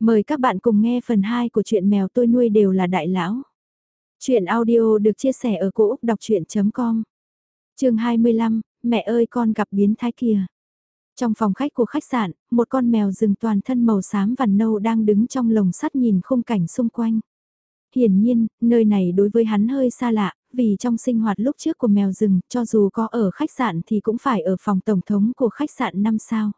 Mời các bạn cùng nghe phần 2 của truyện mèo tôi nuôi đều là đại lão. Chuyện audio được chia sẻ ở cỗ đọc chuyện.com Trường 25, mẹ ơi con gặp biến thái kìa. Trong phòng khách của khách sạn, một con mèo rừng toàn thân màu xám và nâu đang đứng trong lồng sắt nhìn khung cảnh xung quanh. Hiển nhiên, nơi này đối với hắn hơi xa lạ, vì trong sinh hoạt lúc trước của mèo rừng, cho dù có ở khách sạn thì cũng phải ở phòng tổng thống của khách sạn 5 sao.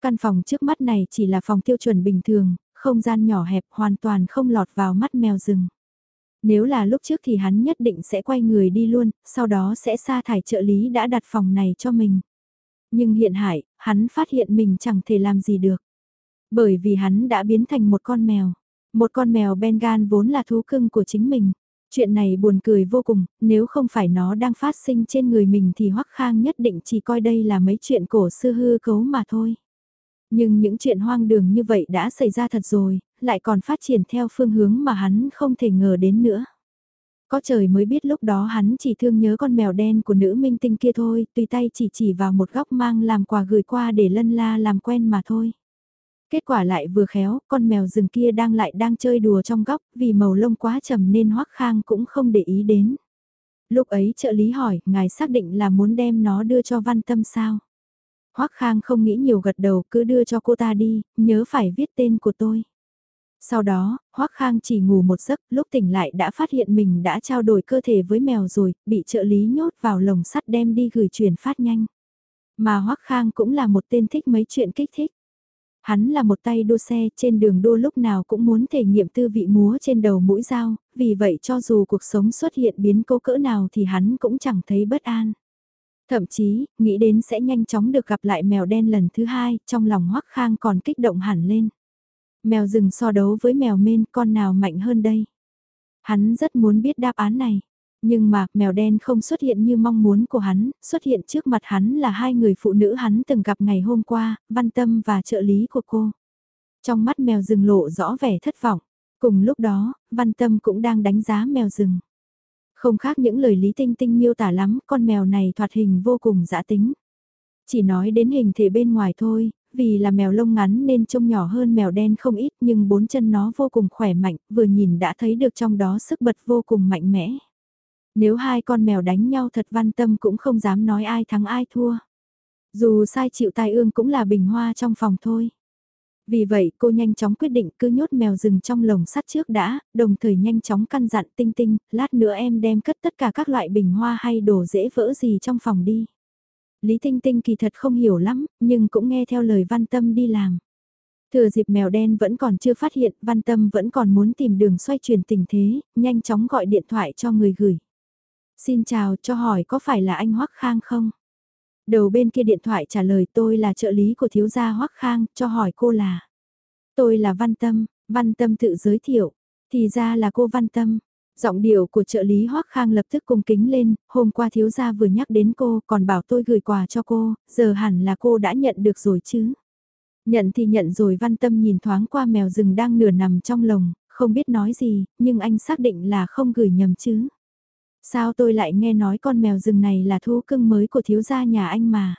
Căn phòng trước mắt này chỉ là phòng tiêu chuẩn bình thường, không gian nhỏ hẹp hoàn toàn không lọt vào mắt mèo rừng. Nếu là lúc trước thì hắn nhất định sẽ quay người đi luôn, sau đó sẽ sa thải trợ lý đã đặt phòng này cho mình. Nhưng hiện hại, hắn phát hiện mình chẳng thể làm gì được. Bởi vì hắn đã biến thành một con mèo. Một con mèo Bengal vốn là thú cưng của chính mình. Chuyện này buồn cười vô cùng, nếu không phải nó đang phát sinh trên người mình thì Hoắc Khang nhất định chỉ coi đây là mấy chuyện cổ xưa hư cấu mà thôi. Nhưng những chuyện hoang đường như vậy đã xảy ra thật rồi, lại còn phát triển theo phương hướng mà hắn không thể ngờ đến nữa. Có trời mới biết lúc đó hắn chỉ thương nhớ con mèo đen của nữ minh tinh kia thôi, tùy tay chỉ chỉ vào một góc mang làm quà gửi qua để lân la làm quen mà thôi. Kết quả lại vừa khéo, con mèo rừng kia đang lại đang chơi đùa trong góc, vì màu lông quá trầm nên Hoắc Khang cũng không để ý đến. Lúc ấy trợ lý hỏi, ngài xác định là muốn đem nó đưa cho văn tâm sao? Hoắc Khang không nghĩ nhiều gật đầu cứ đưa cho cô ta đi, nhớ phải viết tên của tôi. Sau đó, Hoắc Khang chỉ ngủ một giấc, lúc tỉnh lại đã phát hiện mình đã trao đổi cơ thể với mèo rồi, bị trợ lý nhốt vào lồng sắt đem đi gửi chuyển phát nhanh. Mà Hoắc Khang cũng là một tên thích mấy chuyện kích thích. Hắn là một tay đua xe, trên đường đua lúc nào cũng muốn thể nghiệm tư vị múa trên đầu mũi dao, vì vậy cho dù cuộc sống xuất hiện biến cố cỡ nào thì hắn cũng chẳng thấy bất an. Thậm chí, nghĩ đến sẽ nhanh chóng được gặp lại mèo đen lần thứ hai, trong lòng Hoắc Khang còn kích động hẳn lên. Mèo rừng so đấu với mèo mên, con nào mạnh hơn đây? Hắn rất muốn biết đáp án này. Nhưng mà, mèo đen không xuất hiện như mong muốn của hắn, xuất hiện trước mặt hắn là hai người phụ nữ hắn từng gặp ngày hôm qua, Văn Tâm và trợ lý của cô. Trong mắt mèo rừng lộ rõ vẻ thất vọng. Cùng lúc đó, Văn Tâm cũng đang đánh giá mèo rừng. Không khác những lời Lý Tinh Tinh miêu tả lắm, con mèo này thoạt hình vô cùng dã tính. Chỉ nói đến hình thể bên ngoài thôi, vì là mèo lông ngắn nên trông nhỏ hơn mèo đen không ít nhưng bốn chân nó vô cùng khỏe mạnh, vừa nhìn đã thấy được trong đó sức bật vô cùng mạnh mẽ. Nếu hai con mèo đánh nhau thật văn tâm cũng không dám nói ai thắng ai thua. Dù sai chịu tai ương cũng là bình hoa trong phòng thôi. Vì vậy cô nhanh chóng quyết định cứ nhốt mèo rừng trong lồng sắt trước đã, đồng thời nhanh chóng căn dặn tinh tinh, lát nữa em đem cất tất cả các loại bình hoa hay đồ dễ vỡ gì trong phòng đi. Lý Tinh Tinh kỳ thật không hiểu lắm, nhưng cũng nghe theo lời Văn Tâm đi làm. Thừa dịp mèo đen vẫn còn chưa phát hiện, Văn Tâm vẫn còn muốn tìm đường xoay chuyển tình thế, nhanh chóng gọi điện thoại cho người gửi. Xin chào, cho hỏi có phải là anh Hoắc Khang không? Đầu bên kia điện thoại trả lời tôi là trợ lý của thiếu gia Hoắc Khang, cho hỏi cô là. Tôi là Văn Tâm, Văn Tâm tự giới thiệu, thì ra là cô Văn Tâm. Giọng điệu của trợ lý Hoắc Khang lập tức cung kính lên, hôm qua thiếu gia vừa nhắc đến cô còn bảo tôi gửi quà cho cô, giờ hẳn là cô đã nhận được rồi chứ. Nhận thì nhận rồi văn tâm nhìn thoáng qua mèo rừng đang nửa nằm trong lồng, không biết nói gì, nhưng anh xác định là không gửi nhầm chứ. Sao tôi lại nghe nói con mèo rừng này là thú cưng mới của thiếu gia nhà anh mà.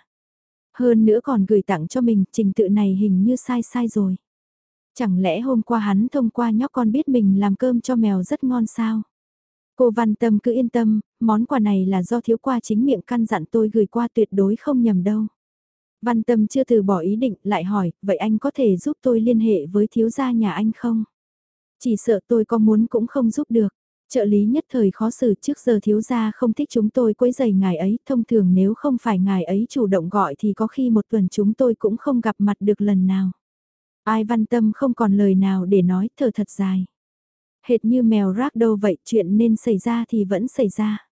Hơn nữa còn gửi tặng cho mình, trình tự này hình như sai sai rồi. Chẳng lẽ hôm qua hắn thông qua nhóc con biết mình làm cơm cho mèo rất ngon sao? Cô Văn Tâm cứ yên tâm, món quà này là do thiếu qua chính miệng căn dặn tôi gửi qua tuyệt đối không nhầm đâu. Văn Tâm chưa từ bỏ ý định, lại hỏi, vậy anh có thể giúp tôi liên hệ với thiếu gia nhà anh không? Chỉ sợ tôi có muốn cũng không giúp được. Trợ lý nhất thời khó xử trước giờ thiếu gia không thích chúng tôi quấy giày ngài ấy, thông thường nếu không phải ngài ấy chủ động gọi thì có khi một tuần chúng tôi cũng không gặp mặt được lần nào. Ai văn tâm không còn lời nào để nói, thở thật dài. Hệt như mèo rác đâu vậy, chuyện nên xảy ra thì vẫn xảy ra.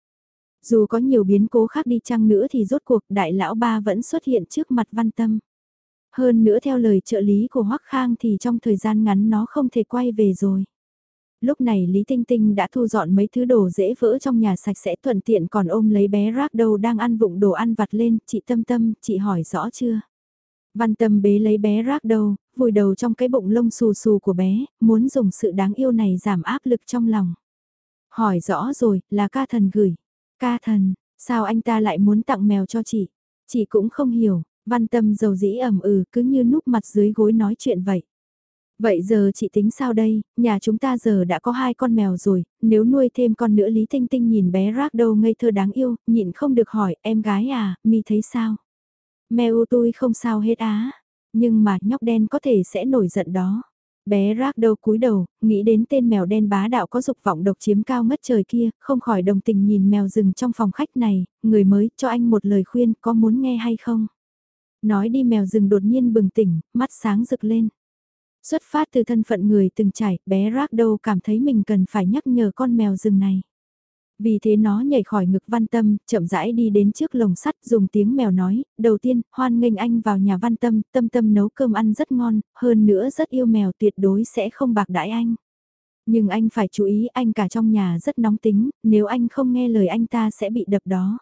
Dù có nhiều biến cố khác đi chăng nữa thì rốt cuộc đại lão ba vẫn xuất hiện trước mặt văn tâm. Hơn nữa theo lời trợ lý của Hoắc Khang thì trong thời gian ngắn nó không thể quay về rồi. Lúc này Lý Tinh Tinh đã thu dọn mấy thứ đồ dễ vỡ trong nhà sạch sẽ thuận tiện còn ôm lấy bé rác đâu đang ăn vụng đồ ăn vặt lên, chị Tâm Tâm, chị hỏi rõ chưa? Văn Tâm bế lấy bé rác đâu, vùi đầu trong cái bụng lông xù xù của bé, muốn dùng sự đáng yêu này giảm áp lực trong lòng. Hỏi rõ rồi, là ca thần gửi. Ca thần, sao anh ta lại muốn tặng mèo cho chị? Chị cũng không hiểu, văn tâm dầu dĩ ẩm ừ cứ như núp mặt dưới gối nói chuyện vậy. Vậy giờ chị tính sao đây, nhà chúng ta giờ đã có hai con mèo rồi, nếu nuôi thêm con nữa Lý Tinh Tinh nhìn bé rác đâu ngây thơ đáng yêu, nhịn không được hỏi, em gái à, mi thấy sao? Mèo tôi không sao hết á, nhưng mà nhóc đen có thể sẽ nổi giận đó. Bé rác đâu cúi đầu, nghĩ đến tên mèo đen bá đạo có dục vọng độc chiếm cao ngất trời kia, không khỏi đồng tình nhìn mèo rừng trong phòng khách này, người mới cho anh một lời khuyên có muốn nghe hay không? Nói đi mèo rừng đột nhiên bừng tỉnh, mắt sáng rực lên. Xuất phát từ thân phận người từng trải, bé rác đâu cảm thấy mình cần phải nhắc nhở con mèo rừng này. Vì thế nó nhảy khỏi ngực văn tâm, chậm rãi đi đến trước lồng sắt dùng tiếng mèo nói, đầu tiên, hoan nghênh anh vào nhà văn tâm, tâm tâm nấu cơm ăn rất ngon, hơn nữa rất yêu mèo tuyệt đối sẽ không bạc đãi anh. Nhưng anh phải chú ý anh cả trong nhà rất nóng tính, nếu anh không nghe lời anh ta sẽ bị đập đó.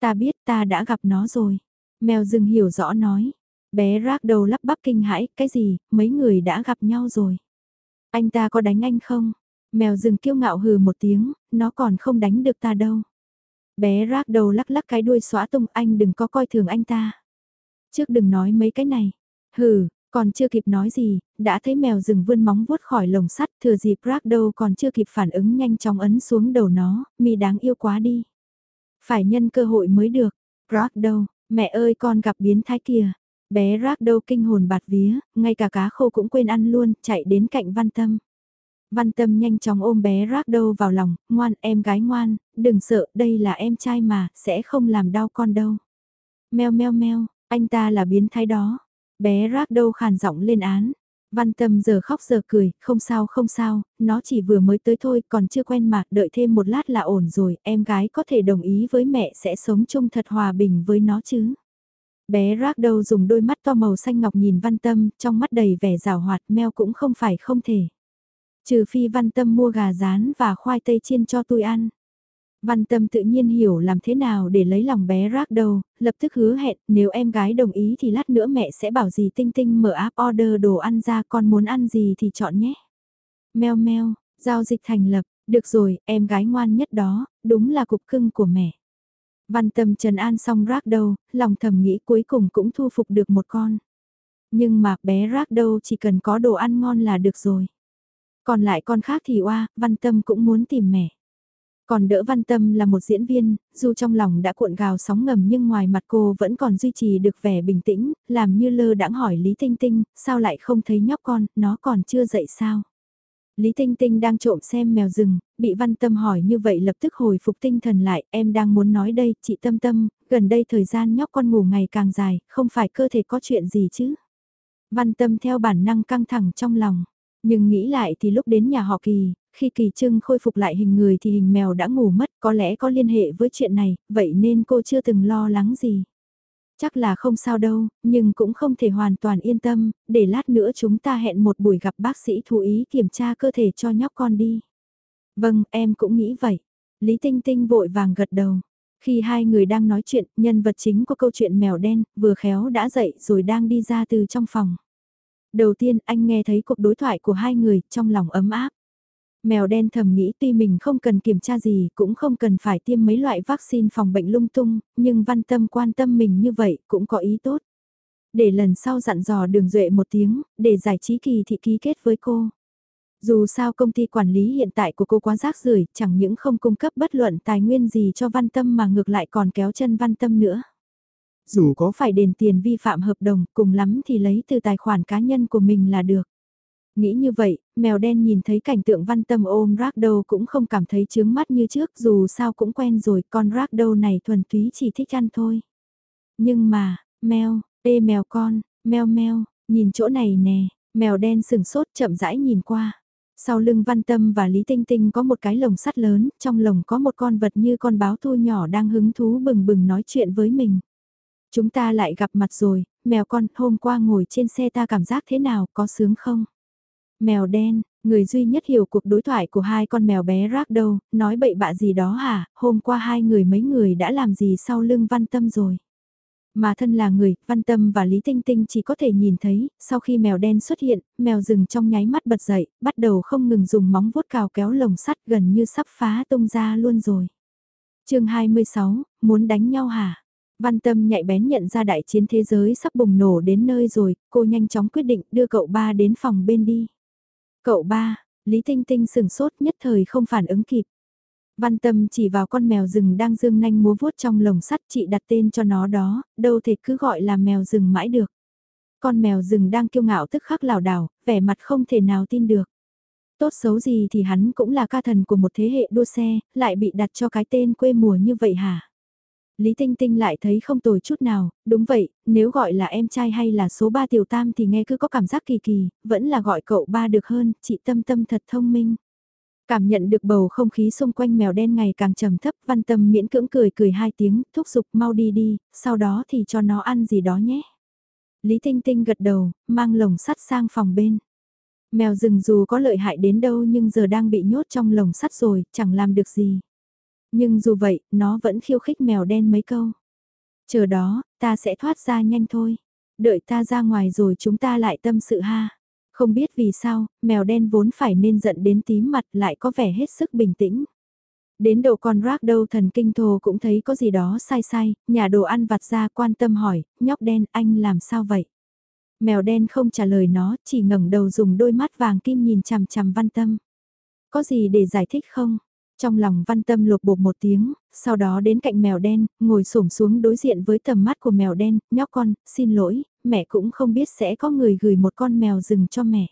Ta biết ta đã gặp nó rồi. Mèo rừng hiểu rõ nói. Bé rác đầu lắp bắp kinh hãi, cái gì, mấy người đã gặp nhau rồi. Anh ta có đánh anh không? Mèo rừng kiêu ngạo hừ một tiếng, nó còn không đánh được ta đâu. Bé rác đầu lắc lắc cái đuôi xóa tung anh đừng có coi thường anh ta. Trước đừng nói mấy cái này. Hừ, còn chưa kịp nói gì, đã thấy mèo rừng vươn móng vuốt khỏi lồng sắt thừa dịp rác đầu còn chưa kịp phản ứng nhanh chóng ấn xuống đầu nó, mi đáng yêu quá đi. Phải nhân cơ hội mới được. Rác đầu mẹ ơi con gặp biến thái kìa. Bé rác đâu kinh hồn bạt vía, ngay cả cá khô cũng quên ăn luôn, chạy đến cạnh văn tâm. Văn tâm nhanh chóng ôm bé rác đâu vào lòng, ngoan em gái ngoan, đừng sợ, đây là em trai mà, sẽ không làm đau con đâu. Mèo meo meo, anh ta là biến thái đó. Bé rác đâu khàn giọng lên án. Văn tâm giờ khóc giờ cười, không sao không sao, nó chỉ vừa mới tới thôi, còn chưa quen mà, đợi thêm một lát là ổn rồi, em gái có thể đồng ý với mẹ sẽ sống chung thật hòa bình với nó chứ. Bé rác đâu dùng đôi mắt to màu xanh ngọc nhìn văn tâm, trong mắt đầy vẻ rào hoạt meo cũng không phải không thể. Trừ phi văn tâm mua gà rán và khoai tây chiên cho tôi ăn. Văn tâm tự nhiên hiểu làm thế nào để lấy lòng bé rác đầu, lập tức hứa hẹn nếu em gái đồng ý thì lát nữa mẹ sẽ bảo gì tinh tinh mở app order đồ ăn ra con muốn ăn gì thì chọn nhé. Mèo meo, giao dịch thành lập, được rồi, em gái ngoan nhất đó, đúng là cục cưng của mẹ. Văn tâm trần an xong rác đầu, lòng thầm nghĩ cuối cùng cũng thu phục được một con. Nhưng mà bé rác đâu chỉ cần có đồ ăn ngon là được rồi. Còn lại con khác thì oa, văn tâm cũng muốn tìm mẹ. Còn đỡ văn tâm là một diễn viên, dù trong lòng đã cuộn gào sóng ngầm nhưng ngoài mặt cô vẫn còn duy trì được vẻ bình tĩnh, làm như lơ đãng hỏi Lý Tinh Tinh, sao lại không thấy nhóc con, nó còn chưa dậy sao? Lý Tinh Tinh đang trộm xem mèo rừng, bị văn tâm hỏi như vậy lập tức hồi phục tinh thần lại, em đang muốn nói đây, chị Tâm Tâm, gần đây thời gian nhóc con ngủ ngày càng dài, không phải cơ thể có chuyện gì chứ? Văn tâm theo bản năng căng thẳng trong lòng. Nhưng nghĩ lại thì lúc đến nhà họ Kỳ, khi Kỳ Trưng khôi phục lại hình người thì hình mèo đã ngủ mất có lẽ có liên hệ với chuyện này, vậy nên cô chưa từng lo lắng gì. Chắc là không sao đâu, nhưng cũng không thể hoàn toàn yên tâm, để lát nữa chúng ta hẹn một buổi gặp bác sĩ thú ý kiểm tra cơ thể cho nhóc con đi. Vâng, em cũng nghĩ vậy. Lý Tinh Tinh vội vàng gật đầu. Khi hai người đang nói chuyện, nhân vật chính của câu chuyện mèo đen, vừa khéo đã dậy rồi đang đi ra từ trong phòng. Đầu tiên anh nghe thấy cuộc đối thoại của hai người trong lòng ấm áp. Mèo đen thầm nghĩ tuy mình không cần kiểm tra gì cũng không cần phải tiêm mấy loại vaccine phòng bệnh lung tung, nhưng văn tâm quan tâm mình như vậy cũng có ý tốt. Để lần sau dặn dò đường duệ một tiếng, để giải trí kỳ thị ký kết với cô. Dù sao công ty quản lý hiện tại của cô quá rác rưởi chẳng những không cung cấp bất luận tài nguyên gì cho văn tâm mà ngược lại còn kéo chân văn tâm nữa. Dù có phải đền tiền vi phạm hợp đồng, cùng lắm thì lấy từ tài khoản cá nhân của mình là được. Nghĩ như vậy, mèo đen nhìn thấy cảnh tượng văn tâm ôm Ragdow cũng không cảm thấy chướng mắt như trước dù sao cũng quen rồi con Ragdow này thuần túy chỉ thích ăn thôi. Nhưng mà, mèo, ê mèo con, mèo mèo, nhìn chỗ này nè, mèo đen sừng sốt chậm rãi nhìn qua. Sau lưng Văn Tâm và Lý Tinh Tinh có một cái lồng sắt lớn, trong lồng có một con vật như con báo thu nhỏ đang hứng thú bừng bừng nói chuyện với mình. Chúng ta lại gặp mặt rồi, mèo con, hôm qua ngồi trên xe ta cảm giác thế nào, có sướng không? Mèo đen, người duy nhất hiểu cuộc đối thoại của hai con mèo bé rác đâu, nói bậy bạ gì đó hả, hôm qua hai người mấy người đã làm gì sau lưng văn tâm rồi. Mà thân là người, Văn Tâm và Lý Tinh Tinh chỉ có thể nhìn thấy, sau khi mèo đen xuất hiện, mèo rừng trong nháy mắt bật dậy, bắt đầu không ngừng dùng móng vuốt cào kéo lồng sắt gần như sắp phá tung ra luôn rồi. chương 26, muốn đánh nhau hả? Văn Tâm nhạy bén nhận ra đại chiến thế giới sắp bùng nổ đến nơi rồi, cô nhanh chóng quyết định đưa cậu ba đến phòng bên đi. Cậu ba, Lý Tinh Tinh sừng sốt nhất thời không phản ứng kịp. Văn Tâm chỉ vào con mèo rừng đang dương nanh múa vuốt trong lồng sắt chị đặt tên cho nó đó, đâu thể cứ gọi là mèo rừng mãi được. Con mèo rừng đang kiêu ngạo tức khắc lảo đảo, vẻ mặt không thể nào tin được. Tốt xấu gì thì hắn cũng là ca thần của một thế hệ đua xe, lại bị đặt cho cái tên quê mùa như vậy hả? Lý Tinh Tinh lại thấy không tồi chút nào, đúng vậy, nếu gọi là em trai hay là số 3 tiểu tam thì nghe cứ có cảm giác kỳ kỳ, vẫn là gọi cậu ba được hơn, chị Tâm Tâm thật thông minh. Cảm nhận được bầu không khí xung quanh mèo đen ngày càng trầm thấp, văn tâm miễn cưỡng cười cười hai tiếng, thúc giục mau đi đi, sau đó thì cho nó ăn gì đó nhé. Lý Tinh Tinh gật đầu, mang lồng sắt sang phòng bên. Mèo rừng dù có lợi hại đến đâu nhưng giờ đang bị nhốt trong lồng sắt rồi, chẳng làm được gì. Nhưng dù vậy, nó vẫn khiêu khích mèo đen mấy câu. Chờ đó, ta sẽ thoát ra nhanh thôi. Đợi ta ra ngoài rồi chúng ta lại tâm sự ha. Không biết vì sao, mèo đen vốn phải nên giận đến tím mặt lại có vẻ hết sức bình tĩnh. Đến độ con rác đâu thần kinh thồ cũng thấy có gì đó sai sai, nhà đồ ăn vặt ra quan tâm hỏi, nhóc đen anh làm sao vậy? Mèo đen không trả lời nó, chỉ ngẩng đầu dùng đôi mắt vàng kim nhìn chằm chằm văn tâm. Có gì để giải thích không? Trong lòng văn tâm lột bột một tiếng, sau đó đến cạnh mèo đen, ngồi xổm xuống đối diện với tầm mắt của mèo đen, nhóc con, xin lỗi, mẹ cũng không biết sẽ có người gửi một con mèo rừng cho mẹ.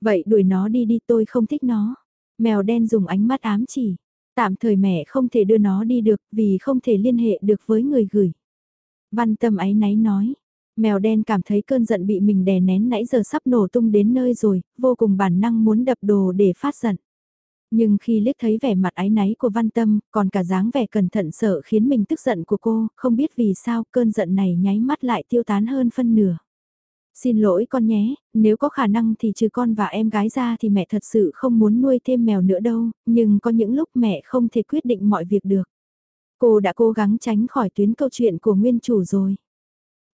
Vậy đuổi nó đi đi tôi không thích nó. Mèo đen dùng ánh mắt ám chỉ. Tạm thời mẹ không thể đưa nó đi được vì không thể liên hệ được với người gửi. Văn tâm ái náy nói. Mèo đen cảm thấy cơn giận bị mình đè nén nãy giờ sắp nổ tung đến nơi rồi, vô cùng bản năng muốn đập đồ để phát giận. Nhưng khi liếc thấy vẻ mặt ái náy của văn tâm, còn cả dáng vẻ cẩn thận sợ khiến mình tức giận của cô, không biết vì sao cơn giận này nháy mắt lại tiêu tán hơn phân nửa. Xin lỗi con nhé, nếu có khả năng thì trừ con và em gái ra thì mẹ thật sự không muốn nuôi thêm mèo nữa đâu, nhưng có những lúc mẹ không thể quyết định mọi việc được. Cô đã cố gắng tránh khỏi tuyến câu chuyện của nguyên chủ rồi.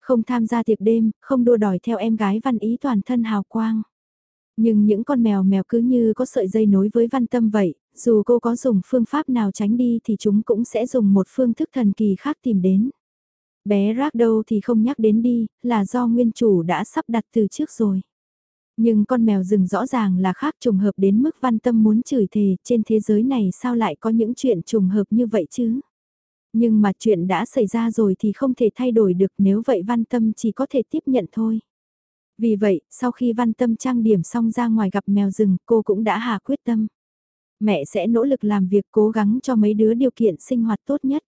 Không tham gia tiệc đêm, không đua đòi theo em gái văn ý toàn thân hào quang. Nhưng những con mèo mèo cứ như có sợi dây nối với văn tâm vậy, dù cô có dùng phương pháp nào tránh đi thì chúng cũng sẽ dùng một phương thức thần kỳ khác tìm đến. Bé rác đâu thì không nhắc đến đi, là do nguyên chủ đã sắp đặt từ trước rồi. Nhưng con mèo rừng rõ ràng là khác trùng hợp đến mức văn tâm muốn chửi thề, trên thế giới này sao lại có những chuyện trùng hợp như vậy chứ? Nhưng mà chuyện đã xảy ra rồi thì không thể thay đổi được nếu vậy văn tâm chỉ có thể tiếp nhận thôi. Vì vậy, sau khi văn tâm trang điểm xong ra ngoài gặp mèo rừng, cô cũng đã hạ quyết tâm. Mẹ sẽ nỗ lực làm việc cố gắng cho mấy đứa điều kiện sinh hoạt tốt nhất.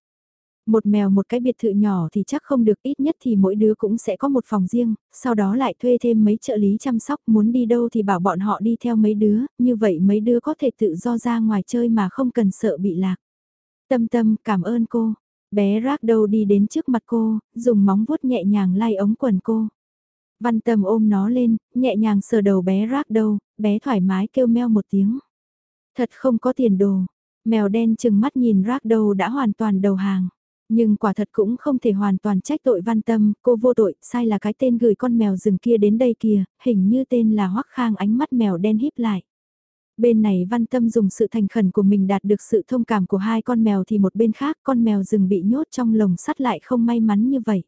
Một mèo một cái biệt thự nhỏ thì chắc không được ít nhất thì mỗi đứa cũng sẽ có một phòng riêng, sau đó lại thuê thêm mấy trợ lý chăm sóc muốn đi đâu thì bảo bọn họ đi theo mấy đứa, như vậy mấy đứa có thể tự do ra ngoài chơi mà không cần sợ bị lạc. Tâm tâm cảm ơn cô, bé rác đâu đi đến trước mặt cô, dùng móng vuốt nhẹ nhàng lay ống quần cô. Văn tâm ôm nó lên, nhẹ nhàng sờ đầu bé rác đâu, bé thoải mái kêu meo một tiếng. Thật không có tiền đồ, mèo đen chừng mắt nhìn rác đâu đã hoàn toàn đầu hàng. Nhưng quả thật cũng không thể hoàn toàn trách tội văn tâm, cô vô tội, sai là cái tên gửi con mèo rừng kia đến đây kìa, hình như tên là Hoắc Khang ánh mắt mèo đen híp lại. Bên này văn tâm dùng sự thành khẩn của mình đạt được sự thông cảm của hai con mèo thì một bên khác con mèo rừng bị nhốt trong lồng sắt lại không may mắn như vậy.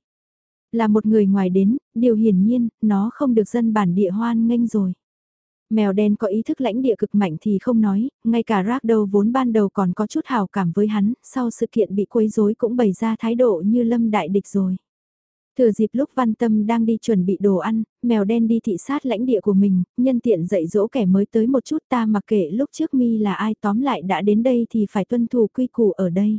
Là một người ngoài đến, điều hiển nhiên, nó không được dân bản địa hoan nghênh rồi. Mèo đen có ý thức lãnh địa cực mạnh thì không nói, ngay cả rác đầu vốn ban đầu còn có chút hào cảm với hắn, sau sự kiện bị quấy rối cũng bày ra thái độ như lâm đại địch rồi. Thừa dịp lúc văn tâm đang đi chuẩn bị đồ ăn, mèo đen đi thị sát lãnh địa của mình, nhân tiện dạy dỗ kẻ mới tới một chút ta mặc kệ lúc trước mi là ai tóm lại đã đến đây thì phải tuân thủ quy củ ở đây.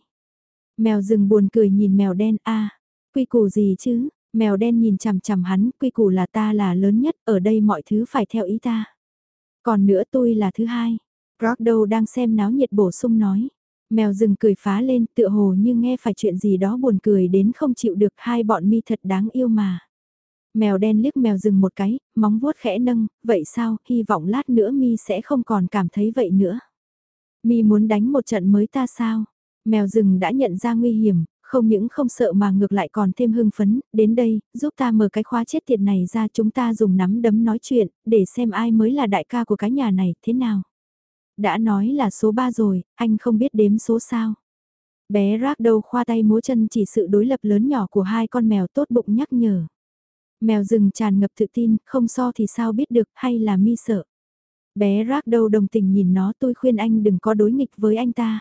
Mèo rừng buồn cười nhìn mèo đen a quy củ gì chứ, Mèo đen nhìn chằm chằm hắn, quy củ là ta là lớn nhất, ở đây mọi thứ phải theo ý ta. Còn nữa tôi là thứ hai. Rockdow đang xem náo nhiệt bổ sung nói. Mèo rừng cười phá lên tựa hồ như nghe phải chuyện gì đó buồn cười đến không chịu được hai bọn mi thật đáng yêu mà. Mèo đen liếc mèo rừng một cái, móng vuốt khẽ nâng, vậy sao, hy vọng lát nữa mi sẽ không còn cảm thấy vậy nữa. Mi muốn đánh một trận mới ta sao? Mèo rừng đã nhận ra nguy hiểm, không những không sợ mà ngược lại còn thêm hưng phấn, đến đây, giúp ta mở cái khóa chết tiệt này ra chúng ta dùng nắm đấm nói chuyện, để xem ai mới là đại ca của cái nhà này, thế nào. Đã nói là số 3 rồi, anh không biết đếm số sao. Bé rác đâu khoa tay múa chân chỉ sự đối lập lớn nhỏ của hai con mèo tốt bụng nhắc nhở. Mèo rừng tràn ngập tự tin, không so thì sao biết được, hay là mi sợ. Bé rác đâu đồng tình nhìn nó tôi khuyên anh đừng có đối nghịch với anh ta.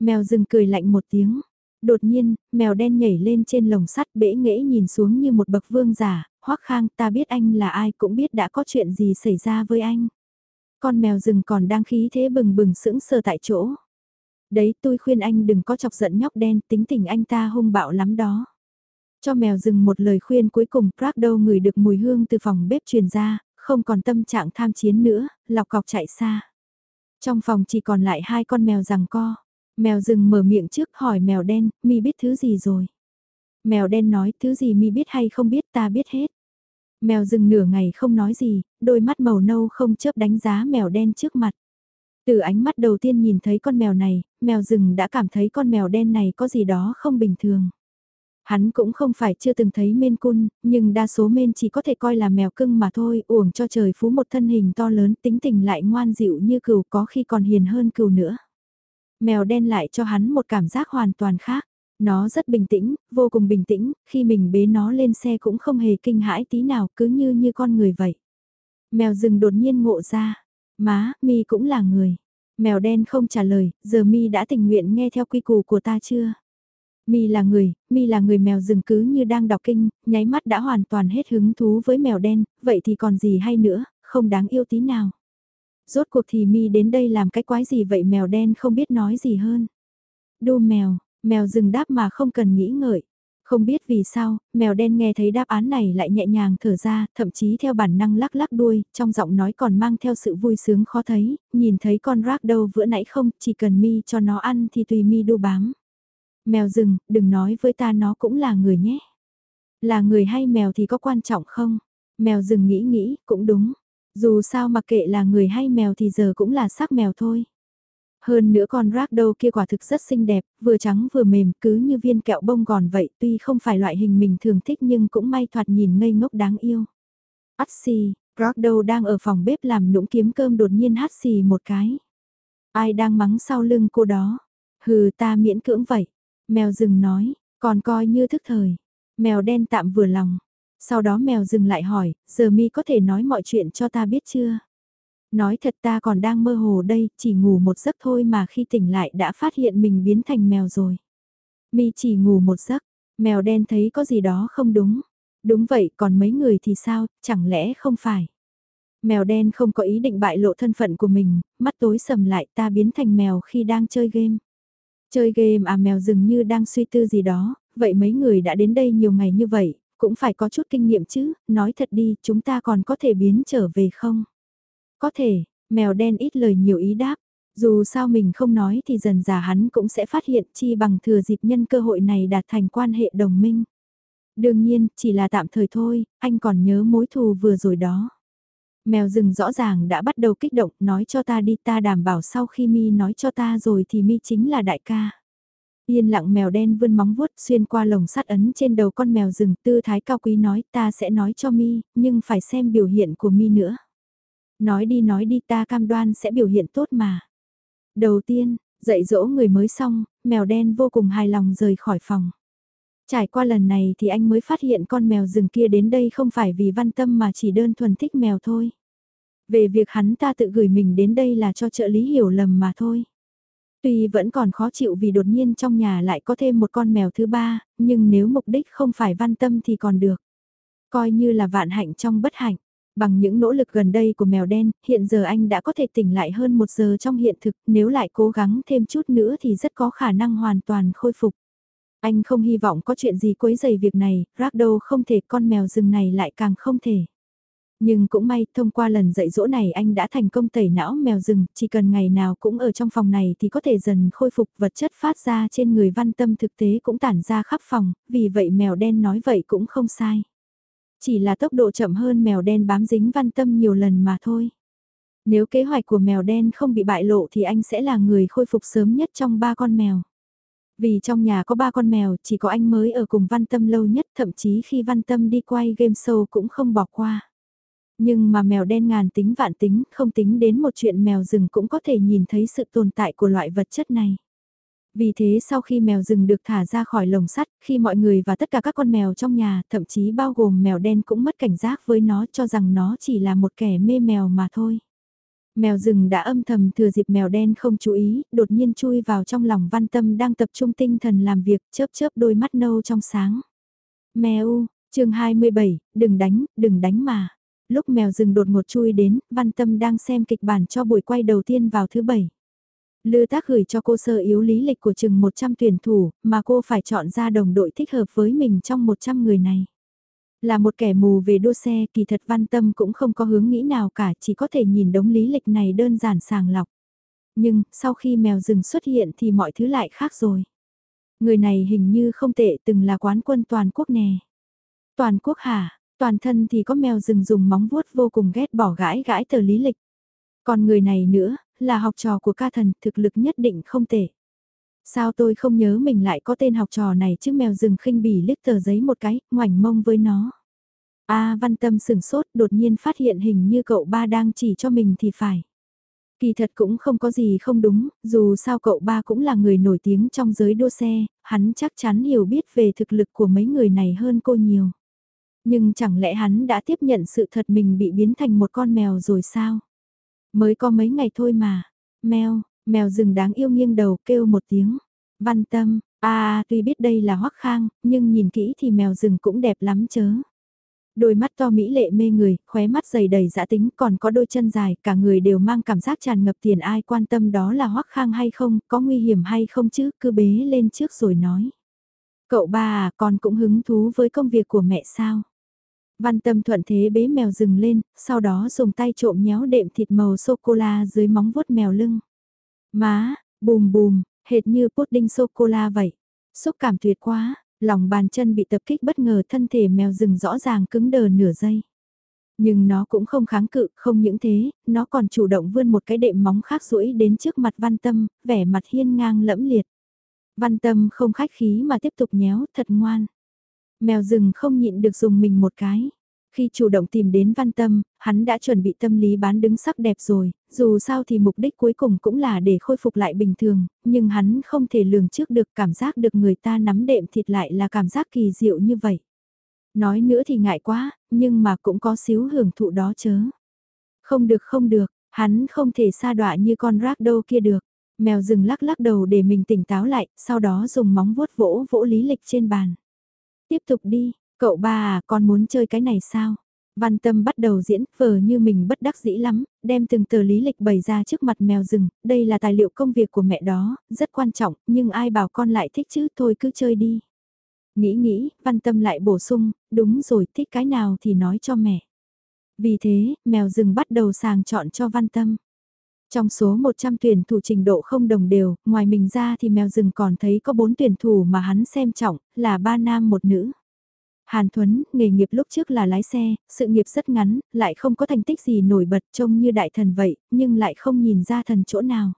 Mèo rừng cười lạnh một tiếng. Đột nhiên, mèo đen nhảy lên trên lồng sắt bể nghễ nhìn xuống như một bậc vương giả, hoắc khang ta biết anh là ai cũng biết đã có chuyện gì xảy ra với anh. Con mèo rừng còn đang khí thế bừng bừng sững sờ tại chỗ. Đấy tôi khuyên anh đừng có chọc giận nhóc đen tính tình anh ta hung bạo lắm đó. Cho mèo rừng một lời khuyên cuối cùng Prado đâu ngửi được mùi hương từ phòng bếp truyền ra, không còn tâm trạng tham chiến nữa, lọc cọc chạy xa. Trong phòng chỉ còn lại hai con mèo rằng co. Mèo rừng mở miệng trước hỏi mèo đen, mi biết thứ gì rồi? Mèo đen nói, thứ gì mi biết hay không biết ta biết hết. Mèo rừng nửa ngày không nói gì, đôi mắt màu nâu không chớp đánh giá mèo đen trước mặt. Từ ánh mắt đầu tiên nhìn thấy con mèo này, mèo rừng đã cảm thấy con mèo đen này có gì đó không bình thường. Hắn cũng không phải chưa từng thấy men cun, nhưng đa số men chỉ có thể coi là mèo cưng mà thôi, uổng cho trời phú một thân hình to lớn tính tình lại ngoan dịu như cừu có khi còn hiền hơn cừu nữa. Mèo đen lại cho hắn một cảm giác hoàn toàn khác. Nó rất bình tĩnh, vô cùng bình tĩnh, khi mình bế nó lên xe cũng không hề kinh hãi tí nào, cứ như như con người vậy. Mèo rừng đột nhiên ngộ ra, má, mi cũng là người. Mèo đen không trả lời, giờ mi đã tình nguyện nghe theo quy củ của ta chưa? Mi là người, Mi là người mèo rừng cứ như đang đọc kinh, nháy mắt đã hoàn toàn hết hứng thú với mèo đen, vậy thì còn gì hay nữa, không đáng yêu tí nào. Rốt cuộc thì Mi đến đây làm cái quái gì vậy mèo đen không biết nói gì hơn. Đu mèo, mèo dừng đáp mà không cần nghĩ ngợi. Không biết vì sao, mèo đen nghe thấy đáp án này lại nhẹ nhàng thở ra, thậm chí theo bản năng lắc lắc đuôi, trong giọng nói còn mang theo sự vui sướng khó thấy, nhìn thấy con rác đâu vừa nãy không, chỉ cần mi cho nó ăn thì tùy mi đu bám. Mèo rừng, đừng nói với ta nó cũng là người nhé. Là người hay mèo thì có quan trọng không? Mèo rừng nghĩ nghĩ, cũng đúng. Dù sao mặc kệ là người hay mèo thì giờ cũng là xác mèo thôi. Hơn nữa con rác đâu kia quả thực rất xinh đẹp, vừa trắng vừa mềm, cứ như viên kẹo bông gòn vậy, tuy không phải loại hình mình thường thích nhưng cũng may thoạt nhìn ngây ngốc đáng yêu. Át xì, rác đâu đang ở phòng bếp làm nũng kiếm cơm đột nhiên hát xì một cái. Ai đang mắng sau lưng cô đó? Hừ ta miễn cưỡng vậy. Mèo rừng nói, còn coi như thức thời. Mèo đen tạm vừa lòng. Sau đó mèo dừng lại hỏi, giờ mi có thể nói mọi chuyện cho ta biết chưa? Nói thật ta còn đang mơ hồ đây, chỉ ngủ một giấc thôi mà khi tỉnh lại đã phát hiện mình biến thành mèo rồi. Mi chỉ ngủ một giấc, mèo đen thấy có gì đó không đúng. Đúng vậy, còn mấy người thì sao, chẳng lẽ không phải? Mèo đen không có ý định bại lộ thân phận của mình, mắt tối sầm lại ta biến thành mèo khi đang chơi game. Chơi game à mèo dường như đang suy tư gì đó, vậy mấy người đã đến đây nhiều ngày như vậy, cũng phải có chút kinh nghiệm chứ, nói thật đi, chúng ta còn có thể biến trở về không? Có thể, mèo đen ít lời nhiều ý đáp, dù sao mình không nói thì dần già hắn cũng sẽ phát hiện chi bằng thừa dịp nhân cơ hội này đạt thành quan hệ đồng minh. Đương nhiên, chỉ là tạm thời thôi, anh còn nhớ mối thù vừa rồi đó. Mèo rừng rõ ràng đã bắt đầu kích động, nói cho ta đi ta đảm bảo sau khi mi nói cho ta rồi thì mi chính là đại ca. Yên lặng mèo đen vươn móng vuốt xuyên qua lồng sắt ấn trên đầu con mèo rừng tư thái cao quý nói ta sẽ nói cho mi, nhưng phải xem biểu hiện của mi nữa. Nói đi nói đi ta cam đoan sẽ biểu hiện tốt mà. Đầu tiên, dạy dỗ người mới xong, mèo đen vô cùng hài lòng rời khỏi phòng. Trải qua lần này thì anh mới phát hiện con mèo rừng kia đến đây không phải vì văn tâm mà chỉ đơn thuần thích mèo thôi. Về việc hắn ta tự gửi mình đến đây là cho trợ lý hiểu lầm mà thôi. Tuy vẫn còn khó chịu vì đột nhiên trong nhà lại có thêm một con mèo thứ ba, nhưng nếu mục đích không phải văn tâm thì còn được. Coi như là vạn hạnh trong bất hạnh. Bằng những nỗ lực gần đây của mèo đen, hiện giờ anh đã có thể tỉnh lại hơn một giờ trong hiện thực, nếu lại cố gắng thêm chút nữa thì rất có khả năng hoàn toàn khôi phục. Anh không hy vọng có chuyện gì quấy dày việc này, rác đâu không thể con mèo rừng này lại càng không thể. Nhưng cũng may, thông qua lần dạy dỗ này anh đã thành công tẩy não mèo rừng, chỉ cần ngày nào cũng ở trong phòng này thì có thể dần khôi phục vật chất phát ra trên người văn tâm thực tế cũng tản ra khắp phòng, vì vậy mèo đen nói vậy cũng không sai. Chỉ là tốc độ chậm hơn mèo đen bám dính văn tâm nhiều lần mà thôi. Nếu kế hoạch của mèo đen không bị bại lộ thì anh sẽ là người khôi phục sớm nhất trong ba con mèo. Vì trong nhà có ba con mèo, chỉ có anh mới ở cùng Văn Tâm lâu nhất, thậm chí khi Văn Tâm đi quay game show cũng không bỏ qua. Nhưng mà mèo đen ngàn tính vạn tính, không tính đến một chuyện mèo rừng cũng có thể nhìn thấy sự tồn tại của loại vật chất này. Vì thế sau khi mèo rừng được thả ra khỏi lồng sắt, khi mọi người và tất cả các con mèo trong nhà, thậm chí bao gồm mèo đen cũng mất cảnh giác với nó cho rằng nó chỉ là một kẻ mê mèo mà thôi. Mèo rừng đã âm thầm thừa dịp mèo đen không chú ý, đột nhiên chui vào trong lòng văn tâm đang tập trung tinh thần làm việc, chớp chớp đôi mắt nâu trong sáng. Mèo, chương 27, đừng đánh, đừng đánh mà. Lúc mèo rừng đột ngột chui đến, văn tâm đang xem kịch bản cho buổi quay đầu tiên vào thứ bảy. Lư tác gửi cho cô sơ yếu lý lịch của chừng 100 tuyển thủ, mà cô phải chọn ra đồng đội thích hợp với mình trong 100 người này. Là một kẻ mù về đua xe, kỳ thật văn tâm cũng không có hướng nghĩ nào cả, chỉ có thể nhìn đống lý lịch này đơn giản sàng lọc. Nhưng, sau khi mèo rừng xuất hiện thì mọi thứ lại khác rồi. Người này hình như không tệ từng là quán quân toàn quốc nè. Toàn quốc hả, toàn thân thì có mèo rừng dùng móng vuốt vô cùng ghét bỏ gãi gãi tờ lý lịch. Còn người này nữa, là học trò của ca thần, thực lực nhất định không tệ. Sao tôi không nhớ mình lại có tên học trò này chứ mèo rừng khinh bỉ liếc tờ giấy một cái, ngoảnh mông với nó. A văn tâm sừng sốt đột nhiên phát hiện hình như cậu ba đang chỉ cho mình thì phải. Kỳ thật cũng không có gì không đúng, dù sao cậu ba cũng là người nổi tiếng trong giới đua xe, hắn chắc chắn hiểu biết về thực lực của mấy người này hơn cô nhiều. Nhưng chẳng lẽ hắn đã tiếp nhận sự thật mình bị biến thành một con mèo rồi sao? Mới có mấy ngày thôi mà. Mèo, mèo rừng đáng yêu nghiêng đầu kêu một tiếng. Văn tâm, à tuy biết đây là hoắc khang, nhưng nhìn kỹ thì mèo rừng cũng đẹp lắm chớ. Đôi mắt to mỹ lệ mê người, khóe mắt dày đầy dã tính còn có đôi chân dài, cả người đều mang cảm giác tràn ngập tiền ai quan tâm đó là hoắc khang hay không, có nguy hiểm hay không chứ, cứ bế lên trước rồi nói. Cậu ba à, con cũng hứng thú với công việc của mẹ sao? Văn tâm thuận thế bế mèo rừng lên, sau đó dùng tay trộm nhéo đệm thịt màu sô-cô-la dưới móng vuốt mèo lưng. Má, bùm bùm, hệt như pudding sô-cô-la vậy. Xúc cảm tuyệt quá, lòng bàn chân bị tập kích bất ngờ thân thể mèo rừng rõ ràng cứng đờ nửa giây. Nhưng nó cũng không kháng cự, không những thế, nó còn chủ động vươn một cái đệm móng khác rũi đến trước mặt văn tâm, vẻ mặt hiên ngang lẫm liệt. Văn tâm không khách khí mà tiếp tục nhéo, thật ngoan. Mèo rừng không nhịn được dùng mình một cái. Khi chủ động tìm đến văn tâm, hắn đã chuẩn bị tâm lý bán đứng sắc đẹp rồi, dù sao thì mục đích cuối cùng cũng là để khôi phục lại bình thường, nhưng hắn không thể lường trước được cảm giác được người ta nắm đệm thịt lại là cảm giác kỳ diệu như vậy. Nói nữa thì ngại quá, nhưng mà cũng có xíu hưởng thụ đó chớ. Không được không được, hắn không thể xa đọa như con rác đâu kia được. Mèo rừng lắc lắc đầu để mình tỉnh táo lại, sau đó dùng móng vuốt vỗ vỗ lý lịch trên bàn. Tiếp tục đi, cậu ba à, con muốn chơi cái này sao? Văn Tâm bắt đầu diễn, vờ như mình bất đắc dĩ lắm, đem từng tờ lý lịch bày ra trước mặt mèo rừng, đây là tài liệu công việc của mẹ đó, rất quan trọng, nhưng ai bảo con lại thích chứ, thôi cứ chơi đi. Nghĩ nghĩ, Văn Tâm lại bổ sung, đúng rồi, thích cái nào thì nói cho mẹ. Vì thế, mèo rừng bắt đầu sàng chọn cho Văn Tâm. Trong số 100 tuyển thủ trình độ không đồng đều, ngoài mình ra thì mèo rừng còn thấy có 4 tuyển thủ mà hắn xem trọng, là ba nam một nữ. Hàn Thuấn, nghề nghiệp lúc trước là lái xe, sự nghiệp rất ngắn, lại không có thành tích gì nổi bật trông như đại thần vậy, nhưng lại không nhìn ra thần chỗ nào.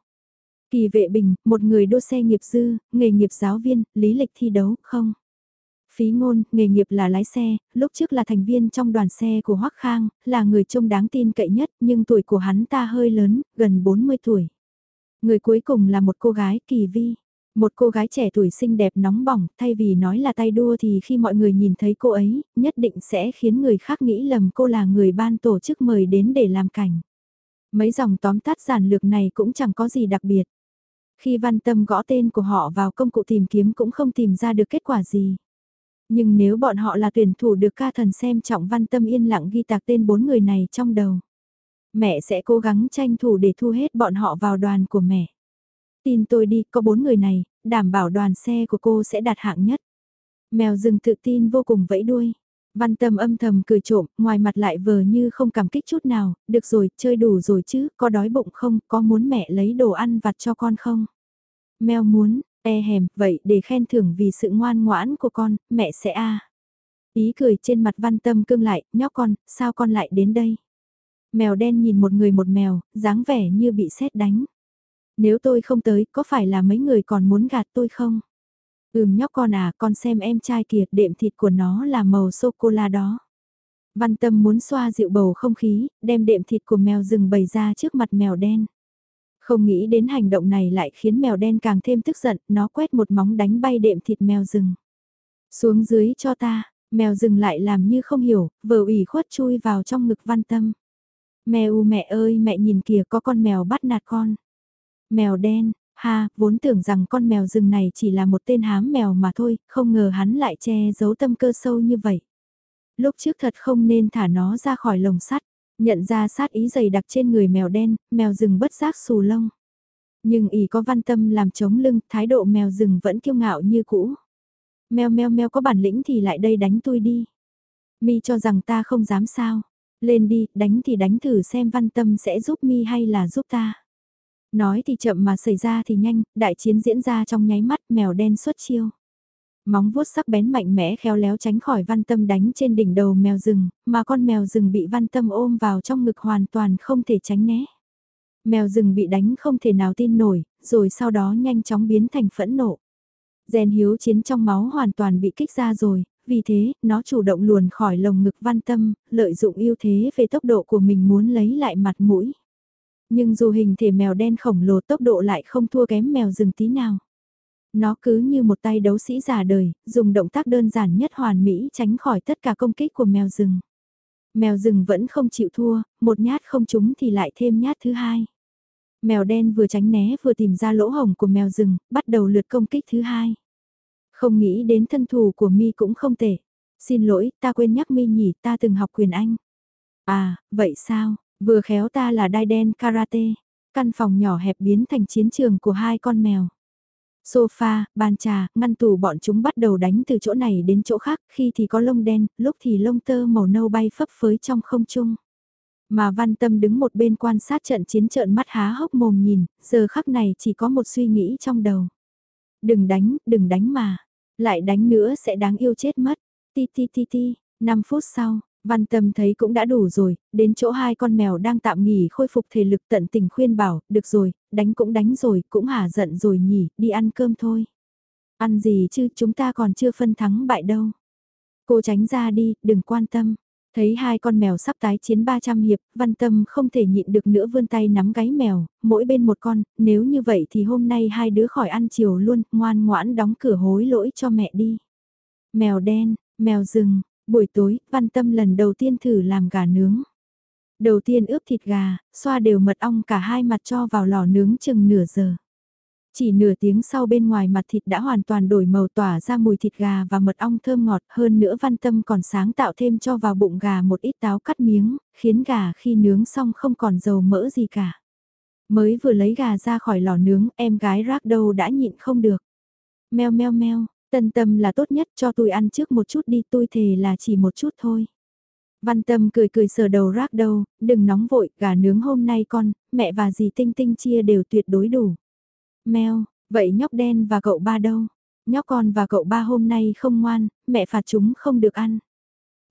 Kỳ vệ bình, một người đua xe nghiệp dư, nghề nghiệp giáo viên, lý lịch thi đấu, không. Phí ngôn, nghề nghiệp là lái xe, lúc trước là thành viên trong đoàn xe của Hoắc Khang, là người trông đáng tin cậy nhất, nhưng tuổi của hắn ta hơi lớn, gần 40 tuổi. Người cuối cùng là một cô gái kỳ vi. Một cô gái trẻ tuổi xinh đẹp nóng bỏng, thay vì nói là tay đua thì khi mọi người nhìn thấy cô ấy, nhất định sẽ khiến người khác nghĩ lầm cô là người ban tổ chức mời đến để làm cảnh. Mấy dòng tóm tắt giản lược này cũng chẳng có gì đặc biệt. Khi văn tâm gõ tên của họ vào công cụ tìm kiếm cũng không tìm ra được kết quả gì. Nhưng nếu bọn họ là tuyển thủ được ca thần xem trọng văn tâm yên lặng ghi tạc tên bốn người này trong đầu. Mẹ sẽ cố gắng tranh thủ để thu hết bọn họ vào đoàn của mẹ. Tin tôi đi, có bốn người này, đảm bảo đoàn xe của cô sẽ đạt hạng nhất. Mèo rừng tự tin vô cùng vẫy đuôi. Văn tâm âm thầm cười trộm, ngoài mặt lại vờ như không cảm kích chút nào, được rồi, chơi đủ rồi chứ, có đói bụng không, có muốn mẹ lấy đồ ăn vặt cho con không? Mèo muốn, E hèm, vậy để khen thưởng vì sự ngoan ngoãn của con, mẹ sẽ a. Ý cười trên mặt văn tâm cương lại, nhóc con, sao con lại đến đây? Mèo đen nhìn một người một mèo, dáng vẻ như bị sét đánh. Nếu tôi không tới, có phải là mấy người còn muốn gạt tôi không? Ừm nhóc con à, con xem em trai kìa, đệm thịt của nó là màu sô-cô-la đó. Văn tâm muốn xoa dịu bầu không khí, đem đệm thịt của mèo rừng bày ra trước mặt mèo đen. Không nghĩ đến hành động này lại khiến mèo đen càng thêm tức giận, nó quét một móng đánh bay đệm thịt mèo rừng. Xuống dưới cho ta, mèo rừng lại làm như không hiểu, vờ ủy khuất chui vào trong ngực văn tâm. Mèo mẹ ơi mẹ nhìn kìa có con mèo bắt nạt con. Mèo đen, ha, vốn tưởng rằng con mèo rừng này chỉ là một tên hám mèo mà thôi, không ngờ hắn lại che giấu tâm cơ sâu như vậy. Lúc trước thật không nên thả nó ra khỏi lồng sắt, nhận ra sát ý dày đặc trên người mèo đen, mèo rừng bất giác xù lông. Nhưng ỉ có văn tâm làm chống lưng, thái độ mèo rừng vẫn kiêu ngạo như cũ. Mèo mèo mèo có bản lĩnh thì lại đây đánh tôi đi. Mi cho rằng ta không dám sao. Lên đi, đánh thì đánh thử xem văn tâm sẽ giúp Mi hay là giúp ta. Nói thì chậm mà xảy ra thì nhanh, đại chiến diễn ra trong nháy mắt mèo đen xuất chiêu. Móng vuốt sắc bén mạnh mẽ khéo léo tránh khỏi văn tâm đánh trên đỉnh đầu mèo rừng, mà con mèo rừng bị văn tâm ôm vào trong ngực hoàn toàn không thể tránh né. Mèo rừng bị đánh không thể nào tin nổi, rồi sau đó nhanh chóng biến thành phẫn nộ. Gen hiếu chiến trong máu hoàn toàn bị kích ra rồi, vì thế, nó chủ động luồn khỏi lồng ngực văn tâm, lợi dụng ưu thế về tốc độ của mình muốn lấy lại mặt mũi. Nhưng dù hình thể mèo đen khổng lồ tốc độ lại không thua kém mèo rừng tí nào. Nó cứ như một tay đấu sĩ già đời, dùng động tác đơn giản nhất hoàn mỹ tránh khỏi tất cả công kích của mèo rừng. Mèo rừng vẫn không chịu thua, một nhát không trúng thì lại thêm nhát thứ hai. Mèo đen vừa tránh né vừa tìm ra lỗ hồng của mèo rừng, bắt đầu lượt công kích thứ hai. Không nghĩ đến thân thủ của mi cũng không tệ. Xin lỗi, ta quên nhắc mi nhỉ, ta từng học quyền Anh. À, vậy sao, vừa khéo ta là đai đen karate. Căn phòng nhỏ hẹp biến thành chiến trường của hai con mèo. Sofa, bàn trà, ngăn tủ bọn chúng bắt đầu đánh từ chỗ này đến chỗ khác, khi thì có lông đen, lúc thì lông tơ màu nâu bay phấp phới trong không trung. Mà văn tâm đứng một bên quan sát trận chiến trợn mắt há hốc mồm nhìn, giờ khắc này chỉ có một suy nghĩ trong đầu. Đừng đánh, đừng đánh mà. Lại đánh nữa sẽ đáng yêu chết mất. Ti ti ti ti, 5 phút sau, Văn Tâm thấy cũng đã đủ rồi, đến chỗ hai con mèo đang tạm nghỉ khôi phục thể lực tận tình khuyên bảo, được rồi, đánh cũng đánh rồi, cũng hả giận rồi nhỉ, đi ăn cơm thôi. Ăn gì chứ, chúng ta còn chưa phân thắng bại đâu. Cô tránh ra đi, đừng quan tâm. Thấy hai con mèo sắp tái chiến 300 hiệp, văn tâm không thể nhịn được nữa vươn tay nắm gáy mèo, mỗi bên một con, nếu như vậy thì hôm nay hai đứa khỏi ăn chiều luôn, ngoan ngoãn đóng cửa hối lỗi cho mẹ đi. Mèo đen, mèo rừng, buổi tối, văn tâm lần đầu tiên thử làm gà nướng. Đầu tiên ướp thịt gà, xoa đều mật ong cả hai mặt cho vào lò nướng chừng nửa giờ. Chỉ nửa tiếng sau bên ngoài mặt thịt đã hoàn toàn đổi màu tỏa ra mùi thịt gà và mật ong thơm ngọt hơn nữa văn tâm còn sáng tạo thêm cho vào bụng gà một ít táo cắt miếng, khiến gà khi nướng xong không còn dầu mỡ gì cả. Mới vừa lấy gà ra khỏi lò nướng em gái rác đâu đã nhịn không được. Mèo meo meo, tân tâm là tốt nhất cho tôi ăn trước một chút đi tôi thề là chỉ một chút thôi. Văn tâm cười cười sờ đầu rác đâu, đừng nóng vội, gà nướng hôm nay con, mẹ và dì Tinh Tinh chia đều tuyệt đối đủ. Mèo, vậy nhóc đen và cậu ba đâu? Nhóc con và cậu ba hôm nay không ngoan, mẹ phạt chúng không được ăn.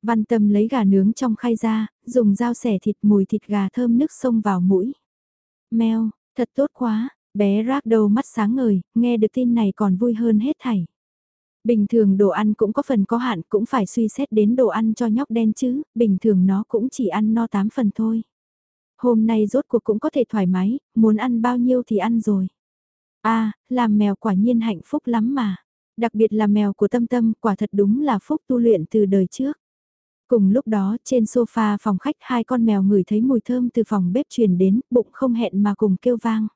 Văn tâm lấy gà nướng trong khay ra, dùng dao xẻ thịt mùi thịt gà thơm nước sông vào mũi. Mèo, thật tốt quá, bé rác đầu mắt sáng ngời, nghe được tin này còn vui hơn hết thảy. Bình thường đồ ăn cũng có phần có hạn cũng phải suy xét đến đồ ăn cho nhóc đen chứ, bình thường nó cũng chỉ ăn no 8 phần thôi. Hôm nay rốt cuộc cũng có thể thoải mái, muốn ăn bao nhiêu thì ăn rồi a à, làm mèo quả nhiên hạnh phúc lắm mà. Đặc biệt là mèo của tâm tâm quả thật đúng là phúc tu luyện từ đời trước. Cùng lúc đó trên sofa phòng khách hai con mèo ngửi thấy mùi thơm từ phòng bếp truyền đến, bụng không hẹn mà cùng kêu vang.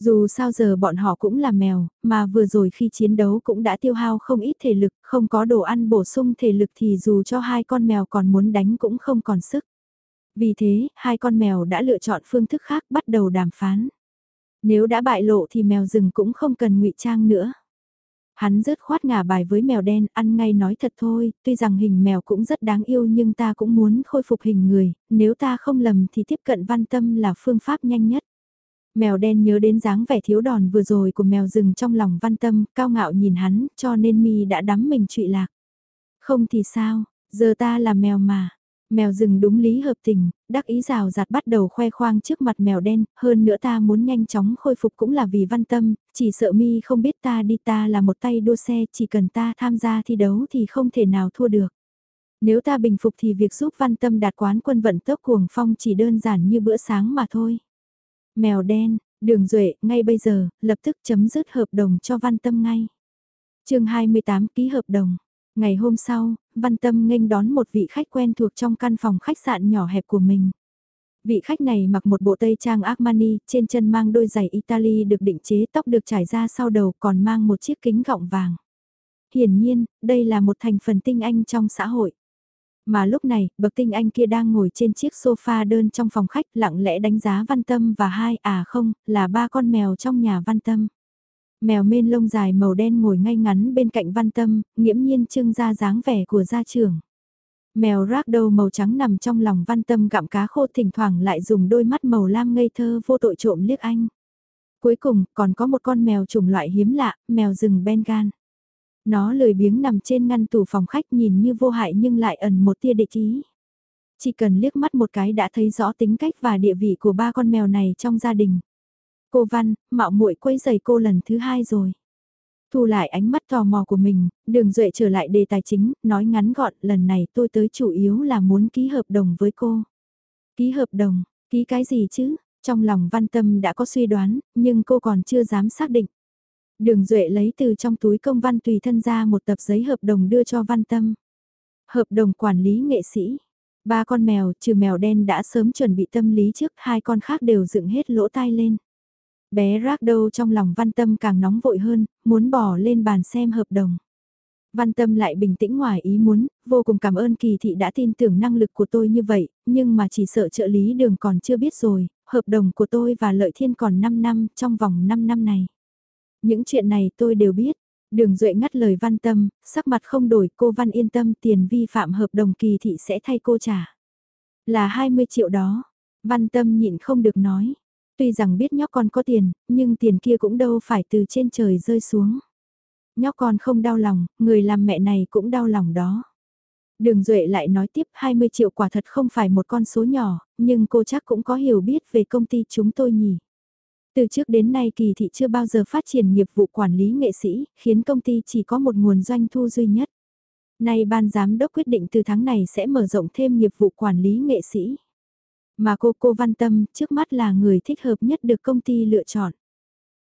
Dù sao giờ bọn họ cũng là mèo, mà vừa rồi khi chiến đấu cũng đã tiêu hao không ít thể lực, không có đồ ăn bổ sung thể lực thì dù cho hai con mèo còn muốn đánh cũng không còn sức. Vì thế, hai con mèo đã lựa chọn phương thức khác bắt đầu đàm phán. Nếu đã bại lộ thì mèo rừng cũng không cần ngụy trang nữa. Hắn rớt khoát ngả bài với mèo đen, ăn ngay nói thật thôi, tuy rằng hình mèo cũng rất đáng yêu nhưng ta cũng muốn khôi phục hình người, nếu ta không lầm thì tiếp cận văn tâm là phương pháp nhanh nhất. Mèo đen nhớ đến dáng vẻ thiếu đòn vừa rồi của mèo rừng trong lòng văn tâm, cao ngạo nhìn hắn, cho nên mi đã đắm mình trụy lạc. Không thì sao, giờ ta là mèo mà, Mèo rừng đúng lý hợp tình, đắc ý rào rạt bắt đầu khoe khoang trước mặt mèo đen, hơn nữa ta muốn nhanh chóng khôi phục cũng là vì văn tâm, chỉ sợ mi không biết ta đi ta là một tay đua xe, chỉ cần ta tham gia thi đấu thì không thể nào thua được. Nếu ta bình phục thì việc giúp văn tâm đạt quán quân vận tốc cuồng phong chỉ đơn giản như bữa sáng mà thôi. Mèo đen, Đường Duệ, ngay bây giờ, lập tức chấm dứt hợp đồng cho Văn Tâm ngay. chương 28 ký hợp đồng. Ngày hôm sau, Văn Tâm nghênh đón một vị khách quen thuộc trong căn phòng khách sạn nhỏ hẹp của mình. Vị khách này mặc một bộ tây trang Armani, trên chân mang đôi giày Italy được định chế tóc được trải ra sau đầu còn mang một chiếc kính gọng vàng. Hiển nhiên, đây là một thành phần tinh anh trong xã hội. Mà lúc này, bậc tinh anh kia đang ngồi trên chiếc sofa đơn trong phòng khách lặng lẽ đánh giá văn tâm và hai, à không, là ba con mèo trong nhà văn tâm. Mèo mên lông dài màu đen ngồi ngay ngắn bên cạnh văn tâm, nghiễm nhiên trưng ra dáng vẻ của gia trưởng. Mèo rác đầu màu trắng nằm trong lòng văn tâm gặm cá khô thỉnh thoảng lại dùng đôi mắt màu lam ngây thơ vô tội trộm liếc anh. Cuối cùng, còn có một con mèo chủng loại hiếm lạ, mèo rừng Bengal. Nó lười biếng nằm trên ngăn tủ phòng khách nhìn như vô hại nhưng lại ẩn một tia địch ý. Chỉ cần liếc mắt một cái đã thấy rõ tính cách và địa vị của ba con mèo này trong gia đình. Cô Văn, mạo muội quấy giày cô lần thứ hai rồi. Thu lại ánh mắt tò mò của mình, đường duệ trở lại đề tài chính, nói ngắn gọn lần này tôi tới chủ yếu là muốn ký hợp đồng với cô. Ký hợp đồng, ký cái gì chứ? Trong lòng văn tâm đã có suy đoán, nhưng cô còn chưa dám xác định. Đường Duệ lấy từ trong túi công văn tùy thân ra một tập giấy hợp đồng đưa cho Văn Tâm. Hợp đồng quản lý nghệ sĩ. Ba con mèo, trừ mèo đen đã sớm chuẩn bị tâm lý trước, hai con khác đều dựng hết lỗ tai lên. Bé rác đâu trong lòng Văn Tâm càng nóng vội hơn, muốn bỏ lên bàn xem hợp đồng. Văn Tâm lại bình tĩnh ngoài ý muốn, vô cùng cảm ơn kỳ thị đã tin tưởng năng lực của tôi như vậy, nhưng mà chỉ sợ trợ lý đường còn chưa biết rồi, hợp đồng của tôi và Lợi Thiên còn 5 năm trong vòng 5 năm này. Những chuyện này tôi đều biết. Đường Duệ ngắt lời Văn Tâm, sắc mặt không đổi cô Văn yên tâm tiền vi phạm hợp đồng kỳ thị sẽ thay cô trả. Là 20 triệu đó. Văn Tâm nhịn không được nói. Tuy rằng biết nhóc con có tiền, nhưng tiền kia cũng đâu phải từ trên trời rơi xuống. Nhóc con không đau lòng, người làm mẹ này cũng đau lòng đó. Đường Duệ lại nói tiếp 20 triệu quả thật không phải một con số nhỏ, nhưng cô chắc cũng có hiểu biết về công ty chúng tôi nhỉ. Từ trước đến nay kỳ thị chưa bao giờ phát triển nghiệp vụ quản lý nghệ sĩ, khiến công ty chỉ có một nguồn doanh thu duy nhất. Nay ban giám đốc quyết định từ tháng này sẽ mở rộng thêm nghiệp vụ quản lý nghệ sĩ. Mà cô cô Văn Tâm trước mắt là người thích hợp nhất được công ty lựa chọn.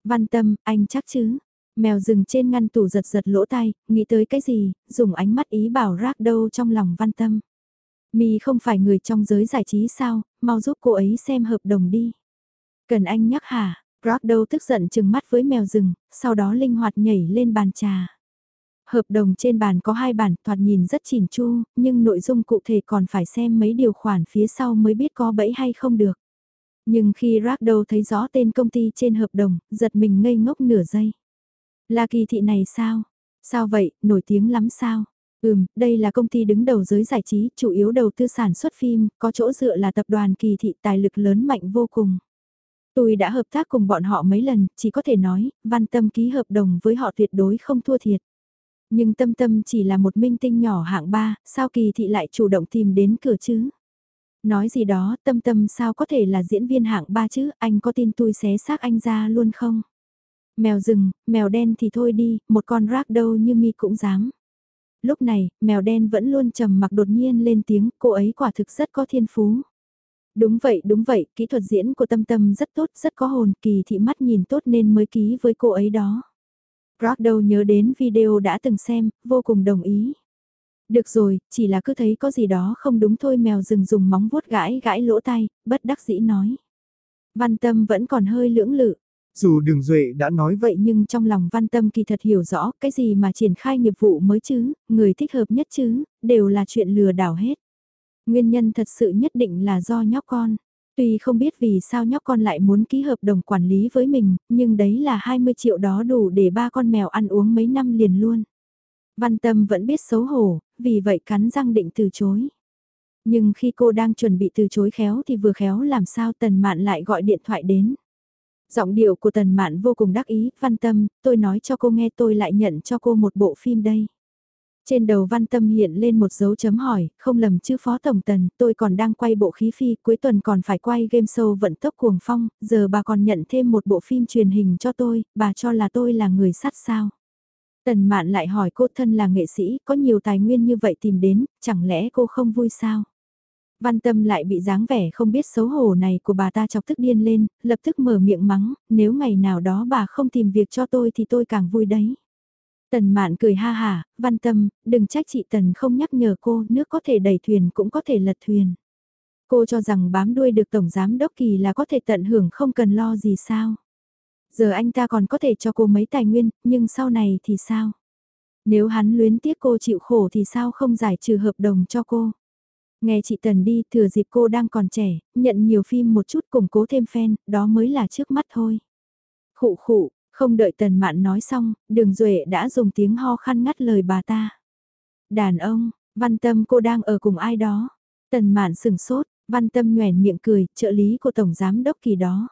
Văn Tâm, anh chắc chứ? Mèo rừng trên ngăn tủ giật giật lỗ tai, nghĩ tới cái gì, dùng ánh mắt ý bảo rác đâu trong lòng Văn Tâm. Mi không phải người trong giới giải trí sao, mau giúp cô ấy xem hợp đồng đi. Cần anh nhắc hả? Đâu tức giận chừng mắt với mèo rừng, sau đó linh hoạt nhảy lên bàn trà. Hợp đồng trên bàn có hai bản thoạt nhìn rất chỉn chu, nhưng nội dung cụ thể còn phải xem mấy điều khoản phía sau mới biết có bẫy hay không được. Nhưng khi Ragdow thấy rõ tên công ty trên hợp đồng, giật mình ngây ngốc nửa giây. Là kỳ thị này sao? Sao vậy, nổi tiếng lắm sao? Ừm, đây là công ty đứng đầu giới giải trí, chủ yếu đầu tư sản xuất phim, có chỗ dựa là tập đoàn kỳ thị tài lực lớn mạnh vô cùng. Tôi đã hợp tác cùng bọn họ mấy lần, chỉ có thể nói, văn tâm ký hợp đồng với họ tuyệt đối không thua thiệt. Nhưng tâm tâm chỉ là một minh tinh nhỏ hạng ba, sao kỳ thị lại chủ động tìm đến cửa chứ? Nói gì đó, tâm tâm sao có thể là diễn viên hạng ba chứ, anh có tin tôi xé xác anh ra luôn không? Mèo rừng, mèo đen thì thôi đi, một con rác đâu như mi cũng dám. Lúc này, mèo đen vẫn luôn trầm mặc đột nhiên lên tiếng, cô ấy quả thực rất có thiên phú. Đúng vậy, đúng vậy, kỹ thuật diễn của Tâm Tâm rất tốt, rất có hồn, kỳ thị mắt nhìn tốt nên mới ký với cô ấy đó. Brock đâu nhớ đến video đã từng xem, vô cùng đồng ý. Được rồi, chỉ là cứ thấy có gì đó không đúng thôi mèo rừng dùng móng vuốt gãi gãi lỗ tay, bất đắc dĩ nói. Văn Tâm vẫn còn hơi lưỡng lự. Dù Đường Duệ đã nói vậy nhưng trong lòng Văn Tâm kỳ thật hiểu rõ cái gì mà triển khai nghiệp vụ mới chứ, người thích hợp nhất chứ, đều là chuyện lừa đảo hết. Nguyên nhân thật sự nhất định là do nhóc con. Tuy không biết vì sao nhóc con lại muốn ký hợp đồng quản lý với mình, nhưng đấy là 20 triệu đó đủ để ba con mèo ăn uống mấy năm liền luôn. Văn Tâm vẫn biết xấu hổ, vì vậy cắn răng định từ chối. Nhưng khi cô đang chuẩn bị từ chối khéo thì vừa khéo làm sao Tần Mạn lại gọi điện thoại đến. Giọng điệu của Tần Mạn vô cùng đắc ý, Văn Tâm, tôi nói cho cô nghe tôi lại nhận cho cô một bộ phim đây. Trên đầu văn tâm hiện lên một dấu chấm hỏi, không lầm chứ phó tổng tần, tôi còn đang quay bộ khí phi, cuối tuần còn phải quay game show vận tốc cuồng phong, giờ bà còn nhận thêm một bộ phim truyền hình cho tôi, bà cho là tôi là người sắt sao. Tần mạn lại hỏi cô thân là nghệ sĩ, có nhiều tài nguyên như vậy tìm đến, chẳng lẽ cô không vui sao? Văn tâm lại bị dáng vẻ không biết xấu hổ này của bà ta chọc tức điên lên, lập tức mở miệng mắng, nếu ngày nào đó bà không tìm việc cho tôi thì tôi càng vui đấy. Tần mạn cười ha hả, văn tâm, đừng trách chị Tần không nhắc nhở cô, nước có thể đẩy thuyền cũng có thể lật thuyền. Cô cho rằng bám đuôi được Tổng Giám Đốc Kỳ là có thể tận hưởng không cần lo gì sao. Giờ anh ta còn có thể cho cô mấy tài nguyên, nhưng sau này thì sao? Nếu hắn luyến tiếc cô chịu khổ thì sao không giải trừ hợp đồng cho cô? Nghe chị Tần đi, thừa dịp cô đang còn trẻ, nhận nhiều phim một chút củng cố thêm fan, đó mới là trước mắt thôi. Khụ khụ, không đợi Tần Mạn nói xong, đường Duệ đã dùng tiếng ho khăn ngắt lời bà ta. Đàn ông, văn tâm cô đang ở cùng ai đó. Tần Mạn sừng sốt, văn tâm nhoèn miệng cười, trợ lý của Tổng Giám Đốc kỳ đó.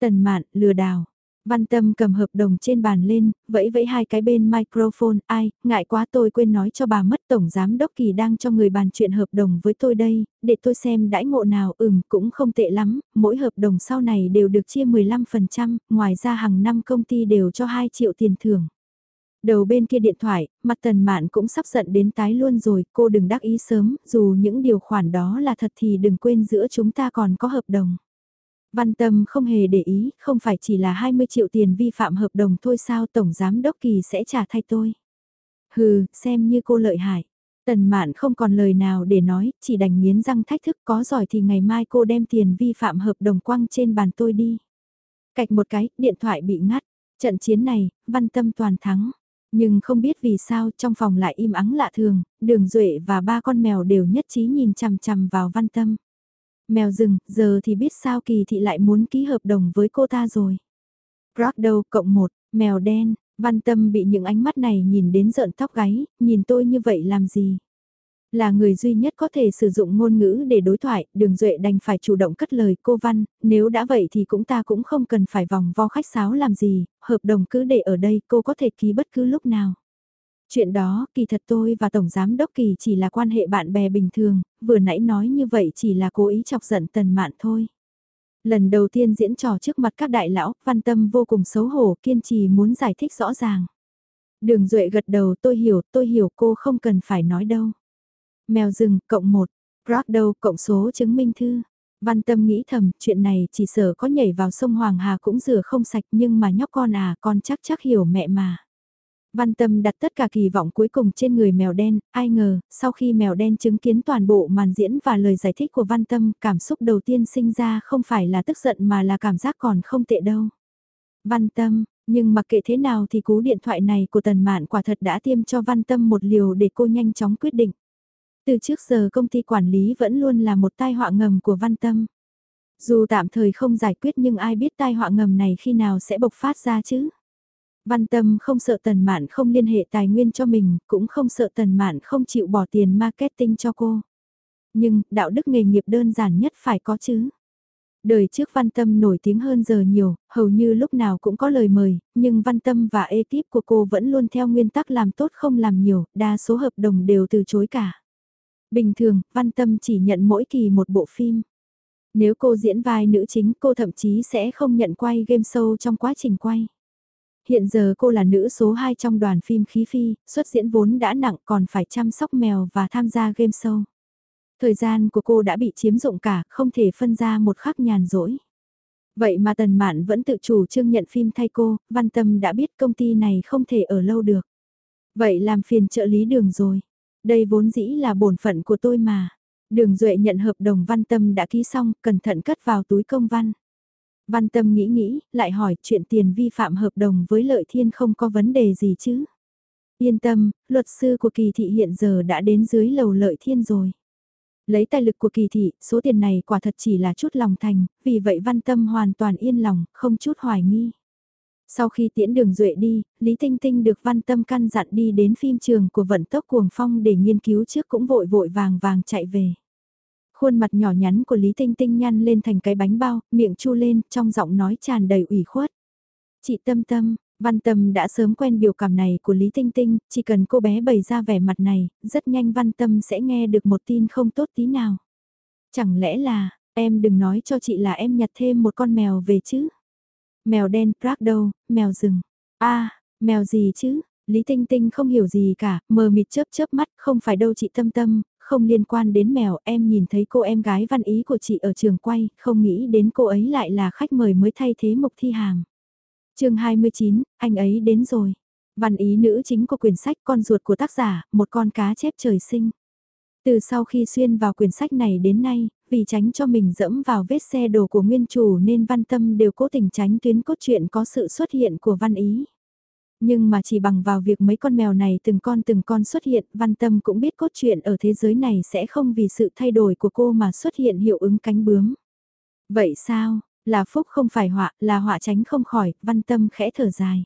Tần Mạn, lừa đảo, Văn Tâm cầm hợp đồng trên bàn lên, vẫy vẫy hai cái bên microphone, ai, ngại quá tôi quên nói cho bà mất Tổng Giám Đốc Kỳ đang cho người bàn chuyện hợp đồng với tôi đây, để tôi xem đãi ngộ nào, ừm, cũng không tệ lắm, mỗi hợp đồng sau này đều được chia 15%, ngoài ra hàng năm công ty đều cho 2 triệu tiền thưởng. Đầu bên kia điện thoại, mặt tần mạn cũng sắp giận đến tái luôn rồi, cô đừng đắc ý sớm, dù những điều khoản đó là thật thì đừng quên giữa chúng ta còn có hợp đồng. Văn Tâm không hề để ý, không phải chỉ là 20 triệu tiền vi phạm hợp đồng thôi sao Tổng Giám Đốc Kỳ sẽ trả thay tôi. Hừ, xem như cô lợi hại. Tần Mạn không còn lời nào để nói, chỉ đành nghiến răng thách thức có giỏi thì ngày mai cô đem tiền vi phạm hợp đồng quăng trên bàn tôi đi. Cạch một cái, điện thoại bị ngắt. Trận chiến này, Văn Tâm toàn thắng. Nhưng không biết vì sao trong phòng lại im ắng lạ thường, đường duệ và ba con mèo đều nhất trí nhìn chằm chằm vào Văn Tâm. Mèo rừng, giờ thì biết sao kỳ thị lại muốn ký hợp đồng với cô ta rồi. Bragdo cộng một, mèo đen, văn tâm bị những ánh mắt này nhìn đến rợn tóc gáy, nhìn tôi như vậy làm gì? Là người duy nhất có thể sử dụng ngôn ngữ để đối thoại, đường duệ đành phải chủ động cất lời cô Văn, nếu đã vậy thì cũng ta cũng không cần phải vòng vo khách sáo làm gì, hợp đồng cứ để ở đây cô có thể ký bất cứ lúc nào. Chuyện đó, kỳ thật tôi và Tổng Giám Đốc Kỳ chỉ là quan hệ bạn bè bình thường, vừa nãy nói như vậy chỉ là cố ý chọc giận Tần Mạn thôi. Lần đầu tiên diễn trò trước mặt các đại lão, văn tâm vô cùng xấu hổ, kiên trì muốn giải thích rõ ràng. Đường Duệ gật đầu tôi hiểu, tôi hiểu cô không cần phải nói đâu. Mèo rừng, cộng một, đâu cộng số chứng minh thư. Văn tâm nghĩ thầm, chuyện này chỉ sợ có nhảy vào sông Hoàng Hà cũng rửa không sạch nhưng mà nhóc con à, con chắc chắc hiểu mẹ mà. Văn Tâm đặt tất cả kỳ vọng cuối cùng trên người mèo đen, ai ngờ, sau khi mèo đen chứng kiến toàn bộ màn diễn và lời giải thích của Văn Tâm, cảm xúc đầu tiên sinh ra không phải là tức giận mà là cảm giác còn không tệ đâu. Văn Tâm, nhưng mặc kệ thế nào thì cú điện thoại này của Tần Mạn quả thật đã tiêm cho Văn Tâm một liều để cô nhanh chóng quyết định. Từ trước giờ công ty quản lý vẫn luôn là một tai họa ngầm của Văn Tâm. Dù tạm thời không giải quyết nhưng ai biết tai họa ngầm này khi nào sẽ bộc phát ra chứ? Văn Tâm không sợ Tần Mạn không liên hệ tài nguyên cho mình, cũng không sợ Tần Mạn không chịu bỏ tiền marketing cho cô. Nhưng, đạo đức nghề nghiệp đơn giản nhất phải có chứ. Đời trước Văn Tâm nổi tiếng hơn giờ nhiều, hầu như lúc nào cũng có lời mời, nhưng Văn Tâm và ekip của cô vẫn luôn theo nguyên tắc làm tốt không làm nhiều, đa số hợp đồng đều từ chối cả. Bình thường, Văn Tâm chỉ nhận mỗi kỳ một bộ phim. Nếu cô diễn vai nữ chính cô thậm chí sẽ không nhận quay game show trong quá trình quay. Hiện giờ cô là nữ số 2 trong đoàn phim khí phi, xuất diễn vốn đã nặng còn phải chăm sóc mèo và tham gia game show. Thời gian của cô đã bị chiếm dụng cả, không thể phân ra một khắc nhàn rỗi. Vậy mà Tần Mạn vẫn tự chủ trương nhận phim thay cô, Văn Tâm đã biết công ty này không thể ở lâu được. Vậy làm phiền trợ lý đường rồi. Đây vốn dĩ là bổn phận của tôi mà. Đường Duệ nhận hợp đồng Văn Tâm đã ký xong, cẩn thận cất vào túi công văn. Văn tâm nghĩ nghĩ, lại hỏi chuyện tiền vi phạm hợp đồng với lợi thiên không có vấn đề gì chứ. Yên tâm, luật sư của kỳ thị hiện giờ đã đến dưới lầu lợi thiên rồi. Lấy tài lực của kỳ thị, số tiền này quả thật chỉ là chút lòng thành, vì vậy văn tâm hoàn toàn yên lòng, không chút hoài nghi. Sau khi tiễn đường duệ đi, Lý Tinh Tinh được văn tâm căn dặn đi đến phim trường của vận tốc cuồng phong để nghiên cứu trước cũng vội vội vàng vàng chạy về. Khuôn mặt nhỏ nhắn của Lý Tinh Tinh nhăn lên thành cái bánh bao, miệng chu lên, trong giọng nói tràn đầy ủy khuất. Chị Tâm Tâm, Văn Tâm đã sớm quen biểu cảm này của Lý Tinh Tinh, chỉ cần cô bé bày ra vẻ mặt này, rất nhanh Văn Tâm sẽ nghe được một tin không tốt tí nào. Chẳng lẽ là, em đừng nói cho chị là em nhặt thêm một con mèo về chứ? Mèo đen, rác đâu, mèo rừng. a mèo gì chứ? Lý Tinh Tinh không hiểu gì cả, mờ mịt chớp chớp mắt, không phải đâu chị Tâm Tâm, không liên quan đến mèo, em nhìn thấy cô em gái văn ý của chị ở trường quay, không nghĩ đến cô ấy lại là khách mời mới thay thế Mục Thi hàng chương 29, anh ấy đến rồi. Văn ý nữ chính của quyển sách con ruột của tác giả, một con cá chép trời sinh. Từ sau khi xuyên vào quyển sách này đến nay, vì tránh cho mình dẫm vào vết xe đồ của nguyên chủ nên văn tâm đều cố tình tránh tuyến cốt truyện có sự xuất hiện của văn ý. Nhưng mà chỉ bằng vào việc mấy con mèo này từng con từng con xuất hiện, văn tâm cũng biết cốt truyện ở thế giới này sẽ không vì sự thay đổi của cô mà xuất hiện hiệu ứng cánh bướm. Vậy sao, là phúc không phải họa, là họa tránh không khỏi, văn tâm khẽ thở dài.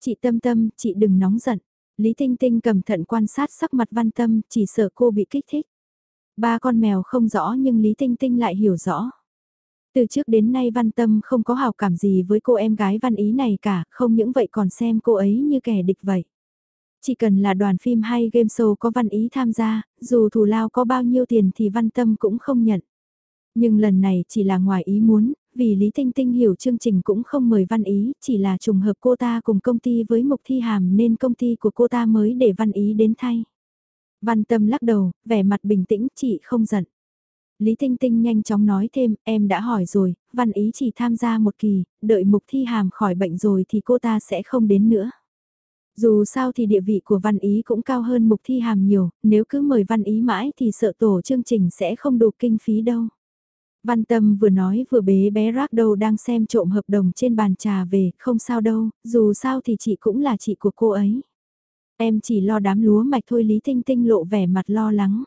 Chị tâm tâm, chị đừng nóng giận. Lý Tinh Tinh cầm thận quan sát sắc mặt văn tâm, chỉ sợ cô bị kích thích. Ba con mèo không rõ nhưng Lý Tinh Tinh lại hiểu rõ. Từ trước đến nay Văn Tâm không có hào cảm gì với cô em gái Văn Ý này cả, không những vậy còn xem cô ấy như kẻ địch vậy. Chỉ cần là đoàn phim hay game show có Văn Ý tham gia, dù thù lao có bao nhiêu tiền thì Văn Tâm cũng không nhận. Nhưng lần này chỉ là ngoài ý muốn, vì Lý Tinh Tinh hiểu chương trình cũng không mời Văn Ý, chỉ là trùng hợp cô ta cùng công ty với Mục Thi Hàm nên công ty của cô ta mới để Văn Ý đến thay. Văn Tâm lắc đầu, vẻ mặt bình tĩnh, chị không giận. Lý Tinh Tinh nhanh chóng nói thêm, em đã hỏi rồi, Văn Ý chỉ tham gia một kỳ, đợi Mục Thi Hàm khỏi bệnh rồi thì cô ta sẽ không đến nữa. Dù sao thì địa vị của Văn Ý cũng cao hơn Mục Thi Hàm nhiều, nếu cứ mời Văn Ý mãi thì sợ tổ chương trình sẽ không đủ kinh phí đâu. Văn Tâm vừa nói vừa bế bé rác đầu đang xem trộm hợp đồng trên bàn trà về, không sao đâu, dù sao thì chị cũng là chị của cô ấy. Em chỉ lo đám lúa mạch thôi Lý Tinh Tinh lộ vẻ mặt lo lắng.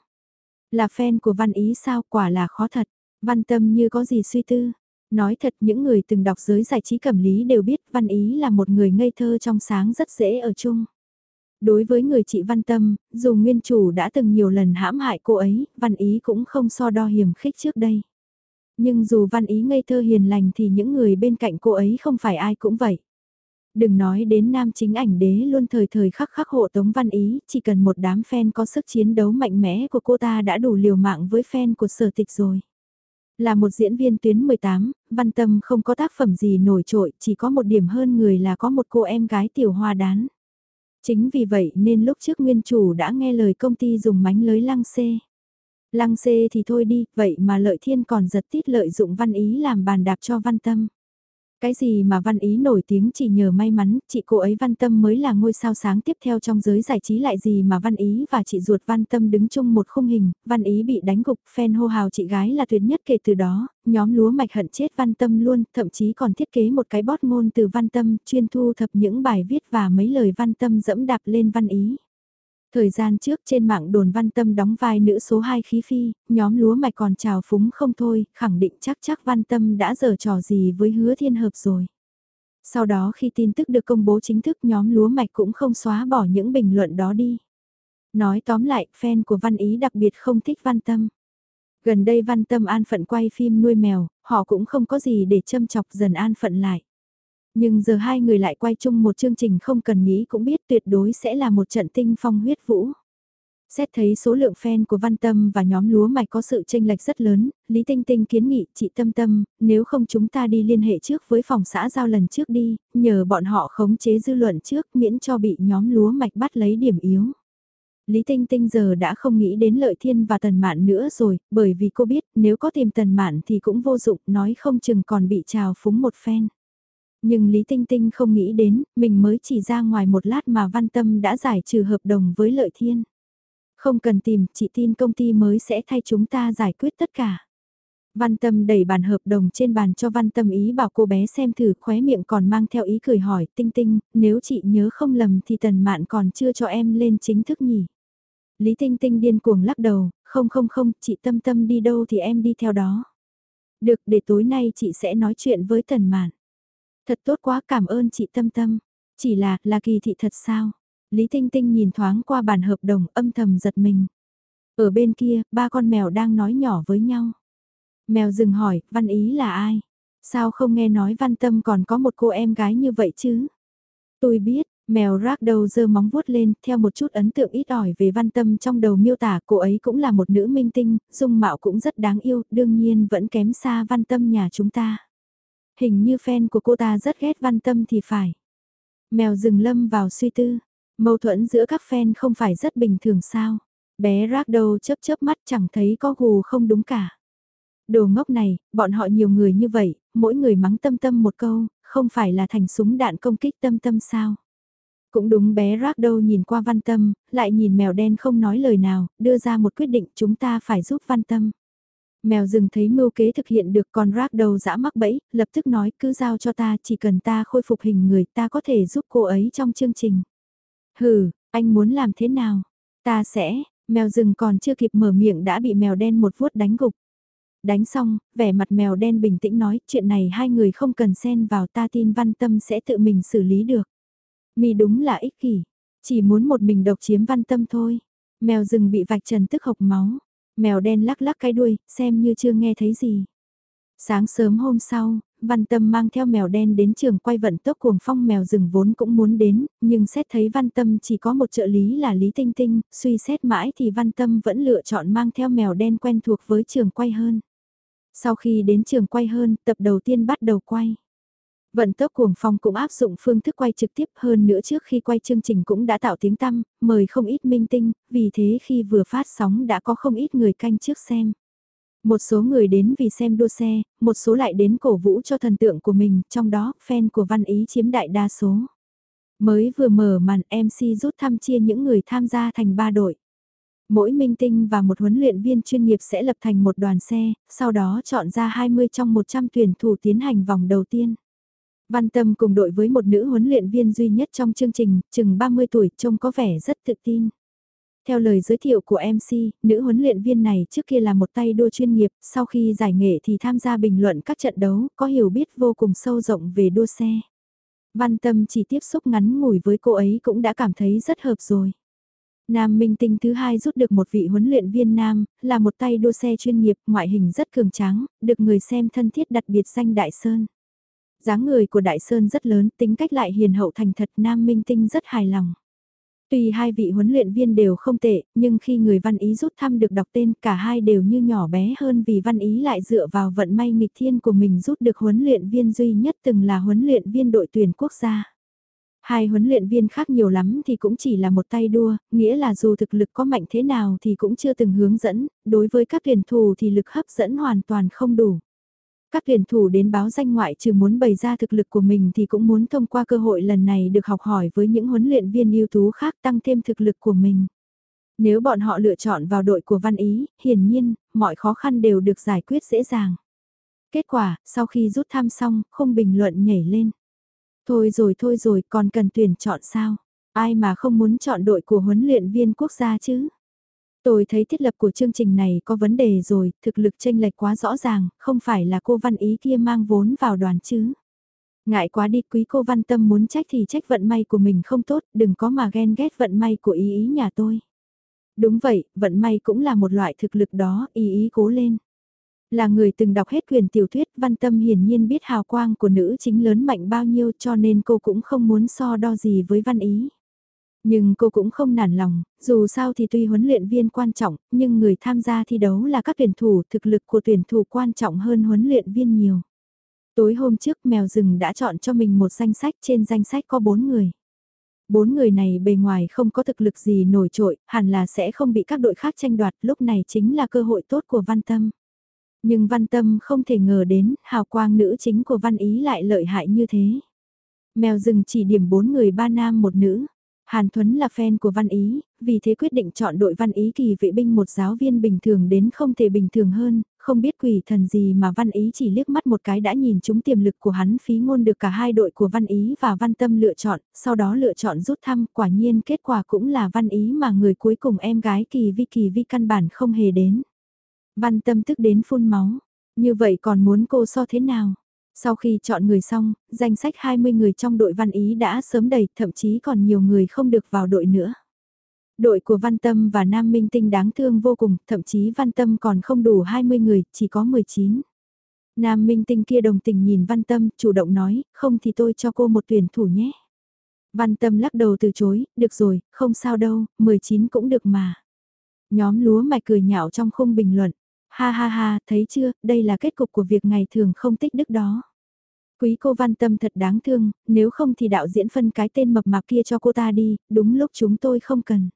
Là fan của Văn Ý sao quả là khó thật, Văn Tâm như có gì suy tư. Nói thật những người từng đọc giới giải trí cẩm lý đều biết Văn Ý là một người ngây thơ trong sáng rất dễ ở chung. Đối với người chị Văn Tâm, dù nguyên chủ đã từng nhiều lần hãm hại cô ấy, Văn Ý cũng không so đo hiểm khích trước đây. Nhưng dù Văn Ý ngây thơ hiền lành thì những người bên cạnh cô ấy không phải ai cũng vậy. Đừng nói đến nam chính ảnh đế luôn thời thời khắc khắc hộ tống văn ý, chỉ cần một đám fan có sức chiến đấu mạnh mẽ của cô ta đã đủ liều mạng với fan của sở tịch rồi. Là một diễn viên tuyến 18, văn tâm không có tác phẩm gì nổi trội, chỉ có một điểm hơn người là có một cô em gái tiểu hoa đán. Chính vì vậy nên lúc trước nguyên chủ đã nghe lời công ty dùng mánh lưới lăng xê. Lăng xê thì thôi đi, vậy mà lợi thiên còn giật tít lợi dụng văn ý làm bàn đạp cho văn tâm. Cái gì mà Văn Ý nổi tiếng chỉ nhờ may mắn, chị cô ấy Văn Tâm mới là ngôi sao sáng tiếp theo trong giới giải trí lại gì mà Văn Ý và chị ruột Văn Tâm đứng chung một khung hình, Văn Ý bị đánh gục, fan hô hào chị gái là tuyệt nhất kể từ đó, nhóm lúa mạch hận chết Văn Tâm luôn, thậm chí còn thiết kế một cái bót ngôn từ Văn Tâm, chuyên thu thập những bài viết và mấy lời Văn Tâm dẫm đạp lên Văn Ý. Thời gian trước trên mạng đồn văn tâm đóng vai nữ số 2 khí phi, nhóm lúa mạch còn trào phúng không thôi, khẳng định chắc chắc văn tâm đã dở trò gì với hứa thiên hợp rồi. Sau đó khi tin tức được công bố chính thức nhóm lúa mạch cũng không xóa bỏ những bình luận đó đi. Nói tóm lại, fan của văn ý đặc biệt không thích văn tâm. Gần đây văn tâm an phận quay phim nuôi mèo, họ cũng không có gì để châm chọc dần an phận lại. Nhưng giờ hai người lại quay chung một chương trình không cần nghĩ cũng biết tuyệt đối sẽ là một trận tinh phong huyết vũ. Xét thấy số lượng fan của Văn Tâm và nhóm lúa mạch có sự tranh lệch rất lớn, Lý Tinh Tinh kiến nghị chị Tâm Tâm, nếu không chúng ta đi liên hệ trước với phòng xã giao lần trước đi, nhờ bọn họ khống chế dư luận trước miễn cho bị nhóm lúa mạch bắt lấy điểm yếu. Lý Tinh Tinh giờ đã không nghĩ đến Lợi Thiên và Tần Mạn nữa rồi, bởi vì cô biết nếu có tìm Tần Mạn thì cũng vô dụng, nói không chừng còn bị trào phúng một phen nhưng Lý Tinh Tinh không nghĩ đến, mình mới chỉ ra ngoài một lát mà Văn Tâm đã giải trừ hợp đồng với Lợi Thiên. Không cần tìm, chị tin công ty mới sẽ thay chúng ta giải quyết tất cả. Văn Tâm đẩy bàn hợp đồng trên bàn cho Văn Tâm ý bảo cô bé xem thử khóe miệng còn mang theo ý cười hỏi Tinh Tinh, nếu chị nhớ không lầm thì Tần Mạn còn chưa cho em lên chính thức nhỉ. Lý Tinh Tinh điên cuồng lắc đầu, không không không, chị Tâm Tâm đi đâu thì em đi theo đó. Được, để tối nay chị sẽ nói chuyện với Tần Mạn. Thật tốt quá cảm ơn chị Tâm Tâm. Chỉ là, là kỳ thị thật sao? Lý Tinh Tinh nhìn thoáng qua bản hợp đồng âm thầm giật mình. Ở bên kia, ba con mèo đang nói nhỏ với nhau. Mèo dừng hỏi, Văn Ý là ai? Sao không nghe nói Văn Tâm còn có một cô em gái như vậy chứ? Tôi biết, mèo rác đầu dơ móng vuốt lên, theo một chút ấn tượng ít ỏi về Văn Tâm trong đầu miêu tả cô ấy cũng là một nữ minh tinh, dung mạo cũng rất đáng yêu, đương nhiên vẫn kém xa Văn Tâm nhà chúng ta. Hình như fan của cô ta rất ghét văn tâm thì phải. Mèo rừng lâm vào suy tư. Mâu thuẫn giữa các fan không phải rất bình thường sao. Bé rác đầu chớp chớp mắt chẳng thấy có gù không đúng cả. Đồ ngốc này, bọn họ nhiều người như vậy, mỗi người mắng tâm tâm một câu, không phải là thành súng đạn công kích tâm tâm sao. Cũng đúng bé rác đâu nhìn qua văn tâm, lại nhìn mèo đen không nói lời nào, đưa ra một quyết định chúng ta phải giúp văn tâm. Mèo rừng thấy mưu kế thực hiện được con rác đầu dã mắc bẫy, lập tức nói cứ giao cho ta, chỉ cần ta khôi phục hình người ta có thể giúp cô ấy trong chương trình. Hừ, anh muốn làm thế nào? Ta sẽ, mèo rừng còn chưa kịp mở miệng đã bị mèo đen một vuốt đánh gục. Đánh xong, vẻ mặt mèo đen bình tĩnh nói chuyện này hai người không cần xen vào ta tin văn tâm sẽ tự mình xử lý được. Mi đúng là ích kỷ, chỉ muốn một mình độc chiếm văn tâm thôi. Mèo rừng bị vạch trần tức hộc máu, mèo đen lắc lắc cái đuôi, xem như chưa nghe thấy gì. Sáng sớm hôm sau, Văn Tâm mang theo mèo đen đến trường quay vận tốc cuồng phong mèo rừng vốn cũng muốn đến, nhưng xét thấy Văn Tâm chỉ có một trợ lý là Lý Tinh Tinh, suy xét mãi thì Văn Tâm vẫn lựa chọn mang theo mèo đen quen thuộc với trường quay hơn. Sau khi đến trường quay hơn, tập đầu tiên bắt đầu quay. Vận tốc cuồng phong cũng áp dụng phương thức quay trực tiếp hơn nữa trước khi quay chương trình cũng đã tạo tiếng tăm, mời không ít minh tinh, vì thế khi vừa phát sóng đã có không ít người canh trước xem. Một số người đến vì xem đua xe, một số lại đến cổ vũ cho thần tượng của mình, trong đó fan của Văn Ý chiếm đại đa số. Mới vừa mở màn MC rút thăm chia những người tham gia thành ba đội. Mỗi minh tinh và một huấn luyện viên chuyên nghiệp sẽ lập thành một đoàn xe, sau đó chọn ra 20 trong 100 tuyển thủ tiến hành vòng đầu tiên. Văn Tâm cùng đội với một nữ huấn luyện viên duy nhất trong chương trình, chừng 30 tuổi, trông có vẻ rất tự tin. Theo lời giới thiệu của MC, nữ huấn luyện viên này trước kia là một tay đua chuyên nghiệp, sau khi giải nghệ thì tham gia bình luận các trận đấu, có hiểu biết vô cùng sâu rộng về đua xe. Văn Tâm chỉ tiếp xúc ngắn ngủi với cô ấy cũng đã cảm thấy rất hợp rồi. Nam minh tinh thứ hai rút được một vị huấn luyện viên nam, là một tay đua xe chuyên nghiệp, ngoại hình rất cường tráng, được người xem thân thiết đặc biệt danh Đại Sơn dáng người của Đại Sơn rất lớn, tính cách lại hiền hậu thành thật, Nam minh tinh rất hài lòng. Tuy hai vị huấn luyện viên đều không tệ, nhưng khi người văn ý rút thăm được đọc tên cả hai đều như nhỏ bé hơn vì văn ý lại dựa vào vận may nghịch thiên của mình rút được huấn luyện viên duy nhất từng là huấn luyện viên đội tuyển quốc gia. Hai huấn luyện viên khác nhiều lắm thì cũng chỉ là một tay đua, nghĩa là dù thực lực có mạnh thế nào thì cũng chưa từng hướng dẫn, đối với các tuyển thủ thì lực hấp dẫn hoàn toàn không đủ. Các tuyển thủ đến báo danh ngoại trừ muốn bày ra thực lực của mình thì cũng muốn thông qua cơ hội lần này được học hỏi với những huấn luyện viên ưu tú khác tăng thêm thực lực của mình. Nếu bọn họ lựa chọn vào đội của Văn Ý, hiển nhiên, mọi khó khăn đều được giải quyết dễ dàng. Kết quả, sau khi rút thăm xong, không bình luận nhảy lên. Thôi rồi thôi rồi, còn cần tuyển chọn sao? Ai mà không muốn chọn đội của huấn luyện viên quốc gia chứ? Tôi thấy thiết lập của chương trình này có vấn đề rồi, thực lực tranh lệch quá rõ ràng, không phải là cô Văn Ý kia mang vốn vào đoàn chứ. Ngại quá đi quý cô Văn Tâm muốn trách thì trách vận may của mình không tốt, đừng có mà ghen ghét vận may của ý ý nhà tôi. Đúng vậy, vận may cũng là một loại thực lực đó, ý ý cố lên. Là người từng đọc hết quyền tiểu thuyết Văn Tâm hiển nhiên biết hào quang của nữ chính lớn mạnh bao nhiêu cho nên cô cũng không muốn so đo gì với Văn Ý. Nhưng cô cũng không nản lòng, dù sao thì tuy huấn luyện viên quan trọng, nhưng người tham gia thi đấu là các tuyển thủ, thực lực của tuyển thủ quan trọng hơn huấn luyện viên nhiều. Tối hôm trước mèo rừng đã chọn cho mình một danh sách, trên danh sách có 4 người. Bốn người này bề ngoài không có thực lực gì nổi trội, hẳn là sẽ không bị các đội khác tranh đoạt, lúc này chính là cơ hội tốt của Văn Tâm. Nhưng Văn Tâm không thể ngờ đến, hào quang nữ chính của Văn Ý lại lợi hại như thế. Mèo rừng chỉ điểm bốn người ba nam một nữ. Hàn Thuấn là fan của Văn Ý, vì thế quyết định chọn đội Văn Ý kỳ vệ binh một giáo viên bình thường đến không thể bình thường hơn, không biết quỷ thần gì mà Văn Ý chỉ liếc mắt một cái đã nhìn chúng tiềm lực của hắn phí ngôn được cả hai đội của Văn Ý và Văn Tâm lựa chọn, sau đó lựa chọn rút thăm, quả nhiên kết quả cũng là Văn Ý mà người cuối cùng em gái kỳ vi kỳ vi căn bản không hề đến. Văn Tâm tức đến phun máu, như vậy còn muốn cô so thế nào? Sau khi chọn người xong, danh sách 20 người trong đội văn ý đã sớm đầy, thậm chí còn nhiều người không được vào đội nữa. Đội của Văn Tâm và Nam Minh Tinh đáng thương vô cùng, thậm chí Văn Tâm còn không đủ 20 người, chỉ có 19. Nam Minh Tinh kia đồng tình nhìn Văn Tâm, chủ động nói, không thì tôi cho cô một tuyển thủ nhé. Văn Tâm lắc đầu từ chối, được rồi, không sao đâu, 19 cũng được mà. Nhóm lúa mạch cười nhạo trong khung bình luận, Ha ha ha, thấy chưa, đây là kết cục của việc ngày thường không tích đức đó. Quý cô văn tâm thật đáng thương, nếu không thì đạo diễn phân cái tên mập mạp kia cho cô ta đi, đúng lúc chúng tôi không cần.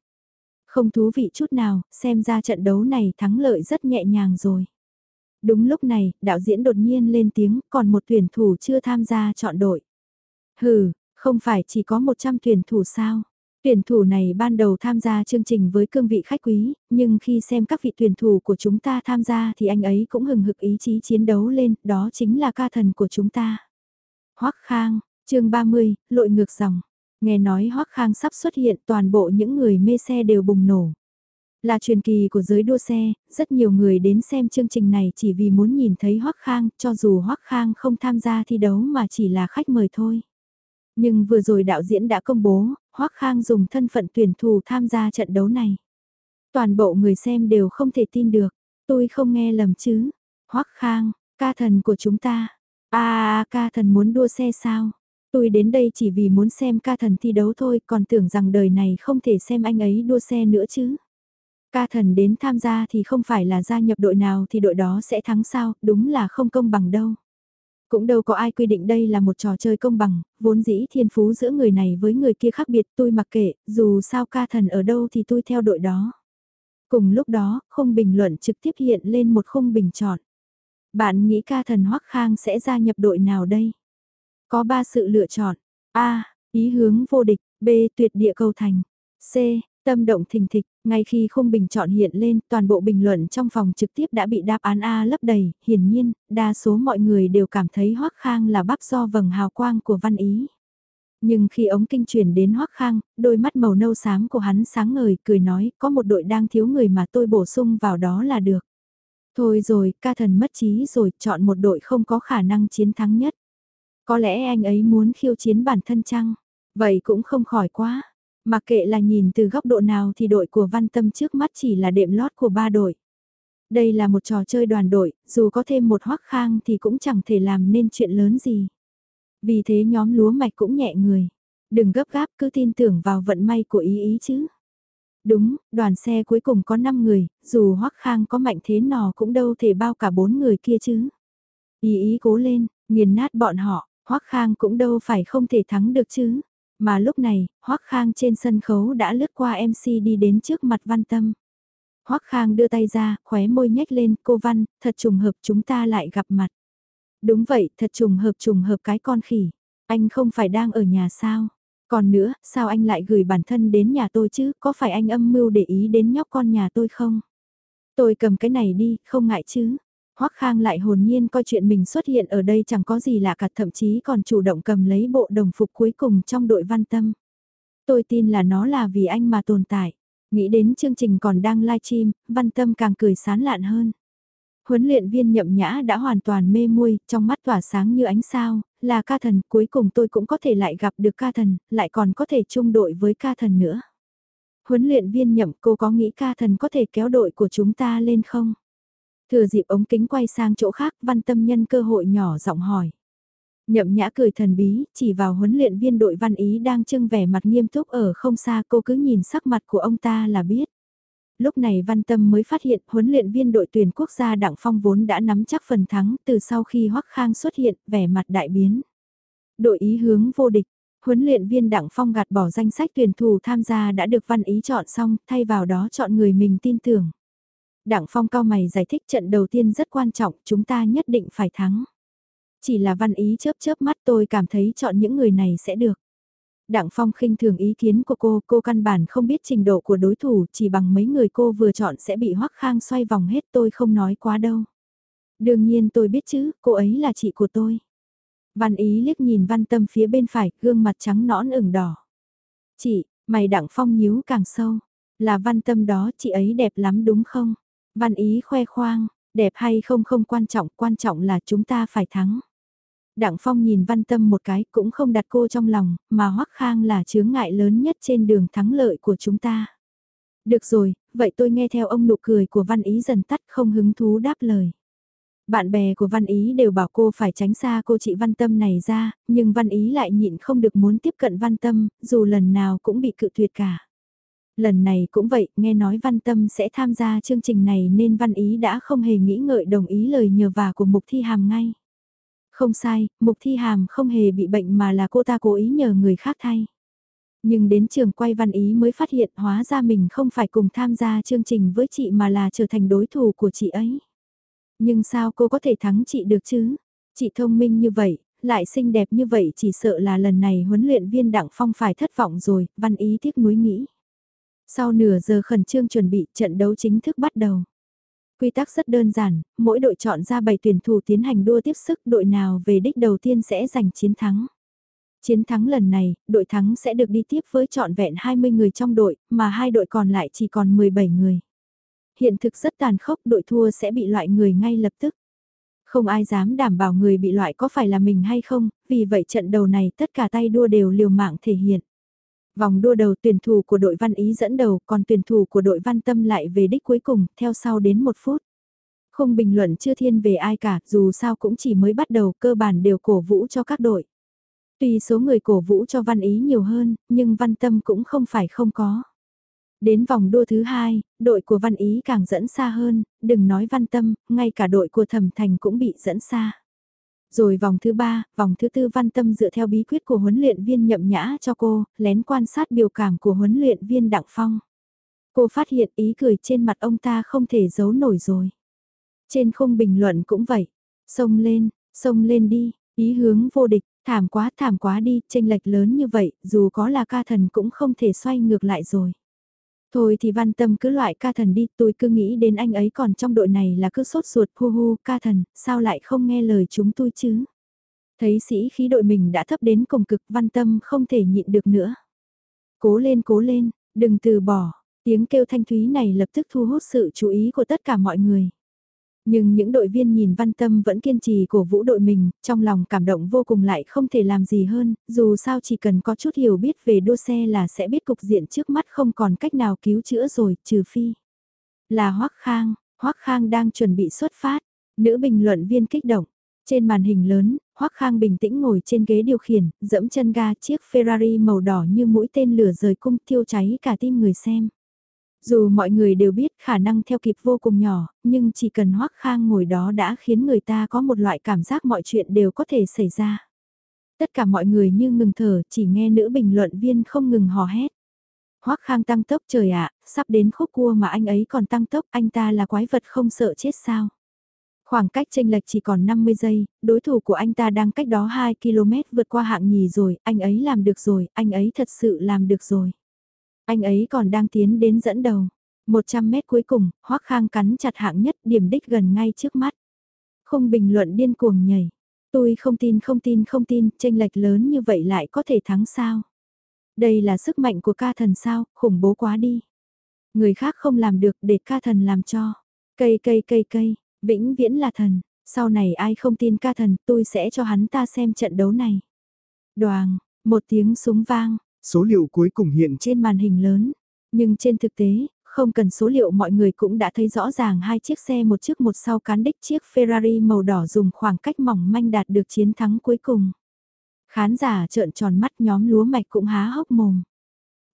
Không thú vị chút nào, xem ra trận đấu này thắng lợi rất nhẹ nhàng rồi. Đúng lúc này, đạo diễn đột nhiên lên tiếng, còn một tuyển thủ chưa tham gia chọn đội. Hừ, không phải chỉ có 100 tuyển thủ sao? Tuyển thủ này ban đầu tham gia chương trình với cương vị khách quý, nhưng khi xem các vị tuyển thủ của chúng ta tham gia thì anh ấy cũng hừng hực ý chí chiến đấu lên, đó chính là ca thần của chúng ta. Hoắc Khang, chương 30, lội ngược dòng. Nghe nói Hoắc Khang sắp xuất hiện toàn bộ những người mê xe đều bùng nổ. Là truyền kỳ của giới đua xe, rất nhiều người đến xem chương trình này chỉ vì muốn nhìn thấy Hoắc Khang, cho dù Hoắc Khang không tham gia thi đấu mà chỉ là khách mời thôi. Nhưng vừa rồi đạo diễn đã công bố, Hoắc Khang dùng thân phận tuyển thủ tham gia trận đấu này. Toàn bộ người xem đều không thể tin được, tôi không nghe lầm chứ. Hoắc Khang, ca thần của chúng ta. À, à ca thần muốn đua xe sao? Tôi đến đây chỉ vì muốn xem ca thần thi đấu thôi, còn tưởng rằng đời này không thể xem anh ấy đua xe nữa chứ. Ca thần đến tham gia thì không phải là gia nhập đội nào thì đội đó sẽ thắng sao, đúng là không công bằng đâu. Cũng đâu có ai quy định đây là một trò chơi công bằng, vốn dĩ thiên phú giữa người này với người kia khác biệt tôi mặc kệ, dù sao ca thần ở đâu thì tôi theo đội đó. Cùng lúc đó, khung bình luận trực tiếp hiện lên một khung bình chọn. Bạn nghĩ ca thần Hoắc Khang sẽ gia nhập đội nào đây? Có 3 sự lựa chọn. A. Ý hướng vô địch. B. Tuyệt địa cầu thành. C. Tâm động thình thịch, ngay khi khung bình chọn hiện lên, toàn bộ bình luận trong phòng trực tiếp đã bị đáp án A lấp đầy, hiển nhiên, đa số mọi người đều cảm thấy Hoắc Khang là bắp do vầng hào quang của văn ý. Nhưng khi ống kinh truyền đến Hoắc Khang, đôi mắt màu nâu xám của hắn sáng ngời, cười nói, có một đội đang thiếu người mà tôi bổ sung vào đó là được. Thôi rồi, ca thần mất trí rồi, chọn một đội không có khả năng chiến thắng nhất. Có lẽ anh ấy muốn khiêu chiến bản thân chăng? Vậy cũng không khỏi quá. Mặc kệ là nhìn từ góc độ nào thì đội của Văn Tâm trước mắt chỉ là đệm lót của ba đội. Đây là một trò chơi đoàn đội, dù có thêm một hoắc khang thì cũng chẳng thể làm nên chuyện lớn gì. Vì thế nhóm lúa mạch cũng nhẹ người. Đừng gấp gáp cứ tin tưởng vào vận may của ý ý chứ. Đúng, đoàn xe cuối cùng có 5 người, dù hoắc khang có mạnh thế nò cũng đâu thể bao cả bốn người kia chứ. Ý ý cố lên, nghiền nát bọn họ, hoắc khang cũng đâu phải không thể thắng được chứ. Mà lúc này, Hoắc Khang trên sân khấu đã lướt qua MC đi đến trước mặt Văn Tâm. Hoắc Khang đưa tay ra, khóe môi nhếch lên, cô Văn, thật trùng hợp chúng ta lại gặp mặt. Đúng vậy, thật trùng hợp trùng hợp cái con khỉ. Anh không phải đang ở nhà sao? Còn nữa, sao anh lại gửi bản thân đến nhà tôi chứ, có phải anh âm mưu để ý đến nhóc con nhà tôi không? Tôi cầm cái này đi, không ngại chứ. Hoắc Khang lại hồn nhiên coi chuyện mình xuất hiện ở đây chẳng có gì lạ cả thậm chí còn chủ động cầm lấy bộ đồng phục cuối cùng trong đội văn tâm. Tôi tin là nó là vì anh mà tồn tại. Nghĩ đến chương trình còn đang livestream, văn tâm càng cười sán lạn hơn. Huấn luyện viên nhậm nhã đã hoàn toàn mê muội, trong mắt tỏa sáng như ánh sao, là ca thần, cuối cùng tôi cũng có thể lại gặp được ca thần, lại còn có thể chung đội với ca thần nữa. Huấn luyện viên nhậm cô có nghĩ ca thần có thể kéo đội của chúng ta lên không? Thừa dịp ống kính quay sang chỗ khác, văn tâm nhân cơ hội nhỏ giọng hỏi. Nhậm nhã cười thần bí, chỉ vào huấn luyện viên đội văn ý đang trưng vẻ mặt nghiêm túc ở không xa cô cứ nhìn sắc mặt của ông ta là biết. Lúc này văn tâm mới phát hiện huấn luyện viên đội tuyển quốc gia Đặng Phong vốn đã nắm chắc phần thắng từ sau khi Hoắc Khang xuất hiện, vẻ mặt đại biến. Đội ý hướng vô địch, huấn luyện viên Đặng Phong gạt bỏ danh sách tuyển thủ tham gia đã được văn ý chọn xong, thay vào đó chọn người mình tin tưởng. Đặng Phong cao mày giải thích trận đầu tiên rất quan trọng, chúng ta nhất định phải thắng. Chỉ là văn ý chớp chớp mắt tôi cảm thấy chọn những người này sẽ được. Đặng Phong khinh thường ý kiến của cô, cô căn bản không biết trình độ của đối thủ, chỉ bằng mấy người cô vừa chọn sẽ bị Hoắc Khang xoay vòng hết tôi không nói quá đâu. Đương nhiên tôi biết chứ, cô ấy là chị của tôi. Văn ý liếc nhìn văn tâm phía bên phải, gương mặt trắng nõn ửng đỏ. Chị, mày Đặng Phong nhíu càng sâu. Là văn tâm đó, chị ấy đẹp lắm đúng không? Văn ý khoe khoang, đẹp hay không không quan trọng, quan trọng là chúng ta phải thắng. Đặng Phong nhìn Văn Tâm một cái cũng không đặt cô trong lòng, mà Hoắc Khang là chướng ngại lớn nhất trên đường thắng lợi của chúng ta. Được rồi, vậy tôi nghe theo ông nụ cười của Văn Ý dần tắt không hứng thú đáp lời. Bạn bè của Văn Ý đều bảo cô phải tránh xa cô chị Văn Tâm này ra, nhưng Văn Ý lại nhịn không được muốn tiếp cận Văn Tâm, dù lần nào cũng bị cự tuyệt cả. Lần này cũng vậy, nghe nói Văn Tâm sẽ tham gia chương trình này nên Văn Ý đã không hề nghĩ ngợi đồng ý lời nhờ vả của Mục Thi Hàm ngay. Không sai, Mục Thi Hàm không hề bị bệnh mà là cô ta cố ý nhờ người khác thay. Nhưng đến trường quay văn ý mới phát hiện hóa ra mình không phải cùng tham gia chương trình với chị mà là trở thành đối thủ của chị ấy. Nhưng sao cô có thể thắng chị được chứ? Chị thông minh như vậy, lại xinh đẹp như vậy chỉ sợ là lần này huấn luyện viên Đặng Phong phải thất vọng rồi, văn ý tiếc nuối nghĩ. Sau nửa giờ khẩn trương chuẩn bị trận đấu chính thức bắt đầu. Quy tắc rất đơn giản, mỗi đội chọn ra 7 tuyển thủ tiến hành đua tiếp sức đội nào về đích đầu tiên sẽ giành chiến thắng. Chiến thắng lần này, đội thắng sẽ được đi tiếp với trọn vẹn 20 người trong đội, mà hai đội còn lại chỉ còn 17 người. Hiện thực rất tàn khốc, đội thua sẽ bị loại người ngay lập tức. Không ai dám đảm bảo người bị loại có phải là mình hay không, vì vậy trận đầu này tất cả tay đua đều liều mạng thể hiện. Vòng đua đầu tuyển thủ của đội văn ý dẫn đầu, còn tuyển thủ của đội văn tâm lại về đích cuối cùng, theo sau đến một phút. Không bình luận chưa thiên về ai cả, dù sao cũng chỉ mới bắt đầu cơ bản đều cổ vũ cho các đội. Tuy số người cổ vũ cho văn ý nhiều hơn, nhưng văn tâm cũng không phải không có. Đến vòng đua thứ hai, đội của văn ý càng dẫn xa hơn, đừng nói văn tâm, ngay cả đội của thẩm thành cũng bị dẫn xa. Rồi vòng thứ ba, vòng thứ tư văn tâm dựa theo bí quyết của huấn luyện viên nhậm nhã cho cô, lén quan sát biểu cảm của huấn luyện viên Đặng Phong. Cô phát hiện ý cười trên mặt ông ta không thể giấu nổi rồi. Trên khung bình luận cũng vậy. Xông lên, xông lên đi, ý hướng vô địch, thảm quá thảm quá đi, tranh lệch lớn như vậy, dù có là ca thần cũng không thể xoay ngược lại rồi. Thôi thì văn tâm cứ loại ca thần đi, tôi cứ nghĩ đến anh ấy còn trong đội này là cứ sốt ruột hu hu ca thần, sao lại không nghe lời chúng tôi chứ? Thấy sĩ khí đội mình đã thấp đến cùng cực văn tâm không thể nhịn được nữa. Cố lên cố lên, đừng từ bỏ, tiếng kêu thanh thúy này lập tức thu hút sự chú ý của tất cả mọi người. Nhưng những đội viên nhìn văn tâm vẫn kiên trì cổ vũ đội mình, trong lòng cảm động vô cùng lại không thể làm gì hơn, dù sao chỉ cần có chút hiểu biết về đua xe là sẽ biết cục diện trước mắt không còn cách nào cứu chữa rồi, trừ phi. Là Hoác Khang, Hoác Khang đang chuẩn bị xuất phát, nữ bình luận viên kích động. Trên màn hình lớn, Hoác Khang bình tĩnh ngồi trên ghế điều khiển, dẫm chân ga chiếc Ferrari màu đỏ như mũi tên lửa rời cung thiêu cháy cả tim người xem. Dù mọi người đều biết khả năng theo kịp vô cùng nhỏ, nhưng chỉ cần Hoắc Khang ngồi đó đã khiến người ta có một loại cảm giác mọi chuyện đều có thể xảy ra. Tất cả mọi người như ngừng thở, chỉ nghe nữ bình luận viên không ngừng hò hét. Hoắc Khang tăng tốc trời ạ, sắp đến khúc cua mà anh ấy còn tăng tốc, anh ta là quái vật không sợ chết sao? Khoảng cách tranh lệch chỉ còn 50 giây, đối thủ của anh ta đang cách đó 2 km vượt qua hạng nhì rồi, anh ấy làm được rồi, anh ấy thật sự làm được rồi. Anh ấy còn đang tiến đến dẫn đầu. 100 mét cuối cùng, Hoắc Khang cắn chặt hạng nhất điểm đích gần ngay trước mắt. Không bình luận điên cuồng nhảy. Tôi không tin không tin không tin, tranh lệch lớn như vậy lại có thể thắng sao. Đây là sức mạnh của ca thần sao, khủng bố quá đi. Người khác không làm được để ca thần làm cho. Cây cây cây cây, vĩnh viễn là thần. Sau này ai không tin ca thần tôi sẽ cho hắn ta xem trận đấu này. Đoàn, một tiếng súng vang, Số liệu cuối cùng hiện trên màn hình lớn, nhưng trên thực tế, không cần số liệu mọi người cũng đã thấy rõ ràng hai chiếc xe một trước một sau cán đích chiếc Ferrari màu đỏ dùng khoảng cách mỏng manh đạt được chiến thắng cuối cùng. Khán giả trợn tròn mắt nhóm lúa mạch cũng há hốc mồm.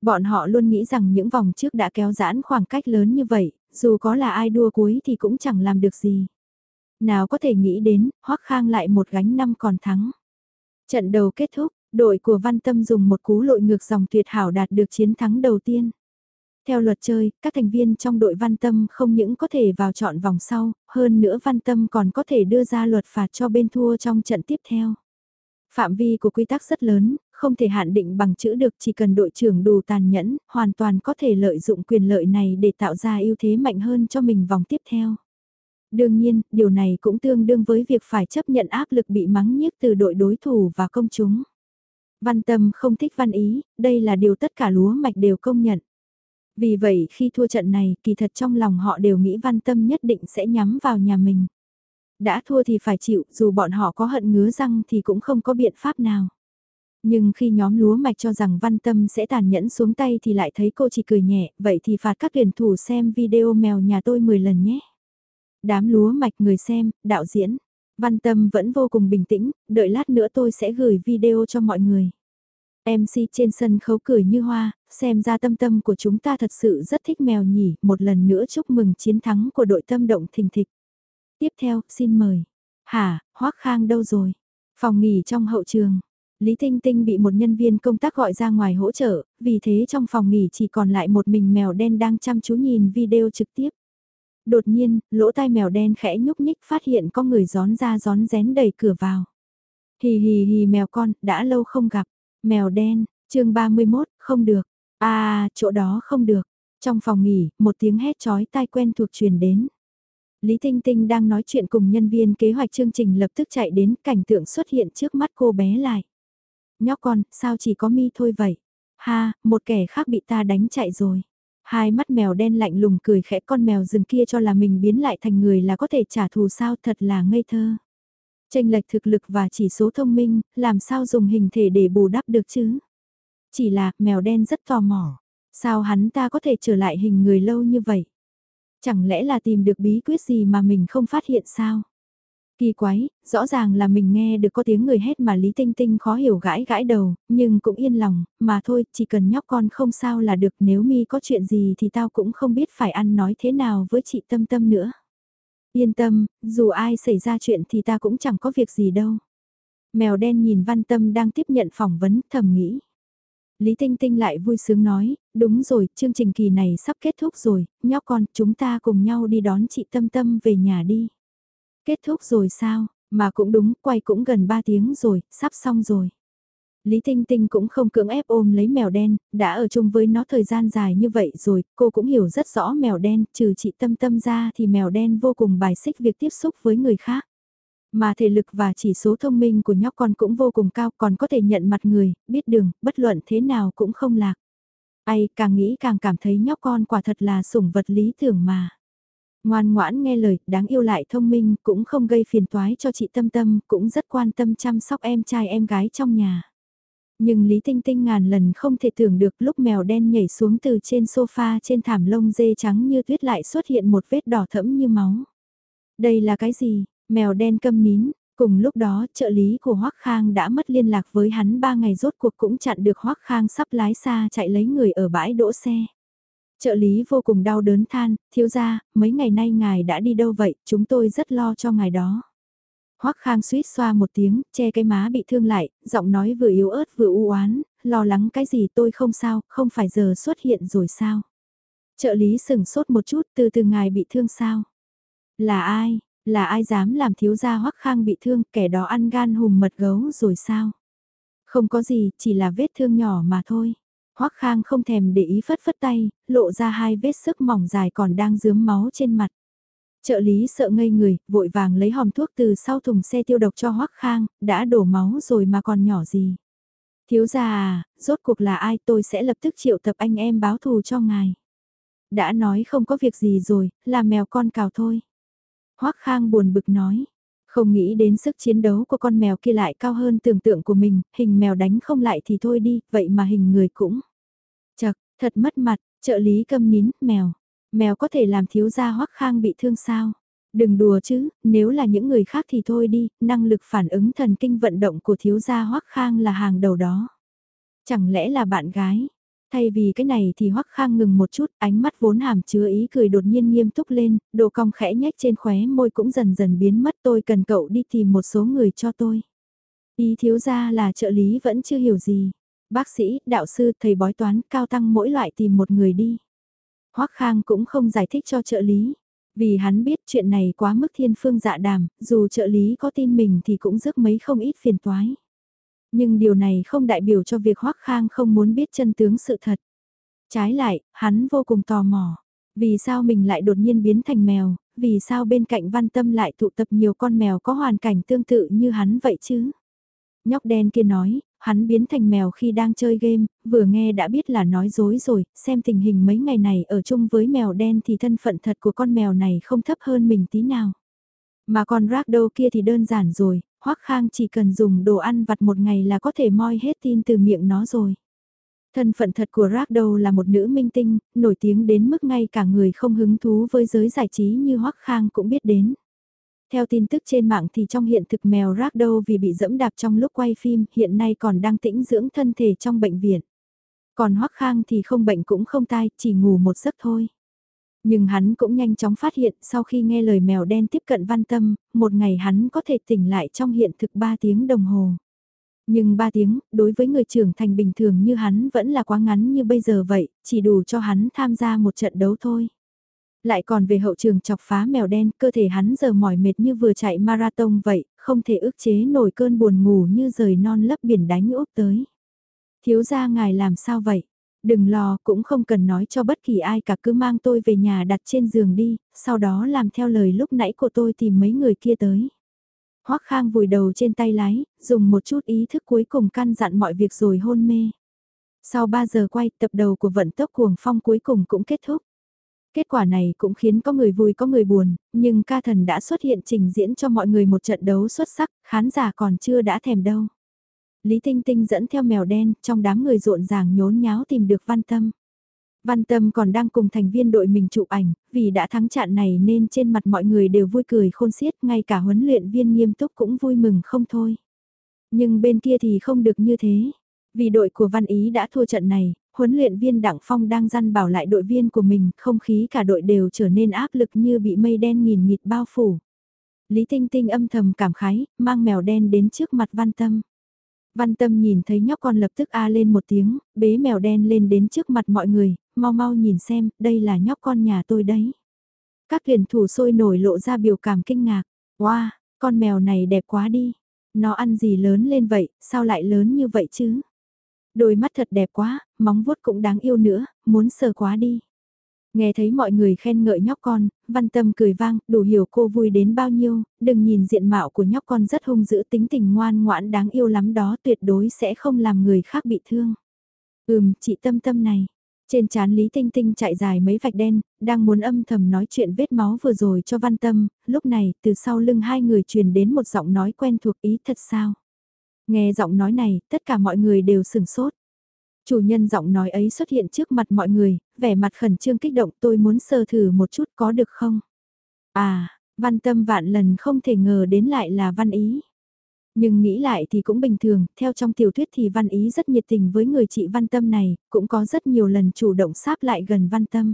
Bọn họ luôn nghĩ rằng những vòng trước đã kéo giãn khoảng cách lớn như vậy, dù có là ai đua cuối thì cũng chẳng làm được gì. Nào có thể nghĩ đến, Hoắc Khang lại một gánh năm còn thắng. Trận đầu kết thúc, đội của Văn Tâm dùng một cú lội ngược dòng tuyệt hảo đạt được chiến thắng đầu tiên. Theo luật chơi, các thành viên trong đội Văn Tâm không những có thể vào chọn vòng sau, hơn nữa Văn Tâm còn có thể đưa ra luật phạt cho bên thua trong trận tiếp theo. Phạm vi của quy tắc rất lớn, không thể hạn định bằng chữ được chỉ cần đội trưởng đủ tàn nhẫn, hoàn toàn có thể lợi dụng quyền lợi này để tạo ra ưu thế mạnh hơn cho mình vòng tiếp theo. Đương nhiên, điều này cũng tương đương với việc phải chấp nhận áp lực bị mắng nhiếc từ đội đối thủ và công chúng. Văn tâm không thích văn ý, đây là điều tất cả lúa mạch đều công nhận. Vì vậy khi thua trận này, kỳ thật trong lòng họ đều nghĩ văn tâm nhất định sẽ nhắm vào nhà mình. Đã thua thì phải chịu, dù bọn họ có hận ngứa răng thì cũng không có biện pháp nào. Nhưng khi nhóm lúa mạch cho rằng văn tâm sẽ tàn nhẫn xuống tay thì lại thấy cô chỉ cười nhẹ, vậy thì phạt các tuyển thủ xem video mèo nhà tôi 10 lần nhé. Đám lúa mạch người xem, đạo diễn, Văn Tâm vẫn vô cùng bình tĩnh, đợi lát nữa tôi sẽ gửi video cho mọi người. MC trên sân khấu cười như hoa, xem ra tâm tâm của chúng ta thật sự rất thích mèo nhỉ, một lần nữa chúc mừng chiến thắng của đội tâm động thình thịch. Tiếp theo, xin mời. Hả, Hoác Khang đâu rồi? Phòng nghỉ trong hậu trường. Lý Tinh Tinh bị một nhân viên công tác gọi ra ngoài hỗ trợ, vì thế trong phòng nghỉ chỉ còn lại một mình mèo đen đang chăm chú nhìn video trực tiếp. Đột nhiên, lỗ tai mèo đen khẽ nhúc nhích phát hiện có người gión ra gión rén đẩy cửa vào. Hì hì hì mèo con, đã lâu không gặp. Mèo đen, chương 31, không được. À, chỗ đó không được. Trong phòng nghỉ, một tiếng hét chói tai quen thuộc truyền đến. Lý Tinh Tinh đang nói chuyện cùng nhân viên kế hoạch chương trình lập tức chạy đến cảnh tượng xuất hiện trước mắt cô bé lại. Nhóc con, sao chỉ có mi thôi vậy? Ha, một kẻ khác bị ta đánh chạy rồi. Hai mắt mèo đen lạnh lùng cười khẽ con mèo rừng kia cho là mình biến lại thành người là có thể trả thù sao thật là ngây thơ. Tranh lệch thực lực và chỉ số thông minh, làm sao dùng hình thể để bù đắp được chứ? Chỉ là, mèo đen rất tò mò. Sao hắn ta có thể trở lại hình người lâu như vậy? Chẳng lẽ là tìm được bí quyết gì mà mình không phát hiện sao? Kỳ quái, rõ ràng là mình nghe được có tiếng người hét mà Lý Tinh Tinh khó hiểu gãi gãi đầu, nhưng cũng yên lòng, mà thôi, chỉ cần nhóc con không sao là được nếu mi có chuyện gì thì tao cũng không biết phải ăn nói thế nào với chị Tâm Tâm nữa. Yên tâm, dù ai xảy ra chuyện thì ta cũng chẳng có việc gì đâu. Mèo đen nhìn Văn Tâm đang tiếp nhận phỏng vấn thầm nghĩ. Lý Tinh Tinh lại vui sướng nói, đúng rồi, chương trình kỳ này sắp kết thúc rồi, nhóc con, chúng ta cùng nhau đi đón chị Tâm Tâm về nhà đi. Kết thúc rồi sao, mà cũng đúng, quay cũng gần 3 tiếng rồi, sắp xong rồi. Lý Tinh Tinh cũng không cưỡng ép ôm lấy mèo đen, đã ở chung với nó thời gian dài như vậy rồi, cô cũng hiểu rất rõ mèo đen, trừ chị Tâm Tâm ra thì mèo đen vô cùng bài xích việc tiếp xúc với người khác. Mà thể lực và chỉ số thông minh của nhóc con cũng vô cùng cao còn có thể nhận mặt người, biết đường, bất luận thế nào cũng không lạc. Ai càng nghĩ càng cảm thấy nhóc con quả thật là sủng vật lý tưởng mà. Ngoan ngoãn nghe lời, đáng yêu lại thông minh, cũng không gây phiền toái cho chị Tâm Tâm, cũng rất quan tâm chăm sóc em trai em gái trong nhà. Nhưng Lý Tinh Tinh ngàn lần không thể tưởng được lúc mèo đen nhảy xuống từ trên sofa trên thảm lông dê trắng như tuyết lại xuất hiện một vết đỏ thẫm như máu. Đây là cái gì? Mèo đen câm nín, cùng lúc đó trợ lý của Hoắc Khang đã mất liên lạc với hắn ba ngày rốt cuộc cũng chặn được Hoắc Khang sắp lái xa chạy lấy người ở bãi đỗ xe. Trợ lý vô cùng đau đớn than, thiếu gia, mấy ngày nay ngài đã đi đâu vậy, chúng tôi rất lo cho ngài đó. Hoắc Khang suýt xoa một tiếng, che cái má bị thương lại, giọng nói vừa yếu ớt vừa u oán, lo lắng cái gì tôi không sao, không phải giờ xuất hiện rồi sao. Trợ lý sừng sốt một chút từ từ ngài bị thương sao. Là ai, là ai dám làm thiếu gia Hoắc Khang bị thương, kẻ đó ăn gan hùm mật gấu rồi sao? Không có gì, chỉ là vết thương nhỏ mà thôi. Hoắc Khang không thèm để ý phất phất tay, lộ ra hai vết sức mỏng dài còn đang dướm máu trên mặt. Trợ lý sợ ngây người, vội vàng lấy hòm thuốc từ sau thùng xe tiêu độc cho Hoắc Khang, đã đổ máu rồi mà còn nhỏ gì. Thiếu gia à, rốt cuộc là ai tôi sẽ lập tức triệu tập anh em báo thù cho ngài. Đã nói không có việc gì rồi, là mèo con cào thôi. Hoắc Khang buồn bực nói, không nghĩ đến sức chiến đấu của con mèo kia lại cao hơn tưởng tượng của mình, hình mèo đánh không lại thì thôi đi, vậy mà hình người cũng. Chật, thật mất mặt, trợ lý câm nín, mèo. Mèo có thể làm thiếu gia Hoắc Khang bị thương sao? Đừng đùa chứ, nếu là những người khác thì thôi đi, năng lực phản ứng thần kinh vận động của thiếu gia Hoắc Khang là hàng đầu đó. Chẳng lẽ là bạn gái? Thay vì cái này thì Hoắc Khang ngừng một chút, ánh mắt vốn hàm chứa ý cười đột nhiên nghiêm túc lên, đồ cong khẽ nhếch trên khóe môi cũng dần dần biến mất tôi cần cậu đi tìm một số người cho tôi. Ý thiếu gia là trợ lý vẫn chưa hiểu gì. Bác sĩ, đạo sư, thầy bói toán, cao tăng mỗi loại tìm một người đi. Hoắc Khang cũng không giải thích cho trợ lý. Vì hắn biết chuyện này quá mức thiên phương dạ đàm, dù trợ lý có tin mình thì cũng rước mấy không ít phiền toái. Nhưng điều này không đại biểu cho việc Hoắc Khang không muốn biết chân tướng sự thật. Trái lại, hắn vô cùng tò mò. Vì sao mình lại đột nhiên biến thành mèo, vì sao bên cạnh văn tâm lại tụ tập nhiều con mèo có hoàn cảnh tương tự như hắn vậy chứ? Nhóc đen kia nói, hắn biến thành mèo khi đang chơi game, vừa nghe đã biết là nói dối rồi, xem tình hình mấy ngày này ở chung với mèo đen thì thân phận thật của con mèo này không thấp hơn mình tí nào. Mà con Ragdow kia thì đơn giản rồi, Hoắc Khang chỉ cần dùng đồ ăn vặt một ngày là có thể moi hết tin từ miệng nó rồi. Thân phận thật của Ragdow là một nữ minh tinh, nổi tiếng đến mức ngay cả người không hứng thú với giới giải trí như Hoắc Khang cũng biết đến. Theo tin tức trên mạng thì trong hiện thực mèo Ragdow vì bị dẫm đạp trong lúc quay phim hiện nay còn đang tĩnh dưỡng thân thể trong bệnh viện. Còn Hoắc Khang thì không bệnh cũng không tai, chỉ ngủ một giấc thôi. Nhưng hắn cũng nhanh chóng phát hiện sau khi nghe lời mèo đen tiếp cận văn tâm, một ngày hắn có thể tỉnh lại trong hiện thực 3 tiếng đồng hồ. Nhưng ba tiếng, đối với người trưởng thành bình thường như hắn vẫn là quá ngắn như bây giờ vậy, chỉ đủ cho hắn tham gia một trận đấu thôi. Lại còn về hậu trường chọc phá mèo đen, cơ thể hắn giờ mỏi mệt như vừa chạy marathon vậy, không thể ức chế nổi cơn buồn ngủ như rời non lấp biển đánh úp tới. Thiếu gia ngài làm sao vậy? Đừng lo, cũng không cần nói cho bất kỳ ai cả cứ mang tôi về nhà đặt trên giường đi, sau đó làm theo lời lúc nãy của tôi tìm mấy người kia tới. Hoắc Khang vùi đầu trên tay lái, dùng một chút ý thức cuối cùng căn dặn mọi việc rồi hôn mê. Sau 3 giờ quay, tập đầu của vận tốc cuồng phong cuối cùng cũng kết thúc. Kết quả này cũng khiến có người vui có người buồn, nhưng ca thần đã xuất hiện trình diễn cho mọi người một trận đấu xuất sắc, khán giả còn chưa đã thèm đâu. Lý Tinh Tinh dẫn theo mèo đen, trong đám người rộn ràng nhốn nháo tìm được Văn Tâm. Văn Tâm còn đang cùng thành viên đội mình chụp ảnh, vì đã thắng trận này nên trên mặt mọi người đều vui cười khôn xiết, ngay cả huấn luyện viên nghiêm túc cũng vui mừng không thôi. Nhưng bên kia thì không được như thế. Vì đội của Văn Ý đã thua trận này, huấn luyện viên Đặng Phong đang dăn bảo lại đội viên của mình, không khí cả đội đều trở nên áp lực như bị mây đen nghìn nghịt bao phủ. Lý Tinh Tinh âm thầm cảm khái, mang mèo đen đến trước mặt Văn Tâm. Văn Tâm nhìn thấy nhóc con lập tức a lên một tiếng, bế mèo đen lên đến trước mặt mọi người, mau mau nhìn xem, đây là nhóc con nhà tôi đấy. Các tuyển thủ sôi nổi lộ ra biểu cảm kinh ngạc, wow, con mèo này đẹp quá đi, nó ăn gì lớn lên vậy, sao lại lớn như vậy chứ? Đôi mắt thật đẹp quá, móng vuốt cũng đáng yêu nữa, muốn sờ quá đi. Nghe thấy mọi người khen ngợi nhóc con, văn tâm cười vang, đủ hiểu cô vui đến bao nhiêu, đừng nhìn diện mạo của nhóc con rất hung dữ tính tình ngoan ngoãn đáng yêu lắm đó tuyệt đối sẽ không làm người khác bị thương. Ừm, chị tâm tâm này. Trên chán Lý Tinh Tinh chạy dài mấy vạch đen, đang muốn âm thầm nói chuyện vết máu vừa rồi cho văn tâm, lúc này từ sau lưng hai người truyền đến một giọng nói quen thuộc ý thật sao. Nghe giọng nói này, tất cả mọi người đều sừng sốt. Chủ nhân giọng nói ấy xuất hiện trước mặt mọi người, vẻ mặt khẩn trương kích động tôi muốn sờ thử một chút có được không? À, văn tâm vạn lần không thể ngờ đến lại là văn ý. Nhưng nghĩ lại thì cũng bình thường, theo trong tiểu thuyết thì văn ý rất nhiệt tình với người chị văn tâm này, cũng có rất nhiều lần chủ động sáp lại gần văn tâm.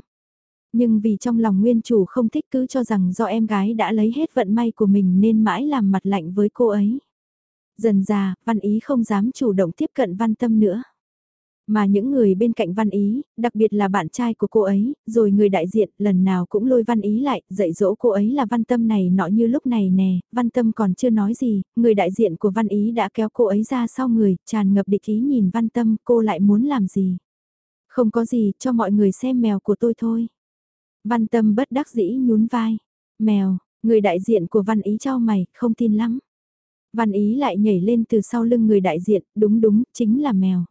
Nhưng vì trong lòng nguyên chủ không thích cứ cho rằng do em gái đã lấy hết vận may của mình nên mãi làm mặt lạnh với cô ấy. Dần già, văn ý không dám chủ động tiếp cận văn tâm nữa. Mà những người bên cạnh Văn Ý, đặc biệt là bạn trai của cô ấy, rồi người đại diện lần nào cũng lôi Văn Ý lại, dạy dỗ cô ấy là Văn Tâm này nọ như lúc này nè, Văn Tâm còn chưa nói gì, người đại diện của Văn Ý đã kéo cô ấy ra sau người, tràn ngập địch ý nhìn Văn Tâm cô lại muốn làm gì. Không có gì, cho mọi người xem mèo của tôi thôi. Văn Tâm bất đắc dĩ nhún vai. Mèo, người đại diện của Văn Ý cho mày, không tin lắm. Văn Ý lại nhảy lên từ sau lưng người đại diện, đúng đúng, chính là mèo.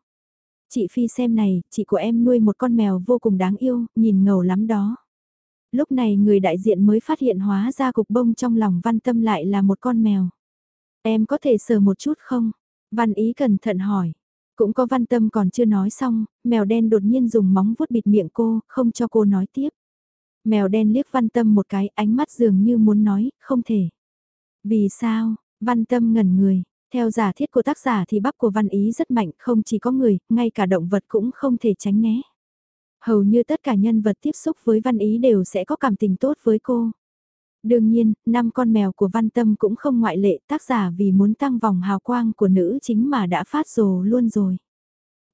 Chị Phi xem này, chị của em nuôi một con mèo vô cùng đáng yêu, nhìn ngầu lắm đó. Lúc này người đại diện mới phát hiện hóa ra cục bông trong lòng văn tâm lại là một con mèo. Em có thể sờ một chút không? Văn ý cẩn thận hỏi. Cũng có văn tâm còn chưa nói xong, mèo đen đột nhiên dùng móng vuốt bịt miệng cô, không cho cô nói tiếp. Mèo đen liếc văn tâm một cái, ánh mắt dường như muốn nói, không thể. Vì sao? Văn tâm ngẩn người, theo giả thiết của tác giả thì bắp của văn ý rất mạnh, không chỉ có người, ngay cả động vật cũng không thể tránh né. Hầu như tất cả nhân vật tiếp xúc với văn ý đều sẽ có cảm tình tốt với cô. Đương nhiên, năm con mèo của văn tâm cũng không ngoại lệ, tác giả vì muốn tăng vòng hào quang của nữ chính mà đã phát rồ luôn rồi.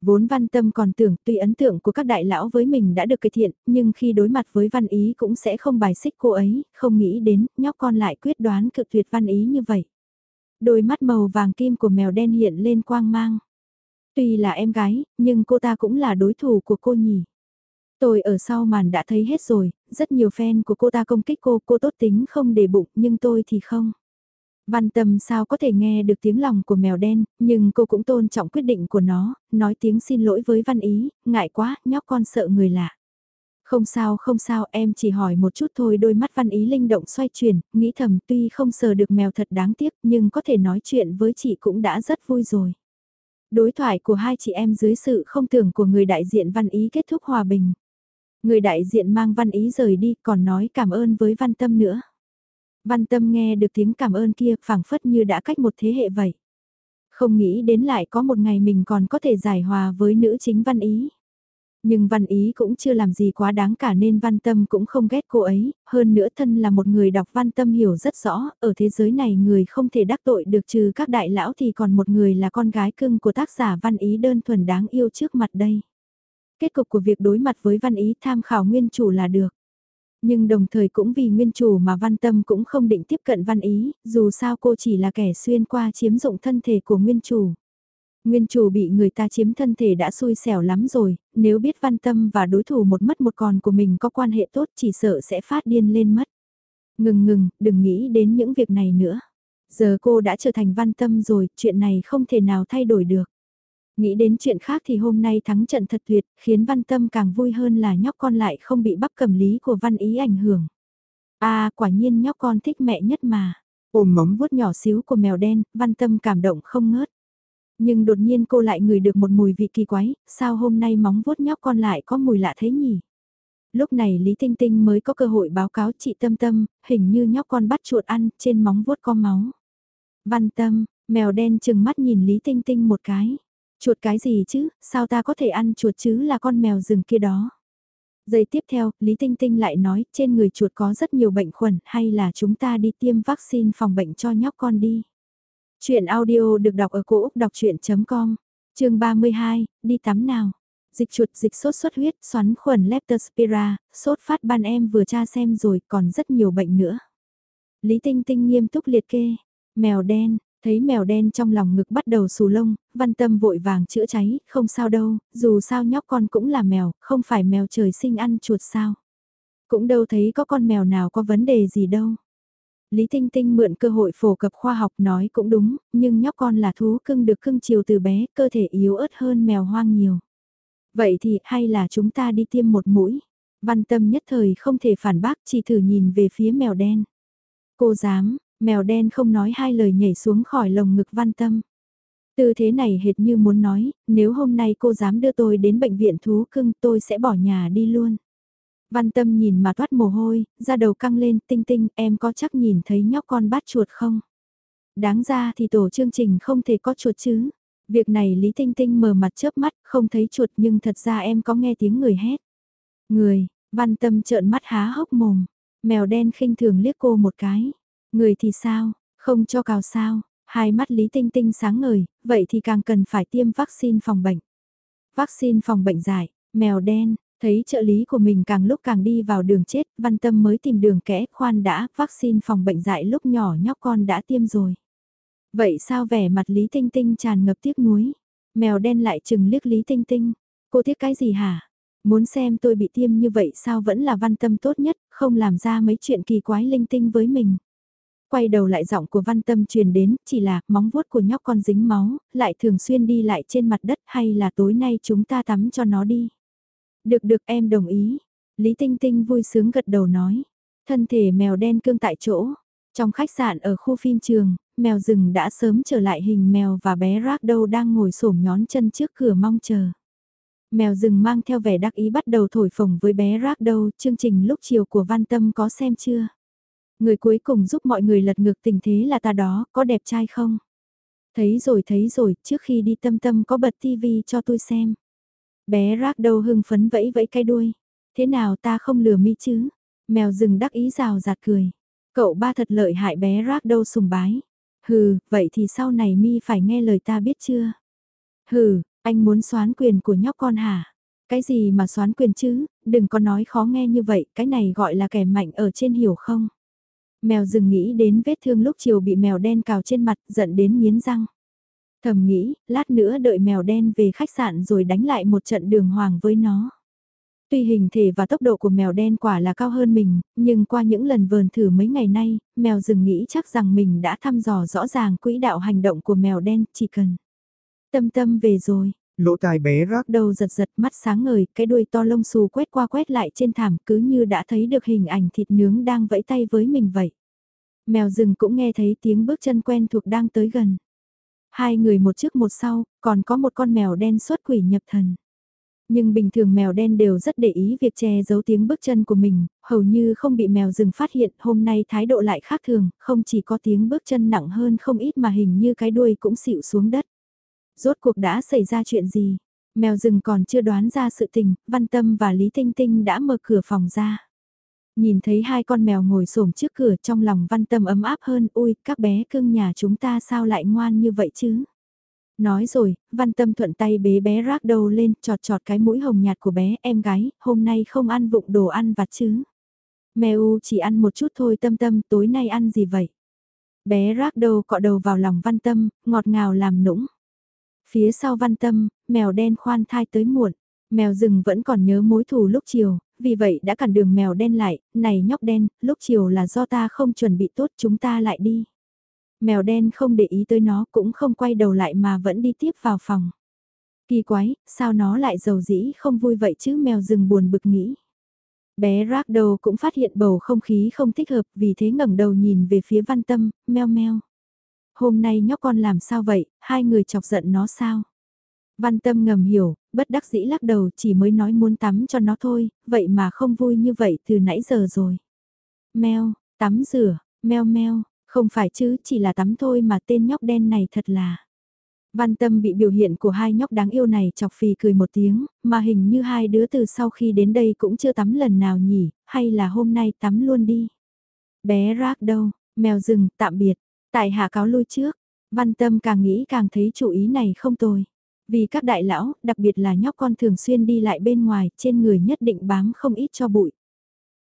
Vốn văn tâm còn tưởng tuy ấn tượng của các đại lão với mình đã được cải thiện, nhưng khi đối mặt với văn ý cũng sẽ không bài xích cô ấy, không nghĩ đến, nhóc con lại quyết đoán cực tuyệt văn ý như vậy. Đôi mắt màu vàng kim của mèo đen hiện lên quang mang. Tuy là em gái, nhưng cô ta cũng là đối thủ của cô nhỉ. Tôi ở sau màn đã thấy hết rồi, rất nhiều fan của cô ta công kích cô, cô tốt tính không để bụng, nhưng tôi thì không. Văn tâm sao có thể nghe được tiếng lòng của mèo đen, nhưng cô cũng tôn trọng quyết định của nó, nói tiếng xin lỗi với văn ý, ngại quá, nhóc con sợ người lạ. Không sao không sao em chỉ hỏi một chút thôi đôi mắt văn ý linh động xoay chuyển, nghĩ thầm tuy không sờ được mèo thật đáng tiếc nhưng có thể nói chuyện với chị cũng đã rất vui rồi. Đối thoại của hai chị em dưới sự không tưởng của người đại diện văn ý kết thúc hòa bình. Người đại diện mang văn ý rời đi còn nói cảm ơn với văn tâm nữa. Văn tâm nghe được tiếng cảm ơn kia phảng phất như đã cách một thế hệ vậy. Không nghĩ đến lại có một ngày mình còn có thể giải hòa với nữ chính văn ý. Nhưng văn ý cũng chưa làm gì quá đáng cả nên văn tâm cũng không ghét cô ấy, hơn nữa thân là một người đọc văn tâm hiểu rất rõ, ở thế giới này người không thể đắc tội được trừ các đại lão thì còn một người là con gái cưng của tác giả văn ý đơn thuần đáng yêu trước mặt đây. Kết cục của việc đối mặt với văn ý tham khảo nguyên chủ là được. Nhưng đồng thời cũng vì nguyên chủ mà văn tâm cũng không định tiếp cận văn ý, dù sao cô chỉ là kẻ xuyên qua chiếm dụng thân thể của nguyên chủ. Nguyên chủ bị người ta chiếm thân thể đã xui xẻo lắm rồi, nếu biết văn tâm và đối thủ một mất một còn của mình có quan hệ tốt chỉ sợ sẽ phát điên lên mất. Ngừng ngừng, đừng nghĩ đến những việc này nữa. Giờ cô đã trở thành văn tâm rồi, chuyện này không thể nào thay đổi được. Nghĩ đến chuyện khác thì hôm nay thắng trận thật tuyệt, khiến văn tâm càng vui hơn là nhóc con lại không bị bắc cầm lý của văn ý ảnh hưởng. À, quả nhiên nhóc con thích mẹ nhất mà. Ôm móng vuốt nhỏ xíu của mèo đen, văn tâm cảm động không ngớt. Nhưng đột nhiên cô lại ngửi được một mùi vị kỳ quái, sao hôm nay móng vuốt nhóc con lại có mùi lạ thế nhỉ? Lúc này Lý Tinh Tinh mới có cơ hội báo cáo chị Tâm Tâm, hình như nhóc con bắt chuột ăn, trên móng vuốt có máu. Văn Tâm, mèo đen chừng mắt nhìn Lý Tinh Tinh một cái. Chuột cái gì chứ, sao ta có thể ăn chuột chứ là con mèo rừng kia đó. Giây tiếp theo, Lý Tinh Tinh lại nói, trên người chuột có rất nhiều bệnh khuẩn, hay là chúng ta đi tiêm vaccine phòng bệnh cho nhóc con đi. Chuyện audio được đọc ở cổ Úc đọc chuyện.com, trường 32, đi tắm nào. Dịch chuột dịch sốt xuất huyết, xoắn khuẩn leptospira, sốt phát ban em vừa tra xem rồi, còn rất nhiều bệnh nữa. Lý Tinh Tinh nghiêm túc liệt kê, mèo đen, thấy mèo đen trong lòng ngực bắt đầu xù lông, văn tâm vội vàng chữa cháy, không sao đâu, dù sao nhóc con cũng là mèo, không phải mèo trời sinh ăn chuột sao. Cũng đâu thấy có con mèo nào có vấn đề gì đâu. Lý Tinh Tinh mượn cơ hội phổ cập khoa học nói cũng đúng, nhưng nhóc con là thú cưng được cưng chiều từ bé, cơ thể yếu ớt hơn mèo hoang nhiều. Vậy thì hay là chúng ta đi tiêm một mũi? Văn tâm nhất thời không thể phản bác chỉ thử nhìn về phía mèo đen. Cô dám, mèo đen không nói hai lời nhảy xuống khỏi lồng ngực văn tâm. Tư thế này hệt như muốn nói, nếu hôm nay cô dám đưa tôi đến bệnh viện thú cưng tôi sẽ bỏ nhà đi luôn. Văn tâm nhìn mà toát mồ hôi, ra đầu căng lên, tinh tinh, em có chắc nhìn thấy nhóc con bát chuột không? Đáng ra thì tổ chương trình không thể có chuột chứ. Việc này Lý Tinh Tinh mở mặt chớp mắt, không thấy chuột nhưng thật ra em có nghe tiếng người hét. Người, văn tâm trợn mắt há hốc mồm. Mèo đen khinh thường liếc cô một cái. Người thì sao, không cho cào sao, hai mắt Lý Tinh Tinh sáng ngời, vậy thì càng cần phải tiêm vaccine phòng bệnh. Vaccine phòng bệnh giải, mèo đen, Thấy trợ lý của mình càng lúc càng đi vào đường chết, văn tâm mới tìm đường kẽ khoan đã, vaccine phòng bệnh dại lúc nhỏ nhóc con đã tiêm rồi. Vậy sao vẻ mặt Lý Tinh Tinh tràn ngập tiếc nuối? Mèo đen lại chừng liếc Lý Tinh Tinh. Cô tiếc cái gì hả? Muốn xem tôi bị tiêm như vậy sao vẫn là văn tâm tốt nhất, không làm ra mấy chuyện kỳ quái linh tinh với mình. Quay đầu lại giọng của văn tâm truyền đến, chỉ là móng vuốt của nhóc con dính máu, lại thường xuyên đi lại trên mặt đất hay là tối nay chúng ta tắm cho nó đi. Được được em đồng ý. Lý Tinh Tinh vui sướng gật đầu nói. Thân thể mèo đen cương tại chỗ. Trong khách sạn ở khu phim trường, mèo rừng đã sớm trở lại hình mèo và bé rác đâu đang ngồi xổm nhón chân trước cửa mong chờ. Mèo rừng mang theo vẻ đắc ý bắt đầu thổi phồng với bé rác đâu, chương trình lúc chiều của Văn Tâm có xem chưa? Người cuối cùng giúp mọi người lật ngược tình thế là ta đó, có đẹp trai không? Thấy rồi thấy rồi, trước khi đi tâm tâm có bật tivi cho tôi xem. Bé rác đâu hưng phấn vẫy vẫy cái đuôi. Thế nào ta không lừa mi chứ? Mèo rừng đắc ý rào rạt cười. Cậu ba thật lợi hại bé rác đâu sùng bái. Hừ, vậy thì sau này mi phải nghe lời ta biết chưa? Hừ, anh muốn xoán quyền của nhóc con hả? Cái gì mà xoán quyền chứ, đừng có nói khó nghe như vậy, cái này gọi là kẻ mạnh ở trên hiểu không? Mèo rừng nghĩ đến vết thương lúc chiều bị mèo đen cào trên mặt, giận đến miến răng. Thầm nghĩ, lát nữa đợi mèo đen về khách sạn rồi đánh lại một trận đường hoàng với nó. Tuy hình thể và tốc độ của mèo đen quả là cao hơn mình, nhưng qua những lần vờn thử mấy ngày nay, mèo rừng nghĩ chắc rằng mình đã thăm dò rõ ràng quỹ đạo hành động của mèo đen, chỉ cần. Tâm tâm về rồi. Lỗ tai bé rác đầu giật giật mắt sáng ngời, cái đuôi to lông xù quét qua quét lại trên thảm cứ như đã thấy được hình ảnh thịt nướng đang vẫy tay với mình vậy. Mèo rừng cũng nghe thấy tiếng bước chân quen thuộc đang tới gần. Hai người một trước một sau, còn có một con mèo đen xuất quỷ nhập thần. Nhưng bình thường mèo đen đều rất để ý việc che giấu tiếng bước chân của mình, hầu như không bị mèo rừng phát hiện, hôm nay thái độ lại khác thường, không chỉ có tiếng bước chân nặng hơn không ít mà hình như cái đuôi cũng xịu xuống đất. Rốt cuộc đã xảy ra chuyện gì? Mèo rừng còn chưa đoán ra sự tình, Văn Tâm và Lý Tinh Tinh đã mở cửa phòng ra. Nhìn thấy hai con mèo ngồi xổm trước cửa trong lòng Văn Tâm ấm áp hơn, ui, các bé cưng nhà chúng ta sao lại ngoan như vậy chứ? Nói rồi, Văn Tâm thuận tay bế bé rác đầu lên, trọt trọt cái mũi hồng nhạt của bé, em gái, hôm nay không ăn vụng đồ ăn vặt chứ? Mèo chỉ ăn một chút thôi Tâm Tâm, tối nay ăn gì vậy? Bé rác đầu cọ đầu vào lòng Văn Tâm, ngọt ngào làm nũng. Phía sau Văn Tâm, mèo đen khoan thai tới muộn. Mèo rừng vẫn còn nhớ mối thù lúc chiều, vì vậy đã cản đường mèo đen lại, này nhóc đen, lúc chiều là do ta không chuẩn bị tốt chúng ta lại đi. Mèo đen không để ý tới nó cũng không quay đầu lại mà vẫn đi tiếp vào phòng. Kỳ quái, sao nó lại giàu dĩ không vui vậy chứ mèo rừng buồn bực nghĩ. Bé Ragdow cũng phát hiện bầu không khí không thích hợp vì thế ngẩng đầu nhìn về phía văn tâm, meo meo. Hôm nay nhóc con làm sao vậy, hai người chọc giận nó sao? Văn tâm ngầm hiểu, bất đắc dĩ lắc đầu chỉ mới nói muốn tắm cho nó thôi, vậy mà không vui như vậy từ nãy giờ rồi. Mèo, tắm rửa, meo meo, không phải chứ, chỉ là tắm thôi mà tên nhóc đen này thật là. Văn tâm bị biểu hiện của hai nhóc đáng yêu này chọc phì cười một tiếng, mà hình như hai đứa từ sau khi đến đây cũng chưa tắm lần nào nhỉ, hay là hôm nay tắm luôn đi. Bé rác đâu, mèo rừng, tạm biệt, tại hạ cáo lui trước, văn tâm càng nghĩ càng thấy chủ ý này không tồi. Vì các đại lão, đặc biệt là nhóc con thường xuyên đi lại bên ngoài, trên người nhất định bám không ít cho bụi.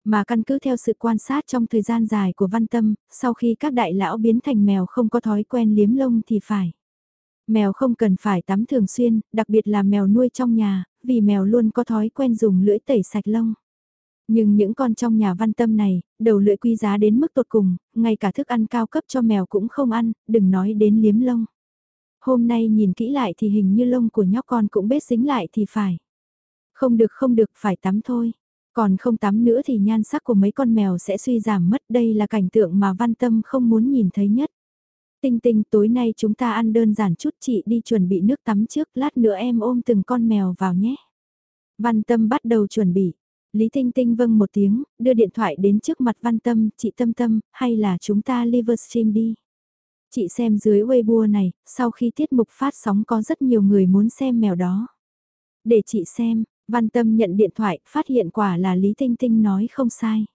Mà căn cứ theo sự quan sát trong thời gian dài của văn tâm, sau khi các đại lão biến thành mèo không có thói quen liếm lông thì phải. Mèo không cần phải tắm thường xuyên, đặc biệt là mèo nuôi trong nhà, vì mèo luôn có thói quen dùng lưỡi tẩy sạch lông. Nhưng những con trong nhà văn tâm này, đầu lưỡi quý giá đến mức tột cùng, ngay cả thức ăn cao cấp cho mèo cũng không ăn, đừng nói đến liếm lông. Hôm nay nhìn kỹ lại thì hình như lông của nhóc con cũng bết dính lại thì phải. Không được không được phải tắm thôi. Còn không tắm nữa thì nhan sắc của mấy con mèo sẽ suy giảm mất đây là cảnh tượng mà văn tâm không muốn nhìn thấy nhất. Tinh tinh tối nay chúng ta ăn đơn giản chút chị đi chuẩn bị nước tắm trước lát nữa em ôm từng con mèo vào nhé. Văn tâm bắt đầu chuẩn bị. Lý Tinh Tinh vâng một tiếng, đưa điện thoại đến trước mặt Văn Tâm, chị Tâm Tâm, hay là chúng ta Livestream đi. Chị xem dưới Weibo này, sau khi tiết mục phát sóng có rất nhiều người muốn xem mèo đó. Để chị xem, Văn Tâm nhận điện thoại, phát hiện quả là Lý Tinh Tinh nói không sai.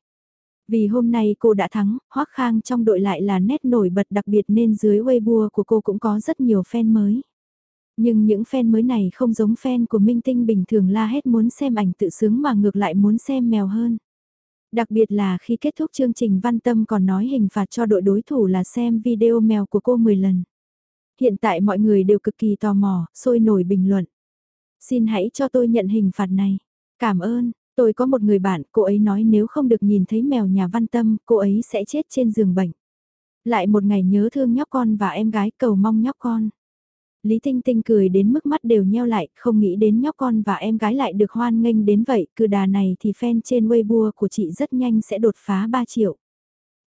Vì hôm nay cô đã thắng, Hoác Khang trong đội lại là nét nổi bật đặc biệt nên dưới Weibo của cô cũng có rất nhiều fan mới. Nhưng những fan mới này không giống fan của Minh Tinh bình thường la hết muốn xem ảnh tự sướng mà ngược lại muốn xem mèo hơn. Đặc biệt là khi kết thúc chương trình Văn Tâm còn nói hình phạt cho đội đối thủ là xem video mèo của cô 10 lần. Hiện tại mọi người đều cực kỳ tò mò, sôi nổi bình luận. Xin hãy cho tôi nhận hình phạt này. Cảm ơn, tôi có một người bạn, cô ấy nói nếu không được nhìn thấy mèo nhà Văn Tâm, cô ấy sẽ chết trên giường bệnh. Lại một ngày nhớ thương nhóc con và em gái cầu mong nhóc con. Lý Tinh Tinh cười đến mức mắt đều nheo lại, không nghĩ đến nhóc con và em gái lại được hoan nghênh đến vậy, cứ đà này thì fan trên Weibo của chị rất nhanh sẽ đột phá 3 triệu.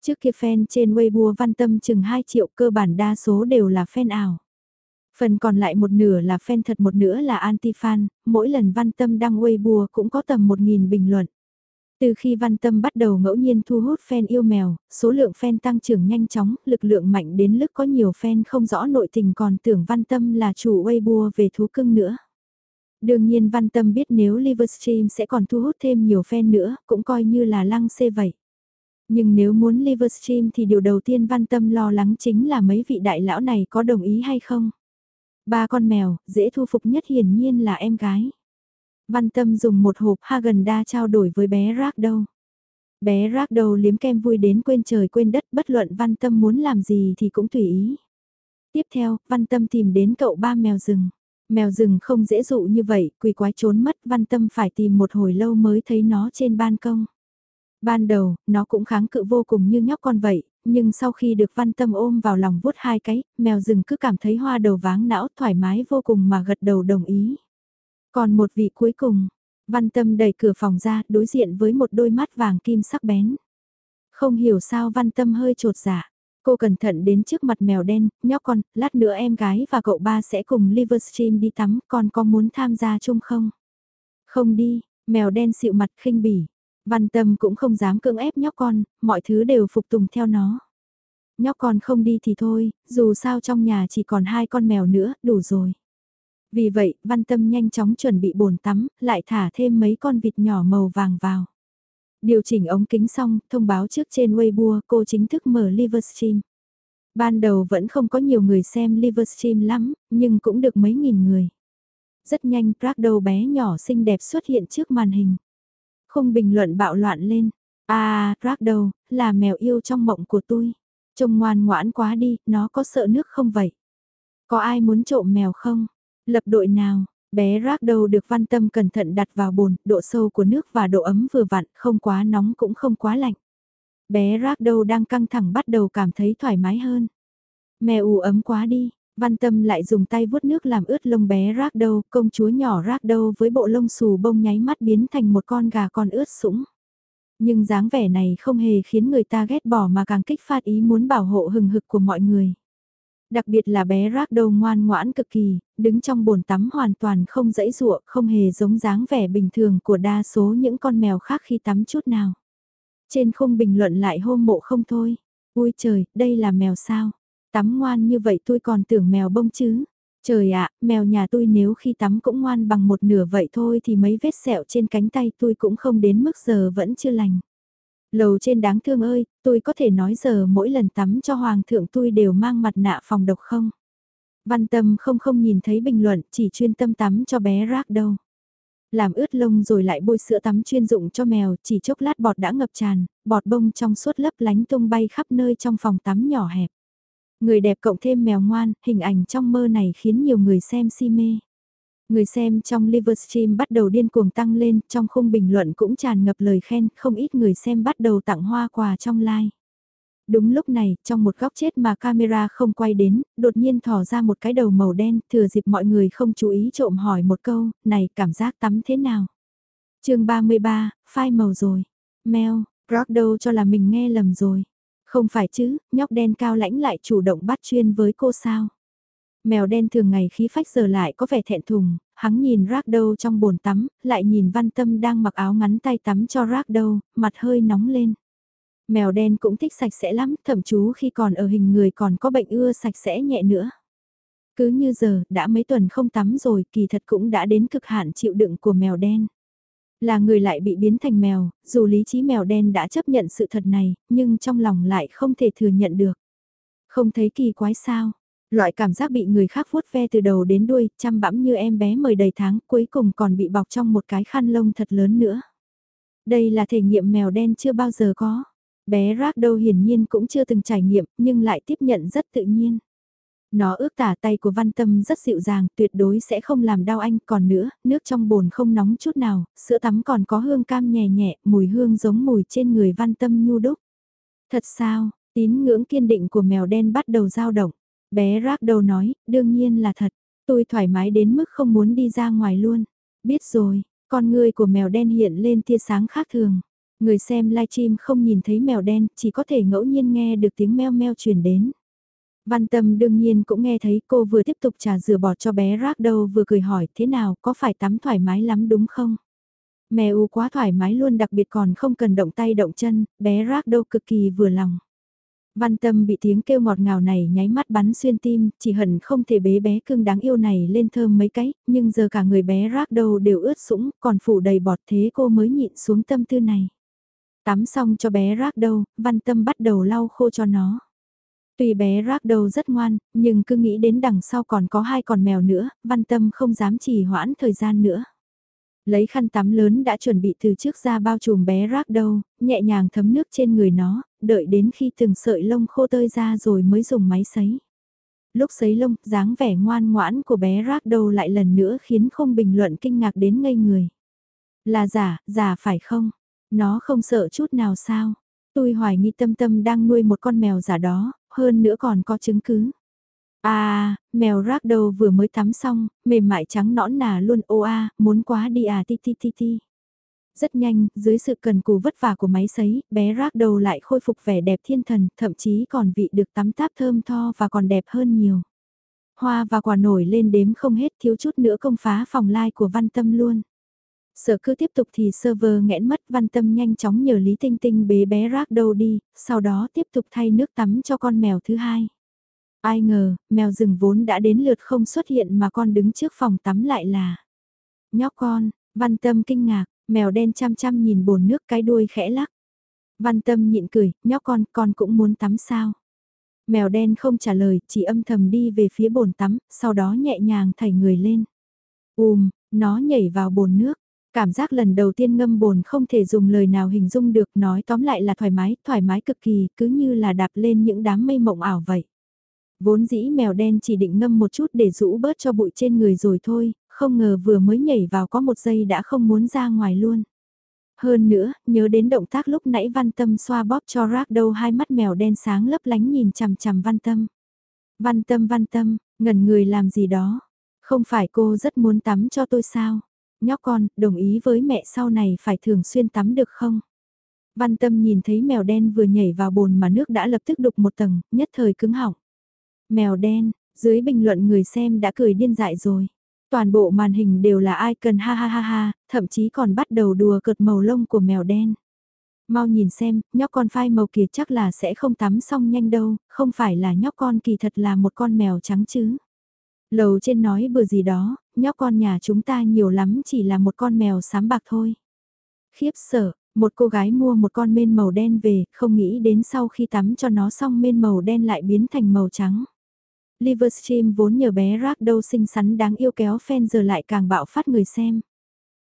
Trước kia fan trên Weibo văn tâm chừng 2 triệu cơ bản đa số đều là fan ảo. Phần còn lại một nửa là fan thật một nửa là anti-fan, mỗi lần văn tâm đăng Weibo cũng có tầm 1.000 bình luận. Từ khi Văn Tâm bắt đầu ngẫu nhiên thu hút fan yêu mèo, số lượng fan tăng trưởng nhanh chóng, lực lượng mạnh đến lúc có nhiều fan không rõ nội tình còn tưởng Văn Tâm là chủ Weibo về thú cưng nữa. Đương nhiên Văn Tâm biết nếu Livestream sẽ còn thu hút thêm nhiều fan nữa, cũng coi như là lăng xê vậy. Nhưng nếu muốn Livestream thì điều đầu tiên Văn Tâm lo lắng chính là mấy vị đại lão này có đồng ý hay không. Ba con mèo, dễ thu phục nhất hiển nhiên là em gái. Văn Tâm dùng một hộp Hagen-Da trao đổi với bé Rác đâu. Bé Rác đầu liếm kem vui đến quên trời quên đất bất luận Văn Tâm muốn làm gì thì cũng tùy ý. Tiếp theo, Văn Tâm tìm đến cậu ba mèo rừng. Mèo rừng không dễ dụ như vậy, quỳ quái trốn mất Văn Tâm phải tìm một hồi lâu mới thấy nó trên ban công. Ban đầu, nó cũng kháng cự vô cùng như nhóc con vậy, nhưng sau khi được Văn Tâm ôm vào lòng vuốt hai cái, mèo rừng cứ cảm thấy hoa đầu váng não thoải mái vô cùng mà gật đầu đồng ý. Còn một vị cuối cùng, văn tâm đẩy cửa phòng ra đối diện với một đôi mắt vàng kim sắc bén. Không hiểu sao văn tâm hơi trột dạ. Cô cẩn thận đến trước mặt mèo đen, nhóc con, lát nữa em gái và cậu ba sẽ cùng Livestream đi tắm, con có muốn tham gia chung không? Không đi, mèo đen xịu mặt khinh bỉ. Văn tâm cũng không dám cưỡng ép nhóc con, mọi thứ đều phục tùng theo nó. Nhóc con không đi thì thôi, dù sao trong nhà chỉ còn hai con mèo nữa, đủ rồi. Vì vậy, văn tâm nhanh chóng chuẩn bị bồn tắm, lại thả thêm mấy con vịt nhỏ màu vàng vào. Điều chỉnh ống kính xong, thông báo trước trên Weibo cô chính thức mở Livestream. Ban đầu vẫn không có nhiều người xem Livestream lắm, nhưng cũng được mấy nghìn người. Rất nhanh Prado bé nhỏ xinh đẹp xuất hiện trước màn hình. Không bình luận bạo loạn lên. À, Prado, là mèo yêu trong mộng của tôi. Trông ngoan ngoãn quá đi, nó có sợ nước không vậy? Có ai muốn trộm mèo không? Lập đội nào? Bé rác đầu được văn tâm cẩn thận đặt vào bồn, độ sâu của nước và độ ấm vừa vặn, không quá nóng cũng không quá lạnh. Bé rác đầu đang căng thẳng bắt đầu cảm thấy thoải mái hơn. mẹ ù ấm quá đi, văn tâm lại dùng tay vuốt nước làm ướt lông bé rác đầu, công chúa nhỏ rác đầu với bộ lông xù bông nháy mắt biến thành một con gà con ướt sũng. Nhưng dáng vẻ này không hề khiến người ta ghét bỏ mà càng kích phát ý muốn bảo hộ hừng hực của mọi người. Đặc biệt là bé rác đầu ngoan ngoãn cực kỳ, đứng trong bồn tắm hoàn toàn không dãy dụa, không hề giống dáng vẻ bình thường của đa số những con mèo khác khi tắm chút nào. Trên không bình luận lại hôm mộ không thôi. Ui trời, đây là mèo sao? Tắm ngoan như vậy tôi còn tưởng mèo bông chứ. Trời ạ, mèo nhà tôi nếu khi tắm cũng ngoan bằng một nửa vậy thôi thì mấy vết sẹo trên cánh tay tôi cũng không đến mức giờ vẫn chưa lành. Lầu trên đáng thương ơi, tôi có thể nói giờ mỗi lần tắm cho hoàng thượng tôi đều mang mặt nạ phòng độc không? Văn tâm không không nhìn thấy bình luận, chỉ chuyên tâm tắm cho bé rác đâu. Làm ướt lông rồi lại bôi sữa tắm chuyên dụng cho mèo, chỉ chốc lát bọt đã ngập tràn, bọt bông trong suốt lấp lánh tung bay khắp nơi trong phòng tắm nhỏ hẹp. Người đẹp cộng thêm mèo ngoan, hình ảnh trong mơ này khiến nhiều người xem si mê. Người xem trong Livestream bắt đầu điên cuồng tăng lên, trong khung bình luận cũng tràn ngập lời khen, không ít người xem bắt đầu tặng hoa quà trong like. Đúng lúc này, trong một góc chết mà camera không quay đến, đột nhiên thỏ ra một cái đầu màu đen, thừa dịp mọi người không chú ý trộm hỏi một câu, này cảm giác tắm thế nào? chương 33, phai màu rồi. Mèo, Rock đâu cho là mình nghe lầm rồi. Không phải chứ, nhóc đen cao lãnh lại chủ động bắt chuyên với cô sao? Mèo đen thường ngày khí phách giờ lại có vẻ thẹn thùng, hắn nhìn rác đâu trong bồn tắm, lại nhìn văn tâm đang mặc áo ngắn tay tắm cho rác đâu, mặt hơi nóng lên. Mèo đen cũng thích sạch sẽ lắm, thậm chú khi còn ở hình người còn có bệnh ưa sạch sẽ nhẹ nữa. Cứ như giờ, đã mấy tuần không tắm rồi, kỳ thật cũng đã đến cực hạn chịu đựng của mèo đen. Là người lại bị biến thành mèo, dù lý trí mèo đen đã chấp nhận sự thật này, nhưng trong lòng lại không thể thừa nhận được. Không thấy kỳ quái sao, Loại cảm giác bị người khác vuốt ve từ đầu đến đuôi, chăm bẵm như em bé mời đầy tháng, cuối cùng còn bị bọc trong một cái khăn lông thật lớn nữa. Đây là thể nghiệm mèo đen chưa bao giờ có. Bé rác đâu hiển nhiên cũng chưa từng trải nghiệm, nhưng lại tiếp nhận rất tự nhiên. Nó ước tả tay của văn tâm rất dịu dàng, tuyệt đối sẽ không làm đau anh. Còn nữa, nước trong bồn không nóng chút nào, sữa tắm còn có hương cam nhẹ nhẹ, mùi hương giống mùi trên người văn tâm nhu đúc. Thật sao, tín ngưỡng kiên định của mèo đen bắt đầu dao động. Bé rác đầu nói, đương nhiên là thật. Tôi thoải mái đến mức không muốn đi ra ngoài luôn. Biết rồi, con người của mèo đen hiện lên tia sáng khác thường. Người xem livestream không nhìn thấy mèo đen, chỉ có thể ngẫu nhiên nghe được tiếng meo meo truyền đến. Văn tâm đương nhiên cũng nghe thấy cô vừa tiếp tục trà rửa bọt cho bé rác đâu vừa cười hỏi thế nào có phải tắm thoải mái lắm đúng không? Mèo quá thoải mái luôn đặc biệt còn không cần động tay động chân, bé rác đâu cực kỳ vừa lòng. Văn tâm bị tiếng kêu ngọt ngào này nháy mắt bắn xuyên tim, chỉ hận không thể bế bé cưng đáng yêu này lên thơm mấy cái, nhưng giờ cả người bé rác đầu đều ướt sũng, còn phủ đầy bọt thế cô mới nhịn xuống tâm tư này. Tắm xong cho bé rác đầu, văn tâm bắt đầu lau khô cho nó. Tuy bé rác đầu rất ngoan, nhưng cứ nghĩ đến đằng sau còn có hai con mèo nữa, văn tâm không dám trì hoãn thời gian nữa. Lấy khăn tắm lớn đã chuẩn bị từ trước ra bao trùm bé rác đâu, nhẹ nhàng thấm nước trên người nó, đợi đến khi từng sợi lông khô tơi ra rồi mới dùng máy sấy. Lúc sấy lông, dáng vẻ ngoan ngoãn của bé rác đâu lại lần nữa khiến không bình luận kinh ngạc đến ngây người. Là giả, giả phải không? Nó không sợ chút nào sao? Tôi hoài nghi tâm tâm đang nuôi một con mèo giả đó, hơn nữa còn có chứng cứ. À, mèo rác đầu vừa mới tắm xong, mềm mại trắng nõn nà luôn ô a, muốn quá đi à ti ti ti ti. Rất nhanh, dưới sự cần cù vất vả của máy sấy, bé rác đầu lại khôi phục vẻ đẹp thiên thần, thậm chí còn vị được tắm táp thơm tho và còn đẹp hơn nhiều. Hoa và quả nổi lên đếm không hết thiếu chút nữa công phá phòng lai của văn tâm luôn. Sợ cứ tiếp tục thì server nghẽn mất văn tâm nhanh chóng nhờ Lý Tinh Tinh bế bé rác đầu đi, sau đó tiếp tục thay nước tắm cho con mèo thứ hai. Ai ngờ, mèo rừng vốn đã đến lượt không xuất hiện mà con đứng trước phòng tắm lại là. Nhóc con, văn tâm kinh ngạc, mèo đen chăm chăm nhìn bồn nước cái đuôi khẽ lắc. Văn tâm nhịn cười, nhóc con, con cũng muốn tắm sao. Mèo đen không trả lời, chỉ âm thầm đi về phía bồn tắm, sau đó nhẹ nhàng thảy người lên. Ùm, nó nhảy vào bồn nước. Cảm giác lần đầu tiên ngâm bồn không thể dùng lời nào hình dung được, nói tóm lại là thoải mái, thoải mái cực kỳ, cứ như là đạp lên những đám mây mộng ảo vậy. Vốn dĩ mèo đen chỉ định ngâm một chút để rũ bớt cho bụi trên người rồi thôi, không ngờ vừa mới nhảy vào có một giây đã không muốn ra ngoài luôn. Hơn nữa, nhớ đến động tác lúc nãy văn tâm xoa bóp cho rác đâu hai mắt mèo đen sáng lấp lánh nhìn chằm chằm văn tâm. Văn tâm văn tâm, ngẩn người làm gì đó. Không phải cô rất muốn tắm cho tôi sao? Nhóc con, đồng ý với mẹ sau này phải thường xuyên tắm được không? Văn tâm nhìn thấy mèo đen vừa nhảy vào bồn mà nước đã lập tức đục một tầng, nhất thời cứng họng. Mèo đen, dưới bình luận người xem đã cười điên dại rồi. Toàn bộ màn hình đều là ai cần ha ha ha ha, thậm chí còn bắt đầu đùa cợt màu lông của mèo đen. Mau nhìn xem, nhóc con phai màu kia chắc là sẽ không tắm xong nhanh đâu, không phải là nhóc con kỳ thật là một con mèo trắng chứ. Lầu trên nói bừa gì đó, nhóc con nhà chúng ta nhiều lắm chỉ là một con mèo xám bạc thôi. Khiếp sợ, một cô gái mua một con mên màu đen về, không nghĩ đến sau khi tắm cho nó xong mên màu đen lại biến thành màu trắng. Livestream vốn nhờ bé rác đâu xinh xắn đáng yêu kéo fan giờ lại càng bạo phát người xem.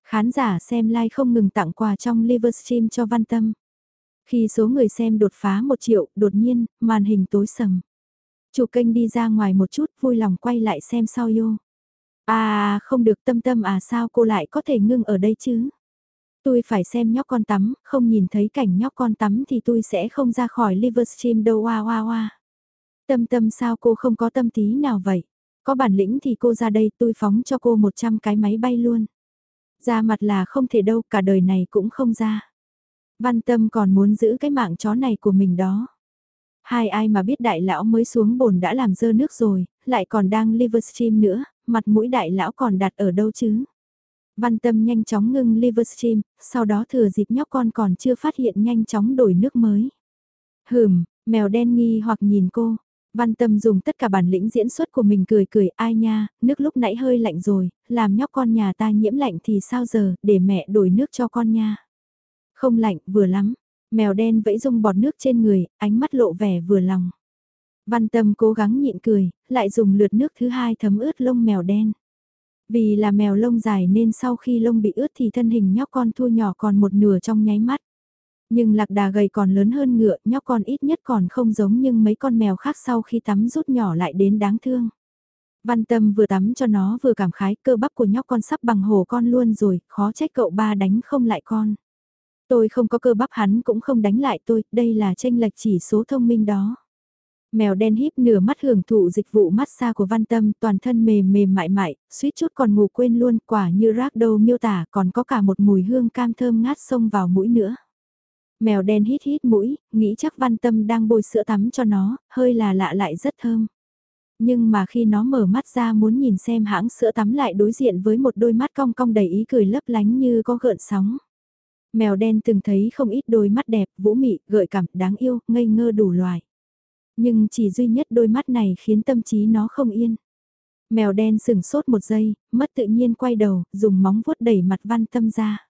Khán giả xem like không ngừng tặng quà trong Livestream cho Văn Tâm. Khi số người xem đột phá một triệu, đột nhiên, màn hình tối sầm. Chủ kênh đi ra ngoài một chút vui lòng quay lại xem sau yo. À không được tâm tâm à sao cô lại có thể ngưng ở đây chứ? Tôi phải xem nhóc con tắm, không nhìn thấy cảnh nhóc con tắm thì tôi sẽ không ra khỏi Livestream đâu hoa hoa hoa. Tâm tâm sao cô không có tâm tí nào vậy? Có bản lĩnh thì cô ra đây tôi phóng cho cô 100 cái máy bay luôn. Ra mặt là không thể đâu, cả đời này cũng không ra. Văn tâm còn muốn giữ cái mạng chó này của mình đó. Hai ai mà biết đại lão mới xuống bồn đã làm dơ nước rồi, lại còn đang Livestream nữa, mặt mũi đại lão còn đặt ở đâu chứ? Văn tâm nhanh chóng ngưng Livestream, sau đó thừa dịp nhóc con còn chưa phát hiện nhanh chóng đổi nước mới. Hừm, mèo đen nghi hoặc nhìn cô, Văn tâm dùng tất cả bản lĩnh diễn xuất của mình cười cười ai nha, nước lúc nãy hơi lạnh rồi, làm nhóc con nhà ta nhiễm lạnh thì sao giờ, để mẹ đổi nước cho con nha. Không lạnh, vừa lắm. Mèo đen vẫy rung bọt nước trên người, ánh mắt lộ vẻ vừa lòng. Văn tâm cố gắng nhịn cười, lại dùng lượt nước thứ hai thấm ướt lông mèo đen. Vì là mèo lông dài nên sau khi lông bị ướt thì thân hình nhóc con thua nhỏ còn một nửa trong nháy mắt. Nhưng lạc đà gầy còn lớn hơn ngựa, nhóc con ít nhất còn không giống nhưng mấy con mèo khác sau khi tắm rút nhỏ lại đến đáng thương. Văn tâm vừa tắm cho nó vừa cảm khái cơ bắp của nhóc con sắp bằng hồ con luôn rồi, khó trách cậu ba đánh không lại con. Tôi không có cơ bắp hắn cũng không đánh lại tôi, đây là tranh lệch chỉ số thông minh đó. Mèo đen híp nửa mắt hưởng thụ dịch vụ massage của văn tâm toàn thân mềm mềm mại mại, suýt chút còn ngủ quên luôn quả như rác đâu miêu tả còn có cả một mùi hương cam thơm ngát xông vào mũi nữa. Mèo đen hít hít mũi, nghĩ chắc văn tâm đang bôi sữa tắm cho nó, hơi là lạ lại rất thơm. Nhưng mà khi nó mở mắt ra muốn nhìn xem hãng sữa tắm lại đối diện với một đôi mắt cong cong đầy ý cười lấp lánh như có gợn sóng. Mèo đen từng thấy không ít đôi mắt đẹp, vũ mị, gợi cảm, đáng yêu, ngây ngơ đủ loài. Nhưng chỉ duy nhất đôi mắt này khiến tâm trí nó không yên. Mèo đen sừng sốt một giây, mất tự nhiên quay đầu, dùng móng vuốt đẩy mặt văn tâm ra.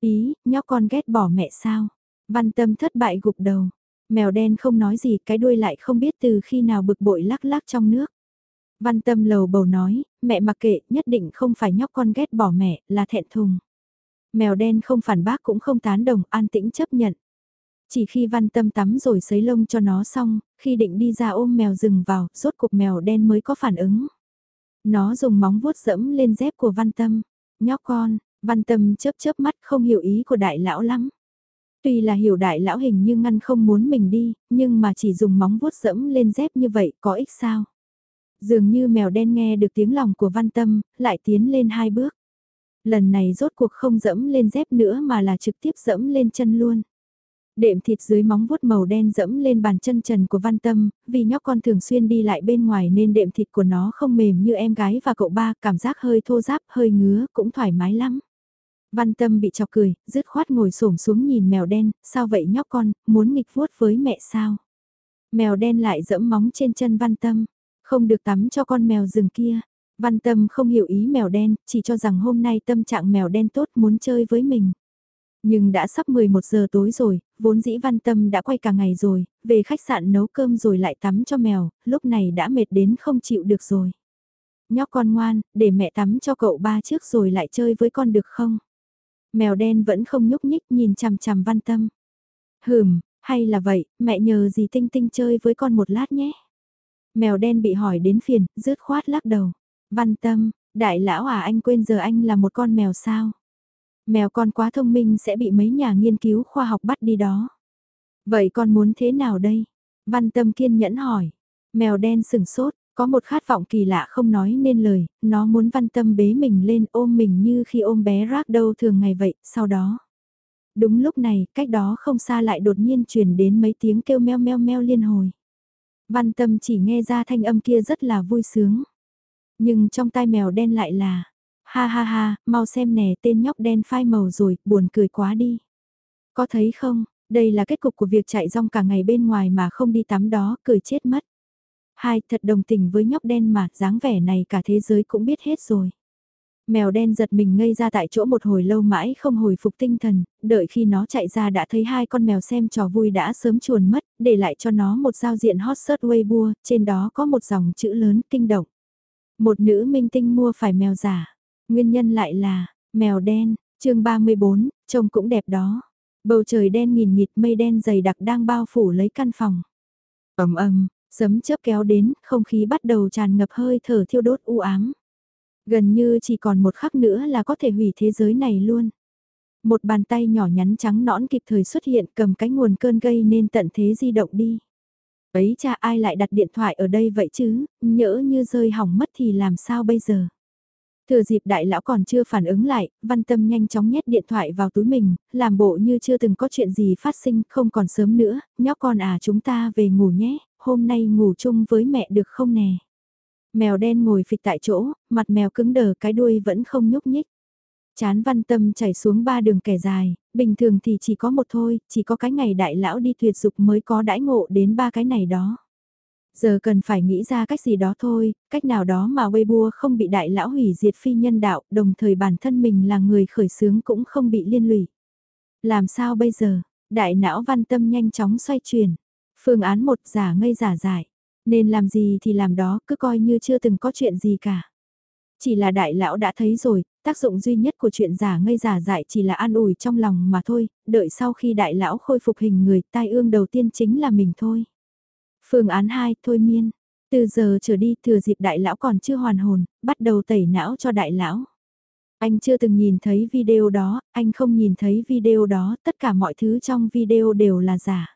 Ý, nhóc con ghét bỏ mẹ sao? Văn tâm thất bại gục đầu. Mèo đen không nói gì, cái đuôi lại không biết từ khi nào bực bội lắc lắc trong nước. Văn tâm lầu bầu nói, mẹ mặc kệ, nhất định không phải nhóc con ghét bỏ mẹ, là thẹn thùng. Mèo đen không phản bác cũng không tán đồng, an tĩnh chấp nhận. Chỉ khi văn tâm tắm rồi sấy lông cho nó xong, khi định đi ra ôm mèo rừng vào, rốt cục mèo đen mới có phản ứng. Nó dùng móng vuốt dẫm lên dép của văn tâm. Nhóc con, văn tâm chớp chớp mắt không hiểu ý của đại lão lắm. Tuy là hiểu đại lão hình như ngăn không muốn mình đi, nhưng mà chỉ dùng móng vuốt dẫm lên dép như vậy có ích sao? Dường như mèo đen nghe được tiếng lòng của văn tâm, lại tiến lên hai bước. Lần này rốt cuộc không dẫm lên dép nữa mà là trực tiếp dẫm lên chân luôn. Đệm thịt dưới móng vuốt màu đen dẫm lên bàn chân trần của Văn Tâm, vì nhóc con thường xuyên đi lại bên ngoài nên đệm thịt của nó không mềm như em gái và cậu ba, cảm giác hơi thô ráp, hơi ngứa, cũng thoải mái lắm. Văn Tâm bị chọc cười, dứt khoát ngồi xổm xuống nhìn mèo đen, sao vậy nhóc con, muốn nghịch vuốt với mẹ sao? Mèo đen lại dẫm móng trên chân văn tâm. Không được tắm cho con mèo rừng kia. Văn tâm không hiểu ý mèo đen, chỉ cho rằng hôm nay tâm trạng mèo đen tốt muốn chơi với mình. Nhưng đã sắp 11 giờ tối rồi, vốn dĩ văn tâm đã quay cả ngày rồi, về khách sạn nấu cơm rồi lại tắm cho mèo, lúc này đã mệt đến không chịu được rồi. Nhóc con ngoan, để mẹ tắm cho cậu ba trước rồi lại chơi với con được không? Mèo đen vẫn không nhúc nhích nhìn chằm chằm văn tâm. Hừm, hay là vậy, mẹ nhờ gì tinh tinh chơi với con một lát nhé. Mèo đen bị hỏi đến phiền, rứt khoát lắc đầu. Văn tâm, đại lão à anh quên giờ anh là một con mèo sao? Mèo con quá thông minh sẽ bị mấy nhà nghiên cứu khoa học bắt đi đó. Vậy con muốn thế nào đây? Văn tâm kiên nhẫn hỏi. Mèo đen sừng sốt, có một khát vọng kỳ lạ không nói nên lời, nó muốn văn tâm bế mình lên ôm mình như khi ôm bé rác đâu thường ngày vậy, sau đó. Đúng lúc này, cách đó không xa lại đột nhiên truyền đến mấy tiếng kêu meo meo meo liên hồi. Văn tâm chỉ nghe ra thanh âm kia rất là vui sướng. Nhưng trong tai mèo đen lại là, ha ha ha, mau xem nè tên nhóc đen phai màu rồi, buồn cười quá đi. Có thấy không, đây là kết cục của việc chạy rong cả ngày bên ngoài mà không đi tắm đó, cười chết mất. Hai, thật đồng tình với nhóc đen mà, dáng vẻ này cả thế giới cũng biết hết rồi. Mèo đen giật mình ngây ra tại chỗ một hồi lâu mãi không hồi phục tinh thần, đợi khi nó chạy ra đã thấy hai con mèo xem trò vui đã sớm chuồn mất, để lại cho nó một giao diện hot search Weibo, trên đó có một dòng chữ lớn kinh động. Một nữ minh tinh mua phải mèo giả, nguyên nhân lại là, mèo đen, chương 34, trông cũng đẹp đó. Bầu trời đen nghìn nghịt mây đen dày đặc đang bao phủ lấy căn phòng. ầm ầm, sấm chớp kéo đến, không khí bắt đầu tràn ngập hơi thở thiêu đốt u ám. Gần như chỉ còn một khắc nữa là có thể hủy thế giới này luôn. Một bàn tay nhỏ nhắn trắng nõn kịp thời xuất hiện cầm cái nguồn cơn gây nên tận thế di động đi. Ấy cha ai lại đặt điện thoại ở đây vậy chứ, nhỡ như rơi hỏng mất thì làm sao bây giờ? Thừa dịp đại lão còn chưa phản ứng lại, văn tâm nhanh chóng nhét điện thoại vào túi mình, làm bộ như chưa từng có chuyện gì phát sinh, không còn sớm nữa, nhóc con à chúng ta về ngủ nhé, hôm nay ngủ chung với mẹ được không nè? Mèo đen ngồi phịch tại chỗ, mặt mèo cứng đờ cái đuôi vẫn không nhúc nhích. Chán văn tâm chảy xuống ba đường kẻ dài, bình thường thì chỉ có một thôi, chỉ có cái ngày đại lão đi tuyệt dục mới có đãi ngộ đến ba cái này đó. Giờ cần phải nghĩ ra cách gì đó thôi, cách nào đó mà Weibo không bị đại lão hủy diệt phi nhân đạo, đồng thời bản thân mình là người khởi xướng cũng không bị liên lụy. Làm sao bây giờ? Đại não văn tâm nhanh chóng xoay chuyển. Phương án một giả ngây giả giải. Nên làm gì thì làm đó, cứ coi như chưa từng có chuyện gì cả. Chỉ là đại lão đã thấy rồi, tác dụng duy nhất của chuyện giả ngây giả dại chỉ là an ủi trong lòng mà thôi, đợi sau khi đại lão khôi phục hình người tai ương đầu tiên chính là mình thôi. Phương án 2, thôi miên. Từ giờ trở đi thừa dịp đại lão còn chưa hoàn hồn, bắt đầu tẩy não cho đại lão. Anh chưa từng nhìn thấy video đó, anh không nhìn thấy video đó, tất cả mọi thứ trong video đều là giả.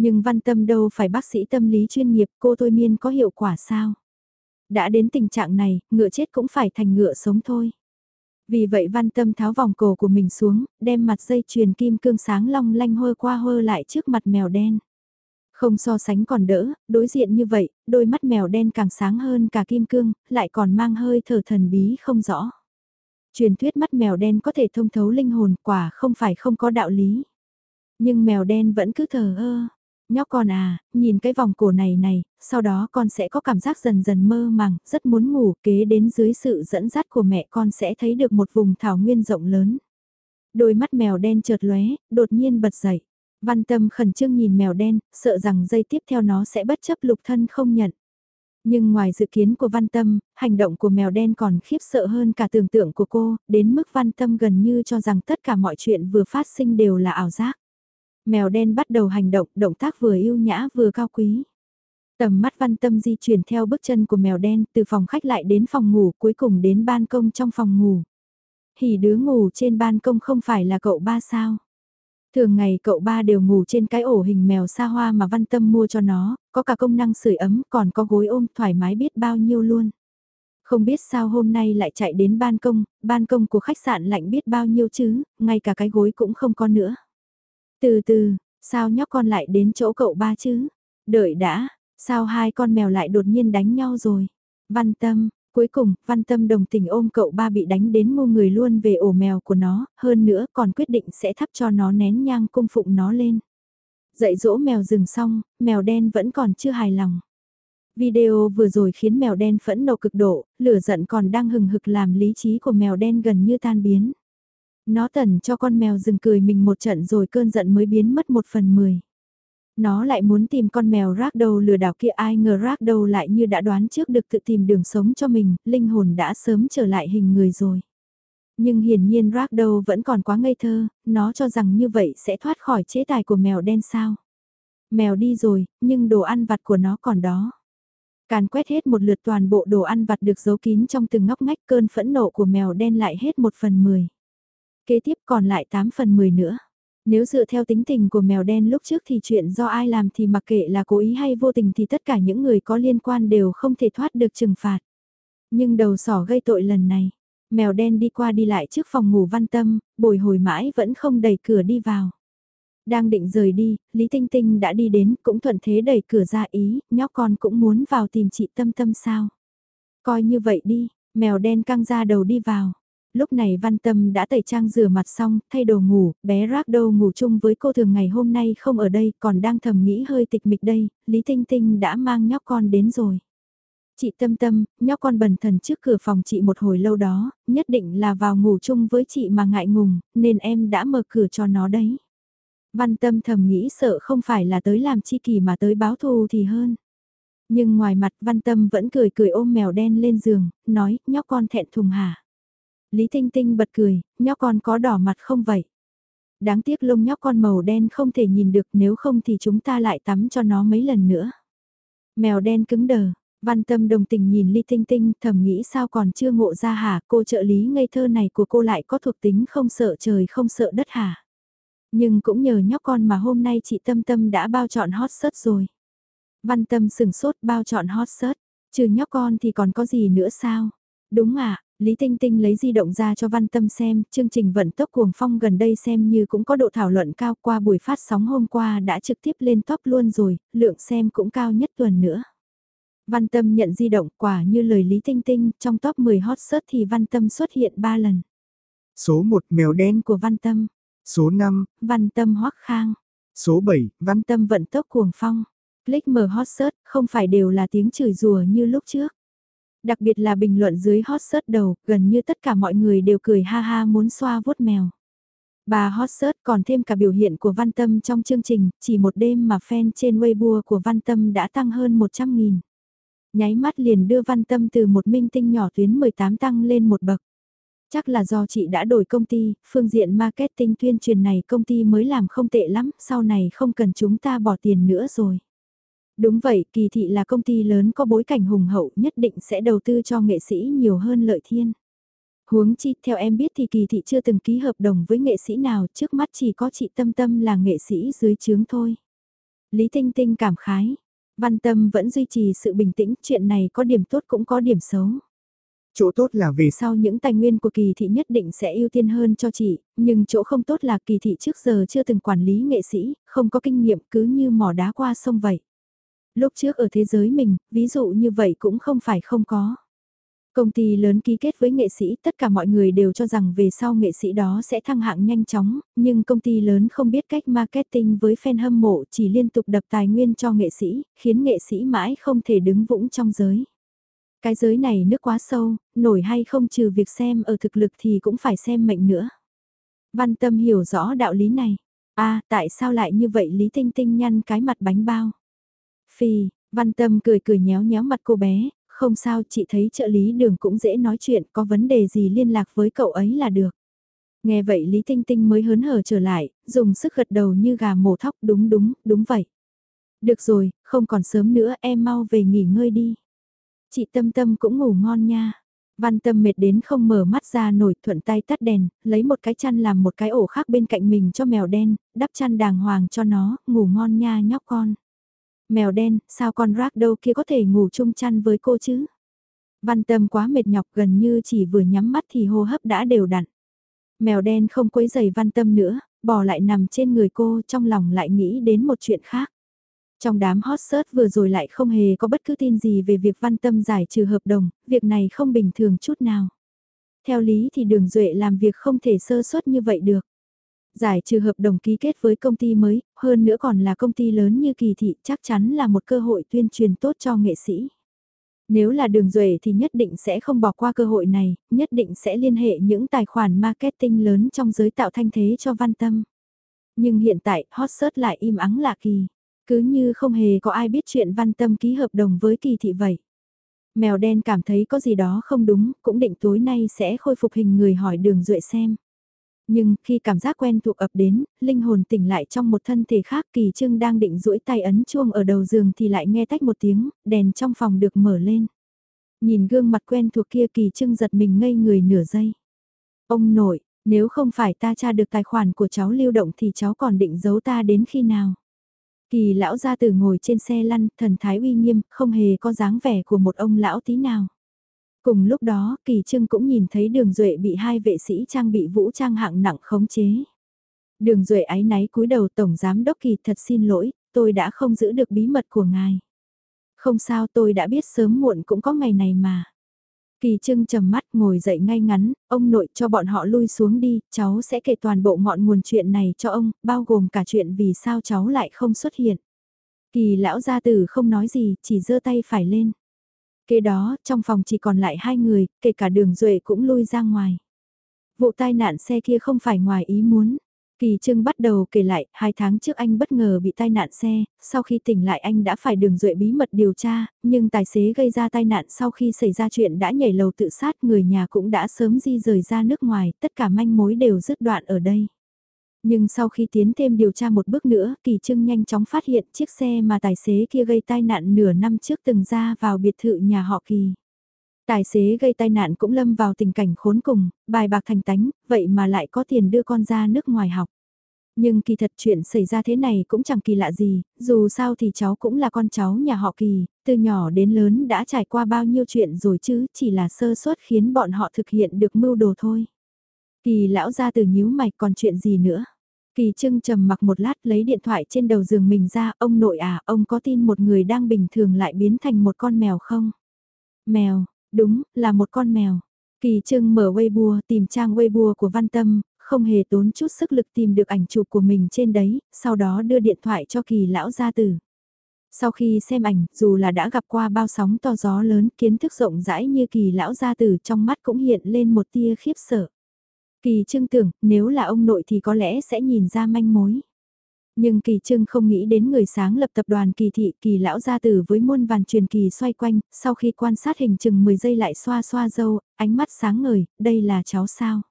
Nhưng văn tâm đâu phải bác sĩ tâm lý chuyên nghiệp, cô thôi miên có hiệu quả sao? Đã đến tình trạng này, ngựa chết cũng phải thành ngựa sống thôi. Vì vậy văn tâm tháo vòng cổ của mình xuống, đem mặt dây chuyền kim cương sáng long lanh hơ qua hơ lại trước mặt mèo đen. Không so sánh còn đỡ, đối diện như vậy, đôi mắt mèo đen càng sáng hơn cả kim cương, lại còn mang hơi thở thần bí không rõ. Truyền thuyết mắt mèo đen có thể thông thấu linh hồn quả không phải không có đạo lý. Nhưng mèo đen vẫn cứ thờ ơ. Nhóc con à, nhìn cái vòng cổ này này, sau đó con sẽ có cảm giác dần dần mơ màng, rất muốn ngủ, kế đến dưới sự dẫn dắt của mẹ con sẽ thấy được một vùng thảo nguyên rộng lớn. Đôi mắt mèo đen chợt lóe, đột nhiên bật dậy. Văn tâm khẩn trương nhìn mèo đen, sợ rằng dây tiếp theo nó sẽ bất chấp lục thân không nhận. Nhưng ngoài dự kiến của văn tâm, hành động của mèo đen còn khiếp sợ hơn cả tưởng tượng của cô, đến mức văn tâm gần như cho rằng tất cả mọi chuyện vừa phát sinh đều là ảo giác. Mèo đen bắt đầu hành động, động tác vừa yêu nhã vừa cao quý. Tầm mắt văn tâm di chuyển theo bước chân của mèo đen từ phòng khách lại đến phòng ngủ cuối cùng đến ban công trong phòng ngủ. Hỉ đứa ngủ trên ban công không phải là cậu ba sao? Thường ngày cậu ba đều ngủ trên cái ổ hình mèo xa hoa mà văn tâm mua cho nó, có cả công năng sưởi ấm còn có gối ôm thoải mái biết bao nhiêu luôn. Không biết sao hôm nay lại chạy đến ban công, ban công của khách sạn lạnh biết bao nhiêu chứ, ngay cả cái gối cũng không có nữa. Từ từ, sao nhóc con lại đến chỗ cậu ba chứ? Đợi đã, sao hai con mèo lại đột nhiên đánh nhau rồi? Văn tâm, Cuối cùng, văn tâm đồng tình ôm cậu ba bị đánh đến ngu người luôn về ổ mèo của nó, hơn nữa còn quyết định sẽ thắp cho nó nén nhang cung phụng nó lên. Dạy dỗ mèo rừng xong, mèo đen vẫn còn chưa hài lòng. Video vừa rồi khiến mèo đen phẫn nộ cực độ, lửa giận còn đang hừng hực làm lý trí của mèo đen gần như tan biến. Nó tẩn cho con mèo rừng cười mình một trận rồi cơn giận mới biến mất một phần mười. Nó lại muốn tìm con mèo rác đầu lừa đảo kia ai ngờ rác đầu lại như đã đoán trước được tự tìm đường sống cho mình, linh hồn đã sớm trở lại hình người rồi. Nhưng hiển nhiên rác đầu vẫn còn quá ngây thơ, nó cho rằng như vậy sẽ thoát khỏi chế tài của mèo đen sao. Mèo đi rồi, nhưng đồ ăn vặt của nó còn đó. Càn quét hết một lượt toàn bộ đồ ăn vặt được giấu kín trong từng ngóc ngách cơn phẫn nộ của mèo đen lại hết một phần mười. Kế tiếp còn lại 8 phần 10 nữa. Nếu dựa theo tính tình của mèo đen lúc trước thì chuyện do ai làm thì mặc kệ là cố ý hay vô tình thì tất cả những người có liên quan đều không thể thoát được trừng phạt. Nhưng đầu sỏ gây tội lần này, mèo đen đi qua đi lại trước phòng ngủ văn tâm, bồi hồi mãi vẫn không đẩy cửa đi vào. Đang định rời đi, Lý Tinh Tinh đã đi đến, cũng thuận thế đẩy cửa ra ý, nhóc con cũng muốn vào tìm chị Tâm Tâm sao. Coi như vậy đi, mèo đen căng ra đầu đi vào. Lúc này Văn Tâm đã tẩy trang rửa mặt xong, thay đồ ngủ, bé rác đâu ngủ chung với cô thường ngày hôm nay không ở đây, còn đang thầm nghĩ hơi tịch mịch đây, Lý Tinh Tinh đã mang nhóc con đến rồi. Chị Tâm Tâm, nhóc con bần thần trước cửa phòng chị một hồi lâu đó, nhất định là vào ngủ chung với chị mà ngại ngùng, nên em đã mở cửa cho nó đấy. Văn Tâm thầm nghĩ sợ không phải là tới làm chi kỳ mà tới báo thù thì hơn. Nhưng ngoài mặt Văn Tâm vẫn cười cười ôm mèo đen lên giường, nói, nhóc con thẹn thùng hả? Lý Tinh Tinh bật cười, nhóc con có đỏ mặt không vậy? Đáng tiếc lông nhóc con màu đen không thể nhìn được nếu không thì chúng ta lại tắm cho nó mấy lần nữa. Mèo đen cứng đờ, văn tâm đồng tình nhìn Lý Tinh Tinh thầm nghĩ sao còn chưa ngộ ra hả cô trợ lý ngây thơ này của cô lại có thuộc tính không sợ trời không sợ đất hả? Nhưng cũng nhờ nhóc con mà hôm nay chị Tâm Tâm đã bao chọn hot search rồi. Văn tâm sừng sốt bao chọn hot search, trừ nhóc con thì còn có gì nữa sao? Đúng à, Lý Tinh Tinh lấy di động ra cho Văn Tâm xem, chương trình vận tốc cuồng phong gần đây xem như cũng có độ thảo luận cao qua buổi phát sóng hôm qua đã trực tiếp lên top luôn rồi, lượng xem cũng cao nhất tuần nữa. Văn Tâm nhận di động quả như lời Lý Tinh Tinh, trong top 10 hot search thì Văn Tâm xuất hiện 3 lần. Số 1 mèo đen của Văn Tâm. Số 5 Văn Tâm Hoắc Khang. Số 7 Văn Tâm vận tốc cuồng phong. Click mở hot search không phải đều là tiếng chửi rùa như lúc trước. Đặc biệt là bình luận dưới hot search đầu, gần như tất cả mọi người đều cười ha ha muốn xoa vuốt mèo. Bà hot search còn thêm cả biểu hiện của Văn Tâm trong chương trình, chỉ một đêm mà fan trên Weibo của Văn Tâm đã tăng hơn 100.000. Nháy mắt liền đưa Văn Tâm từ một minh tinh nhỏ tuyến 18 tăng lên một bậc. Chắc là do chị đã đổi công ty, phương diện marketing tuyên truyền này công ty mới làm không tệ lắm, sau này không cần chúng ta bỏ tiền nữa rồi. Đúng vậy, kỳ thị là công ty lớn có bối cảnh hùng hậu nhất định sẽ đầu tư cho nghệ sĩ nhiều hơn lợi thiên. Huống chi, theo em biết thì kỳ thị chưa từng ký hợp đồng với nghệ sĩ nào, trước mắt chỉ có chị Tâm Tâm là nghệ sĩ dưới chướng thôi. Lý Tinh Tinh cảm khái, Văn Tâm vẫn duy trì sự bình tĩnh, chuyện này có điểm tốt cũng có điểm xấu. Chỗ tốt là về sau những tài nguyên của kỳ thị nhất định sẽ ưu tiên hơn cho chị, nhưng chỗ không tốt là kỳ thị trước giờ chưa từng quản lý nghệ sĩ, không có kinh nghiệm cứ như mỏ đá qua sông vậy. Lúc trước ở thế giới mình, ví dụ như vậy cũng không phải không có. Công ty lớn ký kết với nghệ sĩ, tất cả mọi người đều cho rằng về sau nghệ sĩ đó sẽ thăng hạng nhanh chóng, nhưng công ty lớn không biết cách marketing với fan hâm mộ chỉ liên tục đập tài nguyên cho nghệ sĩ, khiến nghệ sĩ mãi không thể đứng vững trong giới. Cái giới này nước quá sâu, nổi hay không trừ việc xem ở thực lực thì cũng phải xem mệnh nữa. Văn tâm hiểu rõ đạo lý này. a à, tại sao lại như vậy Lý Tinh Tinh nhăn cái mặt bánh bao. Phi, văn tâm cười cười nhéo nhéo mặt cô bé, không sao chị thấy trợ lý đường cũng dễ nói chuyện, có vấn đề gì liên lạc với cậu ấy là được. Nghe vậy Lý Tinh Tinh mới hớn hở trở lại, dùng sức gật đầu như gà mổ thóc đúng đúng, đúng vậy. Được rồi, không còn sớm nữa em mau về nghỉ ngơi đi. Chị Tâm Tâm cũng ngủ ngon nha. Văn Tâm mệt đến không mở mắt ra nổi thuận tay tắt đèn, lấy một cái chăn làm một cái ổ khác bên cạnh mình cho mèo đen, đắp chăn đàng hoàng cho nó, ngủ ngon nha nhóc con. Mèo đen, sao con rác đâu kia có thể ngủ chung chăn với cô chứ? Văn tâm quá mệt nhọc gần như chỉ vừa nhắm mắt thì hô hấp đã đều đặn. Mèo đen không quấy giày văn tâm nữa, bỏ lại nằm trên người cô trong lòng lại nghĩ đến một chuyện khác. Trong đám hot search vừa rồi lại không hề có bất cứ tin gì về việc văn tâm giải trừ hợp đồng, việc này không bình thường chút nào. Theo lý thì đường duệ làm việc không thể sơ suất như vậy được. Giải trừ hợp đồng ký kết với công ty mới, hơn nữa còn là công ty lớn như kỳ thị chắc chắn là một cơ hội tuyên truyền tốt cho nghệ sĩ. Nếu là đường duệ thì nhất định sẽ không bỏ qua cơ hội này, nhất định sẽ liên hệ những tài khoản marketing lớn trong giới tạo thanh thế cho văn tâm. Nhưng hiện tại hot search lại im ắng lạ kỳ, cứ như không hề có ai biết chuyện văn tâm ký hợp đồng với kỳ thị vậy. Mèo đen cảm thấy có gì đó không đúng, cũng định tối nay sẽ khôi phục hình người hỏi đường duệ xem. Nhưng khi cảm giác quen thuộc ập đến, linh hồn tỉnh lại trong một thân thể khác kỳ trưng đang định duỗi tay ấn chuông ở đầu giường thì lại nghe tách một tiếng, đèn trong phòng được mở lên. Nhìn gương mặt quen thuộc kia kỳ trưng giật mình ngây người nửa giây. Ông nội, nếu không phải ta tra được tài khoản của cháu lưu động thì cháu còn định giấu ta đến khi nào? Kỳ lão gia tử ngồi trên xe lăn, thần thái uy nghiêm, không hề có dáng vẻ của một ông lão tí nào. Cùng lúc đó, Kỳ Trưng cũng nhìn thấy đường Duệ bị hai vệ sĩ trang bị vũ trang hạng nặng khống chế. Đường Duệ ái náy cúi đầu Tổng Giám Đốc Kỳ thật xin lỗi, tôi đã không giữ được bí mật của ngài. Không sao tôi đã biết sớm muộn cũng có ngày này mà. Kỳ Trưng trầm mắt ngồi dậy ngay ngắn, ông nội cho bọn họ lui xuống đi, cháu sẽ kể toàn bộ ngọn nguồn chuyện này cho ông, bao gồm cả chuyện vì sao cháu lại không xuất hiện. Kỳ lão gia tử không nói gì, chỉ giơ tay phải lên. Kế đó, trong phòng chỉ còn lại hai người, kể cả đường duệ cũng lui ra ngoài. Vụ tai nạn xe kia không phải ngoài ý muốn. Kỳ Trưng bắt đầu kể lại, hai tháng trước anh bất ngờ bị tai nạn xe, sau khi tỉnh lại anh đã phải đường duệ bí mật điều tra, nhưng tài xế gây ra tai nạn sau khi xảy ra chuyện đã nhảy lầu tự sát, người nhà cũng đã sớm di rời ra nước ngoài, tất cả manh mối đều dứt đoạn ở đây. Nhưng sau khi tiến thêm điều tra một bước nữa, Kỳ Trưng nhanh chóng phát hiện chiếc xe mà tài xế kia gây tai nạn nửa năm trước từng ra vào biệt thự nhà họ Kỳ. Tài xế gây tai nạn cũng lâm vào tình cảnh khốn cùng, bài bạc thành tánh, vậy mà lại có tiền đưa con ra nước ngoài học. Nhưng kỳ thật chuyện xảy ra thế này cũng chẳng kỳ lạ gì, dù sao thì cháu cũng là con cháu nhà họ kỳ, từ nhỏ đến lớn đã trải qua bao nhiêu chuyện rồi chứ, chỉ là sơ suất khiến bọn họ thực hiện được mưu đồ thôi. Kỳ lão ra từ nhíu mày còn chuyện gì nữa? Kỳ trưng trầm mặc một lát lấy điện thoại trên đầu giường mình ra, ông nội à, ông có tin một người đang bình thường lại biến thành một con mèo không? Mèo, đúng, là một con mèo. Kỳ trưng mở Weibo tìm trang Weibo của Văn Tâm, không hề tốn chút sức lực tìm được ảnh chụp của mình trên đấy, sau đó đưa điện thoại cho kỳ lão gia tử. Sau khi xem ảnh, dù là đã gặp qua bao sóng to gió lớn, kiến thức rộng rãi như kỳ lão gia tử trong mắt cũng hiện lên một tia khiếp sợ. Kỳ trưng tưởng, nếu là ông nội thì có lẽ sẽ nhìn ra manh mối. Nhưng kỳ trưng không nghĩ đến người sáng lập tập đoàn kỳ thị kỳ lão gia tử với muôn vàn truyền kỳ xoay quanh, sau khi quan sát hình chừng 10 giây lại xoa xoa dâu, ánh mắt sáng ngời, đây là cháu sao?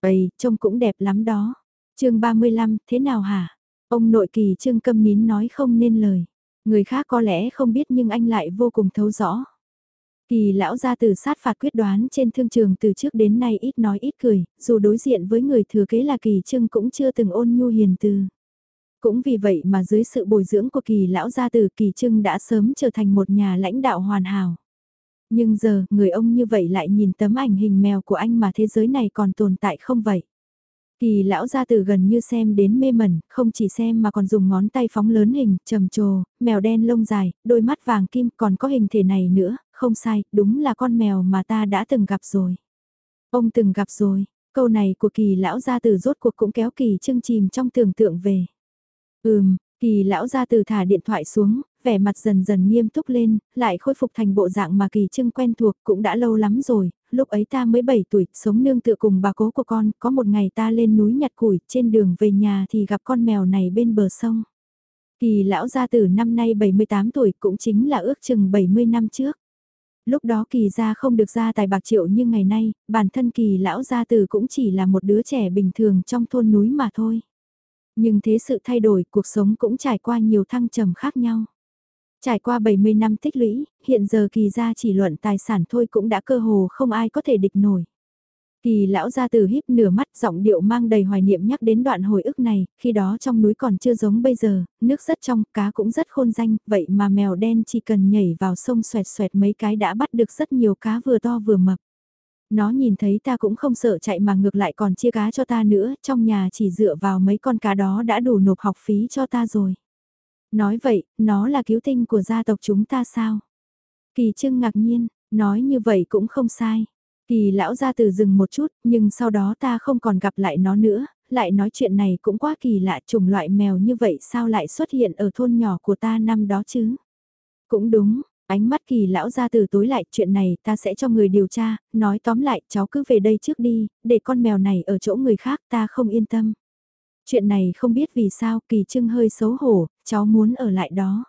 Ây, trông cũng đẹp lắm đó. chương 35, thế nào hả? Ông nội kỳ trương câm nín nói không nên lời. Người khác có lẽ không biết nhưng anh lại vô cùng thấu rõ. Kỳ lão gia từ sát phạt quyết đoán trên thương trường từ trước đến nay ít nói ít cười, dù đối diện với người thừa kế là kỳ trưng cũng chưa từng ôn nhu hiền từ. Cũng vì vậy mà dưới sự bồi dưỡng của kỳ lão gia từ kỳ trưng đã sớm trở thành một nhà lãnh đạo hoàn hảo. Nhưng giờ, người ông như vậy lại nhìn tấm ảnh hình mèo của anh mà thế giới này còn tồn tại không vậy? Kỳ lão gia từ gần như xem đến mê mẩn, không chỉ xem mà còn dùng ngón tay phóng lớn hình, trầm trồ, mèo đen lông dài, đôi mắt vàng kim còn có hình thể này nữa, không sai, đúng là con mèo mà ta đã từng gặp rồi. Ông từng gặp rồi, câu này của kỳ lão gia từ rốt cuộc cũng kéo kỳ trưng chìm trong tưởng tượng về. Ừm, kỳ lão gia từ thả điện thoại xuống, vẻ mặt dần dần nghiêm túc lên, lại khôi phục thành bộ dạng mà kỳ trưng quen thuộc cũng đã lâu lắm rồi, lúc ấy ta mới 7 tuổi, sống nương tựa cùng bà cố của con, có một ngày ta lên núi nhặt củi, trên đường về nhà thì gặp con mèo này bên bờ sông. Kỳ lão gia tử năm nay 78 tuổi cũng chính là ước chừng 70 năm trước. Lúc đó kỳ gia không được ra tài bạc triệu như ngày nay, bản thân kỳ lão gia từ cũng chỉ là một đứa trẻ bình thường trong thôn núi mà thôi. Nhưng thế sự thay đổi, cuộc sống cũng trải qua nhiều thăng trầm khác nhau. Trải qua 70 năm tích lũy, hiện giờ kỳ gia chỉ luận tài sản thôi cũng đã cơ hồ không ai có thể địch nổi. Kỳ lão gia từ híp nửa mắt giọng điệu mang đầy hoài niệm nhắc đến đoạn hồi ức này, khi đó trong núi còn chưa giống bây giờ, nước rất trong, cá cũng rất khôn danh, vậy mà mèo đen chỉ cần nhảy vào sông xoẹt xoẹt mấy cái đã bắt được rất nhiều cá vừa to vừa mập. Nó nhìn thấy ta cũng không sợ chạy mà ngược lại còn chia cá cho ta nữa, trong nhà chỉ dựa vào mấy con cá đó đã đủ nộp học phí cho ta rồi. Nói vậy, nó là cứu tinh của gia tộc chúng ta sao? Kỳ trưng ngạc nhiên, nói như vậy cũng không sai. Kỳ lão ra từ dừng một chút, nhưng sau đó ta không còn gặp lại nó nữa, lại nói chuyện này cũng quá kỳ lạ chủng loại mèo như vậy sao lại xuất hiện ở thôn nhỏ của ta năm đó chứ. Cũng đúng, ánh mắt kỳ lão ra từ tối lại chuyện này ta sẽ cho người điều tra, nói tóm lại cháu cứ về đây trước đi, để con mèo này ở chỗ người khác ta không yên tâm. Chuyện này không biết vì sao kỳ trưng hơi xấu hổ, cháu muốn ở lại đó.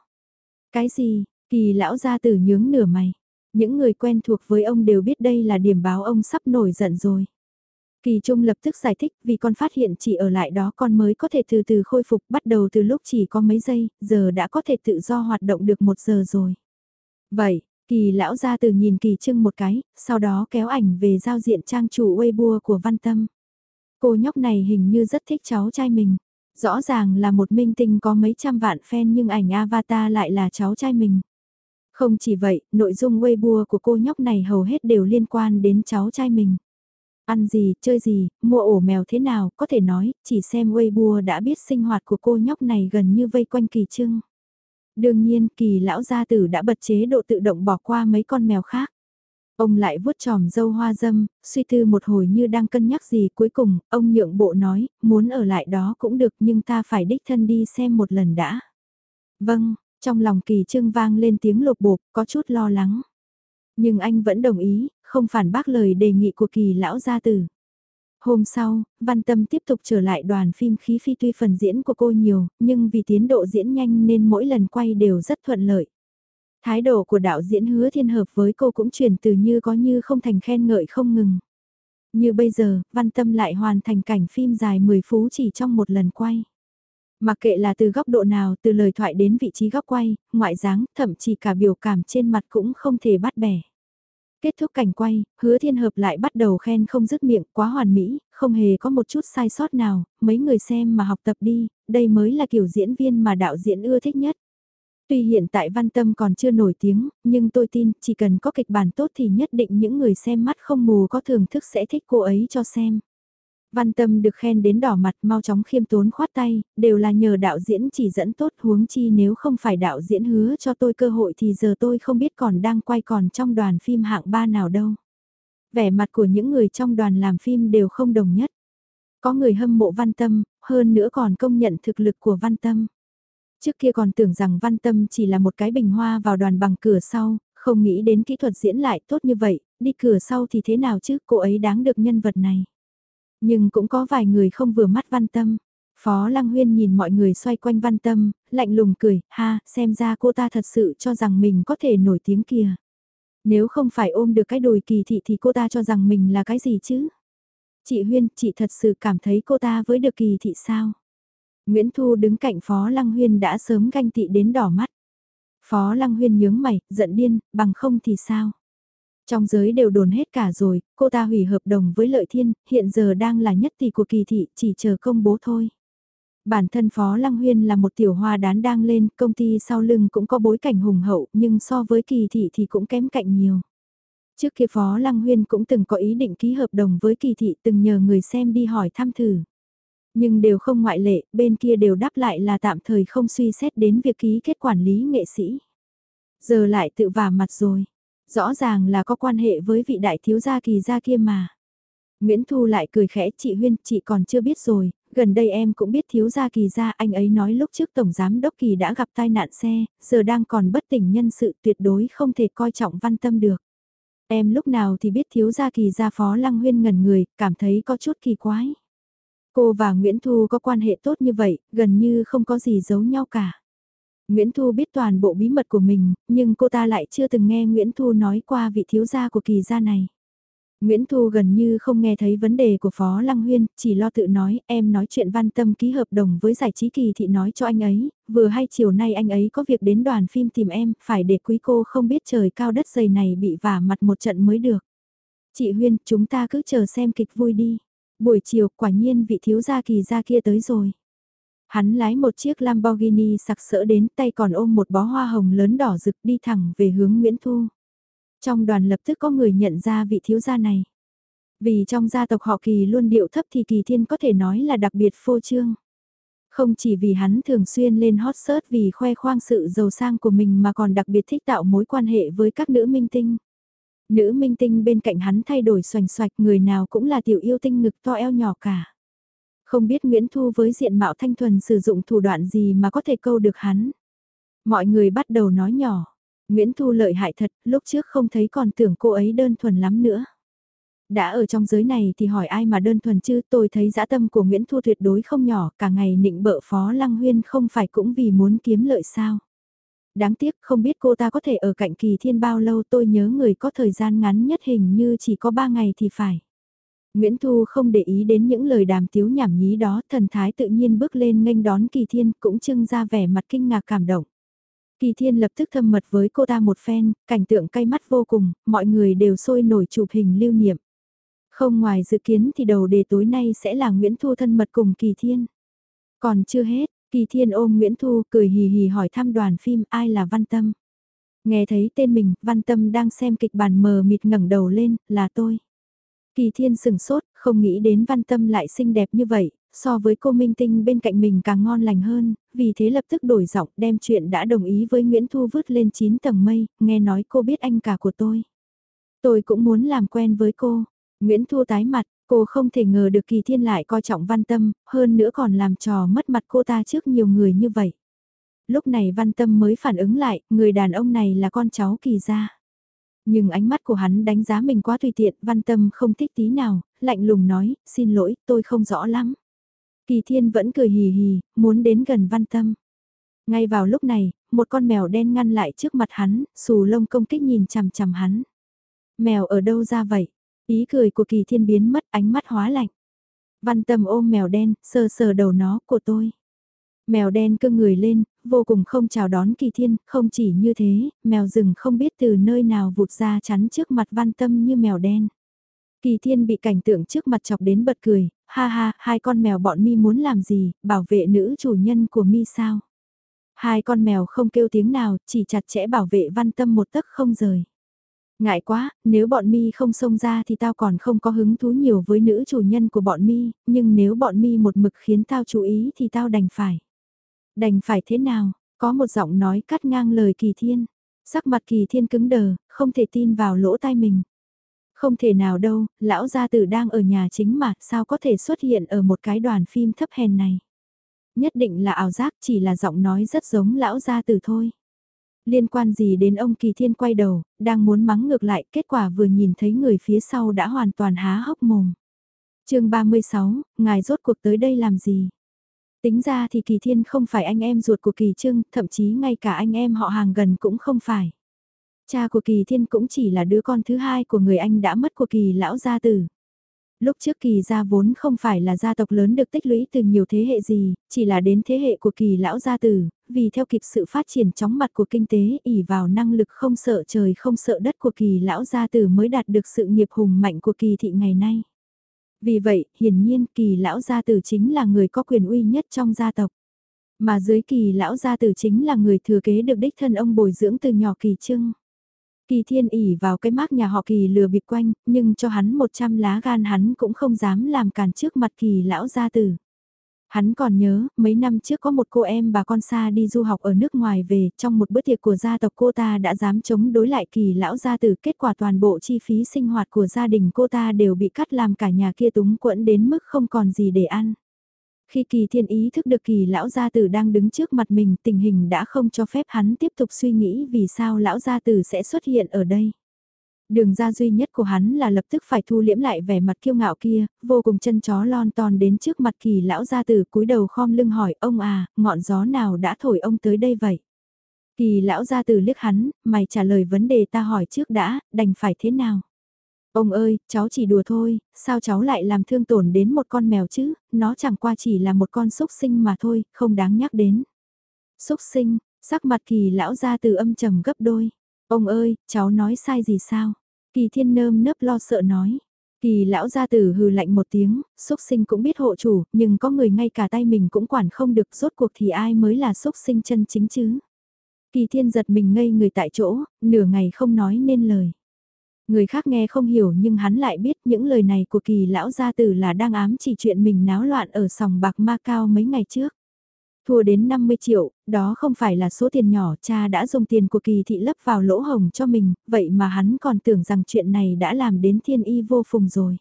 Cái gì, kỳ lão ra từ nhướng nửa mày. Những người quen thuộc với ông đều biết đây là điểm báo ông sắp nổi giận rồi. Kỳ Trung lập tức giải thích vì con phát hiện chỉ ở lại đó con mới có thể từ từ khôi phục bắt đầu từ lúc chỉ có mấy giây, giờ đã có thể tự do hoạt động được một giờ rồi. Vậy, Kỳ lão ra từ nhìn Kỳ Trưng một cái, sau đó kéo ảnh về giao diện trang chủ Weibo của Văn Tâm. Cô nhóc này hình như rất thích cháu trai mình. Rõ ràng là một minh tinh có mấy trăm vạn fan nhưng ảnh avatar lại là cháu trai mình. Không chỉ vậy, nội dung Weibo của cô nhóc này hầu hết đều liên quan đến cháu trai mình. Ăn gì, chơi gì, mua ổ mèo thế nào, có thể nói, chỉ xem Weibo đã biết sinh hoạt của cô nhóc này gần như vây quanh kỳ trưng. Đương nhiên, kỳ lão gia tử đã bật chế độ tự động bỏ qua mấy con mèo khác. Ông lại vuốt tròm dâu hoa dâm, suy tư một hồi như đang cân nhắc gì cuối cùng, ông nhượng bộ nói, muốn ở lại đó cũng được nhưng ta phải đích thân đi xem một lần đã. Vâng, trong lòng kỳ trương vang lên tiếng lột bột, có chút lo lắng. Nhưng anh vẫn đồng ý, không phản bác lời đề nghị của kỳ lão gia tử. Hôm sau, Văn Tâm tiếp tục trở lại đoàn phim khí phi tuy phần diễn của cô nhiều, nhưng vì tiến độ diễn nhanh nên mỗi lần quay đều rất thuận lợi. Thái độ của đạo diễn hứa thiên hợp với cô cũng chuyển từ như có như không thành khen ngợi không ngừng. Như bây giờ, Văn Tâm lại hoàn thành cảnh phim dài 10 phút chỉ trong một lần quay. Mặc kệ là từ góc độ nào, từ lời thoại đến vị trí góc quay, ngoại dáng, thậm chí cả biểu cảm trên mặt cũng không thể bắt bẻ. Kết thúc cảnh quay, hứa thiên hợp lại bắt đầu khen không dứt miệng quá hoàn mỹ, không hề có một chút sai sót nào, mấy người xem mà học tập đi, đây mới là kiểu diễn viên mà đạo diễn ưa thích nhất. Tuy hiện tại văn tâm còn chưa nổi tiếng, nhưng tôi tin chỉ cần có kịch bản tốt thì nhất định những người xem mắt không mù có thưởng thức sẽ thích cô ấy cho xem. Văn tâm được khen đến đỏ mặt mau chóng khiêm tốn khoát tay, đều là nhờ đạo diễn chỉ dẫn tốt huống chi nếu không phải đạo diễn hứa cho tôi cơ hội thì giờ tôi không biết còn đang quay còn trong đoàn phim hạng ba nào đâu. Vẻ mặt của những người trong đoàn làm phim đều không đồng nhất. Có người hâm mộ văn tâm, hơn nữa còn công nhận thực lực của văn tâm. Trước kia còn tưởng rằng văn tâm chỉ là một cái bình hoa vào đoàn bằng cửa sau, không nghĩ đến kỹ thuật diễn lại tốt như vậy, đi cửa sau thì thế nào chứ, cô ấy đáng được nhân vật này. Nhưng cũng có vài người không vừa mắt văn tâm. Phó Lăng Huyên nhìn mọi người xoay quanh văn tâm, lạnh lùng cười, ha, xem ra cô ta thật sự cho rằng mình có thể nổi tiếng kìa. Nếu không phải ôm được cái đùi kỳ thị thì cô ta cho rằng mình là cái gì chứ? Chị Huyên, chị thật sự cảm thấy cô ta với được kỳ thị sao? Nguyễn Thu đứng cạnh Phó Lăng Huyên đã sớm ganh tị đến đỏ mắt. Phó Lăng Huyên nhướng mày, giận điên, bằng không thì sao? Trong giới đều đồn hết cả rồi, cô ta hủy hợp đồng với Lợi Thiên, hiện giờ đang là nhất tỷ của kỳ thị, chỉ chờ công bố thôi. Bản thân Phó Lăng Huyên là một tiểu hoa đán đang lên, công ty sau lưng cũng có bối cảnh hùng hậu, nhưng so với kỳ thị thì cũng kém cạnh nhiều. Trước kia Phó Lăng Huyên cũng từng có ý định ký hợp đồng với kỳ thị từng nhờ người xem đi hỏi thăm thử. Nhưng đều không ngoại lệ, bên kia đều đáp lại là tạm thời không suy xét đến việc ký kết quản lý nghệ sĩ. Giờ lại tự vả mặt rồi. Rõ ràng là có quan hệ với vị đại thiếu gia kỳ gia kia mà. Nguyễn Thu lại cười khẽ chị Huyên, chị còn chưa biết rồi, gần đây em cũng biết thiếu gia kỳ gia anh ấy nói lúc trước Tổng Giám Đốc Kỳ đã gặp tai nạn xe, giờ đang còn bất tỉnh nhân sự tuyệt đối không thể coi trọng văn tâm được. Em lúc nào thì biết thiếu gia kỳ gia phó lăng huyên ngần người, cảm thấy có chút kỳ quái. Cô và Nguyễn Thu có quan hệ tốt như vậy, gần như không có gì giấu nhau cả. Nguyễn Thu biết toàn bộ bí mật của mình, nhưng cô ta lại chưa từng nghe Nguyễn Thu nói qua vị thiếu gia của kỳ gia này. Nguyễn Thu gần như không nghe thấy vấn đề của Phó Lăng Huyên, chỉ lo tự nói, em nói chuyện văn tâm ký hợp đồng với giải trí kỳ thị nói cho anh ấy, vừa hay chiều nay anh ấy có việc đến đoàn phim tìm em, phải để quý cô không biết trời cao đất dày này bị vả mặt một trận mới được. Chị Huyên, chúng ta cứ chờ xem kịch vui đi. Buổi chiều quả nhiên vị thiếu gia kỳ gia kia tới rồi. Hắn lái một chiếc Lamborghini sặc sỡ đến tay còn ôm một bó hoa hồng lớn đỏ rực đi thẳng về hướng Nguyễn Thu. Trong đoàn lập tức có người nhận ra vị thiếu gia này. Vì trong gia tộc họ kỳ luôn điệu thấp thì kỳ thiên có thể nói là đặc biệt phô trương. Không chỉ vì hắn thường xuyên lên hot search vì khoe khoang sự giàu sang của mình mà còn đặc biệt thích tạo mối quan hệ với các nữ minh tinh. Nữ minh tinh bên cạnh hắn thay đổi xoành xoạch, người nào cũng là tiểu yêu tinh ngực to eo nhỏ cả. Không biết Nguyễn Thu với diện mạo thanh thuần sử dụng thủ đoạn gì mà có thể câu được hắn. Mọi người bắt đầu nói nhỏ. Nguyễn Thu lợi hại thật, lúc trước không thấy còn tưởng cô ấy đơn thuần lắm nữa. Đã ở trong giới này thì hỏi ai mà đơn thuần chứ tôi thấy dã tâm của Nguyễn Thu tuyệt đối không nhỏ, cả ngày nịnh bợ Phó Lăng Huyên không phải cũng vì muốn kiếm lợi sao. Đáng tiếc không biết cô ta có thể ở cạnh kỳ thiên bao lâu tôi nhớ người có thời gian ngắn nhất hình như chỉ có 3 ngày thì phải. Nguyễn Thu không để ý đến những lời đàm tiếu nhảm nhí đó, thần thái tự nhiên bước lên nghênh đón kỳ thiên cũng trưng ra vẻ mặt kinh ngạc cảm động. Kỳ thiên lập tức thâm mật với cô ta một phen, cảnh tượng cay mắt vô cùng, mọi người đều sôi nổi chụp hình lưu niệm. Không ngoài dự kiến thì đầu đề tối nay sẽ là Nguyễn Thu thân mật cùng Kỳ Thiên. Còn chưa hết, Kỳ Thiên ôm Nguyễn Thu cười hì hì hỏi thăm đoàn phim ai là Văn Tâm. Nghe thấy tên mình, Văn Tâm đang xem kịch bản mờ mịt ngẩng đầu lên, là tôi. Kỳ Thiên sừng sốt, không nghĩ đến Văn Tâm lại xinh đẹp như vậy, so với cô Minh Tinh bên cạnh mình càng ngon lành hơn, vì thế lập tức đổi giọng đem chuyện đã đồng ý với Nguyễn Thu vứt lên 9 tầng mây, nghe nói cô biết anh cả của tôi. Tôi cũng muốn làm quen với cô, Nguyễn Thu tái mặt, cô không thể ngờ được Kỳ Thiên lại coi trọng Văn Tâm, hơn nữa còn làm trò mất mặt cô ta trước nhiều người như vậy. Lúc này Văn Tâm mới phản ứng lại, người đàn ông này là con cháu Kỳ gia. Nhưng ánh mắt của hắn đánh giá mình quá tùy tiện, Văn Tâm không thích tí nào, lạnh lùng nói, xin lỗi, tôi không rõ lắm. Kỳ Thiên vẫn cười hì hì, muốn đến gần Văn Tâm. Ngay vào lúc này, một con mèo đen ngăn lại trước mặt hắn, xù lông công kích nhìn chằm chằm hắn. Mèo ở đâu ra vậy? Ý cười của kỳ thiên biến mất ánh mắt hóa lạnh. Văn tâm ôm mèo đen, sờ sờ đầu nó của tôi. Mèo đen cưng người lên, vô cùng không chào đón kỳ thiên, không chỉ như thế, mèo rừng không biết từ nơi nào vụt ra chắn trước mặt văn tâm như mèo đen. Kỳ thiên bị cảnh tượng trước mặt chọc đến bật cười, ha ha, hai con mèo bọn mi muốn làm gì, bảo vệ nữ chủ nhân của mi sao. Hai con mèo không kêu tiếng nào, chỉ chặt chẽ bảo vệ văn tâm một tấc không rời. Ngại quá, nếu bọn mi không xông ra thì tao còn không có hứng thú nhiều với nữ chủ nhân của bọn mi, nhưng nếu bọn mi một mực khiến tao chú ý thì tao đành phải. Đành phải thế nào, có một giọng nói cắt ngang lời kỳ thiên. Sắc mặt kỳ thiên cứng đờ, không thể tin vào lỗ tai mình. Không thể nào đâu, lão gia tử đang ở nhà chính mà, sao có thể xuất hiện ở một cái đoàn phim thấp hèn này. Nhất định là ảo giác chỉ là giọng nói rất giống lão gia tử thôi. Liên quan gì đến ông Kỳ Thiên quay đầu, đang muốn mắng ngược lại, kết quả vừa nhìn thấy người phía sau đã hoàn toàn há hốc mồm. chương 36, ngài rốt cuộc tới đây làm gì? Tính ra thì Kỳ Thiên không phải anh em ruột của Kỳ Trưng, thậm chí ngay cả anh em họ hàng gần cũng không phải. Cha của Kỳ Thiên cũng chỉ là đứa con thứ hai của người anh đã mất của Kỳ lão gia tử. Lúc trước kỳ gia vốn không phải là gia tộc lớn được tích lũy từ nhiều thế hệ gì, chỉ là đến thế hệ của kỳ lão gia tử, vì theo kịp sự phát triển chóng mặt của kinh tế ỉ vào năng lực không sợ trời không sợ đất của kỳ lão gia tử mới đạt được sự nghiệp hùng mạnh của kỳ thị ngày nay. Vì vậy, hiển nhiên kỳ lão gia tử chính là người có quyền uy nhất trong gia tộc. Mà dưới kỳ lão gia tử chính là người thừa kế được đích thân ông bồi dưỡng từ nhỏ kỳ trưng. Kỳ thiên ỉ vào cái mác nhà họ kỳ lừa bịp quanh, nhưng cho hắn 100 lá gan hắn cũng không dám làm càn trước mặt kỳ lão gia tử. Hắn còn nhớ, mấy năm trước có một cô em bà con xa đi du học ở nước ngoài về, trong một bữa tiệc của gia tộc cô ta đã dám chống đối lại kỳ lão gia tử, kết quả toàn bộ chi phí sinh hoạt của gia đình cô ta đều bị cắt làm cả nhà kia túng quẫn đến mức không còn gì để ăn. Khi kỳ thiên ý thức được kỳ lão gia tử đang đứng trước mặt mình tình hình đã không cho phép hắn tiếp tục suy nghĩ vì sao lão gia tử sẽ xuất hiện ở đây. Đường ra duy nhất của hắn là lập tức phải thu liễm lại vẻ mặt kiêu ngạo kia, vô cùng chân chó lon ton đến trước mặt kỳ lão gia tử cúi đầu khom lưng hỏi ông à, ngọn gió nào đã thổi ông tới đây vậy? Kỳ lão gia tử liếc hắn, mày trả lời vấn đề ta hỏi trước đã, đành phải thế nào? Ông ơi, cháu chỉ đùa thôi, sao cháu lại làm thương tổn đến một con mèo chứ, nó chẳng qua chỉ là một con súc sinh mà thôi, không đáng nhắc đến. Súc sinh, sắc mặt kỳ lão gia từ âm trầm gấp đôi. Ông ơi, cháu nói sai gì sao? Kỳ thiên nơm nớp lo sợ nói. Kỳ lão gia tử hừ lạnh một tiếng, súc sinh cũng biết hộ chủ, nhưng có người ngay cả tay mình cũng quản không được rốt cuộc thì ai mới là súc sinh chân chính chứ. Kỳ thiên giật mình ngây người tại chỗ, nửa ngày không nói nên lời. Người khác nghe không hiểu nhưng hắn lại biết những lời này của kỳ lão gia tử là đang ám chỉ chuyện mình náo loạn ở sòng bạc ma cao mấy ngày trước. Thua đến 50 triệu, đó không phải là số tiền nhỏ cha đã dùng tiền của kỳ thị lấp vào lỗ hồng cho mình, vậy mà hắn còn tưởng rằng chuyện này đã làm đến thiên y vô phùng rồi.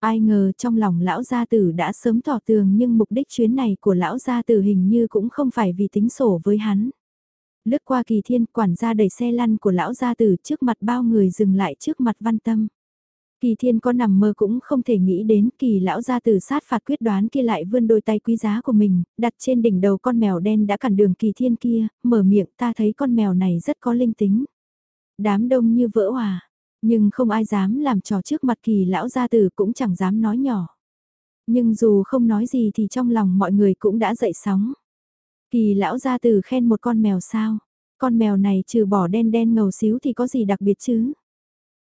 Ai ngờ trong lòng lão gia tử đã sớm tỏ tường nhưng mục đích chuyến này của lão gia tử hình như cũng không phải vì tính sổ với hắn. Lướt qua kỳ thiên quản gia đẩy xe lăn của lão gia tử trước mặt bao người dừng lại trước mặt văn tâm. Kỳ thiên có nằm mơ cũng không thể nghĩ đến kỳ lão gia tử sát phạt quyết đoán kia lại vươn đôi tay quý giá của mình, đặt trên đỉnh đầu con mèo đen đã cản đường kỳ thiên kia, mở miệng ta thấy con mèo này rất có linh tính. Đám đông như vỡ hòa, nhưng không ai dám làm trò trước mặt kỳ lão gia tử cũng chẳng dám nói nhỏ. Nhưng dù không nói gì thì trong lòng mọi người cũng đã dậy sóng. Kỳ lão gia tử khen một con mèo sao, con mèo này trừ bỏ đen đen ngầu xíu thì có gì đặc biệt chứ?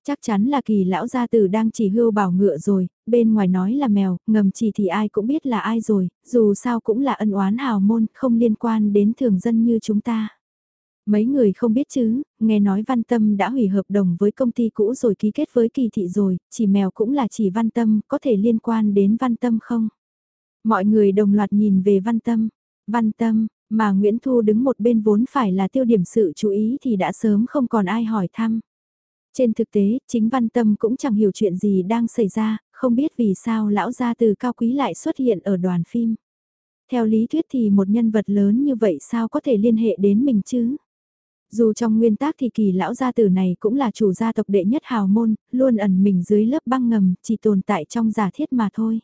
Chắc chắn là kỳ lão gia tử đang chỉ hưu bảo ngựa rồi, bên ngoài nói là mèo, ngầm chỉ thì ai cũng biết là ai rồi, dù sao cũng là ân oán hào môn, không liên quan đến thường dân như chúng ta. Mấy người không biết chứ, nghe nói Văn Tâm đã hủy hợp đồng với công ty cũ rồi ký kết với kỳ thị rồi, chỉ mèo cũng là chỉ Văn Tâm, có thể liên quan đến Văn Tâm không? Mọi người đồng loạt nhìn về Văn Tâm, Văn Tâm, mà Nguyễn Thu đứng một bên vốn phải là tiêu điểm sự chú ý thì đã sớm không còn ai hỏi thăm. Trên thực tế, chính Văn Tâm cũng chẳng hiểu chuyện gì đang xảy ra, không biết vì sao lão gia từ cao quý lại xuất hiện ở đoàn phim. Theo lý thuyết thì một nhân vật lớn như vậy sao có thể liên hệ đến mình chứ? Dù trong nguyên tác thì kỳ lão gia tử này cũng là chủ gia tộc đệ nhất hào môn, luôn ẩn mình dưới lớp băng ngầm, chỉ tồn tại trong giả thiết mà thôi.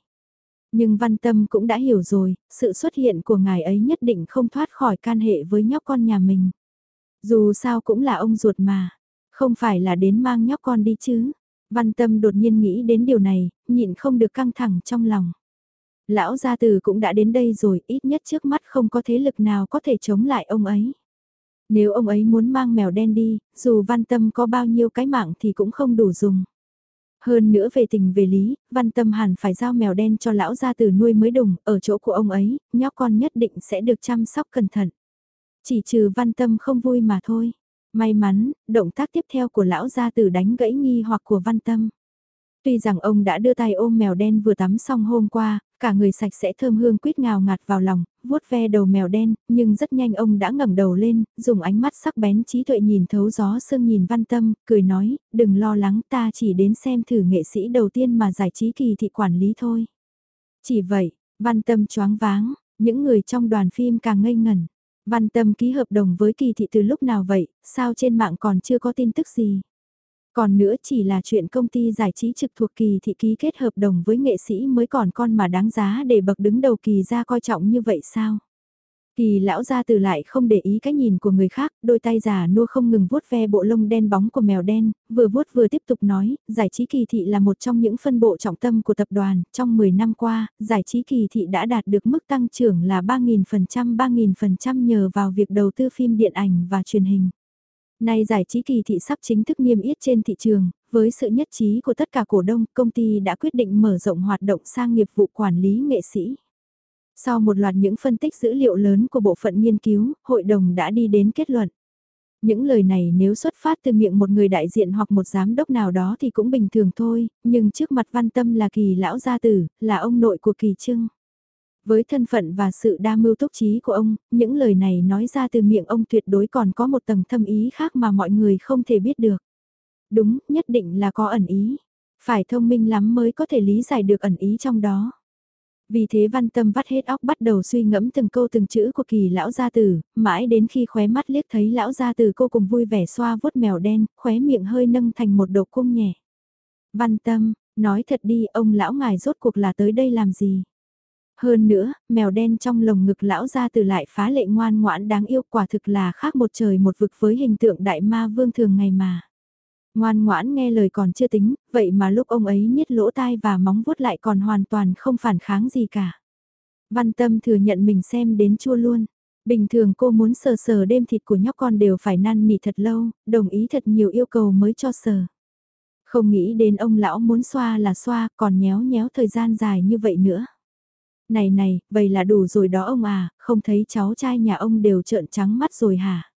Nhưng văn tâm cũng đã hiểu rồi, sự xuất hiện của ngài ấy nhất định không thoát khỏi can hệ với nhóc con nhà mình. Dù sao cũng là ông ruột mà, không phải là đến mang nhóc con đi chứ. Văn tâm đột nhiên nghĩ đến điều này, nhịn không được căng thẳng trong lòng. Lão gia tử cũng đã đến đây rồi, ít nhất trước mắt không có thế lực nào có thể chống lại ông ấy. Nếu ông ấy muốn mang mèo đen đi, dù văn tâm có bao nhiêu cái mạng thì cũng không đủ dùng. Hơn nữa về tình về lý, văn tâm hẳn phải giao mèo đen cho lão gia tử nuôi mới đùng, ở chỗ của ông ấy, nhóc con nhất định sẽ được chăm sóc cẩn thận. Chỉ trừ văn tâm không vui mà thôi. May mắn, động tác tiếp theo của lão gia tử đánh gãy nghi hoặc của văn tâm. Tuy rằng ông đã đưa tay ôm mèo đen vừa tắm xong hôm qua, cả người sạch sẽ thơm hương quýt ngào ngạt vào lòng, vuốt ve đầu mèo đen, nhưng rất nhanh ông đã ngẩng đầu lên, dùng ánh mắt sắc bén trí tuệ nhìn thấu gió sương nhìn văn tâm, cười nói, đừng lo lắng ta chỉ đến xem thử nghệ sĩ đầu tiên mà giải trí kỳ thị quản lý thôi. Chỉ vậy, văn tâm choáng váng, những người trong đoàn phim càng ngây ngẩn. Văn tâm ký hợp đồng với kỳ thị từ lúc nào vậy, sao trên mạng còn chưa có tin tức gì? Còn nữa chỉ là chuyện công ty giải trí trực thuộc kỳ thị ký kết hợp đồng với nghệ sĩ mới còn con mà đáng giá để bậc đứng đầu kỳ ra coi trọng như vậy sao? Kỳ lão ra từ lại không để ý cái nhìn của người khác, đôi tay già nua không ngừng vuốt ve bộ lông đen bóng của mèo đen, vừa vuốt vừa tiếp tục nói, giải trí kỳ thị là một trong những phân bộ trọng tâm của tập đoàn, trong 10 năm qua, giải trí kỳ thị đã đạt được mức tăng trưởng là 3.000% 3.000% nhờ vào việc đầu tư phim điện ảnh và truyền hình. Nay giải trí kỳ thị sắp chính thức niêm yết trên thị trường, với sự nhất trí của tất cả cổ đông, công ty đã quyết định mở rộng hoạt động sang nghiệp vụ quản lý nghệ sĩ. Sau một loạt những phân tích dữ liệu lớn của bộ phận nghiên cứu, hội đồng đã đi đến kết luận. Những lời này nếu xuất phát từ miệng một người đại diện hoặc một giám đốc nào đó thì cũng bình thường thôi, nhưng trước mặt văn tâm là kỳ lão gia tử, là ông nội của kỳ trưng. Với thân phận và sự đa mưu túc trí của ông, những lời này nói ra từ miệng ông tuyệt đối còn có một tầng thâm ý khác mà mọi người không thể biết được. Đúng, nhất định là có ẩn ý. Phải thông minh lắm mới có thể lý giải được ẩn ý trong đó. Vì thế văn tâm vắt hết óc bắt đầu suy ngẫm từng câu từng chữ của kỳ lão gia tử, mãi đến khi khóe mắt liếc thấy lão gia tử cô cùng vui vẻ xoa vuốt mèo đen, khóe miệng hơi nâng thành một độ cung nhẹ. Văn tâm, nói thật đi ông lão ngài rốt cuộc là tới đây làm gì? Hơn nữa, mèo đen trong lồng ngực lão gia từ lại phá lệ ngoan ngoãn đáng yêu quả thực là khác một trời một vực với hình tượng đại ma vương thường ngày mà. Ngoan ngoãn nghe lời còn chưa tính, vậy mà lúc ông ấy niết lỗ tai và móng vuốt lại còn hoàn toàn không phản kháng gì cả. Văn tâm thừa nhận mình xem đến chua luôn. Bình thường cô muốn sờ sờ đêm thịt của nhóc con đều phải năn nỉ thật lâu, đồng ý thật nhiều yêu cầu mới cho sờ. Không nghĩ đến ông lão muốn xoa là xoa, còn nhéo nhéo thời gian dài như vậy nữa. Này này, vậy là đủ rồi đó ông à, không thấy cháu trai nhà ông đều trợn trắng mắt rồi hả?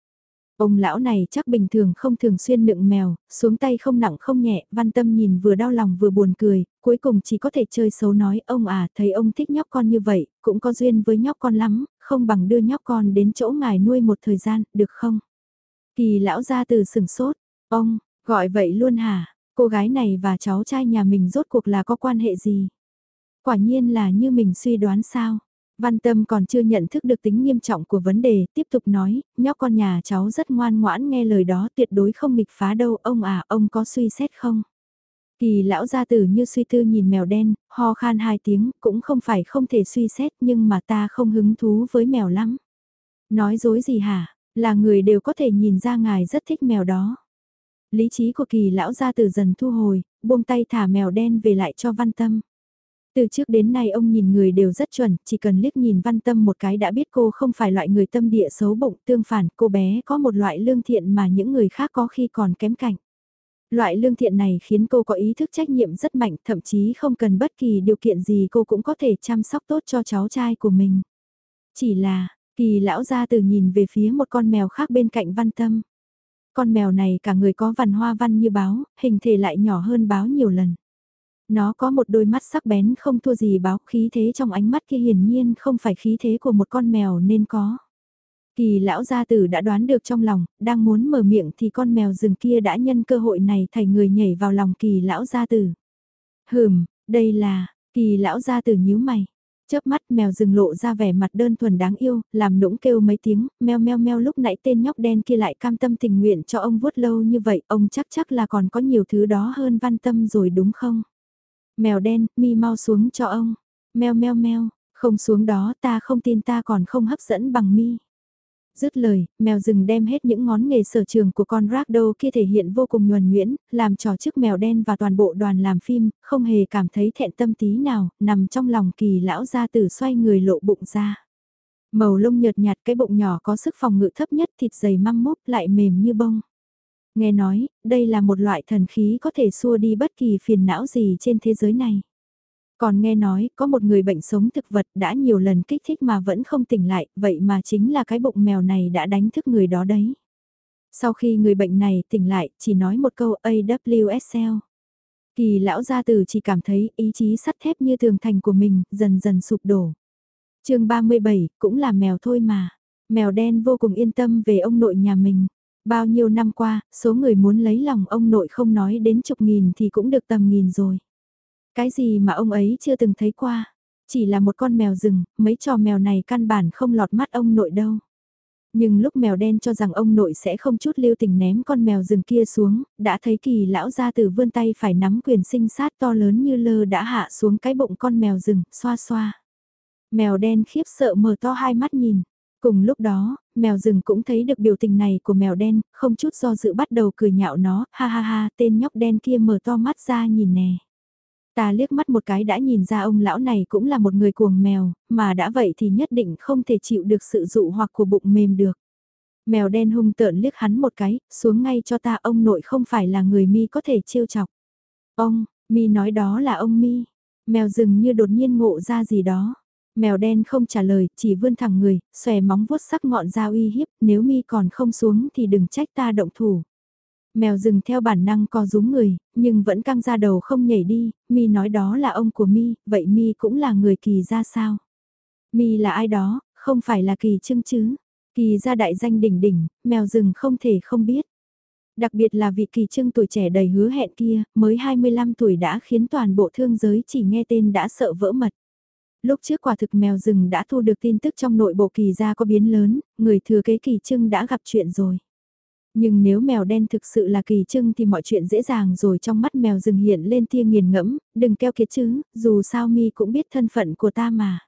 Ông lão này chắc bình thường không thường xuyên nựng mèo, xuống tay không nặng không nhẹ, văn tâm nhìn vừa đau lòng vừa buồn cười, cuối cùng chỉ có thể chơi xấu nói ông à thấy ông thích nhóc con như vậy, cũng có duyên với nhóc con lắm, không bằng đưa nhóc con đến chỗ ngài nuôi một thời gian, được không? Kỳ lão ra từ sừng sốt, ông, gọi vậy luôn hả? Cô gái này và cháu trai nhà mình rốt cuộc là có quan hệ gì? Quả nhiên là như mình suy đoán sao? Văn Tâm còn chưa nhận thức được tính nghiêm trọng của vấn đề, tiếp tục nói, nhóc con nhà cháu rất ngoan ngoãn nghe lời đó tuyệt đối không nghịch phá đâu, ông à, ông có suy xét không? Kỳ lão gia tử như suy tư nhìn mèo đen, ho khan hai tiếng, cũng không phải không thể suy xét nhưng mà ta không hứng thú với mèo lắm. Nói dối gì hả, là người đều có thể nhìn ra ngài rất thích mèo đó. Lý trí của kỳ lão gia tử dần thu hồi, buông tay thả mèo đen về lại cho văn tâm. Từ trước đến nay ông nhìn người đều rất chuẩn, chỉ cần liếc nhìn văn tâm một cái đã biết cô không phải loại người tâm địa xấu bụng tương phản cô bé có một loại lương thiện mà những người khác có khi còn kém cạnh. Loại lương thiện này khiến cô có ý thức trách nhiệm rất mạnh, thậm chí không cần bất kỳ điều kiện gì cô cũng có thể chăm sóc tốt cho cháu trai của mình. Chỉ là, kỳ lão ra từ nhìn về phía một con mèo khác bên cạnh văn tâm. Con mèo này cả người có vằn hoa văn như báo, hình thể lại nhỏ hơn báo nhiều lần. Nó có một đôi mắt sắc bén không thua gì báo khí thế trong ánh mắt kia hiển nhiên không phải khí thế của một con mèo nên có. Kỳ lão gia tử đã đoán được trong lòng, đang muốn mở miệng thì con mèo rừng kia đã nhân cơ hội này thành người nhảy vào lòng kỳ lão gia tử. Hừm, đây là, kỳ lão gia tử nhíu mày. Chớp mắt mèo rừng lộ ra vẻ mặt đơn thuần đáng yêu, làm nũng kêu mấy tiếng, meo meo meo lúc nãy tên nhóc đen kia lại cam tâm tình nguyện cho ông vuốt lâu như vậy, ông chắc chắc là còn có nhiều thứ đó hơn văn tâm rồi đúng không? Mèo đen, mi mau xuống cho ông. Meo meo meo, không xuống đó ta không tin ta còn không hấp dẫn bằng mi. Dứt lời, mèo rừng đem hết những ngón nghề sở trường của con ragdoll kia thể hiện vô cùng nhuần nhuyễn, làm trò trước mèo đen và toàn bộ đoàn làm phim, không hề cảm thấy thẹn tâm tí nào, nằm trong lòng kỳ lão gia tử xoay người lộ bụng ra. Màu lông nhợt nhạt cái bụng nhỏ có sức phòng ngự thấp nhất thịt dày măng mốt lại mềm như bông. Nghe nói, đây là một loại thần khí có thể xua đi bất kỳ phiền não gì trên thế giới này. Còn nghe nói, có một người bệnh sống thực vật đã nhiều lần kích thích mà vẫn không tỉnh lại, vậy mà chính là cái bụng mèo này đã đánh thức người đó đấy. Sau khi người bệnh này tỉnh lại, chỉ nói một câu AWSL. Kỳ lão gia tử chỉ cảm thấy ý chí sắt thép như tường thành của mình, dần dần sụp đổ. chương 37, cũng là mèo thôi mà. Mèo đen vô cùng yên tâm về ông nội nhà mình. Bao nhiêu năm qua, số người muốn lấy lòng ông nội không nói đến chục nghìn thì cũng được tầm nghìn rồi. Cái gì mà ông ấy chưa từng thấy qua. Chỉ là một con mèo rừng, mấy trò mèo này căn bản không lọt mắt ông nội đâu. Nhưng lúc mèo đen cho rằng ông nội sẽ không chút lưu tình ném con mèo rừng kia xuống, đã thấy kỳ lão ra từ vươn tay phải nắm quyền sinh sát to lớn như lơ đã hạ xuống cái bụng con mèo rừng, xoa xoa. Mèo đen khiếp sợ mở to hai mắt nhìn. Cùng lúc đó, mèo rừng cũng thấy được biểu tình này của mèo đen, không chút do dự bắt đầu cười nhạo nó, ha ha ha, tên nhóc đen kia mở to mắt ra nhìn nè. Ta liếc mắt một cái đã nhìn ra ông lão này cũng là một người cuồng mèo, mà đã vậy thì nhất định không thể chịu được sự dụ hoặc của bụng mềm được. Mèo đen hung tợn liếc hắn một cái, xuống ngay cho ta ông nội không phải là người mi có thể trêu chọc. Ông, mi nói đó là ông mi. Mèo rừng như đột nhiên ngộ ra gì đó. Mèo đen không trả lời, chỉ vươn thẳng người, xòe móng vuốt sắc ngọn dao uy hiếp, nếu mi còn không xuống thì đừng trách ta động thủ. Mèo dừng theo bản năng co rúm người, nhưng vẫn căng ra đầu không nhảy đi, mi nói đó là ông của mi, vậy mi cũng là người kỳ ra sao? Mi là ai đó, không phải là kỳ trưng chứ? Kỳ ra đại danh đỉnh đỉnh, mèo rừng không thể không biết. Đặc biệt là vị kỳ trưng tuổi trẻ đầy hứa hẹn kia, mới 25 tuổi đã khiến toàn bộ thương giới chỉ nghe tên đã sợ vỡ mật. Lúc trước quả thực mèo rừng đã thu được tin tức trong nội bộ kỳ gia có biến lớn, người thừa kế kỳ trưng đã gặp chuyện rồi. Nhưng nếu mèo đen thực sự là kỳ trưng thì mọi chuyện dễ dàng rồi trong mắt mèo rừng hiện lên tia nghiền ngẫm, đừng keo kiệt chứ, dù sao mi cũng biết thân phận của ta mà.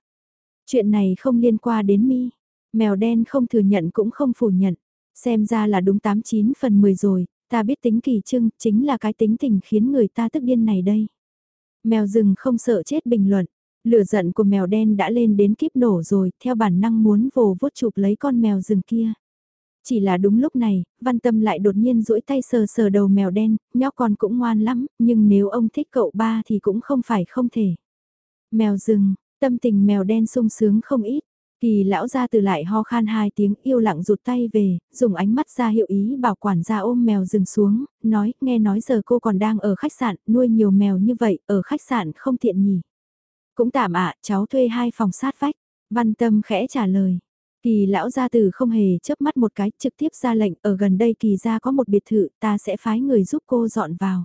Chuyện này không liên quan đến mi. Mèo đen không thừa nhận cũng không phủ nhận. Xem ra là đúng 89 phần 10 rồi, ta biết tính kỳ trưng chính là cái tính tình khiến người ta tức điên này đây. Mèo rừng không sợ chết bình luận. Lửa giận của mèo đen đã lên đến kíp nổ rồi, theo bản năng muốn vồ vuốt chụp lấy con mèo rừng kia. Chỉ là đúng lúc này, văn tâm lại đột nhiên duỗi tay sờ sờ đầu mèo đen, nhóc con cũng ngoan lắm, nhưng nếu ông thích cậu ba thì cũng không phải không thể. Mèo rừng, tâm tình mèo đen sung sướng không ít. Kỳ lão ra từ lại ho khan hai tiếng yêu lặng rụt tay về, dùng ánh mắt ra hiệu ý bảo quản gia ôm mèo rừng xuống, nói, nghe nói giờ cô còn đang ở khách sạn, nuôi nhiều mèo như vậy, ở khách sạn không tiện nhỉ. Cũng tạm ạ, cháu thuê hai phòng sát vách. Văn tâm khẽ trả lời. Kỳ lão gia tử không hề chớp mắt một cái trực tiếp ra lệnh ở gần đây kỳ gia có một biệt thự ta sẽ phái người giúp cô dọn vào.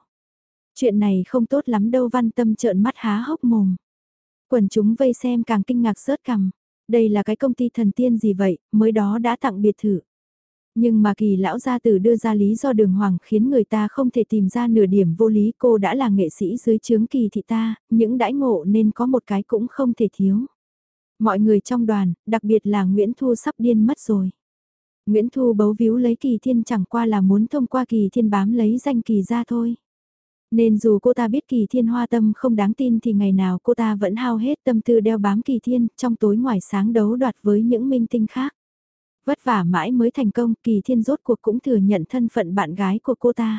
Chuyện này không tốt lắm đâu văn tâm trợn mắt há hốc mồm. Quần chúng vây xem càng kinh ngạc sớt cằm. Đây là cái công ty thần tiên gì vậy, mới đó đã tặng biệt thự. Nhưng mà kỳ lão gia tử đưa ra lý do đường hoàng khiến người ta không thể tìm ra nửa điểm vô lý cô đã là nghệ sĩ dưới chướng kỳ thị ta, những đãi ngộ nên có một cái cũng không thể thiếu. Mọi người trong đoàn, đặc biệt là Nguyễn Thu sắp điên mất rồi. Nguyễn Thu bấu víu lấy kỳ thiên chẳng qua là muốn thông qua kỳ thiên bám lấy danh kỳ ra thôi. Nên dù cô ta biết kỳ thiên hoa tâm không đáng tin thì ngày nào cô ta vẫn hao hết tâm tư đeo bám kỳ thiên trong tối ngoài sáng đấu đoạt với những minh tinh khác. Vất vả mãi mới thành công, kỳ thiên rốt cuộc cũng thừa nhận thân phận bạn gái của cô ta.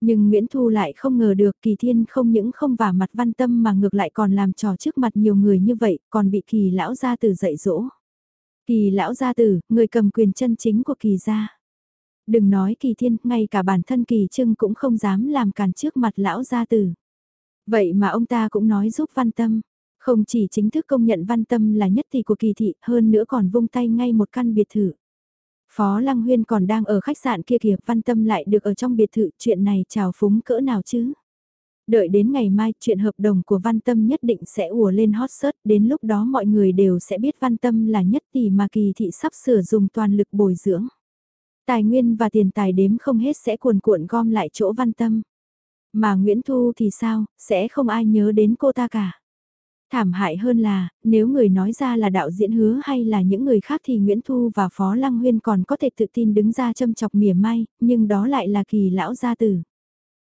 Nhưng Nguyễn Thu lại không ngờ được kỳ thiên không những không vả mặt văn tâm mà ngược lại còn làm trò trước mặt nhiều người như vậy, còn bị kỳ lão gia tử dạy dỗ. Kỳ lão gia tử, người cầm quyền chân chính của kỳ gia. Đừng nói kỳ thiên, ngay cả bản thân kỳ trưng cũng không dám làm càn trước mặt lão gia tử. Vậy mà ông ta cũng nói giúp văn tâm. Không chỉ chính thức công nhận văn tâm là nhất tỷ của kỳ thị, hơn nữa còn vung tay ngay một căn biệt thự. Phó Lăng Huyên còn đang ở khách sạn kia kìa, văn tâm lại được ở trong biệt thự, chuyện này trào phúng cỡ nào chứ? Đợi đến ngày mai, chuyện hợp đồng của văn tâm nhất định sẽ ùa lên hot search, đến lúc đó mọi người đều sẽ biết văn tâm là nhất tỷ mà kỳ thị sắp sửa dùng toàn lực bồi dưỡng. Tài nguyên và tiền tài đếm không hết sẽ cuồn cuộn gom lại chỗ văn tâm. Mà Nguyễn Thu thì sao, sẽ không ai nhớ đến cô ta cả. Thảm hại hơn là, nếu người nói ra là đạo diễn hứa hay là những người khác thì Nguyễn Thu và Phó Lăng Huyên còn có thể tự tin đứng ra châm chọc mỉa mai, nhưng đó lại là kỳ lão gia tử.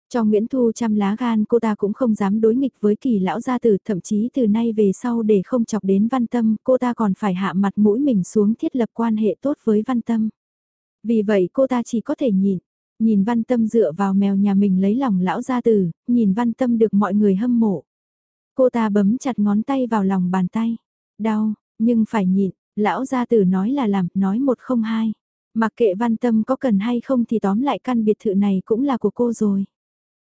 Cho Nguyễn Thu trăm lá gan cô ta cũng không dám đối nghịch với kỳ lão gia tử, thậm chí từ nay về sau để không chọc đến văn tâm, cô ta còn phải hạ mặt mũi mình xuống thiết lập quan hệ tốt với văn tâm. Vì vậy cô ta chỉ có thể nhìn, nhìn văn tâm dựa vào mèo nhà mình lấy lòng lão gia tử, nhìn văn tâm được mọi người hâm mộ. Cô ta bấm chặt ngón tay vào lòng bàn tay. Đau, nhưng phải nhịn, lão gia tử nói là làm, nói một không hai. Mặc kệ văn tâm có cần hay không thì tóm lại căn biệt thự này cũng là của cô rồi.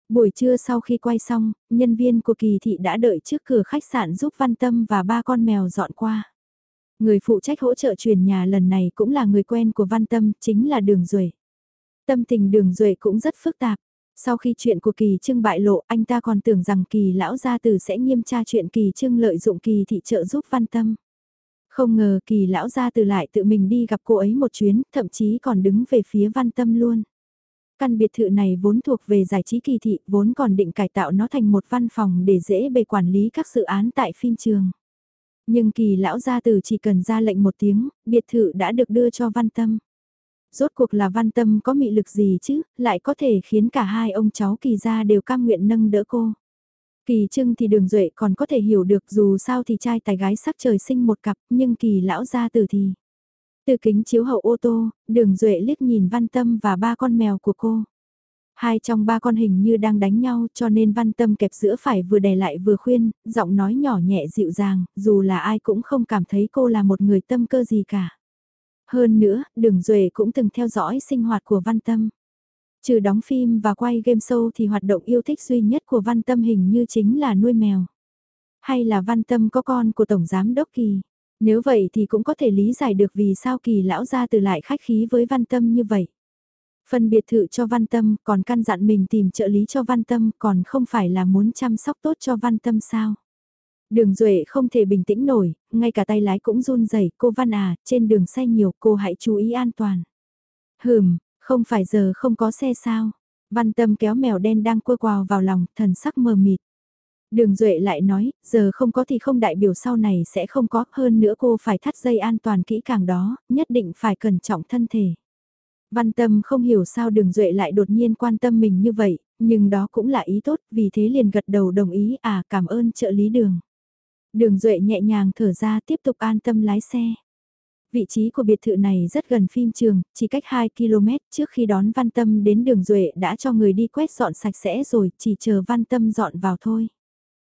Buổi trưa sau khi quay xong, nhân viên của kỳ thị đã đợi trước cửa khách sạn giúp văn tâm và ba con mèo dọn qua. Người phụ trách hỗ trợ chuyển nhà lần này cũng là người quen của văn tâm, chính là đường Duệ. Tâm tình đường Duệ cũng rất phức tạp. Sau khi chuyện của Kỳ trương bại lộ, anh ta còn tưởng rằng Kỳ lão gia tử sẽ nghiêm tra chuyện Kỳ trương lợi dụng Kỳ thị trợ giúp văn tâm. Không ngờ Kỳ lão gia tử lại tự mình đi gặp cô ấy một chuyến, thậm chí còn đứng về phía văn tâm luôn. Căn biệt thự này vốn thuộc về giải trí kỳ thị, vốn còn định cải tạo nó thành một văn phòng để dễ bề quản lý các dự án tại phim trường. Nhưng kỳ lão gia tử chỉ cần ra lệnh một tiếng, biệt thự đã được đưa cho văn tâm. Rốt cuộc là văn tâm có mị lực gì chứ, lại có thể khiến cả hai ông cháu kỳ gia đều cam nguyện nâng đỡ cô. Kỳ trưng thì đường duệ còn có thể hiểu được dù sao thì trai tài gái sắc trời sinh một cặp, nhưng kỳ lão gia tử thì. Từ kính chiếu hậu ô tô, đường duệ liếc nhìn văn tâm và ba con mèo của cô. Hai trong ba con hình như đang đánh nhau cho nên văn tâm kẹp giữa phải vừa đè lại vừa khuyên, giọng nói nhỏ nhẹ dịu dàng, dù là ai cũng không cảm thấy cô là một người tâm cơ gì cả. Hơn nữa, đường Duệ cũng từng theo dõi sinh hoạt của Văn Tâm. Trừ đóng phim và quay game show thì hoạt động yêu thích duy nhất của Văn Tâm hình như chính là nuôi mèo. Hay là Văn Tâm có con của Tổng Giám Đốc Kỳ. Nếu vậy thì cũng có thể lý giải được vì sao Kỳ lão ra từ lại khách khí với Văn Tâm như vậy. Phân biệt thự cho Văn Tâm còn căn dặn mình tìm trợ lý cho Văn Tâm còn không phải là muốn chăm sóc tốt cho Văn Tâm sao. Đường Duệ không thể bình tĩnh nổi, ngay cả tay lái cũng run rẩy. cô Văn à, trên đường xe nhiều cô hãy chú ý an toàn. Hừm, không phải giờ không có xe sao. Văn Tâm kéo mèo đen đang quơ quào vào lòng, thần sắc mờ mịt. Đường Duệ lại nói, giờ không có thì không đại biểu sau này sẽ không có, hơn nữa cô phải thắt dây an toàn kỹ càng đó, nhất định phải cẩn trọng thân thể. Văn Tâm không hiểu sao đường Duệ lại đột nhiên quan tâm mình như vậy, nhưng đó cũng là ý tốt, vì thế liền gật đầu đồng ý à cảm ơn trợ lý đường. Đường Duệ nhẹ nhàng thở ra tiếp tục an tâm lái xe. Vị trí của biệt thự này rất gần phim trường, chỉ cách 2 km trước khi đón Văn Tâm đến đường Duệ đã cho người đi quét dọn sạch sẽ rồi, chỉ chờ Văn Tâm dọn vào thôi.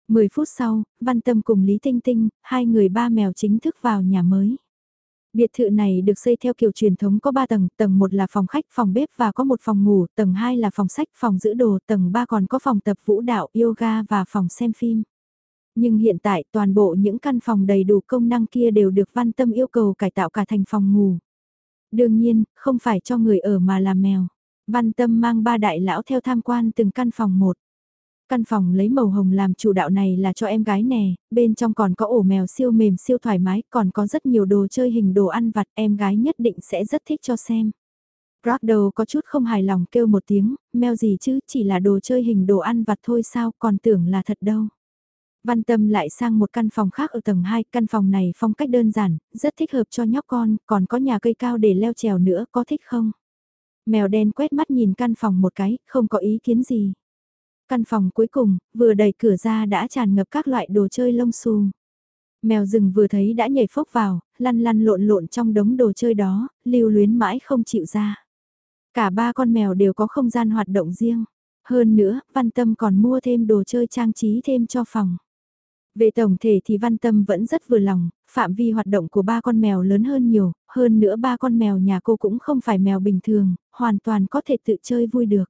10 phút sau, Văn Tâm cùng Lý Tinh Tinh, hai người ba mèo chính thức vào nhà mới. Biệt thự này được xây theo kiểu truyền thống có 3 tầng, tầng 1 là phòng khách, phòng bếp và có một phòng ngủ, tầng 2 là phòng sách, phòng giữ đồ, tầng 3 còn có phòng tập vũ đạo, yoga và phòng xem phim nhưng hiện tại toàn bộ những căn phòng đầy đủ công năng kia đều được văn tâm yêu cầu cải tạo cả thành phòng ngủ. Đương nhiên, không phải cho người ở mà là mèo. Văn tâm mang ba đại lão theo tham quan từng căn phòng một. Căn phòng lấy màu hồng làm chủ đạo này là cho em gái nè, bên trong còn có ổ mèo siêu mềm siêu thoải mái, còn có rất nhiều đồ chơi hình đồ ăn vặt, em gái nhất định sẽ rất thích cho xem. Ragdow có chút không hài lòng kêu một tiếng, mèo gì chứ, chỉ là đồ chơi hình đồ ăn vặt thôi sao, còn tưởng là thật đâu. Văn Tâm lại sang một căn phòng khác ở tầng 2, căn phòng này phong cách đơn giản, rất thích hợp cho nhóc con, còn có nhà cây cao để leo trèo nữa, có thích không? Mèo đen quét mắt nhìn căn phòng một cái, không có ý kiến gì. Căn phòng cuối cùng, vừa đẩy cửa ra đã tràn ngập các loại đồ chơi lông xù. Mèo rừng vừa thấy đã nhảy phốc vào, lăn lăn lộn lộn trong đống đồ chơi đó, lưu luyến mãi không chịu ra. Cả ba con mèo đều có không gian hoạt động riêng. Hơn nữa, Văn Tâm còn mua thêm đồ chơi trang trí thêm cho phòng. Về tổng thể thì Văn Tâm vẫn rất vừa lòng, phạm vi hoạt động của ba con mèo lớn hơn nhiều, hơn nữa ba con mèo nhà cô cũng không phải mèo bình thường, hoàn toàn có thể tự chơi vui được.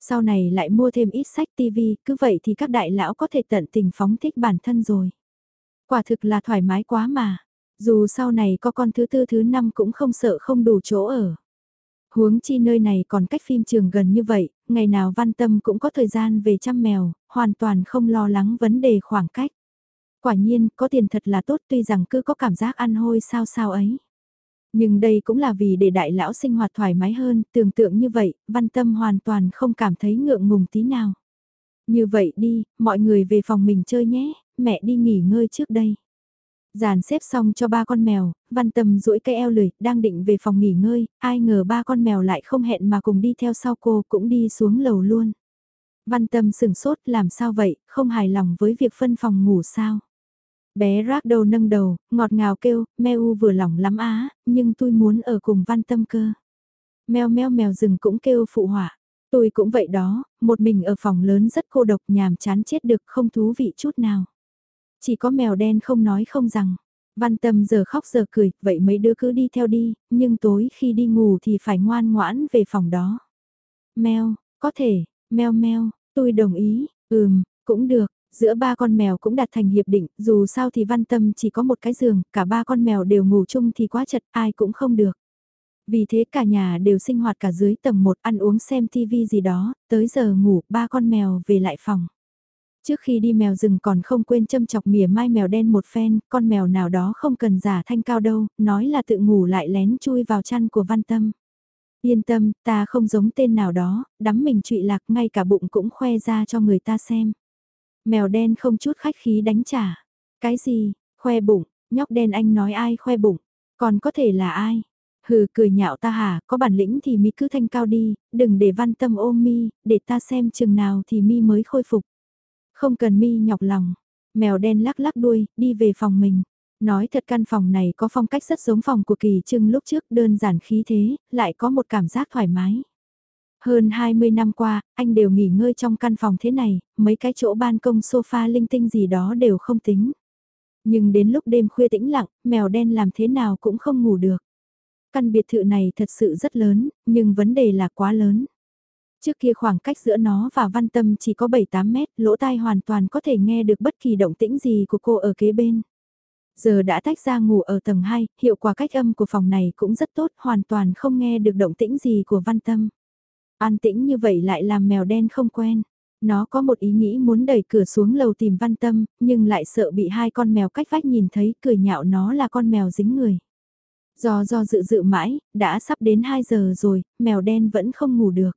Sau này lại mua thêm ít sách tivi, cứ vậy thì các đại lão có thể tận tình phóng thích bản thân rồi. Quả thực là thoải mái quá mà, dù sau này có con thứ tư thứ năm cũng không sợ không đủ chỗ ở. Huống chi nơi này còn cách phim trường gần như vậy, ngày nào văn tâm cũng có thời gian về chăm mèo, hoàn toàn không lo lắng vấn đề khoảng cách. Quả nhiên, có tiền thật là tốt tuy rằng cứ có cảm giác ăn hôi sao sao ấy. Nhưng đây cũng là vì để đại lão sinh hoạt thoải mái hơn, tưởng tượng như vậy, văn tâm hoàn toàn không cảm thấy ngượng ngùng tí nào. Như vậy đi, mọi người về phòng mình chơi nhé, mẹ đi nghỉ ngơi trước đây. Giàn xếp xong cho ba con mèo, văn tâm duỗi cây eo lười, đang định về phòng nghỉ ngơi, ai ngờ ba con mèo lại không hẹn mà cùng đi theo sau cô cũng đi xuống lầu luôn. Văn tâm sừng sốt làm sao vậy, không hài lòng với việc phân phòng ngủ sao. Bé rác đầu nâng đầu, ngọt ngào kêu, meo vừa lòng lắm á, nhưng tôi muốn ở cùng văn tâm cơ. Mèo meo mèo rừng cũng kêu phụ họa. Tôi cũng vậy đó, một mình ở phòng lớn rất cô độc nhàm chán chết được không thú vị chút nào. Chỉ có mèo đen không nói không rằng. Văn tâm giờ khóc giờ cười, vậy mấy đứa cứ đi theo đi, nhưng tối khi đi ngủ thì phải ngoan ngoãn về phòng đó. Mèo, có thể, mèo mèo, tôi đồng ý, ừm, cũng được, giữa ba con mèo cũng đạt thành hiệp định, dù sao thì văn tâm chỉ có một cái giường, cả ba con mèo đều ngủ chung thì quá chật, ai cũng không được. Vì thế cả nhà đều sinh hoạt cả dưới tầng 1 ăn uống xem tivi gì đó, tới giờ ngủ ba con mèo về lại phòng. Trước khi đi mèo rừng còn không quên châm chọc mỉa mai mèo đen một phen, con mèo nào đó không cần giả thanh cao đâu, nói là tự ngủ lại lén chui vào chăn của văn tâm. Yên tâm, ta không giống tên nào đó, đắm mình trụy lạc ngay cả bụng cũng khoe ra cho người ta xem. Mèo đen không chút khách khí đánh trả. Cái gì, khoe bụng, nhóc đen anh nói ai khoe bụng, còn có thể là ai? Hừ cười nhạo ta hả, có bản lĩnh thì mi cứ thanh cao đi, đừng để văn tâm ôm mi, để ta xem chừng nào thì mi mới khôi phục. Không cần mi nhọc lòng. Mèo đen lắc lắc đuôi, đi về phòng mình. Nói thật căn phòng này có phong cách rất giống phòng của kỳ trưng lúc trước đơn giản khí thế, lại có một cảm giác thoải mái. Hơn 20 năm qua, anh đều nghỉ ngơi trong căn phòng thế này, mấy cái chỗ ban công sofa linh tinh gì đó đều không tính. Nhưng đến lúc đêm khuya tĩnh lặng, mèo đen làm thế nào cũng không ngủ được. Căn biệt thự này thật sự rất lớn, nhưng vấn đề là quá lớn. Trước kia khoảng cách giữa nó và văn tâm chỉ có 7-8 mét, lỗ tai hoàn toàn có thể nghe được bất kỳ động tĩnh gì của cô ở kế bên. Giờ đã tách ra ngủ ở tầng 2, hiệu quả cách âm của phòng này cũng rất tốt, hoàn toàn không nghe được động tĩnh gì của văn tâm. An tĩnh như vậy lại làm mèo đen không quen. Nó có một ý nghĩ muốn đẩy cửa xuống lầu tìm văn tâm, nhưng lại sợ bị hai con mèo cách vách nhìn thấy cười nhạo nó là con mèo dính người. Do do dự dự mãi, đã sắp đến 2 giờ rồi, mèo đen vẫn không ngủ được.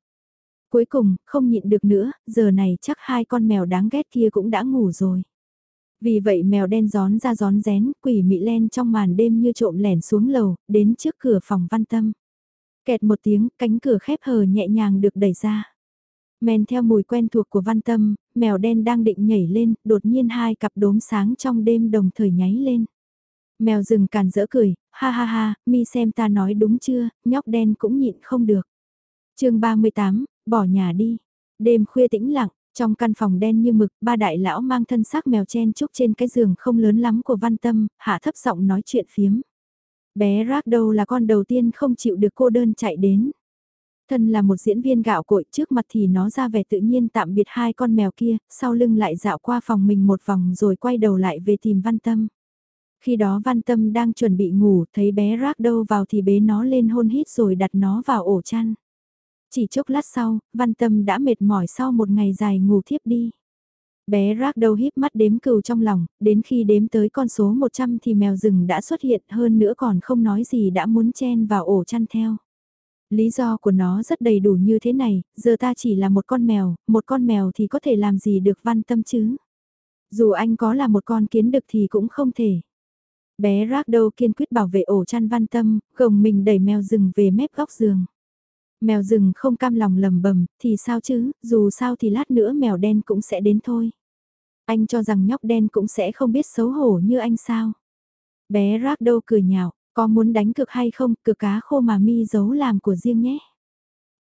Cuối cùng, không nhịn được nữa, giờ này chắc hai con mèo đáng ghét kia cũng đã ngủ rồi. Vì vậy mèo đen gión ra gión rén, quỷ mị len trong màn đêm như trộm lẻn xuống lầu, đến trước cửa phòng văn tâm. Kẹt một tiếng, cánh cửa khép hờ nhẹ nhàng được đẩy ra. Men theo mùi quen thuộc của văn tâm, mèo đen đang định nhảy lên, đột nhiên hai cặp đốm sáng trong đêm đồng thời nháy lên. Mèo rừng càn rỡ cười, ha ha ha, mi xem ta nói đúng chưa, nhóc đen cũng nhịn không được. chương 38, bỏ nhà đi. Đêm khuya tĩnh lặng, trong căn phòng đen như mực, ba đại lão mang thân xác mèo chen chúc trên cái giường không lớn lắm của văn tâm, hạ thấp giọng nói chuyện phiếm. Bé rác đâu là con đầu tiên không chịu được cô đơn chạy đến. Thân là một diễn viên gạo cội trước mặt thì nó ra vẻ tự nhiên tạm biệt hai con mèo kia, sau lưng lại dạo qua phòng mình một vòng rồi quay đầu lại về tìm văn tâm. Khi đó văn tâm đang chuẩn bị ngủ thấy bé rác đâu vào thì bế nó lên hôn hít rồi đặt nó vào ổ chăn. Chỉ chốc lát sau, văn tâm đã mệt mỏi sau một ngày dài ngủ thiếp đi. Bé rác đầu híp mắt đếm cừu trong lòng, đến khi đếm tới con số 100 thì mèo rừng đã xuất hiện hơn nữa còn không nói gì đã muốn chen vào ổ chăn theo. Lý do của nó rất đầy đủ như thế này, giờ ta chỉ là một con mèo, một con mèo thì có thể làm gì được văn tâm chứ. Dù anh có là một con kiến đực thì cũng không thể. Bé rác đầu kiên quyết bảo vệ ổ chăn văn tâm, gồng mình đẩy mèo rừng về mép góc giường. Mèo rừng không cam lòng lầm bầm, thì sao chứ, dù sao thì lát nữa mèo đen cũng sẽ đến thôi. Anh cho rằng nhóc đen cũng sẽ không biết xấu hổ như anh sao. Bé rác đâu cười nhạo, có muốn đánh cực hay không, cực cá khô mà mi giấu làm của riêng nhé.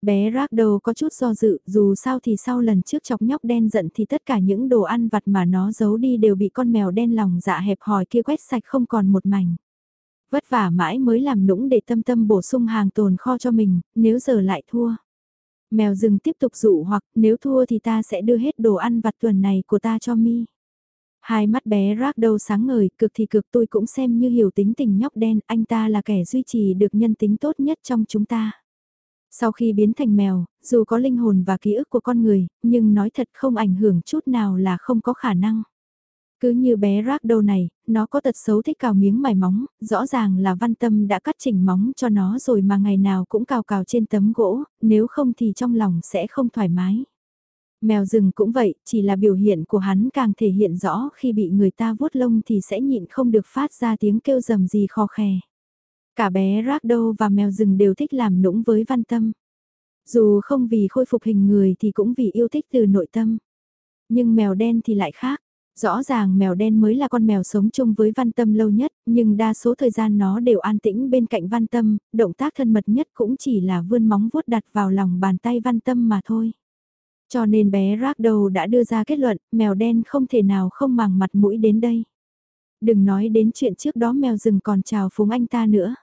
Bé rác đầu có chút do dự, dù sao thì sau lần trước chọc nhóc đen giận thì tất cả những đồ ăn vặt mà nó giấu đi đều bị con mèo đen lòng dạ hẹp hòi kia quét sạch không còn một mảnh. Vất vả mãi mới làm nũng để tâm tâm bổ sung hàng tồn kho cho mình, nếu giờ lại thua. Mèo rừng tiếp tục dụ hoặc nếu thua thì ta sẽ đưa hết đồ ăn vặt tuần này của ta cho mi. Hai mắt bé rác đầu sáng ngời, cực thì cực tôi cũng xem như hiểu tính tình nhóc đen, anh ta là kẻ duy trì được nhân tính tốt nhất trong chúng ta. Sau khi biến thành mèo, dù có linh hồn và ký ức của con người, nhưng nói thật không ảnh hưởng chút nào là không có khả năng. Cứ như bé rác đâu này, nó có tật xấu thích cào miếng mài móng, rõ ràng là văn tâm đã cắt chỉnh móng cho nó rồi mà ngày nào cũng cào cào trên tấm gỗ, nếu không thì trong lòng sẽ không thoải mái. Mèo rừng cũng vậy, chỉ là biểu hiện của hắn càng thể hiện rõ khi bị người ta vuốt lông thì sẽ nhịn không được phát ra tiếng kêu rầm gì khó khè. Cả bé rác đâu và mèo rừng đều thích làm nũng với văn tâm. Dù không vì khôi phục hình người thì cũng vì yêu thích từ nội tâm. Nhưng mèo đen thì lại khác. Rõ ràng mèo đen mới là con mèo sống chung với văn tâm lâu nhất, nhưng đa số thời gian nó đều an tĩnh bên cạnh văn tâm, động tác thân mật nhất cũng chỉ là vươn móng vuốt đặt vào lòng bàn tay văn tâm mà thôi. Cho nên bé Ragdow đã đưa ra kết luận, mèo đen không thể nào không màng mặt mũi đến đây. Đừng nói đến chuyện trước đó mèo rừng còn chào phúng anh ta nữa.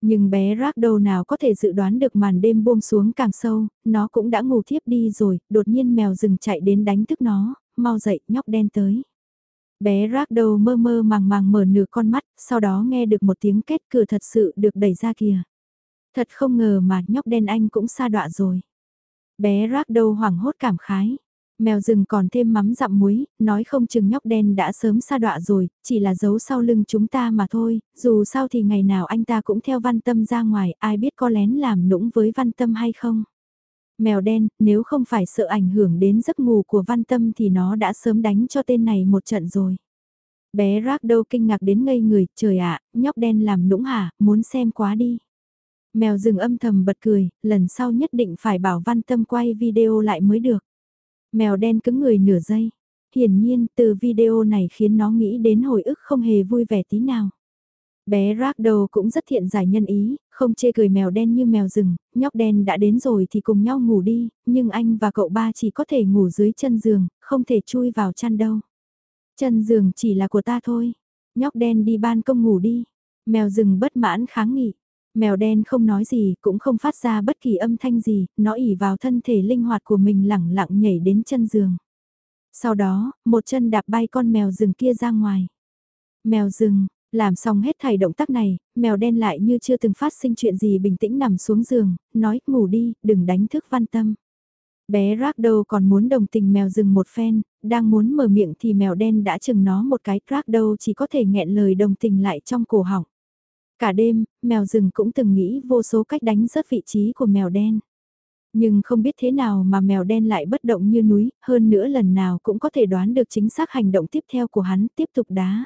Nhưng bé Ragdow nào có thể dự đoán được màn đêm buông xuống càng sâu, nó cũng đã ngủ thiếp đi rồi, đột nhiên mèo rừng chạy đến đánh thức nó, mau dậy, nhóc đen tới. Bé rác đầu mơ mơ màng màng mở nửa con mắt, sau đó nghe được một tiếng két cửa thật sự được đẩy ra kìa. Thật không ngờ mà nhóc đen anh cũng xa đọa rồi. Bé rác đầu hoảng hốt cảm khái. Mèo rừng còn thêm mắm dặm muối, nói không chừng nhóc đen đã sớm xa đọa rồi, chỉ là giấu sau lưng chúng ta mà thôi, dù sao thì ngày nào anh ta cũng theo văn tâm ra ngoài, ai biết có lén làm nũng với văn tâm hay không. Mèo đen, nếu không phải sợ ảnh hưởng đến giấc ngủ của văn tâm thì nó đã sớm đánh cho tên này một trận rồi. Bé rác đâu kinh ngạc đến ngây người, trời ạ, nhóc đen làm nũng hả, muốn xem quá đi. Mèo rừng âm thầm bật cười, lần sau nhất định phải bảo văn tâm quay video lại mới được. Mèo đen cứng người nửa giây. Hiển nhiên từ video này khiến nó nghĩ đến hồi ức không hề vui vẻ tí nào. Bé Ragdow cũng rất thiện giải nhân ý, không chê cười mèo đen như mèo rừng, nhóc đen đã đến rồi thì cùng nhau ngủ đi, nhưng anh và cậu ba chỉ có thể ngủ dưới chân giường, không thể chui vào chăn đâu. Chân giường chỉ là của ta thôi. Nhóc đen đi ban công ngủ đi. Mèo rừng bất mãn kháng nghị. Mèo đen không nói gì, cũng không phát ra bất kỳ âm thanh gì, nó ỉ vào thân thể linh hoạt của mình lẳng lặng nhảy đến chân giường. Sau đó, một chân đạp bay con mèo rừng kia ra ngoài. Mèo rừng, làm xong hết thảy động tác này, mèo đen lại như chưa từng phát sinh chuyện gì bình tĩnh nằm xuống giường, nói ngủ đi, đừng đánh thức văn tâm. Bé Ragdow còn muốn đồng tình mèo rừng một phen, đang muốn mở miệng thì mèo đen đã chừng nó một cái, Ragdow chỉ có thể nghẹn lời đồng tình lại trong cổ họng. Cả đêm, mèo rừng cũng từng nghĩ vô số cách đánh rớt vị trí của mèo đen. Nhưng không biết thế nào mà mèo đen lại bất động như núi, hơn nữa lần nào cũng có thể đoán được chính xác hành động tiếp theo của hắn tiếp tục đá.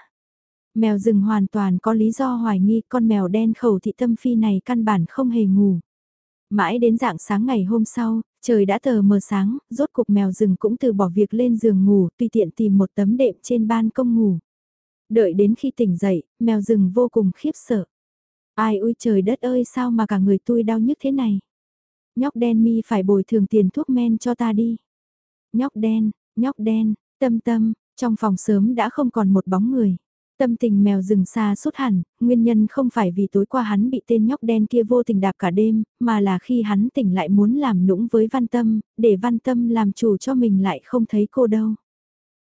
Mèo rừng hoàn toàn có lý do hoài nghi con mèo đen khẩu thị tâm phi này căn bản không hề ngủ. Mãi đến dạng sáng ngày hôm sau, trời đã tờ mờ sáng, rốt cục mèo rừng cũng từ bỏ việc lên giường ngủ, tùy tiện tìm một tấm đệm trên ban công ngủ. Đợi đến khi tỉnh dậy, mèo rừng vô cùng khiếp sợ. Ai ui trời đất ơi sao mà cả người tôi đau nhức thế này. Nhóc đen mi phải bồi thường tiền thuốc men cho ta đi. Nhóc đen, nhóc đen, tâm tâm, trong phòng sớm đã không còn một bóng người. Tâm tình mèo rừng xa suốt hẳn, nguyên nhân không phải vì tối qua hắn bị tên nhóc đen kia vô tình đạp cả đêm, mà là khi hắn tỉnh lại muốn làm nũng với văn tâm, để văn tâm làm chủ cho mình lại không thấy cô đâu.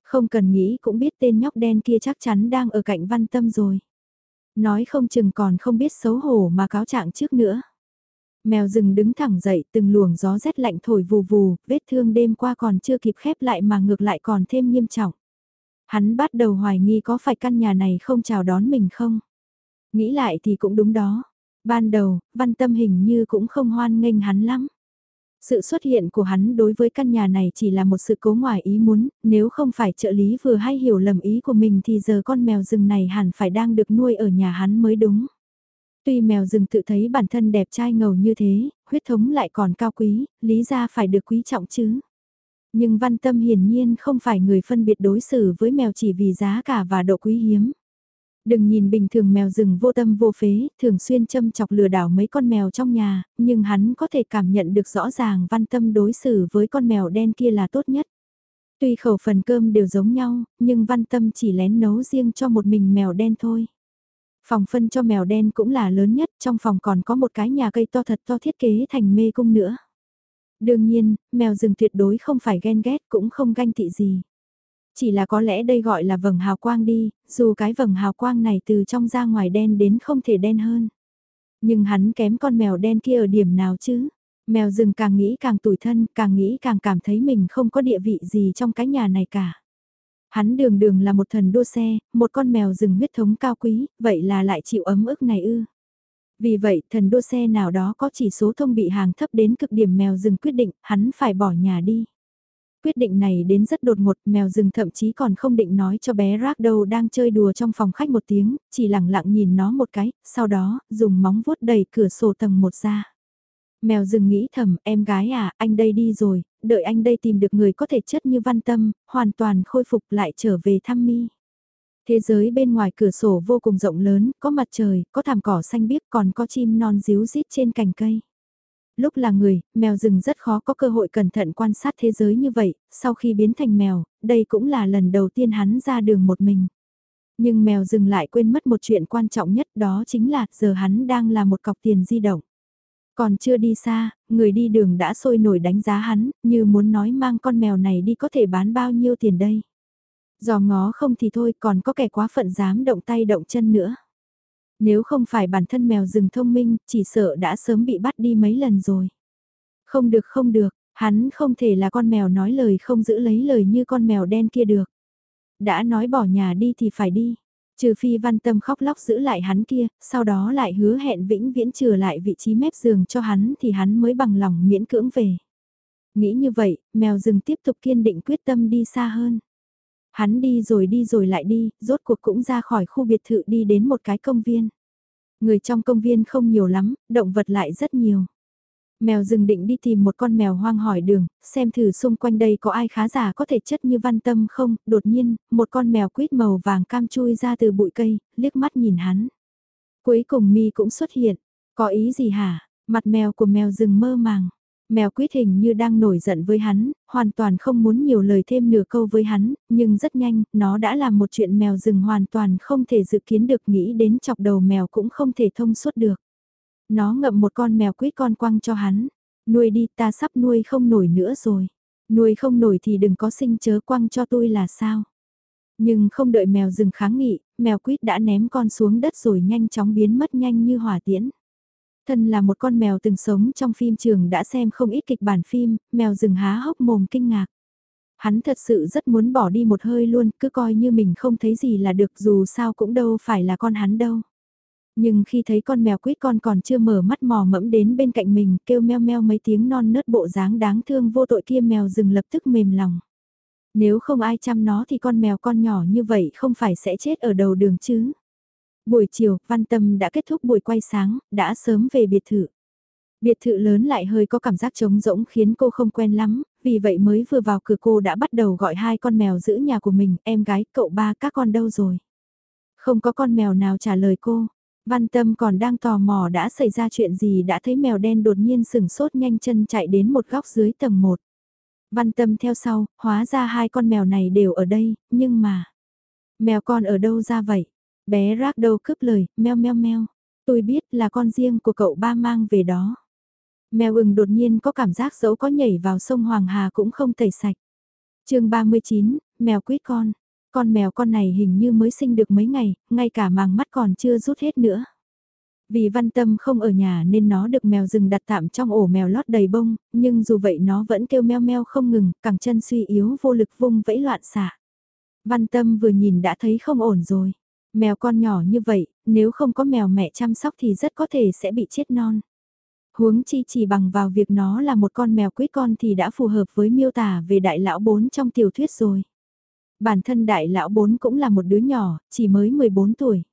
Không cần nghĩ cũng biết tên nhóc đen kia chắc chắn đang ở cạnh văn tâm rồi. Nói không chừng còn không biết xấu hổ mà cáo trạng trước nữa. Mèo rừng đứng thẳng dậy từng luồng gió rét lạnh thổi vù vù, vết thương đêm qua còn chưa kịp khép lại mà ngược lại còn thêm nghiêm trọng. Hắn bắt đầu hoài nghi có phải căn nhà này không chào đón mình không? Nghĩ lại thì cũng đúng đó. Ban đầu, văn tâm hình như cũng không hoan nghênh hắn lắm. Sự xuất hiện của hắn đối với căn nhà này chỉ là một sự cố ngoài ý muốn, nếu không phải trợ lý vừa hay hiểu lầm ý của mình thì giờ con mèo rừng này hẳn phải đang được nuôi ở nhà hắn mới đúng. Tuy mèo rừng tự thấy bản thân đẹp trai ngầu như thế, huyết thống lại còn cao quý, lý ra phải được quý trọng chứ. Nhưng văn tâm hiển nhiên không phải người phân biệt đối xử với mèo chỉ vì giá cả và độ quý hiếm. Đừng nhìn bình thường mèo rừng vô tâm vô phế, thường xuyên châm chọc lừa đảo mấy con mèo trong nhà, nhưng hắn có thể cảm nhận được rõ ràng văn tâm đối xử với con mèo đen kia là tốt nhất. Tuy khẩu phần cơm đều giống nhau, nhưng văn tâm chỉ lén nấu riêng cho một mình mèo đen thôi. Phòng phân cho mèo đen cũng là lớn nhất, trong phòng còn có một cái nhà cây to thật to thiết kế thành mê cung nữa. Đương nhiên, mèo rừng tuyệt đối không phải ghen ghét cũng không ganh tị gì. Chỉ là có lẽ đây gọi là vầng hào quang đi, dù cái vầng hào quang này từ trong ra ngoài đen đến không thể đen hơn. Nhưng hắn kém con mèo đen kia ở điểm nào chứ? Mèo rừng càng nghĩ càng tủi thân, càng nghĩ càng cảm thấy mình không có địa vị gì trong cái nhà này cả. Hắn đường đường là một thần đua xe, một con mèo rừng huyết thống cao quý, vậy là lại chịu ấm ức này ư. Vì vậy, thần đua xe nào đó có chỉ số thông bị hàng thấp đến cực điểm mèo rừng quyết định, hắn phải bỏ nhà đi. Quyết định này đến rất đột ngột, mèo rừng thậm chí còn không định nói cho bé Rác đâu đang chơi đùa trong phòng khách một tiếng, chỉ lặng lặng nhìn nó một cái, sau đó, dùng móng vuốt đẩy cửa sổ tầng một ra. Mèo rừng nghĩ thầm, em gái à, anh đây đi rồi, đợi anh đây tìm được người có thể chất như văn tâm, hoàn toàn khôi phục lại trở về thăm mi. Thế giới bên ngoài cửa sổ vô cùng rộng lớn, có mặt trời, có thảm cỏ xanh biếc còn có chim non díu rít trên cành cây. Lúc là người, mèo rừng rất khó có cơ hội cẩn thận quan sát thế giới như vậy, sau khi biến thành mèo, đây cũng là lần đầu tiên hắn ra đường một mình. Nhưng mèo rừng lại quên mất một chuyện quan trọng nhất đó chính là giờ hắn đang là một cọc tiền di động. Còn chưa đi xa, người đi đường đã sôi nổi đánh giá hắn, như muốn nói mang con mèo này đi có thể bán bao nhiêu tiền đây. Giò ngó không thì thôi còn có kẻ quá phận dám động tay động chân nữa. Nếu không phải bản thân mèo rừng thông minh, chỉ sợ đã sớm bị bắt đi mấy lần rồi. Không được không được, hắn không thể là con mèo nói lời không giữ lấy lời như con mèo đen kia được. Đã nói bỏ nhà đi thì phải đi. Trừ phi văn tâm khóc lóc giữ lại hắn kia, sau đó lại hứa hẹn vĩnh viễn trừ lại vị trí mép giường cho hắn thì hắn mới bằng lòng miễn cưỡng về. Nghĩ như vậy, mèo rừng tiếp tục kiên định quyết tâm đi xa hơn. Hắn đi rồi đi rồi lại đi, rốt cuộc cũng ra khỏi khu biệt thự đi đến một cái công viên. Người trong công viên không nhiều lắm, động vật lại rất nhiều. Mèo rừng định đi tìm một con mèo hoang hỏi đường, xem thử xung quanh đây có ai khá giả có thể chất như văn tâm không, đột nhiên, một con mèo quýt màu vàng cam chui ra từ bụi cây, liếc mắt nhìn hắn. Cuối cùng mi cũng xuất hiện, có ý gì hả, mặt mèo của mèo rừng mơ màng. Mèo quyết hình như đang nổi giận với hắn, hoàn toàn không muốn nhiều lời thêm nửa câu với hắn, nhưng rất nhanh, nó đã làm một chuyện mèo rừng hoàn toàn không thể dự kiến được nghĩ đến chọc đầu mèo cũng không thể thông suốt được. Nó ngậm một con mèo quyết con quăng cho hắn, nuôi đi ta sắp nuôi không nổi nữa rồi. Nuôi không nổi thì đừng có sinh chớ quăng cho tôi là sao. Nhưng không đợi mèo rừng kháng nghị, mèo quýt đã ném con xuống đất rồi nhanh chóng biến mất nhanh như hỏa tiễn. Thân là một con mèo từng sống trong phim trường đã xem không ít kịch bản phim, mèo rừng há hốc mồm kinh ngạc. Hắn thật sự rất muốn bỏ đi một hơi luôn, cứ coi như mình không thấy gì là được dù sao cũng đâu phải là con hắn đâu. Nhưng khi thấy con mèo quýt con còn chưa mở mắt mò mẫm đến bên cạnh mình kêu meo meo mấy tiếng non nớt bộ dáng đáng thương vô tội kia mèo rừng lập tức mềm lòng. Nếu không ai chăm nó thì con mèo con nhỏ như vậy không phải sẽ chết ở đầu đường chứ. Buổi chiều, Văn Tâm đã kết thúc buổi quay sáng, đã sớm về biệt thự. Biệt thự lớn lại hơi có cảm giác trống rỗng khiến cô không quen lắm, vì vậy mới vừa vào cửa cô đã bắt đầu gọi hai con mèo giữ nhà của mình, em gái, cậu ba, các con đâu rồi. Không có con mèo nào trả lời cô, Văn Tâm còn đang tò mò đã xảy ra chuyện gì đã thấy mèo đen đột nhiên sừng sốt nhanh chân chạy đến một góc dưới tầng 1. Văn Tâm theo sau, hóa ra hai con mèo này đều ở đây, nhưng mà... Mèo con ở đâu ra vậy? Bé rác đâu cướp lời, meo meo meo. Tôi biết là con riêng của cậu ba mang về đó. Mèo ừng đột nhiên có cảm giác dẫu có nhảy vào sông Hoàng Hà cũng không tẩy sạch. chương 39, mèo quýt con. Con mèo con này hình như mới sinh được mấy ngày, ngay cả màng mắt còn chưa rút hết nữa. Vì văn tâm không ở nhà nên nó được mèo rừng đặt tạm trong ổ mèo lót đầy bông, nhưng dù vậy nó vẫn kêu meo meo không ngừng, cẳng chân suy yếu vô lực vung vẫy loạn xạ. Văn tâm vừa nhìn đã thấy không ổn rồi. Mèo con nhỏ như vậy, nếu không có mèo mẹ chăm sóc thì rất có thể sẽ bị chết non. Huống chi chỉ bằng vào việc nó là một con mèo quýt con thì đã phù hợp với miêu tả về đại lão bốn trong tiểu thuyết rồi. Bản thân đại lão bốn cũng là một đứa nhỏ, chỉ mới 14 tuổi.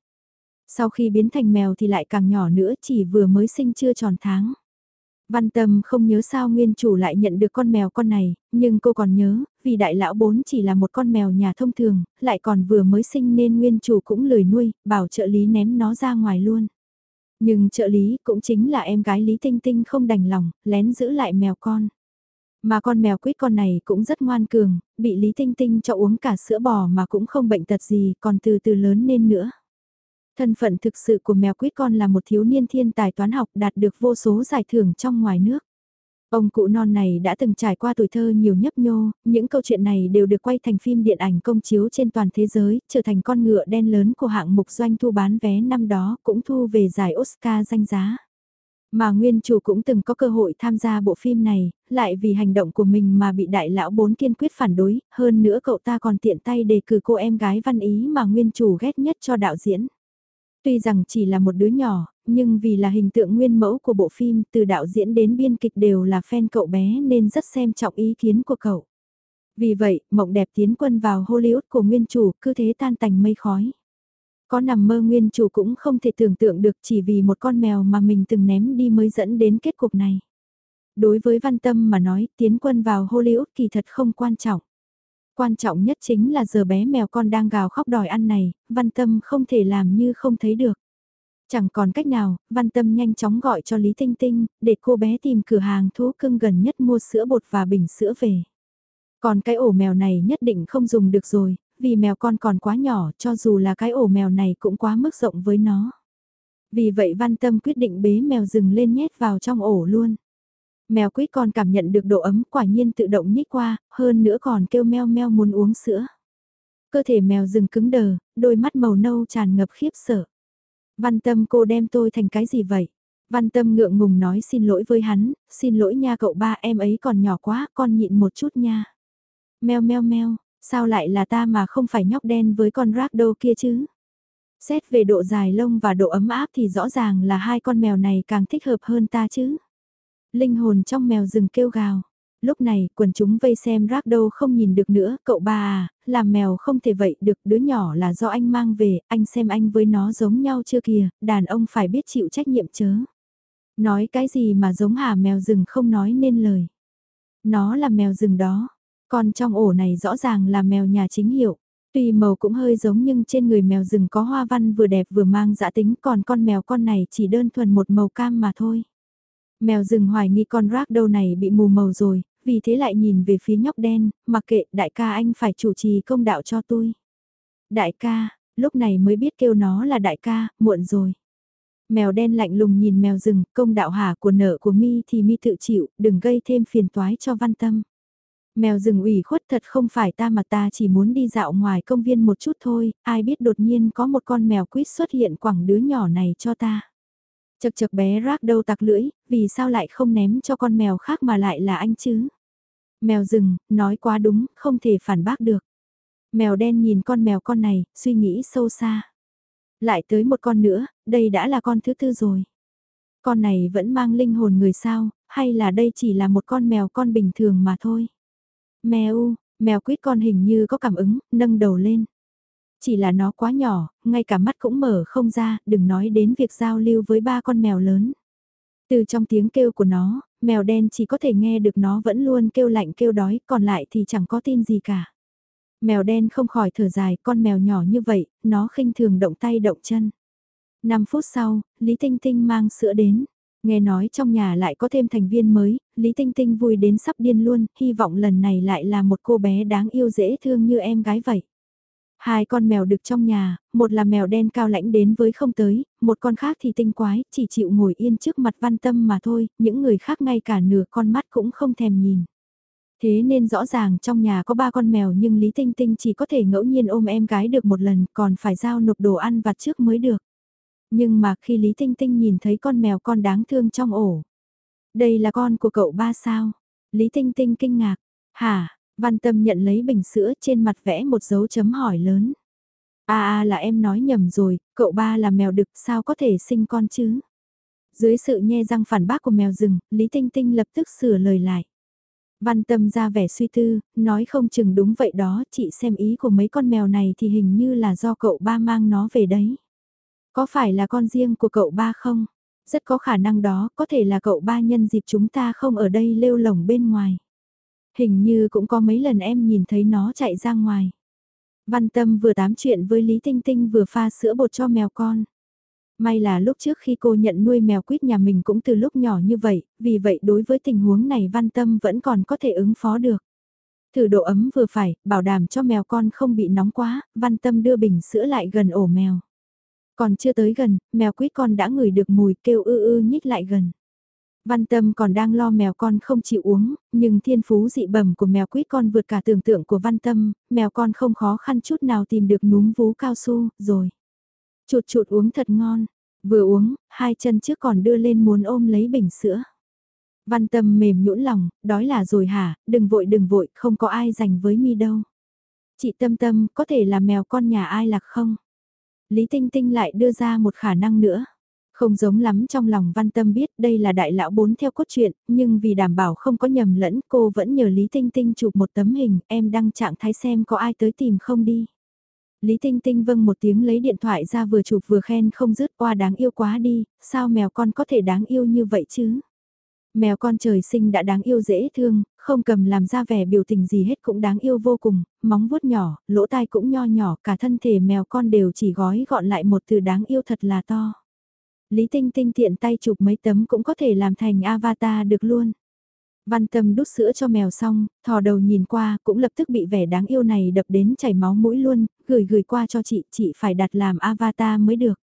Sau khi biến thành mèo thì lại càng nhỏ nữa chỉ vừa mới sinh chưa tròn tháng. Văn Tâm không nhớ sao nguyên chủ lại nhận được con mèo con này, nhưng cô còn nhớ, vì đại lão bốn chỉ là một con mèo nhà thông thường, lại còn vừa mới sinh nên nguyên chủ cũng lười nuôi, bảo trợ lý ném nó ra ngoài luôn. Nhưng trợ lý cũng chính là em gái Lý Tinh Tinh không đành lòng, lén giữ lại mèo con. Mà con mèo quýt con này cũng rất ngoan cường, bị Lý Tinh Tinh cho uống cả sữa bò mà cũng không bệnh tật gì, còn từ từ lớn nên nữa. Thân phận thực sự của mèo quýt con là một thiếu niên thiên tài toán học đạt được vô số giải thưởng trong ngoài nước. Ông cụ non này đã từng trải qua tuổi thơ nhiều nhấp nhô, những câu chuyện này đều được quay thành phim điện ảnh công chiếu trên toàn thế giới, trở thành con ngựa đen lớn của hạng mục doanh thu bán vé năm đó cũng thu về giải Oscar danh giá. Mà nguyên chủ cũng từng có cơ hội tham gia bộ phim này, lại vì hành động của mình mà bị đại lão bốn kiên quyết phản đối, hơn nữa cậu ta còn tiện tay đề cử cô em gái văn ý mà nguyên chủ ghét nhất cho đạo diễn. Tuy rằng chỉ là một đứa nhỏ, nhưng vì là hình tượng nguyên mẫu của bộ phim từ đạo diễn đến biên kịch đều là fan cậu bé nên rất xem trọng ý kiến của cậu. Vì vậy, mộng đẹp tiến quân vào Hollywood của nguyên chủ cứ thế tan tành mây khói. Có nằm mơ nguyên chủ cũng không thể tưởng tượng được chỉ vì một con mèo mà mình từng ném đi mới dẫn đến kết cục này. Đối với văn tâm mà nói tiến quân vào Hollywood kỳ thật không quan trọng. Quan trọng nhất chính là giờ bé mèo con đang gào khóc đòi ăn này, văn tâm không thể làm như không thấy được. Chẳng còn cách nào, văn tâm nhanh chóng gọi cho Lý Tinh Tinh, để cô bé tìm cửa hàng thú cưng gần nhất mua sữa bột và bình sữa về. Còn cái ổ mèo này nhất định không dùng được rồi, vì mèo con còn quá nhỏ cho dù là cái ổ mèo này cũng quá mức rộng với nó. Vì vậy văn tâm quyết định bế mèo rừng lên nhét vào trong ổ luôn. Mèo quýt con cảm nhận được độ ấm quả nhiên tự động nhích qua, hơn nữa còn kêu meo meo muốn uống sữa. Cơ thể mèo rừng cứng đờ, đôi mắt màu nâu tràn ngập khiếp sợ. Văn tâm cô đem tôi thành cái gì vậy? Văn tâm ngượng ngùng nói xin lỗi với hắn, xin lỗi nha cậu ba em ấy còn nhỏ quá, con nhịn một chút nha. Meo meo meo, sao lại là ta mà không phải nhóc đen với con ragdoll kia chứ? Xét về độ dài lông và độ ấm áp thì rõ ràng là hai con mèo này càng thích hợp hơn ta chứ. Linh hồn trong mèo rừng kêu gào. Lúc này, quần chúng vây xem rác đâu không nhìn được nữa, cậu ba à, làm mèo không thể vậy được, đứa nhỏ là do anh mang về, anh xem anh với nó giống nhau chưa kìa, đàn ông phải biết chịu trách nhiệm chớ. Nói cái gì mà giống hà mèo rừng không nói nên lời. Nó là mèo rừng đó, còn trong ổ này rõ ràng là mèo nhà chính hiệu. Tuy màu cũng hơi giống nhưng trên người mèo rừng có hoa văn vừa đẹp vừa mang dã tính còn con mèo con này chỉ đơn thuần một màu cam mà thôi. Mèo rừng hoài nghi con rác đâu này bị mù màu rồi, vì thế lại nhìn về phía nhóc đen, mặc kệ đại ca anh phải chủ trì công đạo cho tôi. Đại ca, lúc này mới biết kêu nó là đại ca, muộn rồi. Mèo đen lạnh lùng nhìn mèo rừng, công đạo hả của nợ của mi thì mi tự chịu, đừng gây thêm phiền toái cho văn tâm. Mèo rừng ủy khuất thật không phải ta mà ta chỉ muốn đi dạo ngoài công viên một chút thôi, ai biết đột nhiên có một con mèo quýt xuất hiện quẳng đứa nhỏ này cho ta. Chật chật bé rác đâu tặc lưỡi, vì sao lại không ném cho con mèo khác mà lại là anh chứ? Mèo rừng, nói quá đúng, không thể phản bác được. Mèo đen nhìn con mèo con này, suy nghĩ sâu xa. Lại tới một con nữa, đây đã là con thứ tư rồi. Con này vẫn mang linh hồn người sao, hay là đây chỉ là một con mèo con bình thường mà thôi. Mèo, mèo quýt con hình như có cảm ứng, nâng đầu lên. Chỉ là nó quá nhỏ, ngay cả mắt cũng mở không ra, đừng nói đến việc giao lưu với ba con mèo lớn. Từ trong tiếng kêu của nó, mèo đen chỉ có thể nghe được nó vẫn luôn kêu lạnh kêu đói, còn lại thì chẳng có tin gì cả. Mèo đen không khỏi thở dài, con mèo nhỏ như vậy, nó khinh thường động tay động chân. 5 phút sau, Lý Tinh Tinh mang sữa đến. Nghe nói trong nhà lại có thêm thành viên mới, Lý Tinh Tinh vui đến sắp điên luôn, hy vọng lần này lại là một cô bé đáng yêu dễ thương như em gái vậy. Hai con mèo được trong nhà, một là mèo đen cao lãnh đến với không tới, một con khác thì tinh quái, chỉ chịu ngồi yên trước mặt văn tâm mà thôi, những người khác ngay cả nửa con mắt cũng không thèm nhìn. Thế nên rõ ràng trong nhà có ba con mèo nhưng Lý Tinh Tinh chỉ có thể ngẫu nhiên ôm em gái được một lần còn phải giao nộp đồ ăn vặt trước mới được. Nhưng mà khi Lý Tinh Tinh nhìn thấy con mèo con đáng thương trong ổ. Đây là con của cậu ba sao? Lý Tinh Tinh kinh ngạc. Hả? Văn Tâm nhận lấy bình sữa trên mặt vẽ một dấu chấm hỏi lớn. À à là em nói nhầm rồi, cậu ba là mèo đực sao có thể sinh con chứ? Dưới sự nhe răng phản bác của mèo rừng, Lý Tinh Tinh lập tức sửa lời lại. Văn tâm ra vẻ suy tư, nói không chừng đúng vậy đó, chị xem ý của mấy con mèo này thì hình như là do cậu ba mang nó về đấy. Có phải là con riêng của cậu ba không? Rất có khả năng đó, có thể là cậu ba nhân dịp chúng ta không ở đây lêu lồng bên ngoài. Hình như cũng có mấy lần em nhìn thấy nó chạy ra ngoài. Văn Tâm vừa tám chuyện với Lý Tinh Tinh vừa pha sữa bột cho mèo con. May là lúc trước khi cô nhận nuôi mèo quýt nhà mình cũng từ lúc nhỏ như vậy, vì vậy đối với tình huống này Văn Tâm vẫn còn có thể ứng phó được. Thử độ ấm vừa phải, bảo đảm cho mèo con không bị nóng quá, Văn Tâm đưa bình sữa lại gần ổ mèo. Còn chưa tới gần, mèo quýt con đã ngửi được mùi kêu ư ư nhích lại gần. Văn Tâm còn đang lo mèo con không chịu uống, nhưng thiên phú dị bẩm của mèo quýt con vượt cả tưởng tượng của Văn Tâm, mèo con không khó khăn chút nào tìm được núm vú cao su, rồi. Chụt chụt uống thật ngon, vừa uống, hai chân trước còn đưa lên muốn ôm lấy bình sữa. Văn Tâm mềm nhũn lòng, đói là rồi hả, đừng vội đừng vội, không có ai dành với mi đâu. Chị Tâm Tâm, có thể là mèo con nhà ai lạc không? Lý Tinh Tinh lại đưa ra một khả năng nữa. Không giống lắm trong lòng văn tâm biết đây là đại lão bốn theo cốt truyện, nhưng vì đảm bảo không có nhầm lẫn cô vẫn nhờ Lý Tinh Tinh chụp một tấm hình, em đăng trạng thái xem có ai tới tìm không đi. Lý Tinh Tinh vâng một tiếng lấy điện thoại ra vừa chụp vừa khen không dứt qua đáng yêu quá đi, sao mèo con có thể đáng yêu như vậy chứ? Mèo con trời sinh đã đáng yêu dễ thương, không cầm làm ra vẻ biểu tình gì hết cũng đáng yêu vô cùng, móng vuốt nhỏ, lỗ tai cũng nho nhỏ, cả thân thể mèo con đều chỉ gói gọn lại một từ đáng yêu thật là to. Lý Tinh Tinh tiện tay chụp mấy tấm cũng có thể làm thành avatar được luôn. Văn tâm đút sữa cho mèo xong, thò đầu nhìn qua cũng lập tức bị vẻ đáng yêu này đập đến chảy máu mũi luôn, gửi gửi qua cho chị, chị phải đặt làm avatar mới được.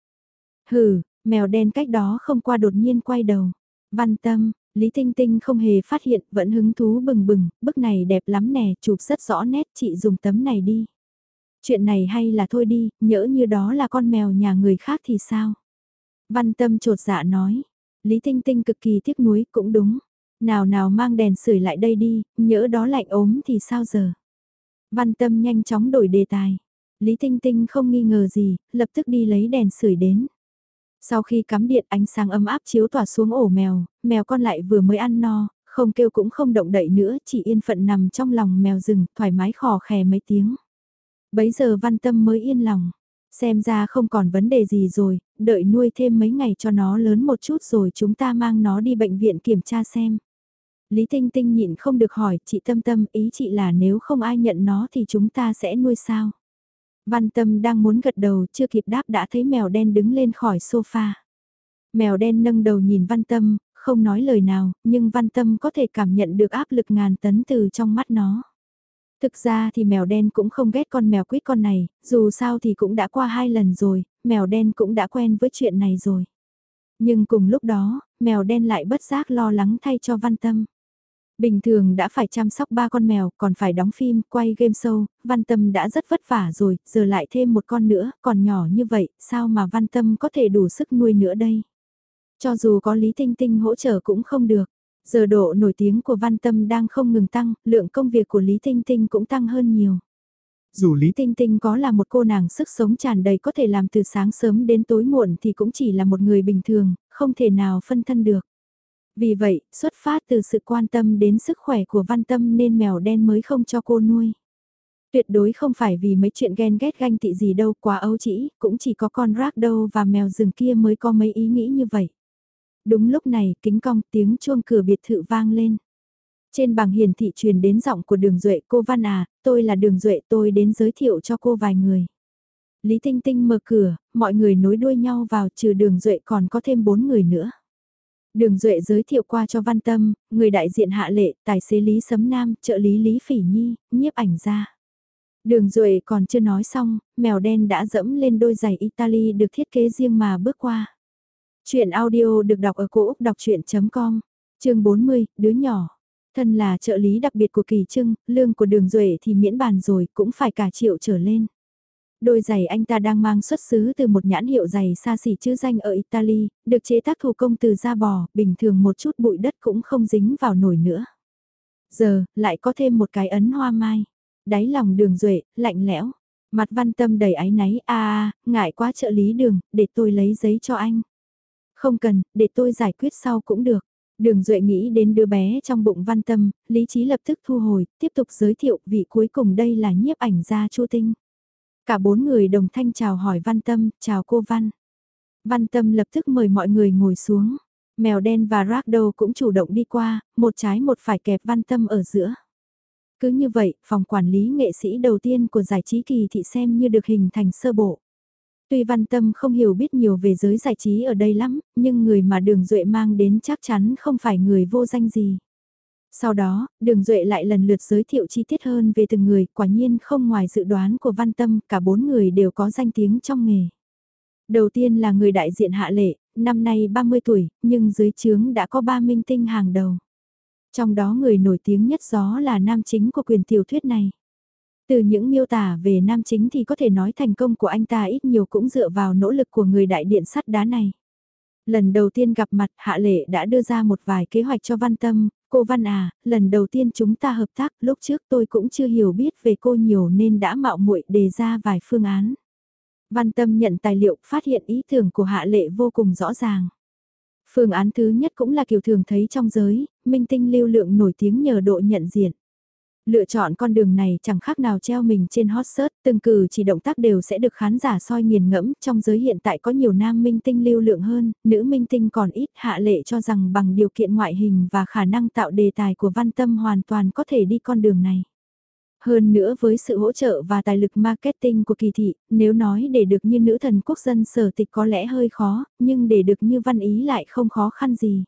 Hừ, mèo đen cách đó không qua đột nhiên quay đầu. Văn tâm, Lý Tinh Tinh không hề phát hiện, vẫn hứng thú bừng bừng, bức này đẹp lắm nè, chụp rất rõ nét, chị dùng tấm này đi. Chuyện này hay là thôi đi, nhỡ như đó là con mèo nhà người khác thì sao? Văn Tâm trột dạ nói, Lý Tinh Tinh cực kỳ tiếc nuối, cũng đúng. Nào nào mang đèn sưởi lại đây đi, nhỡ đó lạnh ốm thì sao giờ? Văn Tâm nhanh chóng đổi đề tài. Lý Tinh Tinh không nghi ngờ gì, lập tức đi lấy đèn sưởi đến. Sau khi cắm điện ánh sáng ấm áp chiếu tỏa xuống ổ mèo, mèo con lại vừa mới ăn no, không kêu cũng không động đậy nữa, chỉ yên phận nằm trong lòng mèo rừng, thoải mái khò khè mấy tiếng. Bấy giờ văn tâm mới yên lòng, xem ra không còn vấn đề gì rồi, đợi nuôi thêm mấy ngày cho nó lớn một chút rồi chúng ta mang nó đi bệnh viện kiểm tra xem. Lý Tinh Tinh nhịn không được hỏi, chị Tâm Tâm, ý chị là nếu không ai nhận nó thì chúng ta sẽ nuôi sao? Văn Tâm đang muốn gật đầu, chưa kịp đáp đã thấy mèo đen đứng lên khỏi sofa. Mèo đen nâng đầu nhìn Văn Tâm, không nói lời nào, nhưng Văn Tâm có thể cảm nhận được áp lực ngàn tấn từ trong mắt nó. Thực ra thì mèo đen cũng không ghét con mèo quýt con này, dù sao thì cũng đã qua hai lần rồi, mèo đen cũng đã quen với chuyện này rồi. Nhưng cùng lúc đó, mèo đen lại bất giác lo lắng thay cho Văn Tâm. Bình thường đã phải chăm sóc ba con mèo, còn phải đóng phim, quay game show, Văn Tâm đã rất vất vả rồi, giờ lại thêm một con nữa, còn nhỏ như vậy, sao mà Văn Tâm có thể đủ sức nuôi nữa đây? Cho dù có Lý Tinh Tinh hỗ trợ cũng không được. Giờ độ nổi tiếng của Văn Tâm đang không ngừng tăng, lượng công việc của Lý Tinh Tinh cũng tăng hơn nhiều. Dù Lý Tinh Tinh có là một cô nàng sức sống tràn đầy có thể làm từ sáng sớm đến tối muộn thì cũng chỉ là một người bình thường, không thể nào phân thân được. Vì vậy, xuất phát từ sự quan tâm đến sức khỏe của Văn Tâm nên mèo đen mới không cho cô nuôi. Tuyệt đối không phải vì mấy chuyện ghen ghét ganh tị gì đâu quá ấu chỉ, cũng chỉ có con rác đâu và mèo rừng kia mới có mấy ý nghĩ như vậy. Đúng lúc này, kính cong tiếng chuông cửa biệt thự vang lên. Trên bảng hiển thị truyền đến giọng của đường Duệ cô Văn à, tôi là đường Duệ tôi đến giới thiệu cho cô vài người. Lý Tinh Tinh mở cửa, mọi người nối đuôi nhau vào trừ đường Duệ còn có thêm bốn người nữa. Đường Duệ giới thiệu qua cho Văn Tâm, người đại diện hạ lệ, tài xế Lý Sấm Nam, trợ lý Lý Phỉ Nhi, nhiếp ảnh ra. Đường Duệ còn chưa nói xong, mèo đen đã dẫm lên đôi giày Italy được thiết kế riêng mà bước qua. Chuyện audio được đọc ở cổ Úc đọc chuyện.com, chương 40, đứa nhỏ. Thân là trợ lý đặc biệt của Kỳ Trưng, lương của đường Duệ thì miễn bàn rồi cũng phải cả triệu trở lên. Đôi giày anh ta đang mang xuất xứ từ một nhãn hiệu giày xa xỉ chữ danh ở Italy, được chế tác thủ công từ da bò, bình thường một chút bụi đất cũng không dính vào nổi nữa. Giờ, lại có thêm một cái ấn hoa mai. Đáy lòng đường duệ lạnh lẽo. Mặt văn tâm đầy áy náy, a à, ngại quá trợ lý đường, để tôi lấy giấy cho anh. Không cần, để tôi giải quyết sau cũng được. Đường Duệ nghĩ đến đứa bé trong bụng văn tâm, lý trí lập tức thu hồi, tiếp tục giới thiệu vị cuối cùng đây là nhiếp ảnh gia Chu Tinh. Cả bốn người đồng thanh chào hỏi văn tâm, chào cô Văn. Văn tâm lập tức mời mọi người ngồi xuống. Mèo đen và Ragdow cũng chủ động đi qua, một trái một phải kẹp văn tâm ở giữa. Cứ như vậy, phòng quản lý nghệ sĩ đầu tiên của giải trí kỳ thị xem như được hình thành sơ bộ. Tuy văn tâm không hiểu biết nhiều về giới giải trí ở đây lắm, nhưng người mà đường Duệ mang đến chắc chắn không phải người vô danh gì. Sau đó, đường Duệ lại lần lượt giới thiệu chi tiết hơn về từng người, quả nhiên không ngoài dự đoán của văn tâm, cả bốn người đều có danh tiếng trong nghề. Đầu tiên là người đại diện hạ lệ, năm nay 30 tuổi, nhưng dưới chướng đã có ba minh tinh hàng đầu. Trong đó người nổi tiếng nhất gió là nam chính của quyền tiểu thuyết này. Từ những miêu tả về nam chính thì có thể nói thành công của anh ta ít nhiều cũng dựa vào nỗ lực của người đại điện sắt đá này. Lần đầu tiên gặp mặt Hạ Lệ đã đưa ra một vài kế hoạch cho Văn Tâm, cô Văn à, lần đầu tiên chúng ta hợp tác, lúc trước tôi cũng chưa hiểu biết về cô nhiều nên đã mạo muội đề ra vài phương án. Văn Tâm nhận tài liệu phát hiện ý tưởng của Hạ Lệ vô cùng rõ ràng. Phương án thứ nhất cũng là kiểu thường thấy trong giới, minh tinh lưu lượng nổi tiếng nhờ độ nhận diện. Lựa chọn con đường này chẳng khác nào treo mình trên hot search, từng cử chỉ động tác đều sẽ được khán giả soi nghiền ngẫm, trong giới hiện tại có nhiều nam minh tinh lưu lượng hơn, nữ minh tinh còn ít, hạ lệ cho rằng bằng điều kiện ngoại hình và khả năng tạo đề tài của văn tâm hoàn toàn có thể đi con đường này. Hơn nữa với sự hỗ trợ và tài lực marketing của kỳ thị, nếu nói để được như nữ thần quốc dân sở tịch có lẽ hơi khó, nhưng để được như văn ý lại không khó khăn gì.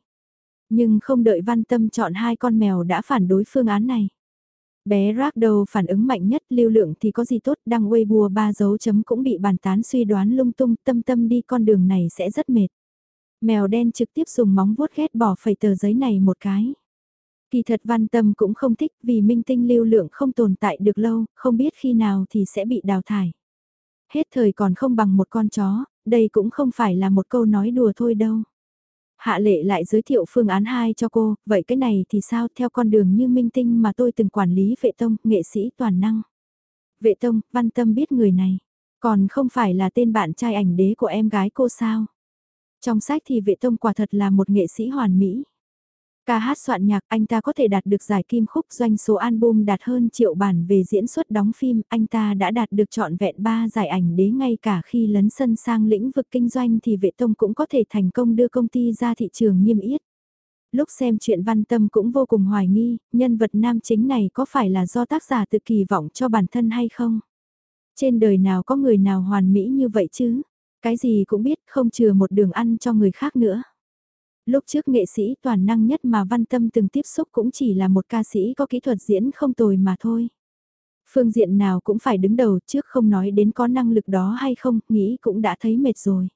Nhưng không đợi văn tâm chọn hai con mèo đã phản đối phương án này. Bé Ragdow phản ứng mạnh nhất lưu lượng thì có gì tốt đăng Weibo ba dấu chấm cũng bị bàn tán suy đoán lung tung tâm tâm đi con đường này sẽ rất mệt. Mèo đen trực tiếp dùng móng vuốt ghét bỏ phẩy tờ giấy này một cái. Kỳ thật văn tâm cũng không thích vì minh tinh lưu lượng không tồn tại được lâu, không biết khi nào thì sẽ bị đào thải. Hết thời còn không bằng một con chó, đây cũng không phải là một câu nói đùa thôi đâu. Hạ lệ lại giới thiệu phương án 2 cho cô, vậy cái này thì sao theo con đường như minh tinh mà tôi từng quản lý vệ tông, nghệ sĩ toàn năng. Vệ tông, văn tâm biết người này, còn không phải là tên bạn trai ảnh đế của em gái cô sao. Trong sách thì vệ tông quả thật là một nghệ sĩ hoàn mỹ. Ca hát soạn nhạc anh ta có thể đạt được giải kim khúc doanh số album đạt hơn triệu bản về diễn xuất đóng phim, anh ta đã đạt được trọn vẹn 3 giải ảnh đế ngay cả khi lấn sân sang lĩnh vực kinh doanh thì vệ tông cũng có thể thành công đưa công ty ra thị trường niêm yết. Lúc xem chuyện văn tâm cũng vô cùng hoài nghi, nhân vật nam chính này có phải là do tác giả tự kỳ vọng cho bản thân hay không? Trên đời nào có người nào hoàn mỹ như vậy chứ? Cái gì cũng biết không chừa một đường ăn cho người khác nữa lúc trước nghệ sĩ toàn năng nhất mà Văn Tâm từng tiếp xúc cũng chỉ là một ca sĩ có kỹ thuật diễn không tồi mà thôi. Phương diện nào cũng phải đứng đầu trước không nói đến có năng lực đó hay không, nghĩ cũng đã thấy mệt rồi.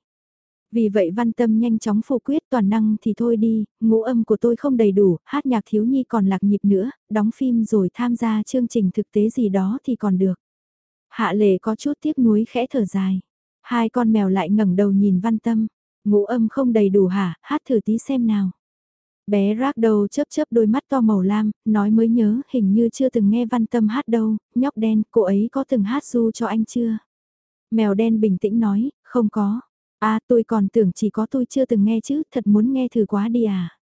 Vì vậy Văn Tâm nhanh chóng phủ quyết toàn năng thì thôi đi, ngũ âm của tôi không đầy đủ, hát nhạc thiếu nhi còn lạc nhịp nữa, đóng phim rồi tham gia chương trình thực tế gì đó thì còn được. Hạ lệ có chút tiếc nuối khẽ thở dài. Hai con mèo lại ngẩng đầu nhìn Văn Tâm. Ngũ âm không đầy đủ hả, hát thử tí xem nào. Bé rác đầu chớp chớp đôi mắt to màu lam, nói mới nhớ hình như chưa từng nghe văn tâm hát đâu, nhóc đen, cô ấy có từng hát du cho anh chưa? Mèo đen bình tĩnh nói, không có. À tôi còn tưởng chỉ có tôi chưa từng nghe chứ, thật muốn nghe thử quá đi à.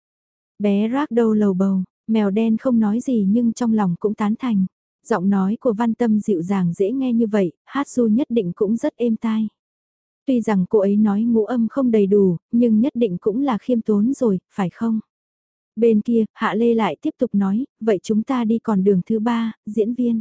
Bé rác đầu lầu bầu, mèo đen không nói gì nhưng trong lòng cũng tán thành. Giọng nói của văn tâm dịu dàng dễ nghe như vậy, hát du nhất định cũng rất êm tai. Tuy rằng cô ấy nói ngũ âm không đầy đủ, nhưng nhất định cũng là khiêm tốn rồi, phải không? Bên kia, Hạ Lê lại tiếp tục nói, vậy chúng ta đi còn đường thứ ba, diễn viên.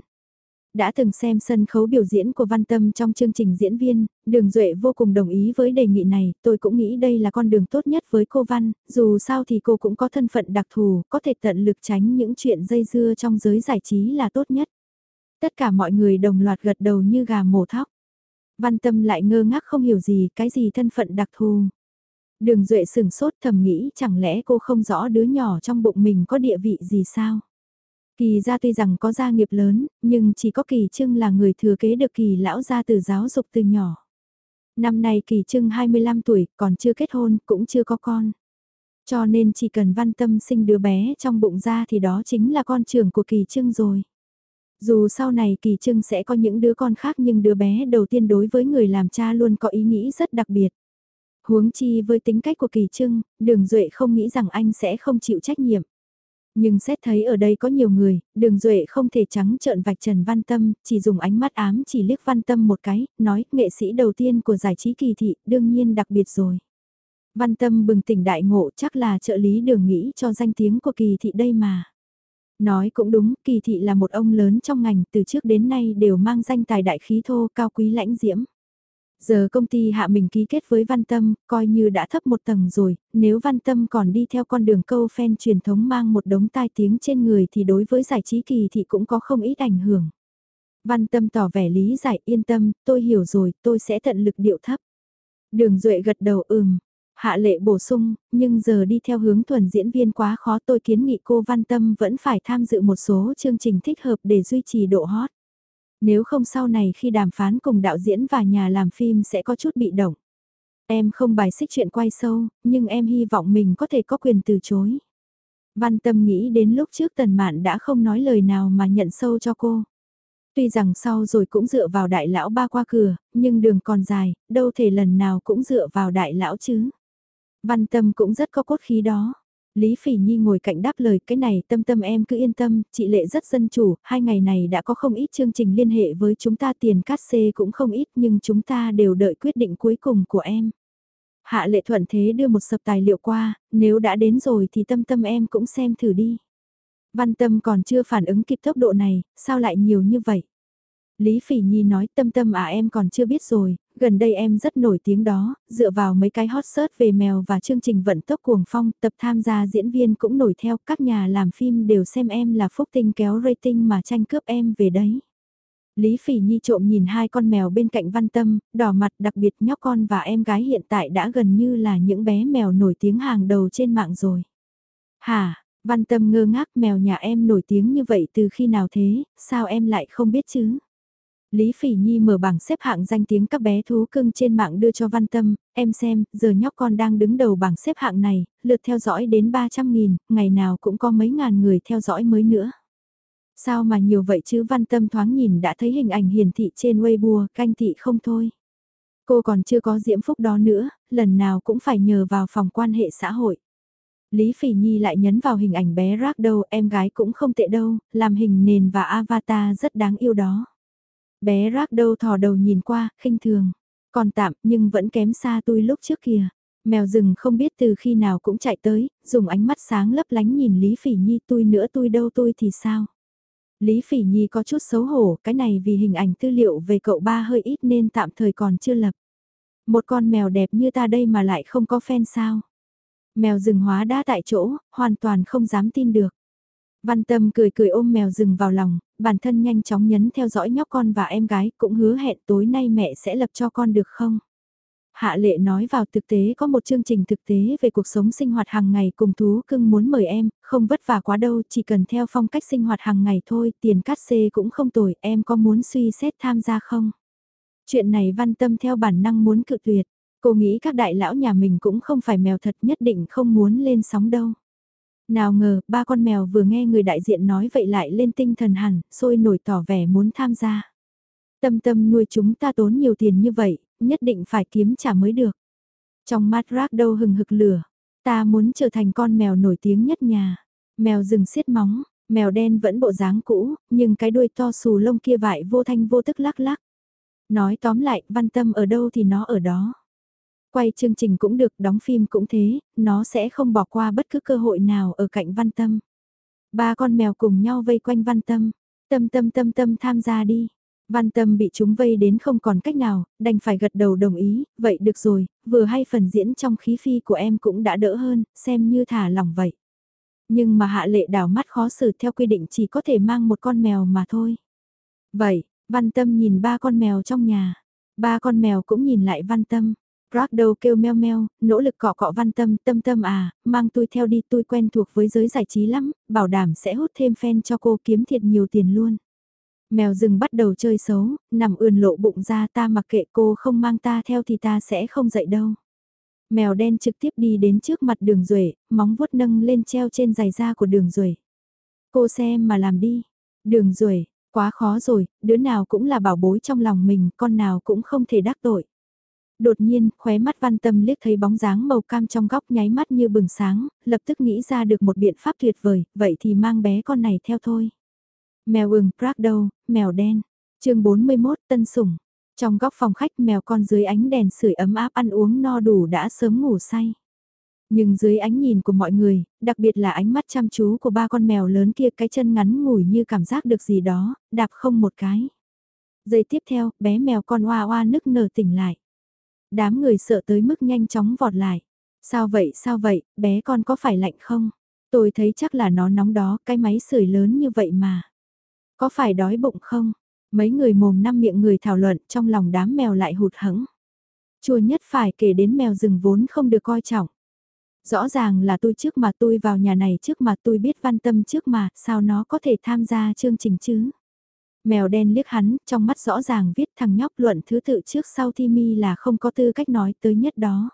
Đã từng xem sân khấu biểu diễn của Văn Tâm trong chương trình diễn viên, Đường Duệ vô cùng đồng ý với đề nghị này, tôi cũng nghĩ đây là con đường tốt nhất với cô Văn, dù sao thì cô cũng có thân phận đặc thù, có thể tận lực tránh những chuyện dây dưa trong giới giải trí là tốt nhất. Tất cả mọi người đồng loạt gật đầu như gà mổ thóc. Văn tâm lại ngơ ngác không hiểu gì, cái gì thân phận đặc thù. Đường Duệ sừng sốt thầm nghĩ chẳng lẽ cô không rõ đứa nhỏ trong bụng mình có địa vị gì sao? Kỳ gia tuy rằng có gia nghiệp lớn, nhưng chỉ có kỳ trưng là người thừa kế được kỳ lão gia từ giáo dục từ nhỏ. Năm nay kỳ trưng 25 tuổi, còn chưa kết hôn, cũng chưa có con. Cho nên chỉ cần văn tâm sinh đứa bé trong bụng ra thì đó chính là con trưởng của kỳ trưng rồi. Dù sau này kỳ trưng sẽ có những đứa con khác nhưng đứa bé đầu tiên đối với người làm cha luôn có ý nghĩ rất đặc biệt. Huống chi với tính cách của kỳ trưng, đường duệ không nghĩ rằng anh sẽ không chịu trách nhiệm. Nhưng xét thấy ở đây có nhiều người, đường duệ không thể trắng trợn vạch Trần Văn Tâm, chỉ dùng ánh mắt ám chỉ liếc Văn Tâm một cái, nói nghệ sĩ đầu tiên của giải trí kỳ thị đương nhiên đặc biệt rồi. Văn Tâm bừng tỉnh đại ngộ chắc là trợ lý đường nghĩ cho danh tiếng của kỳ thị đây mà. Nói cũng đúng, kỳ thị là một ông lớn trong ngành từ trước đến nay đều mang danh tài đại khí thô cao quý lãnh diễm. Giờ công ty hạ mình ký kết với Văn Tâm, coi như đã thấp một tầng rồi, nếu Văn Tâm còn đi theo con đường câu fan truyền thống mang một đống tai tiếng trên người thì đối với giải trí kỳ thị cũng có không ít ảnh hưởng. Văn Tâm tỏ vẻ lý giải yên tâm, tôi hiểu rồi, tôi sẽ tận lực điệu thấp. Đường Duệ gật đầu ừm, hạ lệ bổ sung, nhưng giờ đi theo hướng thuần diễn viên quá khó tôi kiến nghị cô Văn Tâm vẫn phải tham dự một số chương trình thích hợp để duy trì độ hot. Nếu không sau này khi đàm phán cùng đạo diễn và nhà làm phim sẽ có chút bị động. Em không bài xích chuyện quay sâu, nhưng em hy vọng mình có thể có quyền từ chối. Văn tâm nghĩ đến lúc trước tần mạn đã không nói lời nào mà nhận sâu cho cô. Tuy rằng sau rồi cũng dựa vào đại lão ba qua cửa, nhưng đường còn dài, đâu thể lần nào cũng dựa vào đại lão chứ. Văn tâm cũng rất có cốt khí đó. Lý Phỉ Nhi ngồi cạnh đáp lời cái này tâm tâm em cứ yên tâm, chị Lệ rất dân chủ, hai ngày này đã có không ít chương trình liên hệ với chúng ta tiền cát xê cũng không ít nhưng chúng ta đều đợi quyết định cuối cùng của em. Hạ Lệ thuận thế đưa một sập tài liệu qua, nếu đã đến rồi thì tâm tâm em cũng xem thử đi. Văn tâm còn chưa phản ứng kịp tốc độ này, sao lại nhiều như vậy? Lý Phỉ Nhi nói tâm tâm à em còn chưa biết rồi, gần đây em rất nổi tiếng đó, dựa vào mấy cái hot search về mèo và chương trình vận tốc cuồng phong, tập tham gia diễn viên cũng nổi theo, các nhà làm phim đều xem em là phúc tinh kéo rating mà tranh cướp em về đấy. Lý Phỉ Nhi trộm nhìn hai con mèo bên cạnh văn tâm, đỏ mặt đặc biệt nhóc con và em gái hiện tại đã gần như là những bé mèo nổi tiếng hàng đầu trên mạng rồi. Hả, văn tâm ngơ ngác mèo nhà em nổi tiếng như vậy từ khi nào thế, sao em lại không biết chứ? Lý Phỉ Nhi mở bảng xếp hạng danh tiếng các bé thú cưng trên mạng đưa cho Văn Tâm, em xem, giờ nhóc con đang đứng đầu bảng xếp hạng này, lượt theo dõi đến 300.000, ngày nào cũng có mấy ngàn người theo dõi mới nữa. Sao mà nhiều vậy chứ Văn Tâm thoáng nhìn đã thấy hình ảnh hiển thị trên Weibo, canh thị không thôi. Cô còn chưa có diễm phúc đó nữa, lần nào cũng phải nhờ vào phòng quan hệ xã hội. Lý Phỉ Nhi lại nhấn vào hình ảnh bé rác đâu, em gái cũng không tệ đâu, làm hình nền và avatar rất đáng yêu đó. Bé rác đâu thò đầu nhìn qua, khinh thường. Còn tạm nhưng vẫn kém xa tôi lúc trước kìa. Mèo rừng không biết từ khi nào cũng chạy tới, dùng ánh mắt sáng lấp lánh nhìn Lý Phỉ Nhi tôi nữa tôi đâu tôi thì sao. Lý Phỉ Nhi có chút xấu hổ, cái này vì hình ảnh tư liệu về cậu ba hơi ít nên tạm thời còn chưa lập. Một con mèo đẹp như ta đây mà lại không có fan sao. Mèo rừng hóa đá tại chỗ, hoàn toàn không dám tin được. Văn Tâm cười cười ôm mèo rừng vào lòng, bản thân nhanh chóng nhấn theo dõi nhóc con và em gái, cũng hứa hẹn tối nay mẹ sẽ lập cho con được không? Hạ lệ nói vào thực tế có một chương trình thực tế về cuộc sống sinh hoạt hàng ngày cùng thú cưng muốn mời em, không vất vả quá đâu, chỉ cần theo phong cách sinh hoạt hàng ngày thôi, tiền cắt xê cũng không tồi, em có muốn suy xét tham gia không? Chuyện này văn tâm theo bản năng muốn cự tuyệt, cô nghĩ các đại lão nhà mình cũng không phải mèo thật nhất định không muốn lên sóng đâu. Nào ngờ, ba con mèo vừa nghe người đại diện nói vậy lại lên tinh thần hẳn, sôi nổi tỏ vẻ muốn tham gia. Tâm tâm nuôi chúng ta tốn nhiều tiền như vậy, nhất định phải kiếm trả mới được. Trong mắt rác đâu hừng hực lửa, ta muốn trở thành con mèo nổi tiếng nhất nhà. Mèo rừng xiết móng, mèo đen vẫn bộ dáng cũ, nhưng cái đuôi to xù lông kia vải vô thanh vô tức lắc lắc. Nói tóm lại, văn tâm ở đâu thì nó ở đó. Quay chương trình cũng được, đóng phim cũng thế, nó sẽ không bỏ qua bất cứ cơ hội nào ở cạnh văn tâm. Ba con mèo cùng nhau vây quanh văn tâm, tâm tâm tâm tâm tham gia đi. Văn tâm bị chúng vây đến không còn cách nào, đành phải gật đầu đồng ý, vậy được rồi, vừa hay phần diễn trong khí phi của em cũng đã đỡ hơn, xem như thả lòng vậy. Nhưng mà hạ lệ đảo mắt khó xử theo quy định chỉ có thể mang một con mèo mà thôi. Vậy, văn tâm nhìn ba con mèo trong nhà, ba con mèo cũng nhìn lại văn tâm, Ragdow kêu meo meo, nỗ lực cọ cọ văn tâm, tâm tâm à, mang tôi theo đi tôi quen thuộc với giới giải trí lắm, bảo đảm sẽ hút thêm fan cho cô kiếm thiệt nhiều tiền luôn. Mèo rừng bắt đầu chơi xấu, nằm ườn lộ bụng ra ta mặc kệ cô không mang ta theo thì ta sẽ không dậy đâu. Mèo đen trực tiếp đi đến trước mặt đường ruệ, móng vuốt nâng lên treo trên giày da của đường ruệ. Cô xem mà làm đi. Đường ruệ, quá khó rồi, đứa nào cũng là bảo bối trong lòng mình, con nào cũng không thể đắc tội. Đột nhiên, khóe mắt văn tâm liếc thấy bóng dáng màu cam trong góc nháy mắt như bừng sáng, lập tức nghĩ ra được một biện pháp tuyệt vời, vậy thì mang bé con này theo thôi. Mèo ừng, đâu, mèo đen. chương 41 tân sủng. Trong góc phòng khách mèo con dưới ánh đèn sưởi ấm áp ăn uống no đủ đã sớm ngủ say. Nhưng dưới ánh nhìn của mọi người, đặc biệt là ánh mắt chăm chú của ba con mèo lớn kia cái chân ngắn ngủi như cảm giác được gì đó, đạp không một cái. Giây tiếp theo, bé mèo con oa oa nức nở tỉnh lại. Đám người sợ tới mức nhanh chóng vọt lại. Sao vậy, sao vậy, bé con có phải lạnh không? Tôi thấy chắc là nó nóng đó, cái máy sưởi lớn như vậy mà. Có phải đói bụng không? Mấy người mồm năm miệng người thảo luận trong lòng đám mèo lại hụt hẫng. Chua nhất phải kể đến mèo rừng vốn không được coi trọng. Rõ ràng là tôi trước mà tôi vào nhà này trước mà tôi biết văn tâm trước mà, sao nó có thể tham gia chương trình chứ? Mèo đen liếc hắn, trong mắt rõ ràng viết thằng nhóc luận thứ tự trước sau thi mi là không có tư cách nói tới nhất đó.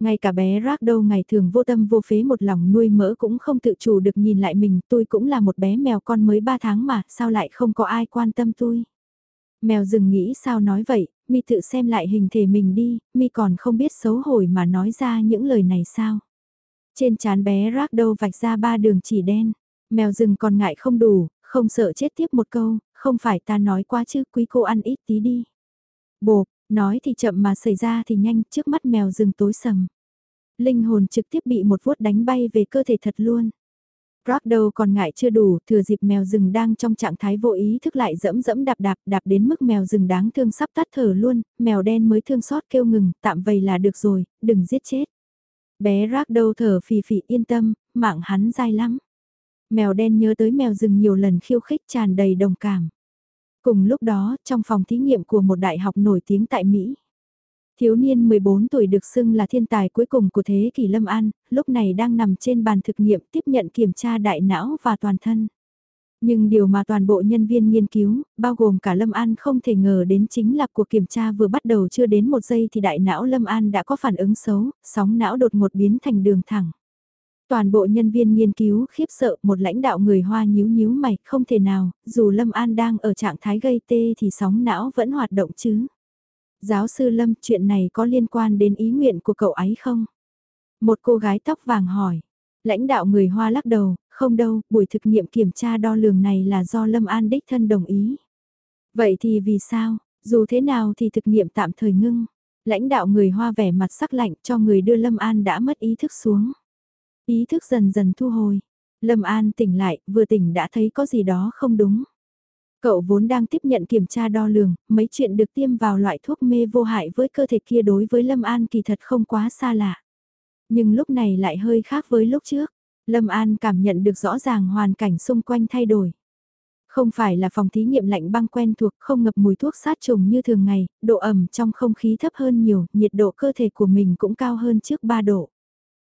Ngay cả bé rác đâu ngày thường vô tâm vô phế một lòng nuôi mỡ cũng không tự chủ được nhìn lại mình, tôi cũng là một bé mèo con mới 3 tháng mà, sao lại không có ai quan tâm tôi. Mèo dừng nghĩ sao nói vậy, mi tự xem lại hình thể mình đi, mi còn không biết xấu hổ mà nói ra những lời này sao. Trên chán bé rác đâu vạch ra ba đường chỉ đen, mèo rừng còn ngại không đủ, không sợ chết tiếp một câu, không phải ta nói quá chứ quý cô ăn ít tí đi. Bộp, nói thì chậm mà xảy ra thì nhanh trước mắt mèo rừng tối sầm. Linh hồn trực tiếp bị một vuốt đánh bay về cơ thể thật luôn. Rock còn ngại chưa đủ, thừa dịp mèo rừng đang trong trạng thái vô ý thức lại dẫm dẫm đạp đạp đạp đến mức mèo rừng đáng thương sắp tắt thở luôn, mèo đen mới thương xót kêu ngừng, tạm vầy là được rồi, đừng giết chết. Bé rác thở phì phì yên tâm, mạng hắn dai lắm. Mèo đen nhớ tới mèo rừng nhiều lần khiêu khích tràn đầy đồng cảm. Cùng lúc đó, trong phòng thí nghiệm của một đại học nổi tiếng tại Mỹ. Thiếu niên 14 tuổi được xưng là thiên tài cuối cùng của thế kỷ Lâm An, lúc này đang nằm trên bàn thực nghiệm tiếp nhận kiểm tra đại não và toàn thân. Nhưng điều mà toàn bộ nhân viên nghiên cứu, bao gồm cả Lâm An không thể ngờ đến chính là cuộc kiểm tra vừa bắt đầu chưa đến một giây thì đại não Lâm An đã có phản ứng xấu, sóng não đột ngột biến thành đường thẳng. Toàn bộ nhân viên nghiên cứu khiếp sợ một lãnh đạo người Hoa nhíu nhíu mày, không thể nào, dù Lâm An đang ở trạng thái gây tê thì sóng não vẫn hoạt động chứ. Giáo sư Lâm, chuyện này có liên quan đến ý nguyện của cậu ấy không? Một cô gái tóc vàng hỏi. Lãnh đạo người Hoa lắc đầu, không đâu, buổi thực nghiệm kiểm tra đo lường này là do Lâm An đích thân đồng ý. Vậy thì vì sao, dù thế nào thì thực nghiệm tạm thời ngưng. Lãnh đạo người Hoa vẻ mặt sắc lạnh cho người đưa Lâm An đã mất ý thức xuống. Ý thức dần dần thu hồi. Lâm An tỉnh lại, vừa tỉnh đã thấy có gì đó không đúng. Cậu vốn đang tiếp nhận kiểm tra đo lường, mấy chuyện được tiêm vào loại thuốc mê vô hại với cơ thể kia đối với Lâm An kỳ thật không quá xa lạ. Nhưng lúc này lại hơi khác với lúc trước. Lâm An cảm nhận được rõ ràng hoàn cảnh xung quanh thay đổi. Không phải là phòng thí nghiệm lạnh băng quen thuộc không ngập mùi thuốc sát trùng như thường ngày, độ ẩm trong không khí thấp hơn nhiều, nhiệt độ cơ thể của mình cũng cao hơn trước 3 độ.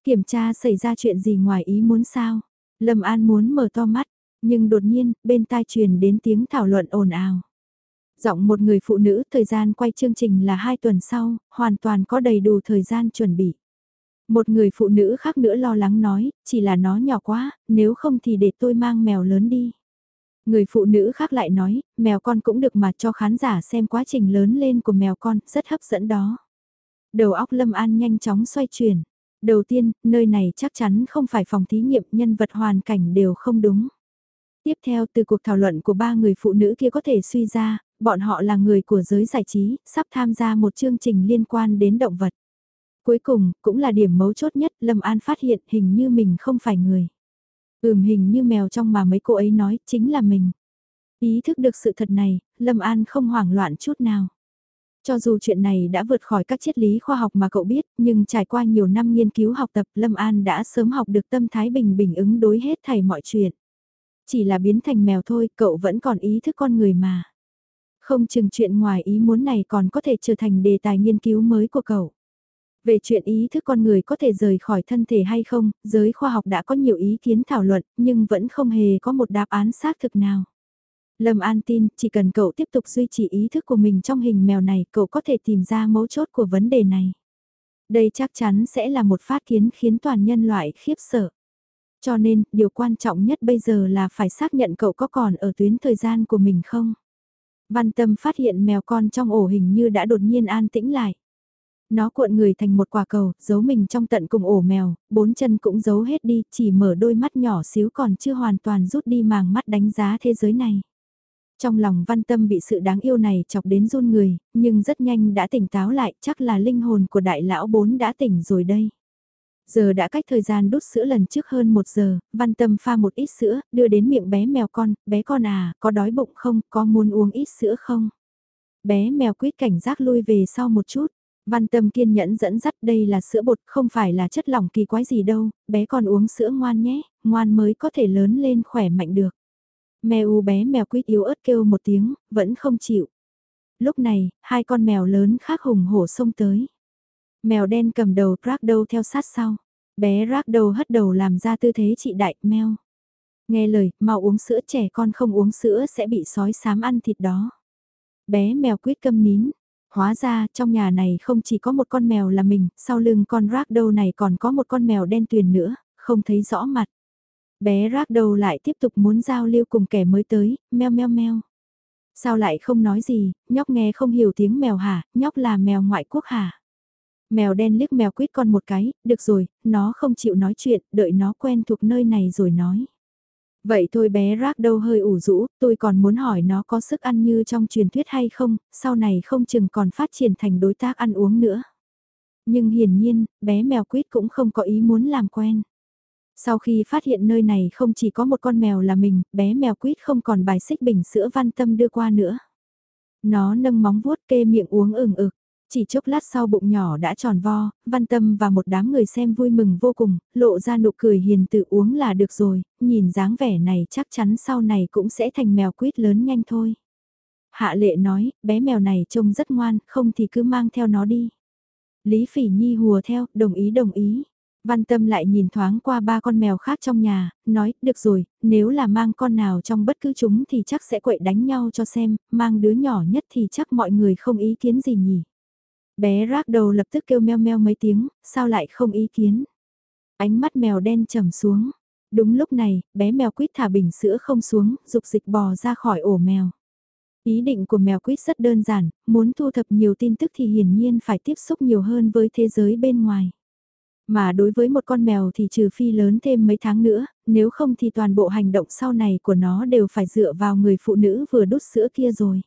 Kiểm tra xảy ra chuyện gì ngoài ý muốn sao? Lâm An muốn mở to mắt, nhưng đột nhiên, bên tai truyền đến tiếng thảo luận ồn ào. Giọng một người phụ nữ, thời gian quay chương trình là 2 tuần sau, hoàn toàn có đầy đủ thời gian chuẩn bị. Một người phụ nữ khác nữa lo lắng nói, chỉ là nó nhỏ quá, nếu không thì để tôi mang mèo lớn đi. Người phụ nữ khác lại nói, mèo con cũng được mà cho khán giả xem quá trình lớn lên của mèo con, rất hấp dẫn đó. Đầu óc Lâm An nhanh chóng xoay chuyển. Đầu tiên, nơi này chắc chắn không phải phòng thí nghiệm nhân vật hoàn cảnh đều không đúng. Tiếp theo từ cuộc thảo luận của ba người phụ nữ kia có thể suy ra, bọn họ là người của giới giải trí, sắp tham gia một chương trình liên quan đến động vật. Cuối cùng, cũng là điểm mấu chốt nhất, Lâm An phát hiện hình như mình không phải người. Ừm hình như mèo trong mà mấy cô ấy nói, chính là mình. Ý thức được sự thật này, Lâm An không hoảng loạn chút nào. Cho dù chuyện này đã vượt khỏi các triết lý khoa học mà cậu biết, nhưng trải qua nhiều năm nghiên cứu học tập Lâm An đã sớm học được tâm thái bình bình ứng đối hết thảy mọi chuyện. Chỉ là biến thành mèo thôi, cậu vẫn còn ý thức con người mà. Không chừng chuyện ngoài ý muốn này còn có thể trở thành đề tài nghiên cứu mới của cậu. Về chuyện ý thức con người có thể rời khỏi thân thể hay không, giới khoa học đã có nhiều ý kiến thảo luận, nhưng vẫn không hề có một đáp án xác thực nào. Lâm An tin, chỉ cần cậu tiếp tục duy trì ý thức của mình trong hình mèo này, cậu có thể tìm ra mấu chốt của vấn đề này. Đây chắc chắn sẽ là một phát kiến khiến toàn nhân loại khiếp sợ. Cho nên, điều quan trọng nhất bây giờ là phải xác nhận cậu có còn ở tuyến thời gian của mình không. Văn Tâm phát hiện mèo con trong ổ hình như đã đột nhiên an tĩnh lại. Nó cuộn người thành một quả cầu, giấu mình trong tận cùng ổ mèo, bốn chân cũng giấu hết đi, chỉ mở đôi mắt nhỏ xíu còn chưa hoàn toàn rút đi màng mắt đánh giá thế giới này. Trong lòng văn tâm bị sự đáng yêu này chọc đến run người, nhưng rất nhanh đã tỉnh táo lại, chắc là linh hồn của đại lão bốn đã tỉnh rồi đây. Giờ đã cách thời gian đút sữa lần trước hơn một giờ, văn tâm pha một ít sữa, đưa đến miệng bé mèo con, bé con à, có đói bụng không, có muốn uống ít sữa không? Bé mèo quyết cảnh giác lui về sau một chút. Văn tâm kiên nhẫn dẫn dắt đây là sữa bột không phải là chất lỏng kỳ quái gì đâu, bé con uống sữa ngoan nhé, ngoan mới có thể lớn lên khỏe mạnh được. Mèo bé mèo quýt yếu ớt kêu một tiếng, vẫn không chịu. Lúc này, hai con mèo lớn khác hùng hổ xông tới. Mèo đen cầm đầu Ragdow theo sát sau. Bé Ragdow hất đầu làm ra tư thế trị đại, mèo. Nghe lời, mau uống sữa trẻ con không uống sữa sẽ bị sói sám ăn thịt đó. Bé mèo quyết câm nín. Hóa ra, trong nhà này không chỉ có một con mèo là mình, sau lưng con Ragdow này còn có một con mèo đen tuyền nữa, không thấy rõ mặt. Bé rác đầu lại tiếp tục muốn giao lưu cùng kẻ mới tới, meo meo meo. Sao lại không nói gì, nhóc nghe không hiểu tiếng mèo hả, nhóc là mèo ngoại quốc hả? Mèo đen liếc mèo quýt con một cái, được rồi, nó không chịu nói chuyện, đợi nó quen thuộc nơi này rồi nói. Vậy thôi bé rác đâu hơi ủ rũ, tôi còn muốn hỏi nó có sức ăn như trong truyền thuyết hay không, sau này không chừng còn phát triển thành đối tác ăn uống nữa. Nhưng hiển nhiên, bé mèo quýt cũng không có ý muốn làm quen. Sau khi phát hiện nơi này không chỉ có một con mèo là mình, bé mèo quýt không còn bài xích bình sữa văn tâm đưa qua nữa. Nó nâng móng vuốt kê miệng uống ừng ực. Chỉ chốc lát sau bụng nhỏ đã tròn vo, văn tâm và một đám người xem vui mừng vô cùng, lộ ra nụ cười hiền tự uống là được rồi, nhìn dáng vẻ này chắc chắn sau này cũng sẽ thành mèo quýt lớn nhanh thôi. Hạ lệ nói, bé mèo này trông rất ngoan, không thì cứ mang theo nó đi. Lý Phỉ Nhi hùa theo, đồng ý đồng ý. Văn tâm lại nhìn thoáng qua ba con mèo khác trong nhà, nói, được rồi, nếu là mang con nào trong bất cứ chúng thì chắc sẽ quậy đánh nhau cho xem, mang đứa nhỏ nhất thì chắc mọi người không ý kiến gì nhỉ. Bé rác đầu lập tức kêu meo meo mấy tiếng, sao lại không ý kiến. Ánh mắt mèo đen trầm xuống. Đúng lúc này, bé mèo quýt thả bình sữa không xuống, dục dịch bò ra khỏi ổ mèo. Ý định của mèo quýt rất đơn giản, muốn thu thập nhiều tin tức thì hiển nhiên phải tiếp xúc nhiều hơn với thế giới bên ngoài. Mà đối với một con mèo thì trừ phi lớn thêm mấy tháng nữa, nếu không thì toàn bộ hành động sau này của nó đều phải dựa vào người phụ nữ vừa đút sữa kia rồi.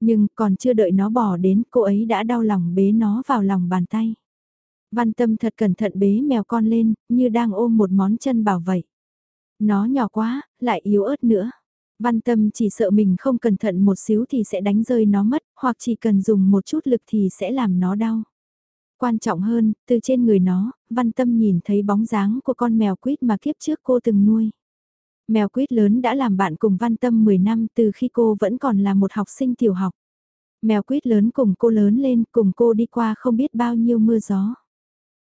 Nhưng còn chưa đợi nó bỏ đến, cô ấy đã đau lòng bế nó vào lòng bàn tay. Văn tâm thật cẩn thận bế mèo con lên, như đang ôm một món chân bảo vậy. Nó nhỏ quá, lại yếu ớt nữa. Văn tâm chỉ sợ mình không cẩn thận một xíu thì sẽ đánh rơi nó mất, hoặc chỉ cần dùng một chút lực thì sẽ làm nó đau. Quan trọng hơn, từ trên người nó, văn tâm nhìn thấy bóng dáng của con mèo quýt mà kiếp trước cô từng nuôi. Mèo quýt lớn đã làm bạn cùng văn tâm 10 năm từ khi cô vẫn còn là một học sinh tiểu học. Mèo quýt lớn cùng cô lớn lên cùng cô đi qua không biết bao nhiêu mưa gió.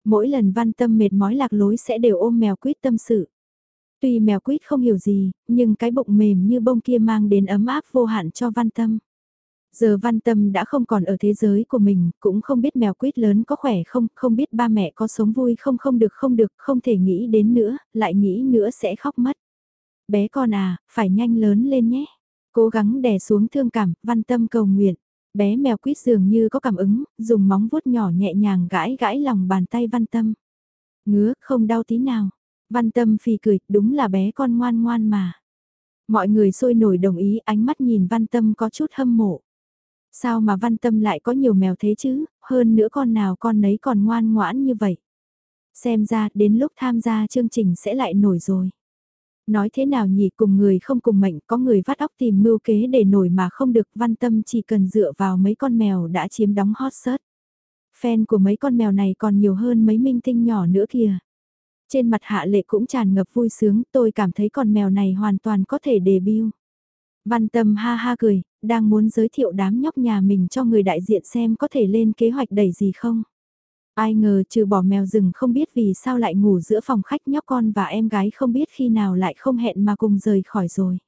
Mỗi lần văn tâm mệt mỏi lạc lối sẽ đều ôm mèo quýt tâm sự. Tuy mèo quýt không hiểu gì, nhưng cái bụng mềm như bông kia mang đến ấm áp vô hạn cho văn tâm. Giờ văn tâm đã không còn ở thế giới của mình, cũng không biết mèo quýt lớn có khỏe không, không biết ba mẹ có sống vui không không được không được, không thể nghĩ đến nữa, lại nghĩ nữa sẽ khóc mất. Bé con à, phải nhanh lớn lên nhé. Cố gắng đè xuống thương cảm, văn tâm cầu nguyện. Bé mèo quýt dường như có cảm ứng, dùng móng vuốt nhỏ nhẹ nhàng gãi gãi lòng bàn tay văn tâm. Ngứa, không đau tí nào. Văn tâm phì cười, đúng là bé con ngoan ngoan mà. Mọi người sôi nổi đồng ý ánh mắt nhìn văn tâm có chút hâm mộ. Sao mà văn tâm lại có nhiều mèo thế chứ, hơn nữa con nào con nấy còn ngoan ngoãn như vậy. Xem ra đến lúc tham gia chương trình sẽ lại nổi rồi. Nói thế nào nhỉ cùng người không cùng mệnh có người vắt óc tìm mưu kế để nổi mà không được văn tâm chỉ cần dựa vào mấy con mèo đã chiếm đóng hot search. Fan của mấy con mèo này còn nhiều hơn mấy minh tinh nhỏ nữa kìa. Trên mặt hạ lệ cũng tràn ngập vui sướng tôi cảm thấy con mèo này hoàn toàn có thể debut. Văn tâm ha ha cười, đang muốn giới thiệu đám nhóc nhà mình cho người đại diện xem có thể lên kế hoạch đẩy gì không. Ai ngờ trừ bỏ mèo rừng không biết vì sao lại ngủ giữa phòng khách nhóc con và em gái không biết khi nào lại không hẹn mà cùng rời khỏi rồi.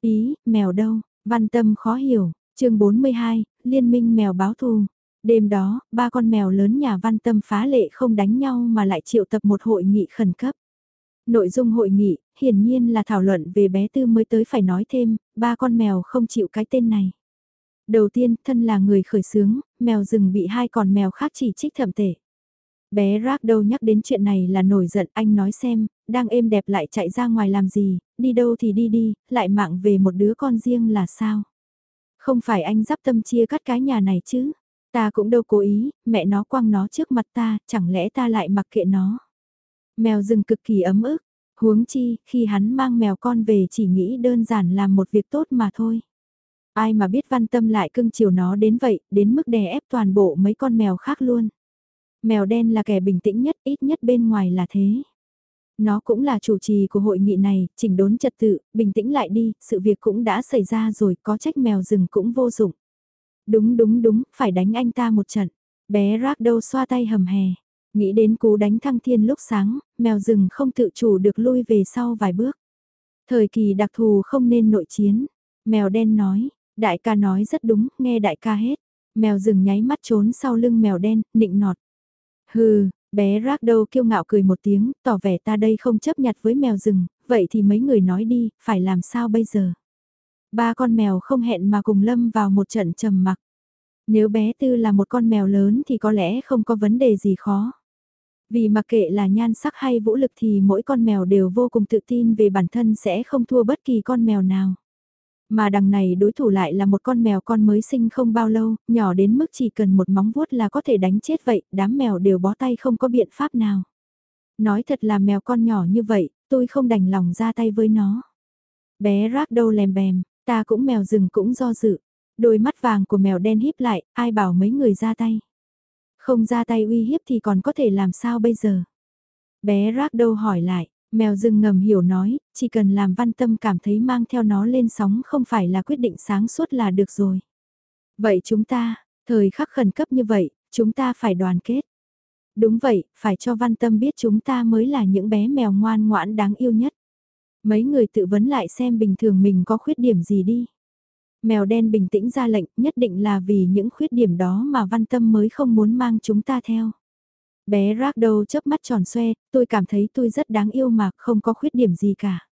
Ý, mèo đâu, văn tâm khó hiểu, chương 42, Liên minh mèo báo thù. Đêm đó, ba con mèo lớn nhà văn tâm phá lệ không đánh nhau mà lại triệu tập một hội nghị khẩn cấp. Nội dung hội nghị, hiển nhiên là thảo luận về bé tư mới tới phải nói thêm, ba con mèo không chịu cái tên này. Đầu tiên, thân là người khởi xướng, mèo rừng bị hai con mèo khác chỉ trích thậm tệ. Bé rác đâu nhắc đến chuyện này là nổi giận anh nói xem, đang êm đẹp lại chạy ra ngoài làm gì, đi đâu thì đi đi, lại mạng về một đứa con riêng là sao? Không phải anh dắp tâm chia cắt cái nhà này chứ? Ta cũng đâu cố ý, mẹ nó quăng nó trước mặt ta, chẳng lẽ ta lại mặc kệ nó? Mèo rừng cực kỳ ấm ức, huống chi, khi hắn mang mèo con về chỉ nghĩ đơn giản làm một việc tốt mà thôi. Ai mà biết văn tâm lại cưng chiều nó đến vậy, đến mức đè ép toàn bộ mấy con mèo khác luôn. Mèo đen là kẻ bình tĩnh nhất, ít nhất bên ngoài là thế. Nó cũng là chủ trì của hội nghị này, chỉnh đốn trật tự, bình tĩnh lại đi, sự việc cũng đã xảy ra rồi, có trách mèo rừng cũng vô dụng. Đúng đúng đúng, phải đánh anh ta một trận. Bé rác đâu xoa tay hầm hè. Nghĩ đến cú đánh thăng thiên lúc sáng, mèo rừng không tự chủ được lui về sau vài bước. Thời kỳ đặc thù không nên nội chiến. Mèo đen nói, đại ca nói rất đúng, nghe đại ca hết. Mèo rừng nháy mắt trốn sau lưng mèo đen, nịnh nọt. Hừ, bé rác đâu kiêu ngạo cười một tiếng, tỏ vẻ ta đây không chấp nhặt với mèo rừng, vậy thì mấy người nói đi, phải làm sao bây giờ? Ba con mèo không hẹn mà cùng lâm vào một trận trầm mặc. Nếu bé tư là một con mèo lớn thì có lẽ không có vấn đề gì khó. Vì mặc kệ là nhan sắc hay vũ lực thì mỗi con mèo đều vô cùng tự tin về bản thân sẽ không thua bất kỳ con mèo nào. Mà đằng này đối thủ lại là một con mèo con mới sinh không bao lâu, nhỏ đến mức chỉ cần một móng vuốt là có thể đánh chết vậy, đám mèo đều bó tay không có biện pháp nào. Nói thật là mèo con nhỏ như vậy, tôi không đành lòng ra tay với nó. Bé rác đâu lèm bèm, ta cũng mèo rừng cũng do dự. Đôi mắt vàng của mèo đen híp lại, ai bảo mấy người ra tay. Không ra tay uy hiếp thì còn có thể làm sao bây giờ? Bé rác đâu hỏi lại, mèo rừng ngầm hiểu nói, chỉ cần làm văn tâm cảm thấy mang theo nó lên sóng không phải là quyết định sáng suốt là được rồi. Vậy chúng ta, thời khắc khẩn cấp như vậy, chúng ta phải đoàn kết. Đúng vậy, phải cho văn tâm biết chúng ta mới là những bé mèo ngoan ngoãn đáng yêu nhất. Mấy người tự vấn lại xem bình thường mình có khuyết điểm gì đi. Mèo đen bình tĩnh ra lệnh nhất định là vì những khuyết điểm đó mà văn tâm mới không muốn mang chúng ta theo. Bé rác đầu chớp mắt tròn xoe, tôi cảm thấy tôi rất đáng yêu mà không có khuyết điểm gì cả.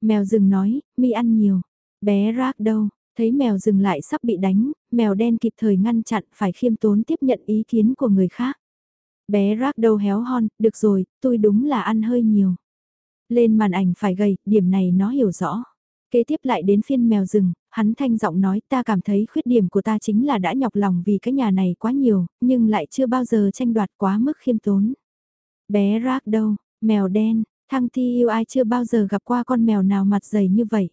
Mèo rừng nói, mi ăn nhiều. Bé rác thấy mèo rừng lại sắp bị đánh, mèo đen kịp thời ngăn chặn phải khiêm tốn tiếp nhận ý kiến của người khác. Bé rác héo hon, được rồi, tôi đúng là ăn hơi nhiều. Lên màn ảnh phải gầy, điểm này nó hiểu rõ. Kế tiếp lại đến phiên mèo rừng, hắn thanh giọng nói ta cảm thấy khuyết điểm của ta chính là đã nhọc lòng vì cái nhà này quá nhiều, nhưng lại chưa bao giờ tranh đoạt quá mức khiêm tốn. Bé rác đâu, mèo đen, thăng thi yêu ai chưa bao giờ gặp qua con mèo nào mặt dày như vậy.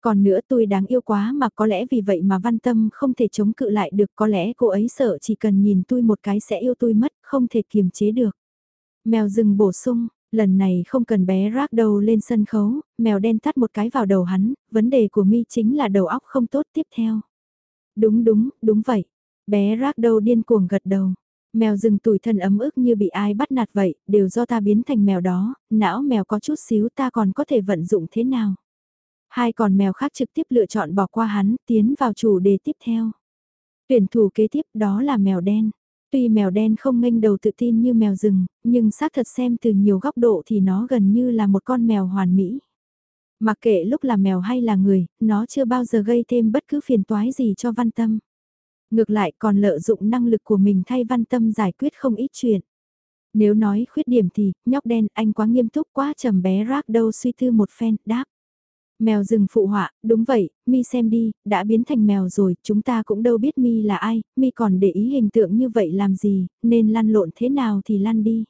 Còn nữa tôi đáng yêu quá mà có lẽ vì vậy mà văn tâm không thể chống cự lại được có lẽ cô ấy sợ chỉ cần nhìn tôi một cái sẽ yêu tôi mất, không thể kiềm chế được. Mèo rừng bổ sung, Lần này không cần bé rác đầu lên sân khấu, mèo đen tắt một cái vào đầu hắn, vấn đề của mi chính là đầu óc không tốt tiếp theo. Đúng đúng, đúng vậy. Bé rác đầu điên cuồng gật đầu. Mèo rừng tủi thân ấm ức như bị ai bắt nạt vậy, đều do ta biến thành mèo đó, não mèo có chút xíu ta còn có thể vận dụng thế nào. Hai con mèo khác trực tiếp lựa chọn bỏ qua hắn, tiến vào chủ đề tiếp theo. Tuyển thủ kế tiếp đó là mèo đen. Tuy mèo đen không nghênh đầu tự tin như mèo rừng, nhưng xác thật xem từ nhiều góc độ thì nó gần như là một con mèo hoàn mỹ. Mặc kệ lúc là mèo hay là người, nó chưa bao giờ gây thêm bất cứ phiền toái gì cho văn tâm. Ngược lại còn lợi dụng năng lực của mình thay văn tâm giải quyết không ít chuyện. Nếu nói khuyết điểm thì, nhóc đen anh quá nghiêm túc quá trầm bé rác đâu suy tư một phen, đáp. Mèo rừng phụ họa, đúng vậy, mi xem đi, đã biến thành mèo rồi, chúng ta cũng đâu biết mi là ai, mi còn để ý hình tượng như vậy làm gì, nên lăn lộn thế nào thì lăn đi.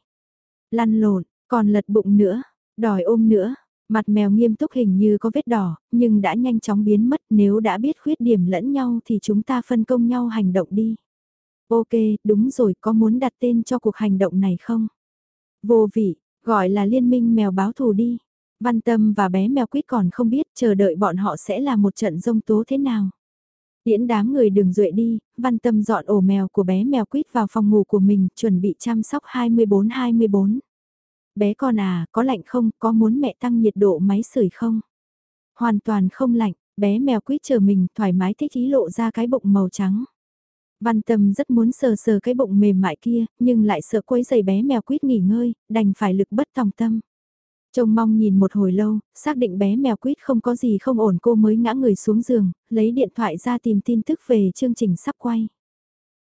Lăn lộn, còn lật bụng nữa, đòi ôm nữa, mặt mèo nghiêm túc hình như có vết đỏ, nhưng đã nhanh chóng biến mất nếu đã biết khuyết điểm lẫn nhau thì chúng ta phân công nhau hành động đi. Ok, đúng rồi, có muốn đặt tên cho cuộc hành động này không? Vô vị, gọi là liên minh mèo báo thù đi. Văn Tâm và bé mèo quýt còn không biết chờ đợi bọn họ sẽ là một trận rông tố thế nào. Tiễn đám người đường duệ đi, văn tâm dọn ổ mèo của bé mèo quýt vào phòng ngủ của mình, chuẩn bị chăm sóc 24-24. Bé con à, có lạnh không, có muốn mẹ tăng nhiệt độ máy sưởi không? Hoàn toàn không lạnh, bé mèo quýt chờ mình thoải mái thích ý lộ ra cái bụng màu trắng. Văn tâm rất muốn sờ sờ cái bụng mềm mại kia, nhưng lại sợ quấy giày bé mèo quýt nghỉ ngơi, đành phải lực bất tòng tâm. Trông mong nhìn một hồi lâu, xác định bé mèo quýt không có gì không ổn cô mới ngã người xuống giường, lấy điện thoại ra tìm tin tức về chương trình sắp quay.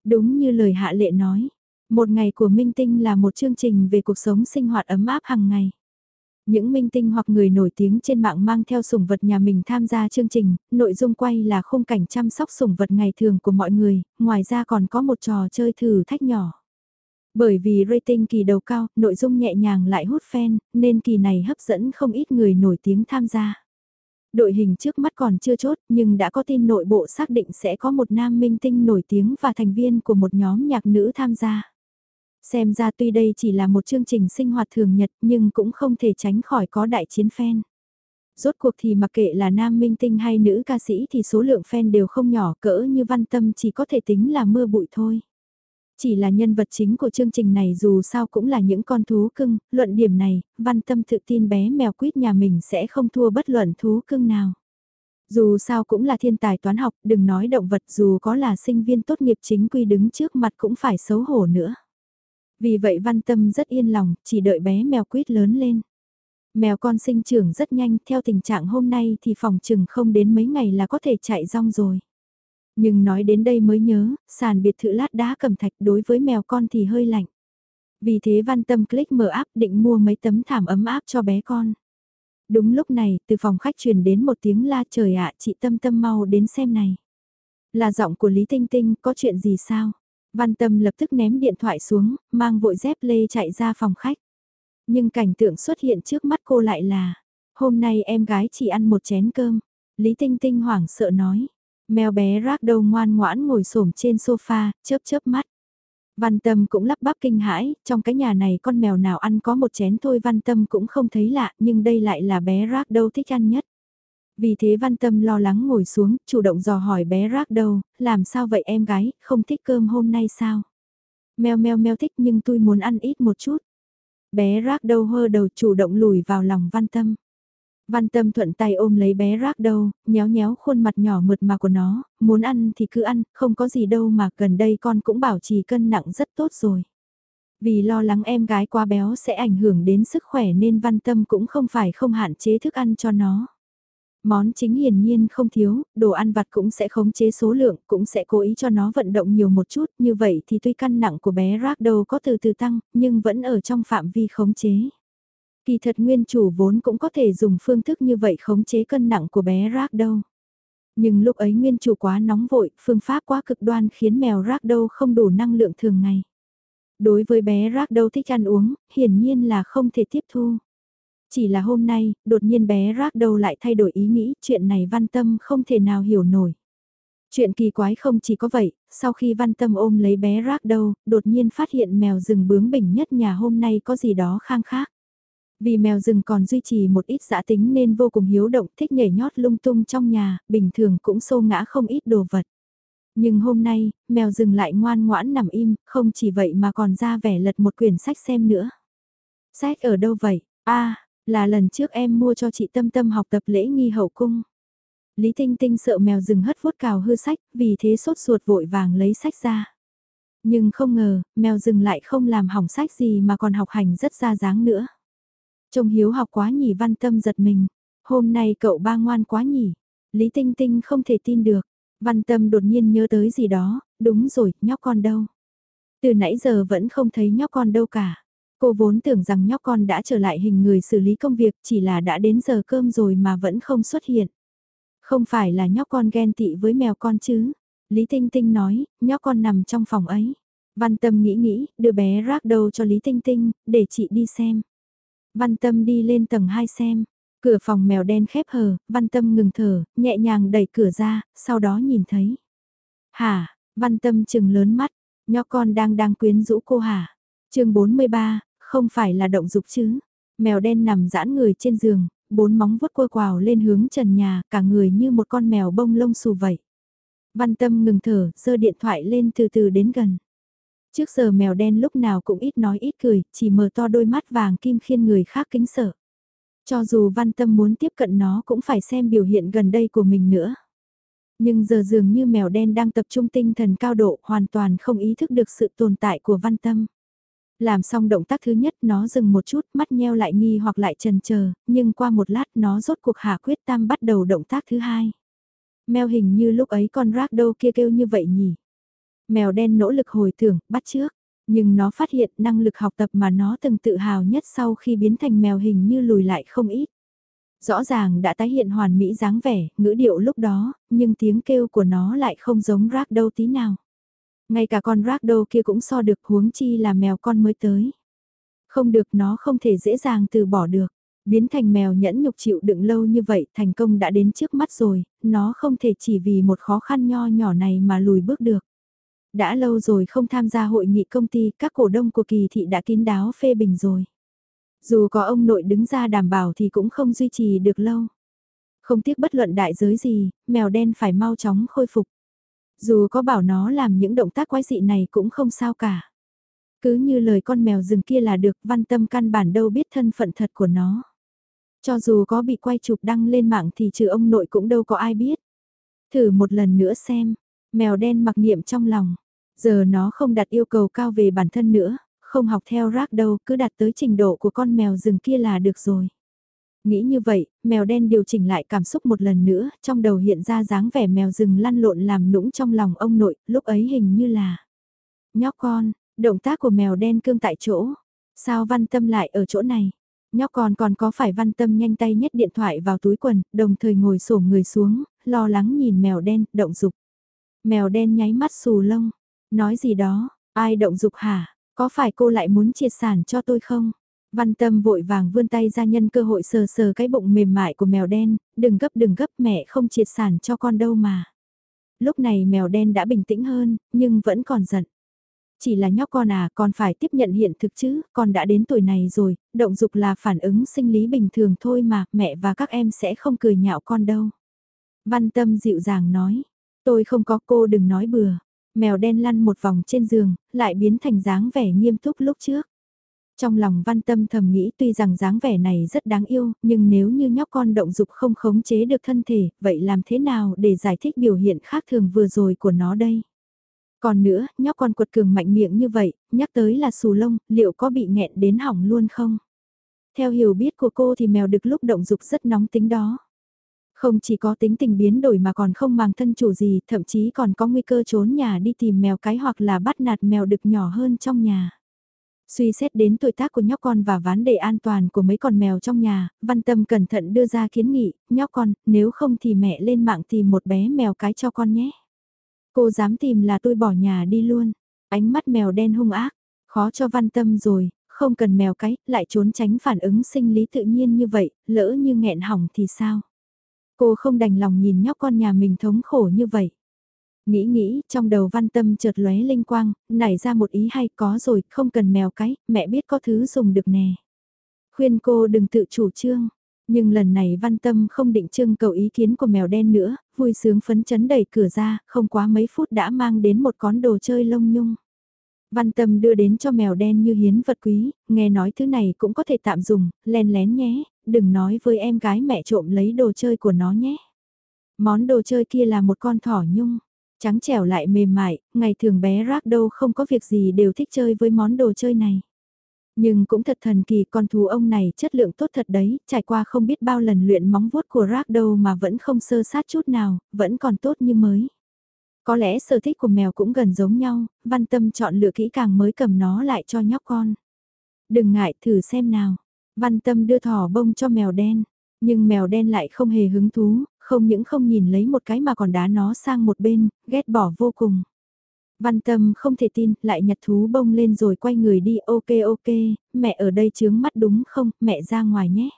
Đúng như lời hạ lệ nói, một ngày của Minh Tinh là một chương trình về cuộc sống sinh hoạt ấm áp hàng ngày. Những minh tinh hoặc người nổi tiếng trên mạng mang theo sủng vật nhà mình tham gia chương trình, nội dung quay là khung cảnh chăm sóc sủng vật ngày thường của mọi người, ngoài ra còn có một trò chơi thử thách nhỏ. Bởi vì rating kỳ đầu cao, nội dung nhẹ nhàng lại hút fan, nên kỳ này hấp dẫn không ít người nổi tiếng tham gia. Đội hình trước mắt còn chưa chốt nhưng đã có tin nội bộ xác định sẽ có một nam minh tinh nổi tiếng và thành viên của một nhóm nhạc nữ tham gia. Xem ra tuy đây chỉ là một chương trình sinh hoạt thường nhật nhưng cũng không thể tránh khỏi có đại chiến fan. Rốt cuộc thì mặc kệ là nam minh tinh hay nữ ca sĩ thì số lượng fan đều không nhỏ cỡ như văn tâm chỉ có thể tính là mưa bụi thôi. Chỉ là nhân vật chính của chương trình này dù sao cũng là những con thú cưng, luận điểm này, văn tâm tự tin bé mèo quýt nhà mình sẽ không thua bất luận thú cưng nào. Dù sao cũng là thiên tài toán học, đừng nói động vật dù có là sinh viên tốt nghiệp chính quy đứng trước mặt cũng phải xấu hổ nữa. Vì vậy văn tâm rất yên lòng, chỉ đợi bé mèo quýt lớn lên. Mèo con sinh trưởng rất nhanh, theo tình trạng hôm nay thì phòng chừng không đến mấy ngày là có thể chạy rong rồi. Nhưng nói đến đây mới nhớ, sàn biệt thự lát đá cầm thạch đối với mèo con thì hơi lạnh. Vì thế văn tâm click mở app định mua mấy tấm thảm ấm áp cho bé con. Đúng lúc này, từ phòng khách truyền đến một tiếng la trời ạ chị Tâm Tâm mau đến xem này. Là giọng của Lý Tinh Tinh, có chuyện gì sao? Văn Tâm lập tức ném điện thoại xuống, mang vội dép lê chạy ra phòng khách. Nhưng cảnh tượng xuất hiện trước mắt cô lại là, hôm nay em gái chỉ ăn một chén cơm. Lý Tinh Tinh hoảng sợ nói, mèo bé rác đầu ngoan ngoãn ngồi xổm trên sofa, chớp chớp mắt. Văn Tâm cũng lắp bắp kinh hãi, trong cái nhà này con mèo nào ăn có một chén thôi Văn Tâm cũng không thấy lạ, nhưng đây lại là bé rác đâu thích ăn nhất. Vì thế Văn Tâm lo lắng ngồi xuống, chủ động dò hỏi bé rác đâu, làm sao vậy em gái, không thích cơm hôm nay sao? Mèo mèo mèo thích nhưng tôi muốn ăn ít một chút. Bé rác đâu hơ đầu chủ động lùi vào lòng Văn Tâm. Văn Tâm thuận tay ôm lấy bé rác đâu, nhéo nhéo khuôn mặt nhỏ mượt mà của nó, muốn ăn thì cứ ăn, không có gì đâu mà gần đây con cũng bảo trì cân nặng rất tốt rồi. Vì lo lắng em gái quá béo sẽ ảnh hưởng đến sức khỏe nên Văn Tâm cũng không phải không hạn chế thức ăn cho nó. Món chính hiển nhiên không thiếu, đồ ăn vặt cũng sẽ khống chế số lượng, cũng sẽ cố ý cho nó vận động nhiều một chút, như vậy thì tuy cân nặng của bé rác đầu có từ từ tăng, nhưng vẫn ở trong phạm vi khống chế. Kỳ thật nguyên chủ vốn cũng có thể dùng phương thức như vậy khống chế cân nặng của bé Rác đâu. Nhưng lúc ấy nguyên chủ quá nóng vội, phương pháp quá cực đoan khiến mèo Rác đâu không đủ năng lượng thường ngày. Đối với bé Rác đâu thích ăn uống, hiển nhiên là không thể tiếp thu. Chỉ là hôm nay, đột nhiên bé rác đầu lại thay đổi ý nghĩ, chuyện này văn tâm không thể nào hiểu nổi. Chuyện kỳ quái không chỉ có vậy, sau khi văn tâm ôm lấy bé rác đầu, đột nhiên phát hiện mèo rừng bướng bỉnh nhất nhà hôm nay có gì đó khang khác. Vì mèo rừng còn duy trì một ít giã tính nên vô cùng hiếu động thích nhảy nhót lung tung trong nhà, bình thường cũng xô ngã không ít đồ vật. Nhưng hôm nay, mèo rừng lại ngoan ngoãn nằm im, không chỉ vậy mà còn ra vẻ lật một quyển sách xem nữa. Sách ở đâu vậy? a là lần trước em mua cho chị Tâm Tâm học tập lễ nghi hậu cung. Lý Tinh Tinh sợ mèo rừng hất vuốt cào hư sách, vì thế sốt ruột vội vàng lấy sách ra. Nhưng không ngờ, mèo rừng lại không làm hỏng sách gì mà còn học hành rất ra dáng nữa. Trông hiếu học quá nhỉ văn tâm giật mình. Hôm nay cậu ba ngoan quá nhỉ. Lý Tinh Tinh không thể tin được. Văn tâm đột nhiên nhớ tới gì đó, đúng rồi, nhóc con đâu. Từ nãy giờ vẫn không thấy nhóc con đâu cả. Cô vốn tưởng rằng nhóc con đã trở lại hình người xử lý công việc chỉ là đã đến giờ cơm rồi mà vẫn không xuất hiện. Không phải là nhóc con ghen tị với mèo con chứ. Lý Tinh Tinh nói, nhóc con nằm trong phòng ấy. Văn Tâm nghĩ nghĩ, đưa bé rác đầu cho Lý Tinh Tinh, để chị đi xem. Văn Tâm đi lên tầng 2 xem. Cửa phòng mèo đen khép hờ, Văn Tâm ngừng thở, nhẹ nhàng đẩy cửa ra, sau đó nhìn thấy. Hả, Văn Tâm chừng lớn mắt, nho con đang đang quyến rũ cô hả? chương 43, không phải là động dục chứ. Mèo đen nằm giãn người trên giường, bốn móng vuốt quơ quào lên hướng trần nhà, cả người như một con mèo bông lông xù vậy. Văn tâm ngừng thở, giơ điện thoại lên từ từ đến gần. Trước giờ mèo đen lúc nào cũng ít nói ít cười, chỉ mở to đôi mắt vàng kim khiên người khác kính sợ. Cho dù văn tâm muốn tiếp cận nó cũng phải xem biểu hiện gần đây của mình nữa. Nhưng giờ dường như mèo đen đang tập trung tinh thần cao độ hoàn toàn không ý thức được sự tồn tại của văn tâm. Làm xong động tác thứ nhất nó dừng một chút mắt nheo lại nghi hoặc lại trần chờ nhưng qua một lát nó rốt cuộc hạ quyết tam bắt đầu động tác thứ hai. Mèo hình như lúc ấy con rác đâu kia kêu như vậy nhỉ. Mèo đen nỗ lực hồi tưởng, bắt trước. Nhưng nó phát hiện năng lực học tập mà nó từng tự hào nhất sau khi biến thành mèo hình như lùi lại không ít. Rõ ràng đã tái hiện hoàn mỹ dáng vẻ, ngữ điệu lúc đó, nhưng tiếng kêu của nó lại không giống rác đâu tí nào. Ngay cả con rác đâu kia cũng so được huống chi là mèo con mới tới. Không được nó không thể dễ dàng từ bỏ được. Biến thành mèo nhẫn nhục chịu đựng lâu như vậy thành công đã đến trước mắt rồi, nó không thể chỉ vì một khó khăn nho nhỏ này mà lùi bước được đã lâu rồi không tham gia hội nghị công ty, các cổ đông của kỳ thị đã kín đáo phê bình rồi. Dù có ông nội đứng ra đảm bảo thì cũng không duy trì được lâu. Không tiếc bất luận đại giới gì, mèo đen phải mau chóng khôi phục. Dù có bảo nó làm những động tác quái dị này cũng không sao cả. Cứ như lời con mèo rừng kia là được văn tâm căn bản đâu biết thân phận thật của nó. Cho dù có bị quay chụp đăng lên mạng thì trừ ông nội cũng đâu có ai biết. Thử một lần nữa xem, mèo đen mặc niệm trong lòng. Giờ nó không đặt yêu cầu cao về bản thân nữa, không học theo rác đâu, cứ đặt tới trình độ của con mèo rừng kia là được rồi. Nghĩ như vậy, mèo đen điều chỉnh lại cảm xúc một lần nữa, trong đầu hiện ra dáng vẻ mèo rừng lăn lộn làm nũng trong lòng ông nội, lúc ấy hình như là Nhóc con, động tác của mèo đen cương tại chỗ. Sao văn tâm lại ở chỗ này? Nhóc con còn có phải văn tâm nhanh tay nhét điện thoại vào túi quần, đồng thời ngồi sổ người xuống, lo lắng nhìn mèo đen, động dục. Mèo đen nháy mắt xù lông, Nói gì đó, ai động dục hả? Có phải cô lại muốn triệt sản cho tôi không? Văn tâm vội vàng vươn tay ra nhân cơ hội sờ sờ cái bụng mềm mại của mèo đen, đừng gấp đừng gấp mẹ không triệt sản cho con đâu mà. Lúc này mèo đen đã bình tĩnh hơn, nhưng vẫn còn giận. Chỉ là nhóc con à, con phải tiếp nhận hiện thực chứ, con đã đến tuổi này rồi, động dục là phản ứng sinh lý bình thường thôi mà, mẹ và các em sẽ không cười nhạo con đâu. Văn tâm dịu dàng nói, tôi không có cô đừng nói bừa. Mèo đen lăn một vòng trên giường, lại biến thành dáng vẻ nghiêm túc lúc trước. Trong lòng văn tâm thầm nghĩ tuy rằng dáng vẻ này rất đáng yêu, nhưng nếu như nhóc con động dục không khống chế được thân thể, vậy làm thế nào để giải thích biểu hiện khác thường vừa rồi của nó đây? Còn nữa, nhóc con quật cường mạnh miệng như vậy, nhắc tới là xù lông, liệu có bị nghẹn đến hỏng luôn không? Theo hiểu biết của cô thì mèo được lúc động dục rất nóng tính đó. Không chỉ có tính tình biến đổi mà còn không mang thân chủ gì, thậm chí còn có nguy cơ trốn nhà đi tìm mèo cái hoặc là bắt nạt mèo đực nhỏ hơn trong nhà. Suy xét đến tuổi tác của nhóc con và vấn đề an toàn của mấy con mèo trong nhà, Văn Tâm cẩn thận đưa ra kiến nghị, nhóc con, nếu không thì mẹ lên mạng tìm một bé mèo cái cho con nhé. Cô dám tìm là tôi bỏ nhà đi luôn. Ánh mắt mèo đen hung ác, khó cho Văn Tâm rồi, không cần mèo cái, lại trốn tránh phản ứng sinh lý tự nhiên như vậy, lỡ như nghẹn hỏng thì sao? Cô không đành lòng nhìn nhóc con nhà mình thống khổ như vậy. Nghĩ nghĩ, trong đầu văn tâm chợt lóe linh quang, nảy ra một ý hay có rồi, không cần mèo cái, mẹ biết có thứ dùng được nè. Khuyên cô đừng tự chủ trương, nhưng lần này văn tâm không định trưng cầu ý kiến của mèo đen nữa, vui sướng phấn chấn đẩy cửa ra, không quá mấy phút đã mang đến một con đồ chơi lông nhung. Văn tâm đưa đến cho mèo đen như hiến vật quý, nghe nói thứ này cũng có thể tạm dùng, len lén nhé, đừng nói với em gái mẹ trộm lấy đồ chơi của nó nhé. Món đồ chơi kia là một con thỏ nhung, trắng trẻo lại mềm mại, ngày thường bé rác đâu không có việc gì đều thích chơi với món đồ chơi này. Nhưng cũng thật thần kỳ con thú ông này chất lượng tốt thật đấy, trải qua không biết bao lần luyện móng vuốt của rác đâu mà vẫn không sơ sát chút nào, vẫn còn tốt như mới. Có lẽ sở thích của mèo cũng gần giống nhau, văn tâm chọn lựa kỹ càng mới cầm nó lại cho nhóc con. Đừng ngại thử xem nào. Văn tâm đưa thỏ bông cho mèo đen, nhưng mèo đen lại không hề hứng thú, không những không nhìn lấy một cái mà còn đá nó sang một bên, ghét bỏ vô cùng. Văn tâm không thể tin, lại nhặt thú bông lên rồi quay người đi ok ok, mẹ ở đây chướng mắt đúng không, mẹ ra ngoài nhé.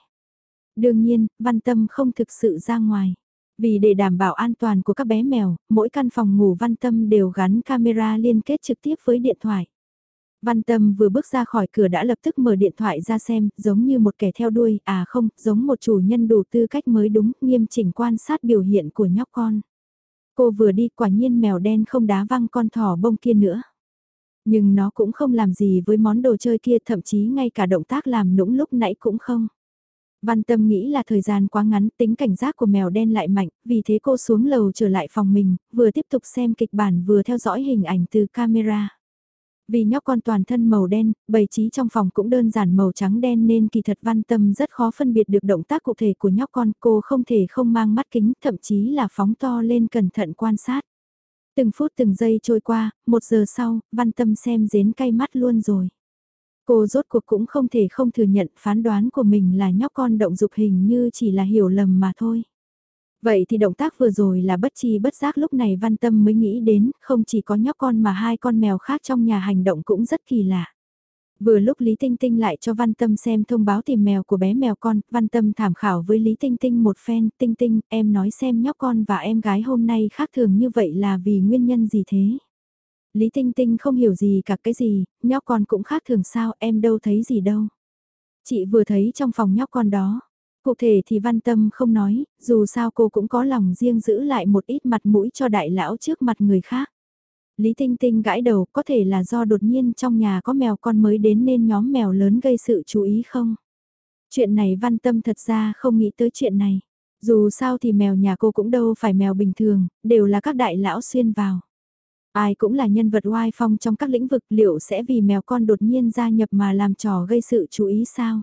Đương nhiên, văn tâm không thực sự ra ngoài. Vì để đảm bảo an toàn của các bé mèo, mỗi căn phòng ngủ văn tâm đều gắn camera liên kết trực tiếp với điện thoại. Văn Tâm vừa bước ra khỏi cửa đã lập tức mở điện thoại ra xem, giống như một kẻ theo đuôi, à không, giống một chủ nhân đủ tư cách mới đúng, nghiêm chỉnh quan sát biểu hiện của nhóc con. Cô vừa đi quả nhiên mèo đen không đá văng con thỏ bông kia nữa. Nhưng nó cũng không làm gì với món đồ chơi kia thậm chí ngay cả động tác làm nũng lúc nãy cũng không. Văn tâm nghĩ là thời gian quá ngắn tính cảnh giác của mèo đen lại mạnh, vì thế cô xuống lầu trở lại phòng mình, vừa tiếp tục xem kịch bản vừa theo dõi hình ảnh từ camera. Vì nhóc con toàn thân màu đen, bày trí trong phòng cũng đơn giản màu trắng đen nên kỳ thật văn tâm rất khó phân biệt được động tác cụ thể của nhóc con. Cô không thể không mang mắt kính, thậm chí là phóng to lên cẩn thận quan sát. Từng phút từng giây trôi qua, một giờ sau, văn tâm xem dến cay mắt luôn rồi. Cô rốt cuộc cũng không thể không thừa nhận phán đoán của mình là nhóc con động dục hình như chỉ là hiểu lầm mà thôi. Vậy thì động tác vừa rồi là bất chi bất giác lúc này văn tâm mới nghĩ đến, không chỉ có nhóc con mà hai con mèo khác trong nhà hành động cũng rất kỳ lạ. Vừa lúc Lý Tinh Tinh lại cho Văn Tâm xem thông báo tìm mèo của bé mèo con, Văn Tâm thảm khảo với Lý Tinh Tinh một phen, Tinh Tinh, em nói xem nhóc con và em gái hôm nay khác thường như vậy là vì nguyên nhân gì thế? Lý Tinh Tinh không hiểu gì cả cái gì, nhóc con cũng khác thường sao, em đâu thấy gì đâu. Chị vừa thấy trong phòng nhóc con đó, Cụ thể thì văn tâm không nói, dù sao cô cũng có lòng riêng giữ lại một ít mặt mũi cho đại lão trước mặt người khác. Lý Tinh Tinh gãi đầu có thể là do đột nhiên trong nhà có mèo con mới đến nên nhóm mèo lớn gây sự chú ý không? Chuyện này văn tâm thật ra không nghĩ tới chuyện này. Dù sao thì mèo nhà cô cũng đâu phải mèo bình thường, đều là các đại lão xuyên vào. Ai cũng là nhân vật oai phong trong các lĩnh vực liệu sẽ vì mèo con đột nhiên gia nhập mà làm trò gây sự chú ý sao?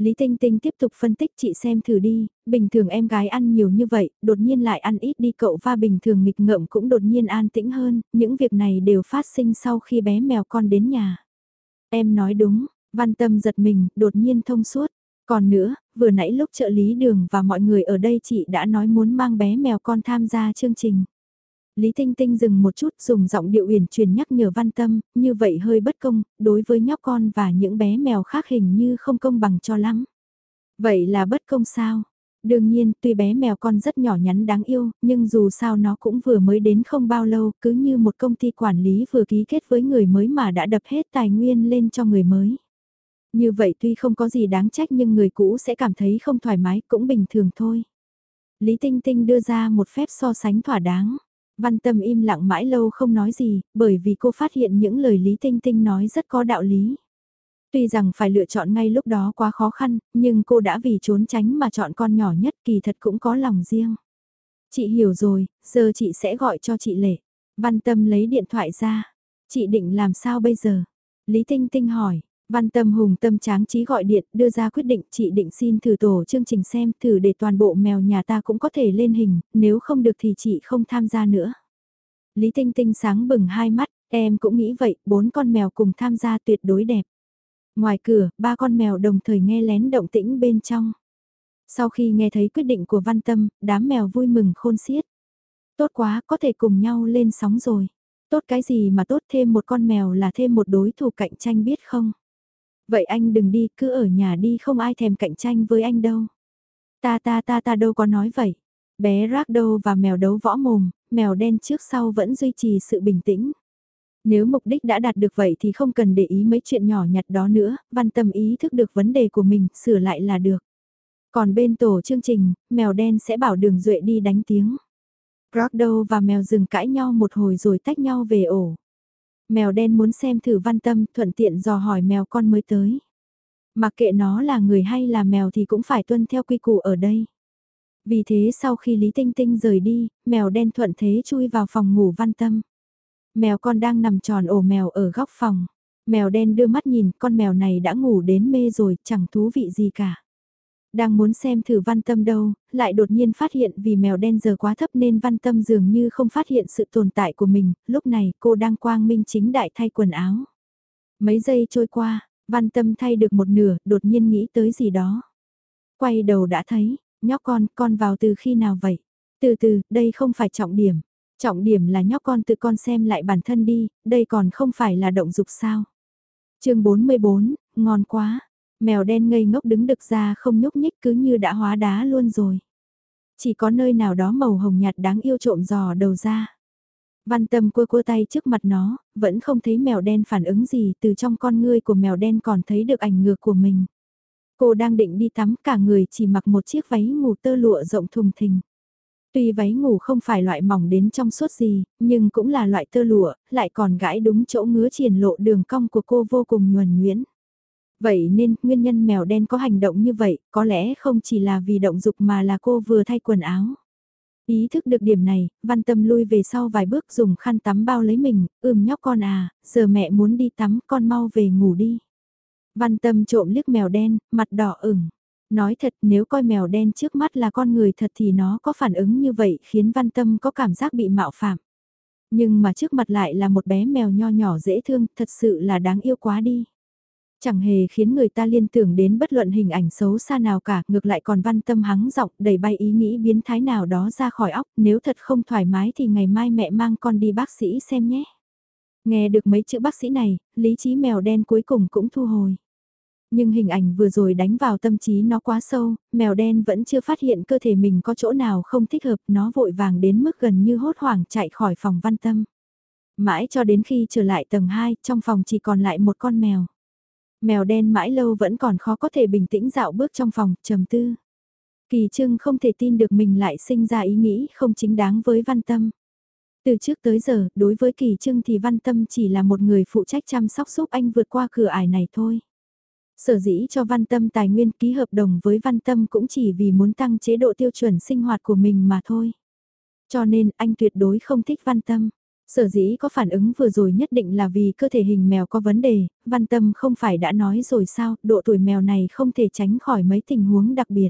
Lý Tinh Tinh tiếp tục phân tích chị xem thử đi, bình thường em gái ăn nhiều như vậy, đột nhiên lại ăn ít đi cậu và bình thường nghịch ngợm cũng đột nhiên an tĩnh hơn, những việc này đều phát sinh sau khi bé mèo con đến nhà. Em nói đúng, văn tâm giật mình, đột nhiên thông suốt. Còn nữa, vừa nãy lúc trợ lý đường và mọi người ở đây chị đã nói muốn mang bé mèo con tham gia chương trình. Lý Tinh Tinh dừng một chút dùng giọng điệu uyển truyền nhắc nhở văn tâm, như vậy hơi bất công, đối với nhóc con và những bé mèo khác hình như không công bằng cho lắm. Vậy là bất công sao? Đương nhiên, tuy bé mèo con rất nhỏ nhắn đáng yêu, nhưng dù sao nó cũng vừa mới đến không bao lâu, cứ như một công ty quản lý vừa ký kết với người mới mà đã đập hết tài nguyên lên cho người mới. Như vậy tuy không có gì đáng trách nhưng người cũ sẽ cảm thấy không thoải mái cũng bình thường thôi. Lý Tinh Tinh đưa ra một phép so sánh thỏa đáng. Văn Tâm im lặng mãi lâu không nói gì, bởi vì cô phát hiện những lời Lý Tinh Tinh nói rất có đạo lý. Tuy rằng phải lựa chọn ngay lúc đó quá khó khăn, nhưng cô đã vì trốn tránh mà chọn con nhỏ nhất kỳ thật cũng có lòng riêng. Chị hiểu rồi, giờ chị sẽ gọi cho chị Lệ. Văn Tâm lấy điện thoại ra. Chị định làm sao bây giờ? Lý Tinh Tinh hỏi, Văn Tâm Hùng tâm tráng trí gọi điện đưa ra quyết định chị định xin thử tổ chương trình xem thử để toàn bộ mèo nhà ta cũng có thể lên hình, nếu không được thì chị không tham gia nữa. Lý Tinh Tinh sáng bừng hai mắt, em cũng nghĩ vậy, bốn con mèo cùng tham gia tuyệt đối đẹp. Ngoài cửa, ba con mèo đồng thời nghe lén động tĩnh bên trong. Sau khi nghe thấy quyết định của Văn Tâm, đám mèo vui mừng khôn xiết. Tốt quá, có thể cùng nhau lên sóng rồi. Tốt cái gì mà tốt thêm một con mèo là thêm một đối thủ cạnh tranh biết không? Vậy anh đừng đi, cứ ở nhà đi không ai thèm cạnh tranh với anh đâu. Ta ta ta ta đâu có nói vậy. Bé Ragdo và mèo đấu võ mồm, mèo đen trước sau vẫn duy trì sự bình tĩnh. Nếu mục đích đã đạt được vậy thì không cần để ý mấy chuyện nhỏ nhặt đó nữa, văn tâm ý thức được vấn đề của mình, sửa lại là được. Còn bên tổ chương trình, mèo đen sẽ bảo đường duệ đi đánh tiếng. Ragdo và mèo rừng cãi nhau một hồi rồi tách nhau về ổ. Mèo đen muốn xem thử văn tâm thuận tiện dò hỏi mèo con mới tới. Mặc kệ nó là người hay là mèo thì cũng phải tuân theo quy củ ở đây. Vì thế sau khi Lý Tinh Tinh rời đi, mèo đen thuận thế chui vào phòng ngủ văn tâm. Mèo con đang nằm tròn ổ mèo ở góc phòng. Mèo đen đưa mắt nhìn con mèo này đã ngủ đến mê rồi, chẳng thú vị gì cả. Đang muốn xem thử văn tâm đâu, lại đột nhiên phát hiện vì mèo đen giờ quá thấp nên văn tâm dường như không phát hiện sự tồn tại của mình, lúc này cô đang quang minh chính đại thay quần áo. Mấy giây trôi qua, văn tâm thay được một nửa, đột nhiên nghĩ tới gì đó. Quay đầu đã thấy, nhóc con, con vào từ khi nào vậy? Từ từ, đây không phải trọng điểm. Trọng điểm là nhóc con tự con xem lại bản thân đi, đây còn không phải là động dục sao. chương 44, ngon quá, Mèo đen ngây ngốc đứng đực ra không nhúc nhích cứ như đã hóa đá luôn rồi. Chỉ có nơi nào đó màu hồng nhạt đáng yêu trộm giò đầu ra. Văn tâm cua cua tay trước mặt nó, vẫn không thấy mèo đen phản ứng gì từ trong con ngươi của mèo đen còn thấy được ảnh ngược của mình. Cô đang định đi tắm cả người chỉ mặc một chiếc váy ngủ tơ lụa rộng thùng thình. Tuy váy ngủ không phải loại mỏng đến trong suốt gì, nhưng cũng là loại tơ lụa, lại còn gãi đúng chỗ ngứa triển lộ đường cong của cô vô cùng nhuần nhuyễn. Vậy nên, nguyên nhân mèo đen có hành động như vậy, có lẽ không chỉ là vì động dục mà là cô vừa thay quần áo. Ý thức được điểm này, văn tâm lui về sau vài bước dùng khăn tắm bao lấy mình, ưm nhóc con à, giờ mẹ muốn đi tắm, con mau về ngủ đi. Văn tâm trộm liếc mèo đen, mặt đỏ ửng. Nói thật nếu coi mèo đen trước mắt là con người thật thì nó có phản ứng như vậy khiến văn tâm có cảm giác bị mạo phạm. Nhưng mà trước mặt lại là một bé mèo nho nhỏ dễ thương, thật sự là đáng yêu quá đi. Chẳng hề khiến người ta liên tưởng đến bất luận hình ảnh xấu xa nào cả, ngược lại còn văn tâm hắng giọng đầy bay ý nghĩ biến thái nào đó ra khỏi óc, nếu thật không thoải mái thì ngày mai mẹ mang con đi bác sĩ xem nhé. Nghe được mấy chữ bác sĩ này, lý trí mèo đen cuối cùng cũng thu hồi. Nhưng hình ảnh vừa rồi đánh vào tâm trí nó quá sâu, mèo đen vẫn chưa phát hiện cơ thể mình có chỗ nào không thích hợp, nó vội vàng đến mức gần như hốt hoảng chạy khỏi phòng văn tâm. Mãi cho đến khi trở lại tầng 2, trong phòng chỉ còn lại một con mèo. Mèo đen mãi lâu vẫn còn khó có thể bình tĩnh dạo bước trong phòng, trầm tư. Kỳ trưng không thể tin được mình lại sinh ra ý nghĩ không chính đáng với văn tâm. Từ trước tới giờ, đối với kỳ trưng thì văn tâm chỉ là một người phụ trách chăm sóc giúp anh vượt qua cửa ải này thôi. Sở dĩ cho văn tâm tài nguyên ký hợp đồng với văn tâm cũng chỉ vì muốn tăng chế độ tiêu chuẩn sinh hoạt của mình mà thôi. Cho nên anh tuyệt đối không thích văn tâm. Sở dĩ có phản ứng vừa rồi nhất định là vì cơ thể hình mèo có vấn đề, văn tâm không phải đã nói rồi sao, độ tuổi mèo này không thể tránh khỏi mấy tình huống đặc biệt.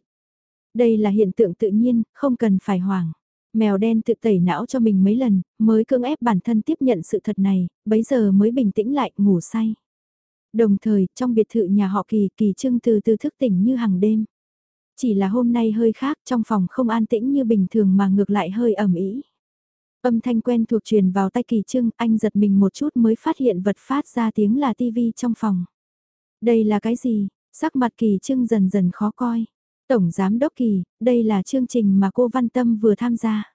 Đây là hiện tượng tự nhiên, không cần phải hoảng. Mèo đen tự tẩy não cho mình mấy lần, mới cưỡng ép bản thân tiếp nhận sự thật này, bấy giờ mới bình tĩnh lại, ngủ say. Đồng thời, trong biệt thự nhà họ Kỳ, Kỳ Trưng từ từ thức tỉnh như hàng đêm. Chỉ là hôm nay hơi khác, trong phòng không an tĩnh như bình thường mà ngược lại hơi ẩm ý. Âm thanh quen thuộc truyền vào tay Kỳ Trưng, anh giật mình một chút mới phát hiện vật phát ra tiếng là tivi trong phòng. Đây là cái gì? Sắc mặt Kỳ Trưng dần dần khó coi. Tổng Giám Đốc Kỳ, đây là chương trình mà cô Văn Tâm vừa tham gia.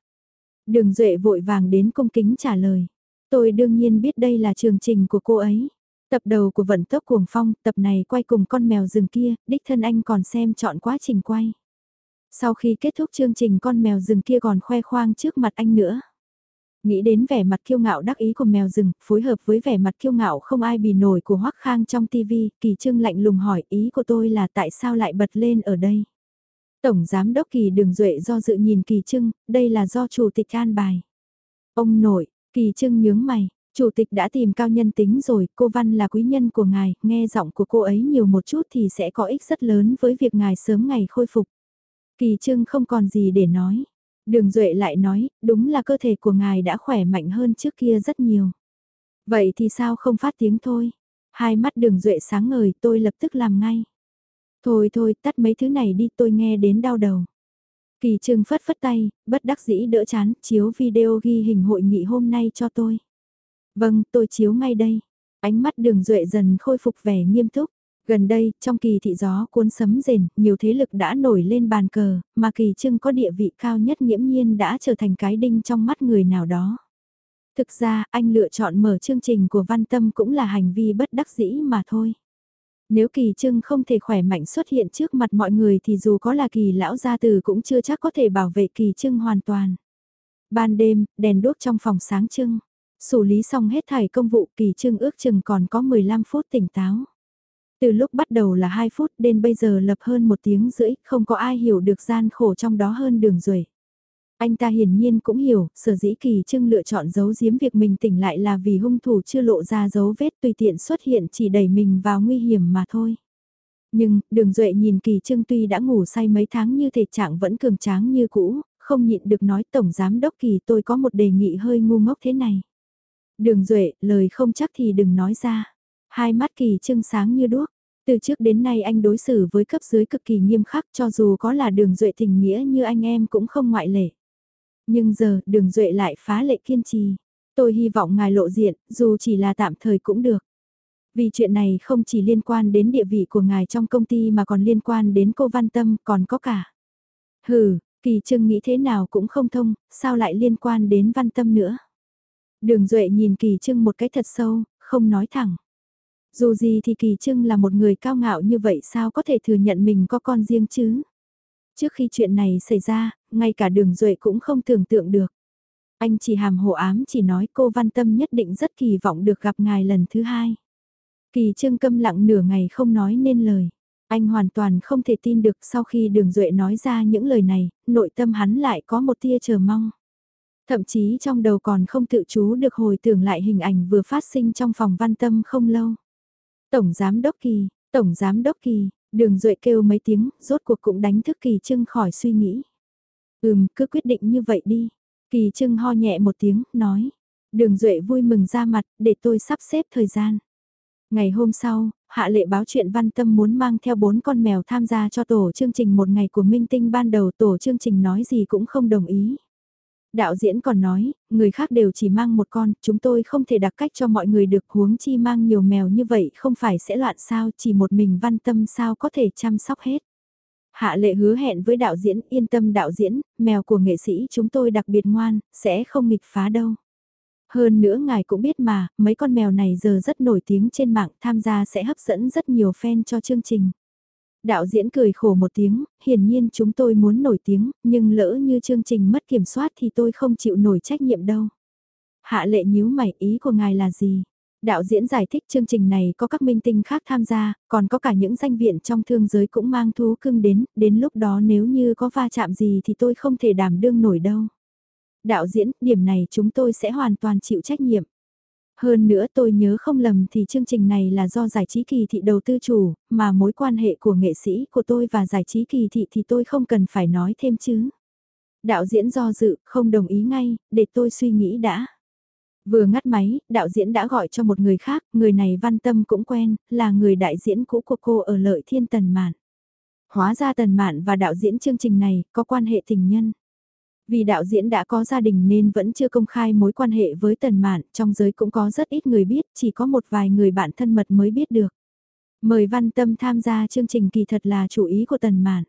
Đường Duệ vội vàng đến cung kính trả lời. Tôi đương nhiên biết đây là chương trình của cô ấy. Tập đầu của vận tốc cuồng phong, tập này quay cùng con mèo rừng kia, đích thân anh còn xem chọn quá trình quay. Sau khi kết thúc chương trình con mèo rừng kia còn khoe khoang trước mặt anh nữa. Nghĩ đến vẻ mặt kiêu ngạo đắc ý của mèo rừng, phối hợp với vẻ mặt kiêu ngạo không ai bì nổi của Hoắc Khang trong TV, Kỳ Trưng lạnh lùng hỏi ý của tôi là tại sao lại bật lên ở đây. Tổng Giám Đốc Kỳ Đường Duệ do dự nhìn Kỳ Trưng, đây là do Chủ tịch an bài. Ông nội, Kỳ Trưng nhướng mày, Chủ tịch đã tìm cao nhân tính rồi, cô Văn là quý nhân của ngài, nghe giọng của cô ấy nhiều một chút thì sẽ có ích rất lớn với việc ngài sớm ngày khôi phục. Kỳ Trưng không còn gì để nói. Đường Duệ lại nói, đúng là cơ thể của ngài đã khỏe mạnh hơn trước kia rất nhiều. Vậy thì sao không phát tiếng thôi? Hai mắt đường Duệ sáng ngời, tôi lập tức làm ngay. Thôi thôi, tắt mấy thứ này đi, tôi nghe đến đau đầu. Kỳ trương phất phất tay, bất đắc dĩ đỡ chán, chiếu video ghi hình hội nghị hôm nay cho tôi. Vâng, tôi chiếu ngay đây. Ánh mắt đường Duệ dần khôi phục vẻ nghiêm túc. Gần đây, trong kỳ thị gió cuốn sấm rền, nhiều thế lực đã nổi lên bàn cờ, mà kỳ trưng có địa vị cao nhất nghiễm nhiên đã trở thành cái đinh trong mắt người nào đó. Thực ra, anh lựa chọn mở chương trình của Văn Tâm cũng là hành vi bất đắc dĩ mà thôi. Nếu kỳ trưng không thể khỏe mạnh xuất hiện trước mặt mọi người thì dù có là kỳ lão gia từ cũng chưa chắc có thể bảo vệ kỳ trưng hoàn toàn. Ban đêm, đèn đốt trong phòng sáng trưng. Xử lý xong hết thải công vụ kỳ trưng ước chừng còn có 15 phút tỉnh táo. Từ lúc bắt đầu là 2 phút đến bây giờ lập hơn một tiếng rưỡi, không có ai hiểu được gian khổ trong đó hơn đường rồi. Anh ta hiển nhiên cũng hiểu, sở dĩ kỳ trưng lựa chọn giấu giếm việc mình tỉnh lại là vì hung thủ chưa lộ ra dấu vết tùy tiện xuất hiện chỉ đẩy mình vào nguy hiểm mà thôi. Nhưng, đường duệ nhìn kỳ trưng tuy đã ngủ say mấy tháng như thể trạng vẫn cường tráng như cũ, không nhịn được nói tổng giám đốc kỳ tôi có một đề nghị hơi ngu ngốc thế này. Đường Duệ, lời không chắc thì đừng nói ra. Hai mắt kỳ trưng sáng như đuốc. Từ trước đến nay anh đối xử với cấp dưới cực kỳ nghiêm khắc cho dù có là đường Duệ tình nghĩa như anh em cũng không ngoại lệ. Nhưng giờ, đường Duệ lại phá lệ kiên trì. Tôi hy vọng ngài lộ diện, dù chỉ là tạm thời cũng được. Vì chuyện này không chỉ liên quan đến địa vị của ngài trong công ty mà còn liên quan đến cô Văn Tâm, còn có cả. Hừ, Kỳ Trưng nghĩ thế nào cũng không thông, sao lại liên quan đến Văn Tâm nữa. Đường Duệ nhìn Kỳ Trưng một cái thật sâu, không nói thẳng. Dù gì thì Kỳ Trưng là một người cao ngạo như vậy sao có thể thừa nhận mình có con riêng chứ? Trước khi chuyện này xảy ra, ngay cả đường duệ cũng không tưởng tượng được. Anh chỉ hàm hồ ám chỉ nói cô văn tâm nhất định rất kỳ vọng được gặp ngài lần thứ hai. Kỳ trương câm lặng nửa ngày không nói nên lời. Anh hoàn toàn không thể tin được sau khi đường duệ nói ra những lời này, nội tâm hắn lại có một tia chờ mong. Thậm chí trong đầu còn không tự chú được hồi tưởng lại hình ảnh vừa phát sinh trong phòng văn tâm không lâu. Tổng Giám Đốc Kỳ, Tổng Giám Đốc Kỳ, đường duệ kêu mấy tiếng, rốt cuộc cũng đánh thức Kỳ Trưng khỏi suy nghĩ. Ừm, cứ quyết định như vậy đi. Kỳ Trưng ho nhẹ một tiếng, nói. Đường duệ vui mừng ra mặt, để tôi sắp xếp thời gian. Ngày hôm sau, Hạ Lệ báo chuyện Văn Tâm muốn mang theo bốn con mèo tham gia cho tổ chương trình một ngày của Minh Tinh ban đầu tổ chương trình nói gì cũng không đồng ý. Đạo diễn còn nói, người khác đều chỉ mang một con, chúng tôi không thể đặt cách cho mọi người được huống chi mang nhiều mèo như vậy không phải sẽ loạn sao, chỉ một mình văn tâm sao có thể chăm sóc hết. Hạ lệ hứa hẹn với đạo diễn, yên tâm đạo diễn, mèo của nghệ sĩ chúng tôi đặc biệt ngoan, sẽ không nghịch phá đâu. Hơn nữa ngài cũng biết mà, mấy con mèo này giờ rất nổi tiếng trên mạng tham gia sẽ hấp dẫn rất nhiều fan cho chương trình. Đạo diễn cười khổ một tiếng, hiển nhiên chúng tôi muốn nổi tiếng, nhưng lỡ như chương trình mất kiểm soát thì tôi không chịu nổi trách nhiệm đâu. Hạ lệ nhíu mày ý của ngài là gì? Đạo diễn giải thích chương trình này có các minh tinh khác tham gia, còn có cả những danh viện trong thương giới cũng mang thú cưng đến, đến lúc đó nếu như có va chạm gì thì tôi không thể đảm đương nổi đâu. Đạo diễn, điểm này chúng tôi sẽ hoàn toàn chịu trách nhiệm. Hơn nữa tôi nhớ không lầm thì chương trình này là do giải trí kỳ thị đầu tư chủ, mà mối quan hệ của nghệ sĩ của tôi và giải trí kỳ thị thì tôi không cần phải nói thêm chứ. Đạo diễn do dự, không đồng ý ngay, để tôi suy nghĩ đã. Vừa ngắt máy, đạo diễn đã gọi cho một người khác, người này văn tâm cũng quen, là người đại diễn cũ của cô ở lợi thiên tần mạn. Hóa ra tần mạn và đạo diễn chương trình này có quan hệ tình nhân. Vì đạo diễn đã có gia đình nên vẫn chưa công khai mối quan hệ với Tần Mạn, trong giới cũng có rất ít người biết, chỉ có một vài người bạn thân mật mới biết được. Mời Văn Tâm tham gia chương trình kỳ thật là chủ ý của Tần Mạn.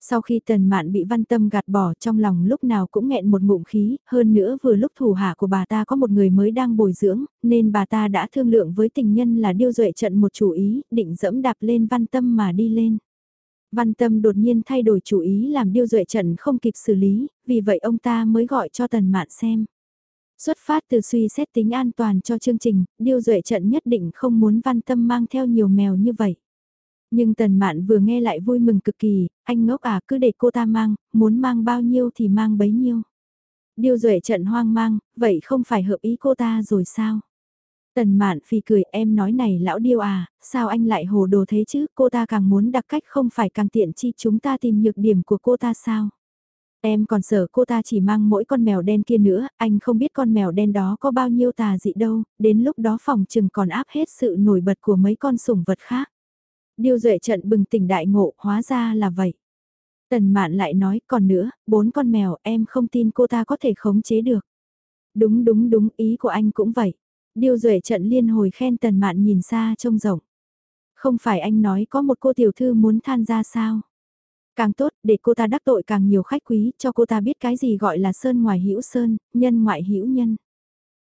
Sau khi Tần Mạn bị Văn Tâm gạt bỏ trong lòng lúc nào cũng nghẹn một ngụm khí, hơn nữa vừa lúc thủ hạ của bà ta có một người mới đang bồi dưỡng, nên bà ta đã thương lượng với tình nhân là điêu duệ trận một chủ ý, định dẫm đạp lên Văn Tâm mà đi lên. Văn Tâm đột nhiên thay đổi chủ ý làm điêu duệ trận không kịp xử lý, vì vậy ông ta mới gọi cho Tần Mạn xem. Xuất phát từ suy xét tính an toàn cho chương trình, điêu duệ trận nhất định không muốn Văn Tâm mang theo nhiều mèo như vậy. Nhưng Tần Mạn vừa nghe lại vui mừng cực kỳ, anh ngốc à cứ để cô ta mang, muốn mang bao nhiêu thì mang bấy nhiêu. Điêu duệ trận hoang mang, vậy không phải hợp ý cô ta rồi sao? Tần mạn phì cười em nói này lão điêu à, sao anh lại hồ đồ thế chứ, cô ta càng muốn đặc cách không phải càng tiện chi chúng ta tìm nhược điểm của cô ta sao? Em còn sợ cô ta chỉ mang mỗi con mèo đen kia nữa, anh không biết con mèo đen đó có bao nhiêu tà dị đâu, đến lúc đó phòng trừng còn áp hết sự nổi bật của mấy con sủng vật khác. Điêu duệ trận bừng tỉnh đại ngộ, hóa ra là vậy. Tần mạn lại nói, còn nữa, bốn con mèo em không tin cô ta có thể khống chế được. Đúng đúng đúng, ý của anh cũng vậy. Điêu Duệ trận liên hồi khen Tần Mạn nhìn xa trông rộng. Không phải anh nói có một cô tiểu thư muốn than ra sao? Càng tốt, để cô ta đắc tội càng nhiều khách quý, cho cô ta biết cái gì gọi là sơn ngoài hữu sơn, nhân ngoại hữu nhân.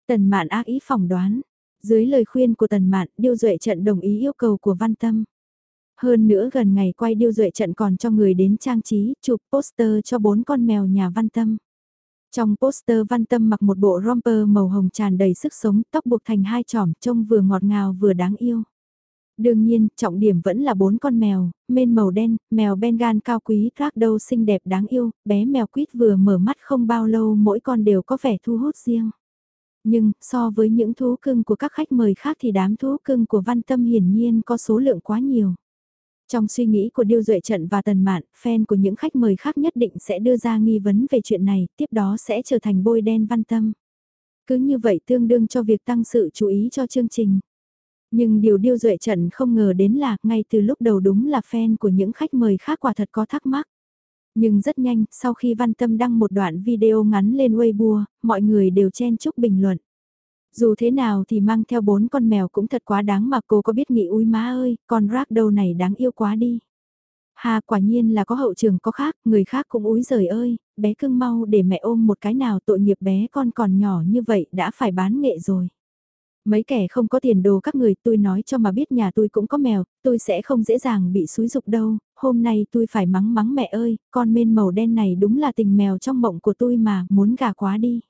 Tần Mạn ác ý phỏng đoán. Dưới lời khuyên của Tần Mạn, Điêu Duệ trận đồng ý yêu cầu của Văn Tâm. Hơn nữa gần ngày quay Điêu Duệ trận còn cho người đến trang trí, chụp poster cho bốn con mèo nhà Văn Tâm. Trong poster văn tâm mặc một bộ romper màu hồng tràn đầy sức sống, tóc buộc thành hai chỏm, trông vừa ngọt ngào vừa đáng yêu. Đương nhiên, trọng điểm vẫn là bốn con mèo, mên màu đen, mèo Bengal cao quý, đâu xinh đẹp đáng yêu, bé mèo quýt vừa mở mắt không bao lâu mỗi con đều có vẻ thu hút riêng. Nhưng, so với những thú cưng của các khách mời khác thì đám thú cưng của Văn Tâm hiển nhiên có số lượng quá nhiều. Trong suy nghĩ của Điêu Duệ Trận và Tần Mạn, fan của những khách mời khác nhất định sẽ đưa ra nghi vấn về chuyện này, tiếp đó sẽ trở thành bôi đen văn tâm. Cứ như vậy tương đương cho việc tăng sự chú ý cho chương trình. Nhưng điều Điêu Duệ Trận không ngờ đến là ngay từ lúc đầu đúng là fan của những khách mời khác quả thật có thắc mắc. Nhưng rất nhanh, sau khi Văn Tâm đăng một đoạn video ngắn lên Weibo, mọi người đều chen chúc bình luận. Dù thế nào thì mang theo bốn con mèo cũng thật quá đáng mà cô có biết nghĩ úi má ơi, con rác đâu này đáng yêu quá đi. Hà quả nhiên là có hậu trường có khác, người khác cũng úi rời ơi, bé cưng mau để mẹ ôm một cái nào tội nghiệp bé con còn nhỏ như vậy đã phải bán nghệ rồi. Mấy kẻ không có tiền đồ các người tôi nói cho mà biết nhà tôi cũng có mèo, tôi sẽ không dễ dàng bị xúi dục đâu, hôm nay tôi phải mắng mắng mẹ ơi, con mên màu đen này đúng là tình mèo trong mộng của tôi mà, muốn gà quá đi.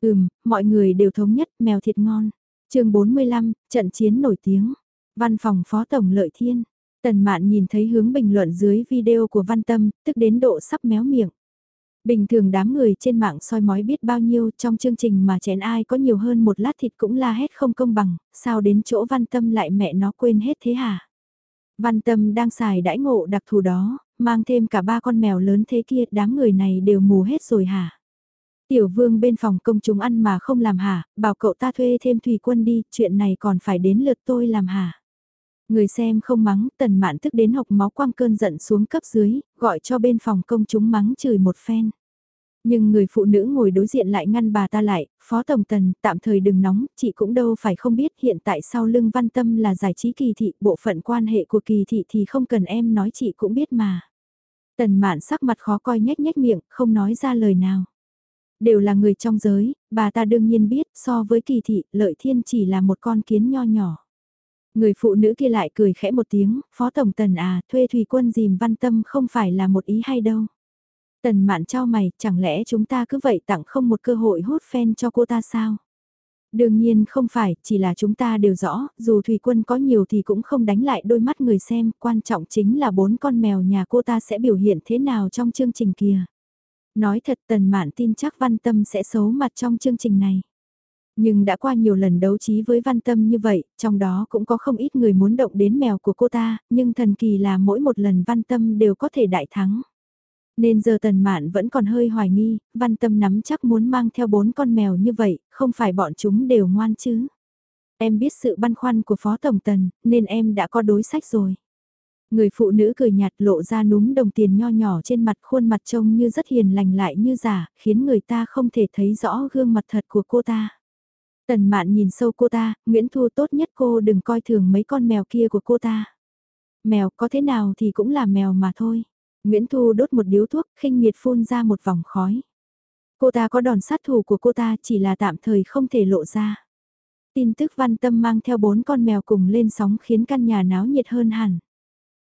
Ừm, mọi người đều thống nhất, mèo thiệt ngon. chương 45, trận chiến nổi tiếng. Văn phòng Phó Tổng Lợi Thiên. Tần Mạn nhìn thấy hướng bình luận dưới video của Văn Tâm, tức đến độ sắp méo miệng. Bình thường đám người trên mạng soi mói biết bao nhiêu trong chương trình mà chén ai có nhiều hơn một lát thịt cũng la hét không công bằng, sao đến chỗ văn tâm lại mẹ nó quên hết thế hả? Văn tâm đang xài đãi ngộ đặc thù đó, mang thêm cả ba con mèo lớn thế kia, đám người này đều mù hết rồi hả? Tiểu vương bên phòng công chúng ăn mà không làm hả, bảo cậu ta thuê thêm thủy quân đi, chuyện này còn phải đến lượt tôi làm hả? Người xem không mắng, tần mạn thức đến học máu quăng cơn giận xuống cấp dưới, gọi cho bên phòng công chúng mắng chửi một phen. Nhưng người phụ nữ ngồi đối diện lại ngăn bà ta lại, Phó Tổng Tần, tạm thời đừng nóng, chị cũng đâu phải không biết hiện tại sau lưng văn tâm là giải trí kỳ thị, bộ phận quan hệ của kỳ thị thì không cần em nói chị cũng biết mà. Tần mạn sắc mặt khó coi nhếch nhếch miệng, không nói ra lời nào. Đều là người trong giới, bà ta đương nhiên biết so với kỳ thị, lợi thiên chỉ là một con kiến nho nhỏ. Người phụ nữ kia lại cười khẽ một tiếng, Phó Tổng Tần à, thuê thủy quân dìm văn tâm không phải là một ý hay đâu. Tần mạn trao mày, chẳng lẽ chúng ta cứ vậy tặng không một cơ hội hút fan cho cô ta sao? Đương nhiên không phải, chỉ là chúng ta đều rõ, dù thủy quân có nhiều thì cũng không đánh lại đôi mắt người xem, quan trọng chính là bốn con mèo nhà cô ta sẽ biểu hiện thế nào trong chương trình kia. Nói thật tần mạn tin chắc văn tâm sẽ xấu mặt trong chương trình này. Nhưng đã qua nhiều lần đấu trí với văn tâm như vậy, trong đó cũng có không ít người muốn động đến mèo của cô ta, nhưng thần kỳ là mỗi một lần văn tâm đều có thể đại thắng. Nên giờ tần mạn vẫn còn hơi hoài nghi, văn tâm nắm chắc muốn mang theo bốn con mèo như vậy, không phải bọn chúng đều ngoan chứ. Em biết sự băn khoăn của Phó Tổng Tần, nên em đã có đối sách rồi. Người phụ nữ cười nhạt lộ ra núm đồng tiền nho nhỏ trên mặt khuôn mặt trông như rất hiền lành lại như giả, khiến người ta không thể thấy rõ gương mặt thật của cô ta. Tần mạn nhìn sâu cô ta, Nguyễn Thu tốt nhất cô đừng coi thường mấy con mèo kia của cô ta. Mèo có thế nào thì cũng là mèo mà thôi. Nguyễn Thu đốt một điếu thuốc, khinh miệt phun ra một vòng khói. Cô ta có đòn sát thủ của cô ta chỉ là tạm thời không thể lộ ra. Tin tức văn tâm mang theo bốn con mèo cùng lên sóng khiến căn nhà náo nhiệt hơn hẳn.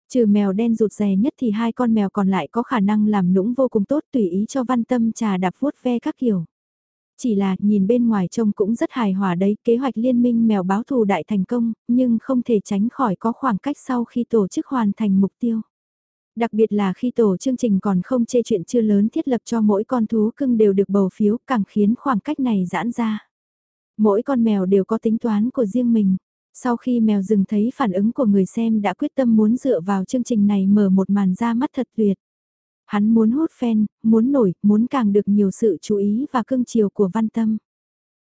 Trừ mèo đen rụt rè nhất thì hai con mèo còn lại có khả năng làm nũng vô cùng tốt tùy ý cho văn tâm trà đạp vuốt ve các kiểu. Chỉ là nhìn bên ngoài trông cũng rất hài hòa đấy, kế hoạch liên minh mèo báo thù đại thành công, nhưng không thể tránh khỏi có khoảng cách sau khi tổ chức hoàn thành mục tiêu. Đặc biệt là khi tổ chương trình còn không chê chuyện chưa lớn thiết lập cho mỗi con thú cưng đều được bầu phiếu càng khiến khoảng cách này giãn ra. Mỗi con mèo đều có tính toán của riêng mình. Sau khi mèo rừng thấy phản ứng của người xem đã quyết tâm muốn dựa vào chương trình này mở một màn ra mắt thật tuyệt. Hắn muốn hút fan, muốn nổi, muốn càng được nhiều sự chú ý và cưng chiều của văn tâm.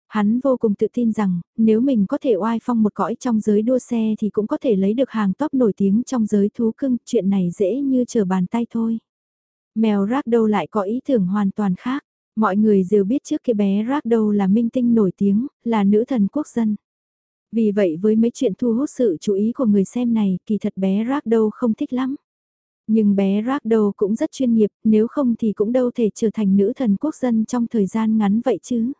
Hắn vô cùng tự tin rằng, nếu mình có thể oai phong một cõi trong giới đua xe thì cũng có thể lấy được hàng top nổi tiếng trong giới thú cưng, chuyện này dễ như trở bàn tay thôi. Mèo Ragdoll lại có ý tưởng hoàn toàn khác. Mọi người đều biết trước kia bé Ragdoll là minh tinh nổi tiếng, là nữ thần quốc dân. Vì vậy với mấy chuyện thu hút sự chú ý của người xem này, kỳ thật bé Ragdoll không thích lắm. Nhưng bé Ragdoll cũng rất chuyên nghiệp, nếu không thì cũng đâu thể trở thành nữ thần quốc dân trong thời gian ngắn vậy chứ.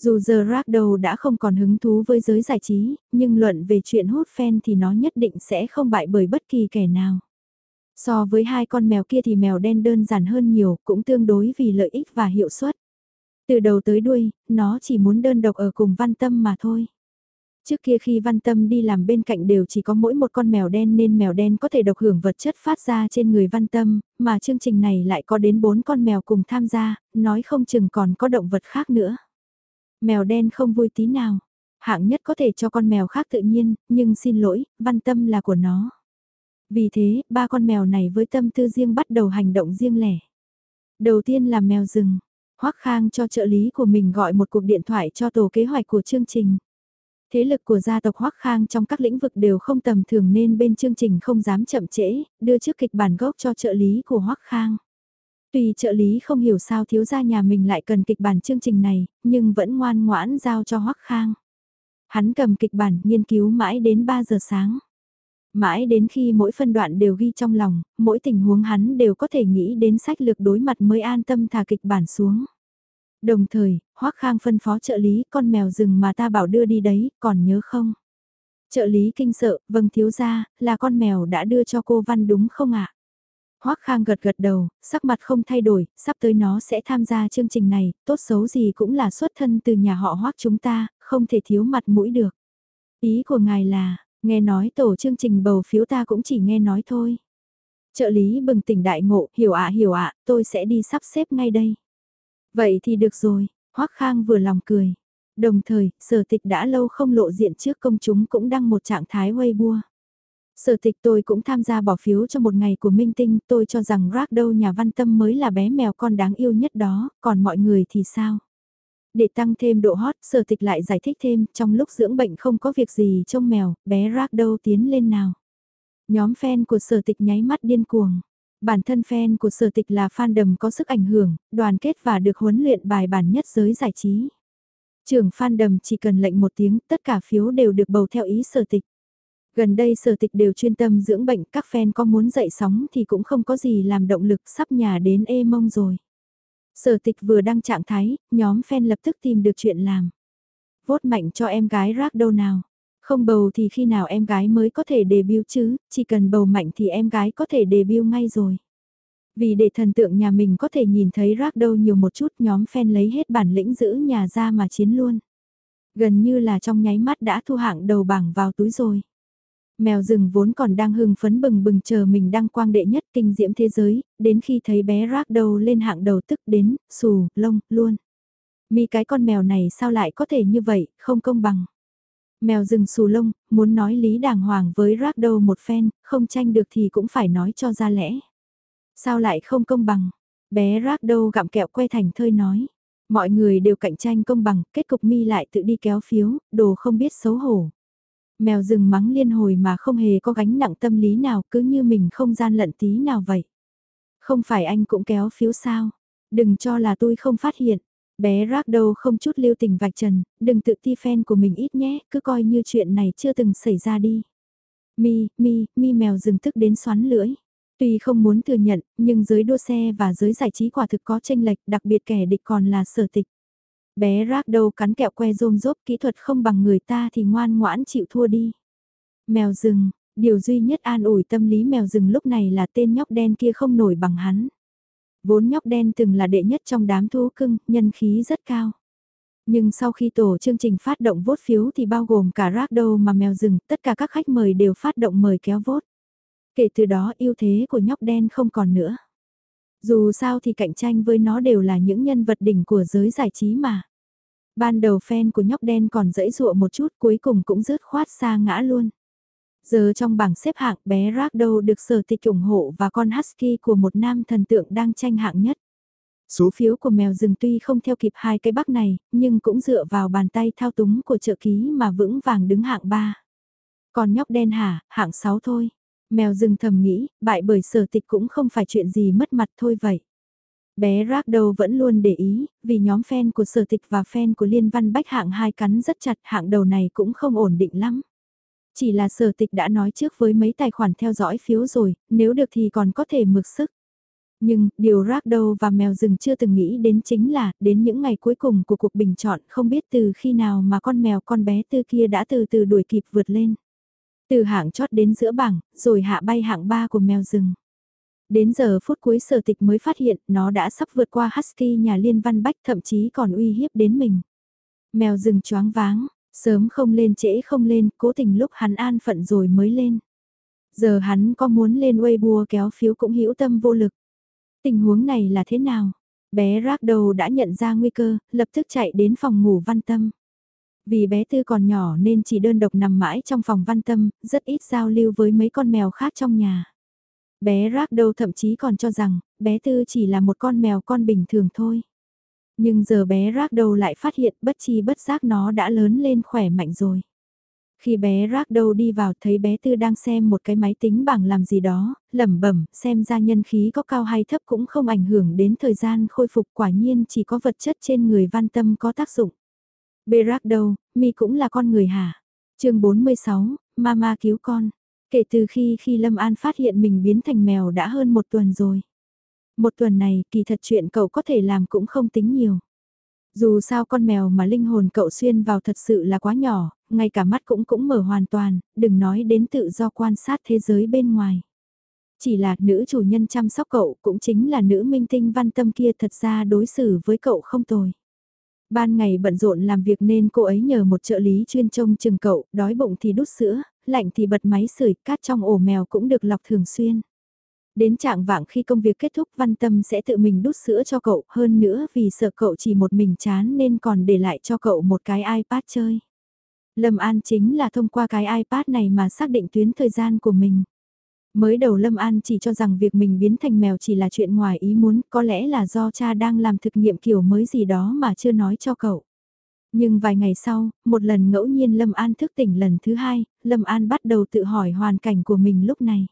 Dù giờ Ragdoll đã không còn hứng thú với giới giải trí, nhưng luận về chuyện hút fan thì nó nhất định sẽ không bại bởi bất kỳ kẻ nào. So với hai con mèo kia thì mèo đen đơn giản hơn nhiều, cũng tương đối vì lợi ích và hiệu suất. Từ đầu tới đuôi, nó chỉ muốn đơn độc ở cùng văn tâm mà thôi. Trước kia khi văn tâm đi làm bên cạnh đều chỉ có mỗi một con mèo đen nên mèo đen có thể độc hưởng vật chất phát ra trên người văn tâm, mà chương trình này lại có đến bốn con mèo cùng tham gia, nói không chừng còn có động vật khác nữa. Mèo đen không vui tí nào. Hạng nhất có thể cho con mèo khác tự nhiên, nhưng xin lỗi, văn tâm là của nó. Vì thế, ba con mèo này với tâm tư riêng bắt đầu hành động riêng lẻ. Đầu tiên là mèo rừng. Hoắc Khang cho trợ lý của mình gọi một cuộc điện thoại cho tổ kế hoạch của chương trình. Thế lực của gia tộc Hoắc Khang trong các lĩnh vực đều không tầm thường nên bên chương trình không dám chậm trễ, đưa trước kịch bản gốc cho trợ lý của Hoắc Khang. Tùy trợ lý không hiểu sao thiếu gia nhà mình lại cần kịch bản chương trình này, nhưng vẫn ngoan ngoãn giao cho Hoắc Khang. Hắn cầm kịch bản nghiên cứu mãi đến 3 giờ sáng. Mãi đến khi mỗi phân đoạn đều ghi trong lòng, mỗi tình huống hắn đều có thể nghĩ đến sách lược đối mặt mới an tâm thả kịch bản xuống. Đồng thời, Hoắc Khang phân phó trợ lý con mèo rừng mà ta bảo đưa đi đấy, còn nhớ không? Trợ lý kinh sợ, vâng thiếu gia, là con mèo đã đưa cho cô Văn đúng không ạ? Hoắc Khang gật gật đầu, sắc mặt không thay đổi, sắp tới nó sẽ tham gia chương trình này, tốt xấu gì cũng là xuất thân từ nhà họ Hoắc chúng ta, không thể thiếu mặt mũi được. Ý của ngài là, nghe nói tổ chương trình bầu phiếu ta cũng chỉ nghe nói thôi. Trợ lý bừng tỉnh đại ngộ, hiểu ạ hiểu ạ, tôi sẽ đi sắp xếp ngay đây. Vậy thì được rồi, Hoắc Khang vừa lòng cười. Đồng thời, sở tịch đã lâu không lộ diện trước công chúng cũng đăng một trạng thái Weibo. Sở tịch tôi cũng tham gia bỏ phiếu cho một ngày của Minh Tinh, tôi cho rằng rác đâu nhà văn tâm mới là bé mèo con đáng yêu nhất đó, còn mọi người thì sao? Để tăng thêm độ hot, sở tịch lại giải thích thêm, trong lúc dưỡng bệnh không có việc gì trông mèo, bé rác đâu tiến lên nào. Nhóm fan của sở tịch nháy mắt điên cuồng. Bản thân fan của sở tịch là fan đầm có sức ảnh hưởng, đoàn kết và được huấn luyện bài bản nhất giới giải trí. Trưởng fan đầm chỉ cần lệnh một tiếng, tất cả phiếu đều được bầu theo ý sở tịch. Gần đây sở tịch đều chuyên tâm dưỡng bệnh, các fan có muốn dậy sóng thì cũng không có gì làm động lực sắp nhà đến ê mông rồi. Sở tịch vừa đăng trạng thái, nhóm fan lập tức tìm được chuyện làm. Vốt mạnh cho em gái rác đâu nào. Không bầu thì khi nào em gái mới có thể debut chứ, chỉ cần bầu mạnh thì em gái có thể debut ngay rồi. Vì để thần tượng nhà mình có thể nhìn thấy rác đâu nhiều một chút nhóm fan lấy hết bản lĩnh giữ nhà ra mà chiến luôn. Gần như là trong nháy mắt đã thu hạng đầu bảng vào túi rồi. Mèo rừng vốn còn đang hưng phấn bừng bừng chờ mình đăng quang đệ nhất kinh diễm thế giới, đến khi thấy bé rác đầu lên hạng đầu tức đến, xù, lông, luôn. Mi cái con mèo này sao lại có thể như vậy, không công bằng. Mèo rừng xù lông, muốn nói lý đàng hoàng với rác đầu một phen, không tranh được thì cũng phải nói cho ra lẽ. Sao lại không công bằng? Bé rác đầu gặm kẹo quay thành thơi nói. Mọi người đều cạnh tranh công bằng, kết cục mi lại tự đi kéo phiếu, đồ không biết xấu hổ. Mèo rừng mắng liên hồi mà không hề có gánh nặng tâm lý nào cứ như mình không gian lận tí nào vậy. Không phải anh cũng kéo phiếu sao? Đừng cho là tôi không phát hiện. Bé rác đâu không chút lưu tình vạch trần, đừng tự ti fan của mình ít nhé, cứ coi như chuyện này chưa từng xảy ra đi. Mi, mi, mi mèo rừng tức đến xoắn lưỡi. Tuy không muốn thừa nhận, nhưng giới đua xe và giới giải trí quả thực có tranh lệch, đặc biệt kẻ địch còn là sở tịch. Bé rác đâu cắn kẹo que rôm rốp kỹ thuật không bằng người ta thì ngoan ngoãn chịu thua đi. Mèo rừng, điều duy nhất an ủi tâm lý mèo rừng lúc này là tên nhóc đen kia không nổi bằng hắn. Vốn nhóc đen từng là đệ nhất trong đám thú cưng, nhân khí rất cao. Nhưng sau khi tổ chương trình phát động vốt phiếu thì bao gồm cả rác mà mèo rừng, tất cả các khách mời đều phát động mời kéo vốt. Kể từ đó ưu thế của nhóc đen không còn nữa. Dù sao thì cạnh tranh với nó đều là những nhân vật đỉnh của giới giải trí mà. Ban đầu fan của nhóc đen còn dẫy dụa một chút cuối cùng cũng rớt khoát xa ngã luôn. Giờ trong bảng xếp hạng bé Ragdow được sở tịch ủng hộ và con Husky của một nam thần tượng đang tranh hạng nhất. Số phiếu của mèo rừng tuy không theo kịp hai cái bắc này, nhưng cũng dựa vào bàn tay thao túng của trợ ký mà vững vàng đứng hạng 3. Còn nhóc đen hả, hạng 6 thôi. Mèo rừng thầm nghĩ, bại bởi sở tịch cũng không phải chuyện gì mất mặt thôi vậy. Bé rác đầu vẫn luôn để ý, vì nhóm fan của sở tịch và fan của liên văn bách hạng hai cắn rất chặt hạng đầu này cũng không ổn định lắm. Chỉ là sở tịch đã nói trước với mấy tài khoản theo dõi phiếu rồi, nếu được thì còn có thể mực sức. Nhưng, điều rác đầu và mèo rừng chưa từng nghĩ đến chính là, đến những ngày cuối cùng của cuộc bình chọn không biết từ khi nào mà con mèo con bé tư kia đã từ từ đuổi kịp vượt lên. Từ hạng chót đến giữa bảng, rồi hạ bay hạng 3 của mèo rừng. Đến giờ phút cuối sở tịch mới phát hiện nó đã sắp vượt qua Husky nhà liên văn bách thậm chí còn uy hiếp đến mình. Mèo rừng choáng váng, sớm không lên trễ không lên, cố tình lúc hắn an phận rồi mới lên. Giờ hắn có muốn lên Weibo kéo phiếu cũng hữu tâm vô lực. Tình huống này là thế nào? Bé rác đầu đã nhận ra nguy cơ, lập tức chạy đến phòng ngủ văn tâm. Vì bé Tư còn nhỏ nên chỉ đơn độc nằm mãi trong phòng văn tâm, rất ít giao lưu với mấy con mèo khác trong nhà. Bé rác đầu thậm chí còn cho rằng, bé Tư chỉ là một con mèo con bình thường thôi. Nhưng giờ bé rác đầu lại phát hiện bất chi bất giác nó đã lớn lên khỏe mạnh rồi. Khi bé rác đầu đi vào thấy bé Tư đang xem một cái máy tính bảng làm gì đó, lẩm bẩm xem ra nhân khí có cao hay thấp cũng không ảnh hưởng đến thời gian khôi phục quả nhiên chỉ có vật chất trên người văn tâm có tác dụng. Berak đâu, mi cũng là con người hả? chương 46, Mama cứu con. Kể từ khi khi Lâm An phát hiện mình biến thành mèo đã hơn một tuần rồi. Một tuần này kỳ thật chuyện cậu có thể làm cũng không tính nhiều. Dù sao con mèo mà linh hồn cậu xuyên vào thật sự là quá nhỏ, ngay cả mắt cũng cũng mở hoàn toàn, đừng nói đến tự do quan sát thế giới bên ngoài. Chỉ là nữ chủ nhân chăm sóc cậu cũng chính là nữ minh tinh văn tâm kia thật ra đối xử với cậu không tồi. Ban ngày bận rộn làm việc nên cô ấy nhờ một trợ lý chuyên trông chừng cậu, đói bụng thì đút sữa, lạnh thì bật máy sưởi, cát trong ổ mèo cũng được lọc thường xuyên. Đến trạng vạng khi công việc kết thúc Văn Tâm sẽ tự mình đút sữa cho cậu, hơn nữa vì sợ cậu chỉ một mình chán nên còn để lại cho cậu một cái iPad chơi. Lâm An chính là thông qua cái iPad này mà xác định tuyến thời gian của mình. Mới đầu Lâm An chỉ cho rằng việc mình biến thành mèo chỉ là chuyện ngoài ý muốn, có lẽ là do cha đang làm thực nghiệm kiểu mới gì đó mà chưa nói cho cậu. Nhưng vài ngày sau, một lần ngẫu nhiên Lâm An thức tỉnh lần thứ hai, Lâm An bắt đầu tự hỏi hoàn cảnh của mình lúc này.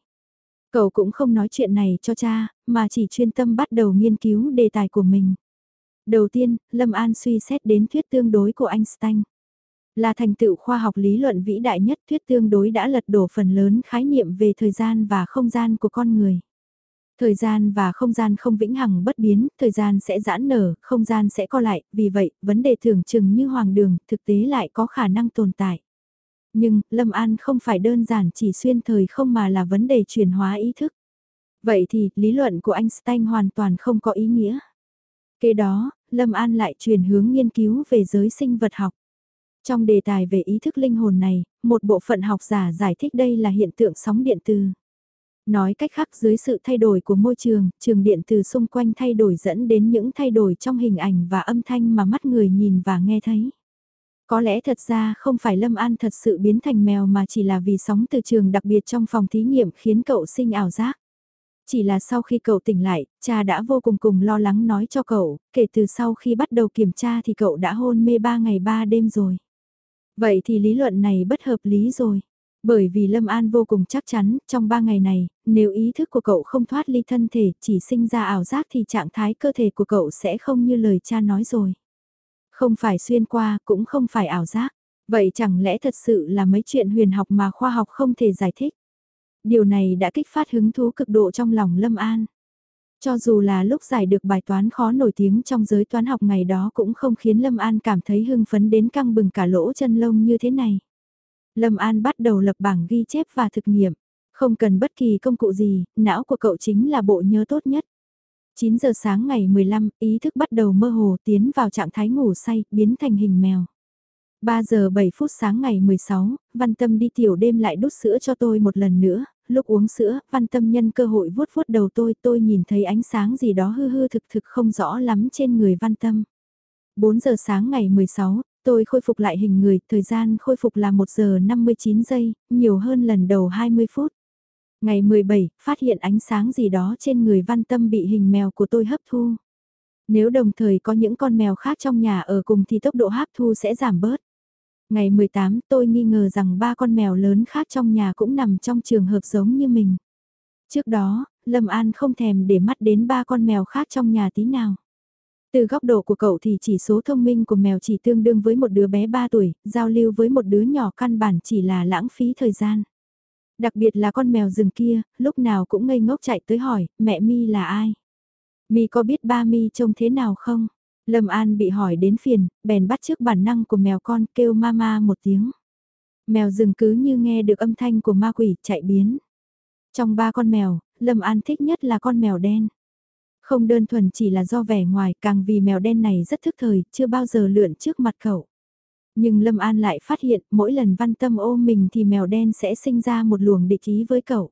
Cậu cũng không nói chuyện này cho cha, mà chỉ chuyên tâm bắt đầu nghiên cứu đề tài của mình. Đầu tiên, Lâm An suy xét đến thuyết tương đối của Einstein. Là thành tựu khoa học lý luận vĩ đại nhất thuyết tương đối đã lật đổ phần lớn khái niệm về thời gian và không gian của con người. Thời gian và không gian không vĩnh hằng bất biến, thời gian sẽ giãn nở, không gian sẽ co lại, vì vậy, vấn đề thường chừng như hoàng đường, thực tế lại có khả năng tồn tại. Nhưng, Lâm An không phải đơn giản chỉ xuyên thời không mà là vấn đề chuyển hóa ý thức. Vậy thì, lý luận của Einstein hoàn toàn không có ý nghĩa. Kế đó, Lâm An lại chuyển hướng nghiên cứu về giới sinh vật học. Trong đề tài về ý thức linh hồn này, một bộ phận học giả giải thích đây là hiện tượng sóng điện từ. Nói cách khác dưới sự thay đổi của môi trường, trường điện từ xung quanh thay đổi dẫn đến những thay đổi trong hình ảnh và âm thanh mà mắt người nhìn và nghe thấy. Có lẽ thật ra không phải Lâm An thật sự biến thành mèo mà chỉ là vì sóng từ trường đặc biệt trong phòng thí nghiệm khiến cậu sinh ảo giác. Chỉ là sau khi cậu tỉnh lại, cha đã vô cùng cùng lo lắng nói cho cậu, kể từ sau khi bắt đầu kiểm tra thì cậu đã hôn mê 3 ngày 3 đêm rồi. Vậy thì lý luận này bất hợp lý rồi. Bởi vì Lâm An vô cùng chắc chắn, trong 3 ngày này, nếu ý thức của cậu không thoát ly thân thể, chỉ sinh ra ảo giác thì trạng thái cơ thể của cậu sẽ không như lời cha nói rồi. Không phải xuyên qua, cũng không phải ảo giác. Vậy chẳng lẽ thật sự là mấy chuyện huyền học mà khoa học không thể giải thích? Điều này đã kích phát hứng thú cực độ trong lòng Lâm An. Cho dù là lúc giải được bài toán khó nổi tiếng trong giới toán học ngày đó cũng không khiến Lâm An cảm thấy hưng phấn đến căng bừng cả lỗ chân lông như thế này. Lâm An bắt đầu lập bảng ghi chép và thực nghiệm. Không cần bất kỳ công cụ gì, não của cậu chính là bộ nhớ tốt nhất. 9 giờ sáng ngày 15, ý thức bắt đầu mơ hồ tiến vào trạng thái ngủ say, biến thành hình mèo. 3 giờ 7 phút sáng ngày 16, Văn Tâm đi tiểu đêm lại đút sữa cho tôi một lần nữa, lúc uống sữa, Văn Tâm nhân cơ hội vuốt vuốt đầu tôi, tôi nhìn thấy ánh sáng gì đó hư hư thực thực không rõ lắm trên người Văn Tâm. 4 giờ sáng ngày 16, tôi khôi phục lại hình người, thời gian khôi phục là 1 giờ 59 giây, nhiều hơn lần đầu 20 phút. Ngày 17, phát hiện ánh sáng gì đó trên người văn tâm bị hình mèo của tôi hấp thu. Nếu đồng thời có những con mèo khác trong nhà ở cùng thì tốc độ hấp thu sẽ giảm bớt. Ngày 18 tôi nghi ngờ rằng ba con mèo lớn khác trong nhà cũng nằm trong trường hợp giống như mình. Trước đó, Lâm An không thèm để mắt đến ba con mèo khác trong nhà tí nào. Từ góc độ của cậu thì chỉ số thông minh của mèo chỉ tương đương với một đứa bé 3 tuổi, giao lưu với một đứa nhỏ căn bản chỉ là lãng phí thời gian. Đặc biệt là con mèo rừng kia, lúc nào cũng ngây ngốc chạy tới hỏi, mẹ mi là ai? Mi có biết ba mi trông thế nào không? Lâm An bị hỏi đến phiền, bèn bắt trước bản năng của mèo con kêu mama một tiếng. Mèo rừng cứ như nghe được âm thanh của ma quỷ chạy biến. Trong ba con mèo, Lâm An thích nhất là con mèo đen. Không đơn thuần chỉ là do vẻ ngoài càng vì mèo đen này rất thức thời, chưa bao giờ lượn trước mặt cậu. Nhưng Lâm An lại phát hiện mỗi lần văn tâm ôm mình thì mèo đen sẽ sinh ra một luồng địch ý với cậu.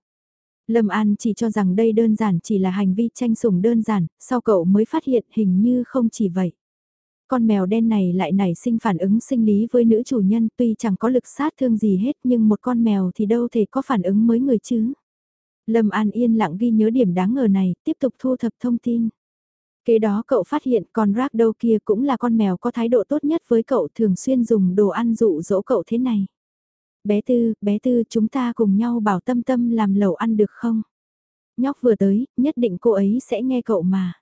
Lâm An chỉ cho rằng đây đơn giản chỉ là hành vi tranh sủng đơn giản, sau cậu mới phát hiện hình như không chỉ vậy. Con mèo đen này lại nảy sinh phản ứng sinh lý với nữ chủ nhân tuy chẳng có lực sát thương gì hết nhưng một con mèo thì đâu thể có phản ứng mới người chứ. Lâm An yên lặng ghi nhớ điểm đáng ngờ này, tiếp tục thu thập thông tin. Kế đó cậu phát hiện con rác đâu kia cũng là con mèo có thái độ tốt nhất với cậu thường xuyên dùng đồ ăn dụ dỗ cậu thế này. Bé Tư, bé Tư chúng ta cùng nhau bảo tâm tâm làm lẩu ăn được không? Nhóc vừa tới, nhất định cô ấy sẽ nghe cậu mà.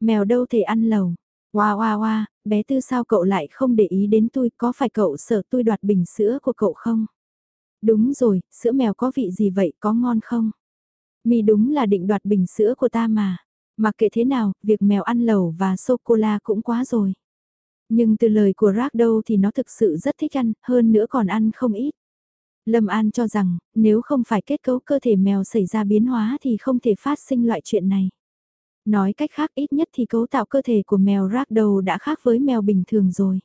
Mèo đâu thể ăn lẩu. wa wa wa bé Tư sao cậu lại không để ý đến tôi có phải cậu sợ tôi đoạt bình sữa của cậu không? Đúng rồi, sữa mèo có vị gì vậy có ngon không? Mi đúng là định đoạt bình sữa của ta mà. Mặc kệ thế nào, việc mèo ăn lẩu và sô-cô-la cũng quá rồi. Nhưng từ lời của Rác đâu thì nó thực sự rất thích ăn, hơn nữa còn ăn không ít. Lâm An cho rằng, nếu không phải kết cấu cơ thể mèo xảy ra biến hóa thì không thể phát sinh loại chuyện này. Nói cách khác ít nhất thì cấu tạo cơ thể của mèo rác đầu đã khác với mèo bình thường rồi.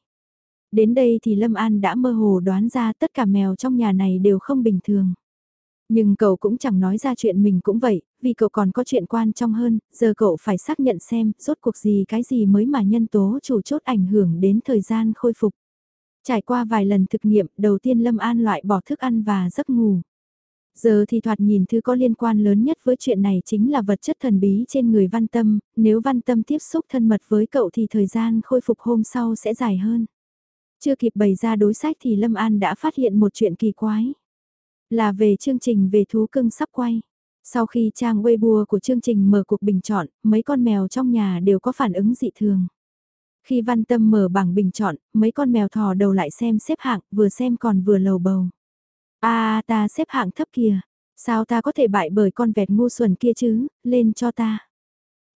Đến đây thì Lâm An đã mơ hồ đoán ra tất cả mèo trong nhà này đều không bình thường. Nhưng cậu cũng chẳng nói ra chuyện mình cũng vậy, vì cậu còn có chuyện quan trọng hơn, giờ cậu phải xác nhận xem rốt cuộc gì cái gì mới mà nhân tố chủ chốt ảnh hưởng đến thời gian khôi phục. Trải qua vài lần thực nghiệm, đầu tiên Lâm An loại bỏ thức ăn và giấc ngủ. Giờ thì thoạt nhìn thứ có liên quan lớn nhất với chuyện này chính là vật chất thần bí trên người văn tâm, nếu văn tâm tiếp xúc thân mật với cậu thì thời gian khôi phục hôm sau sẽ dài hơn. Chưa kịp bày ra đối sách thì Lâm An đã phát hiện một chuyện kỳ quái. Là về chương trình về thú cưng sắp quay. Sau khi trang Weibo của chương trình mở cuộc bình chọn, mấy con mèo trong nhà đều có phản ứng dị thường. Khi văn tâm mở bảng bình chọn, mấy con mèo thò đầu lại xem xếp hạng, vừa xem còn vừa lầu bầu. à ta xếp hạng thấp kìa, sao ta có thể bại bởi con vẹt ngu xuẩn kia chứ, lên cho ta.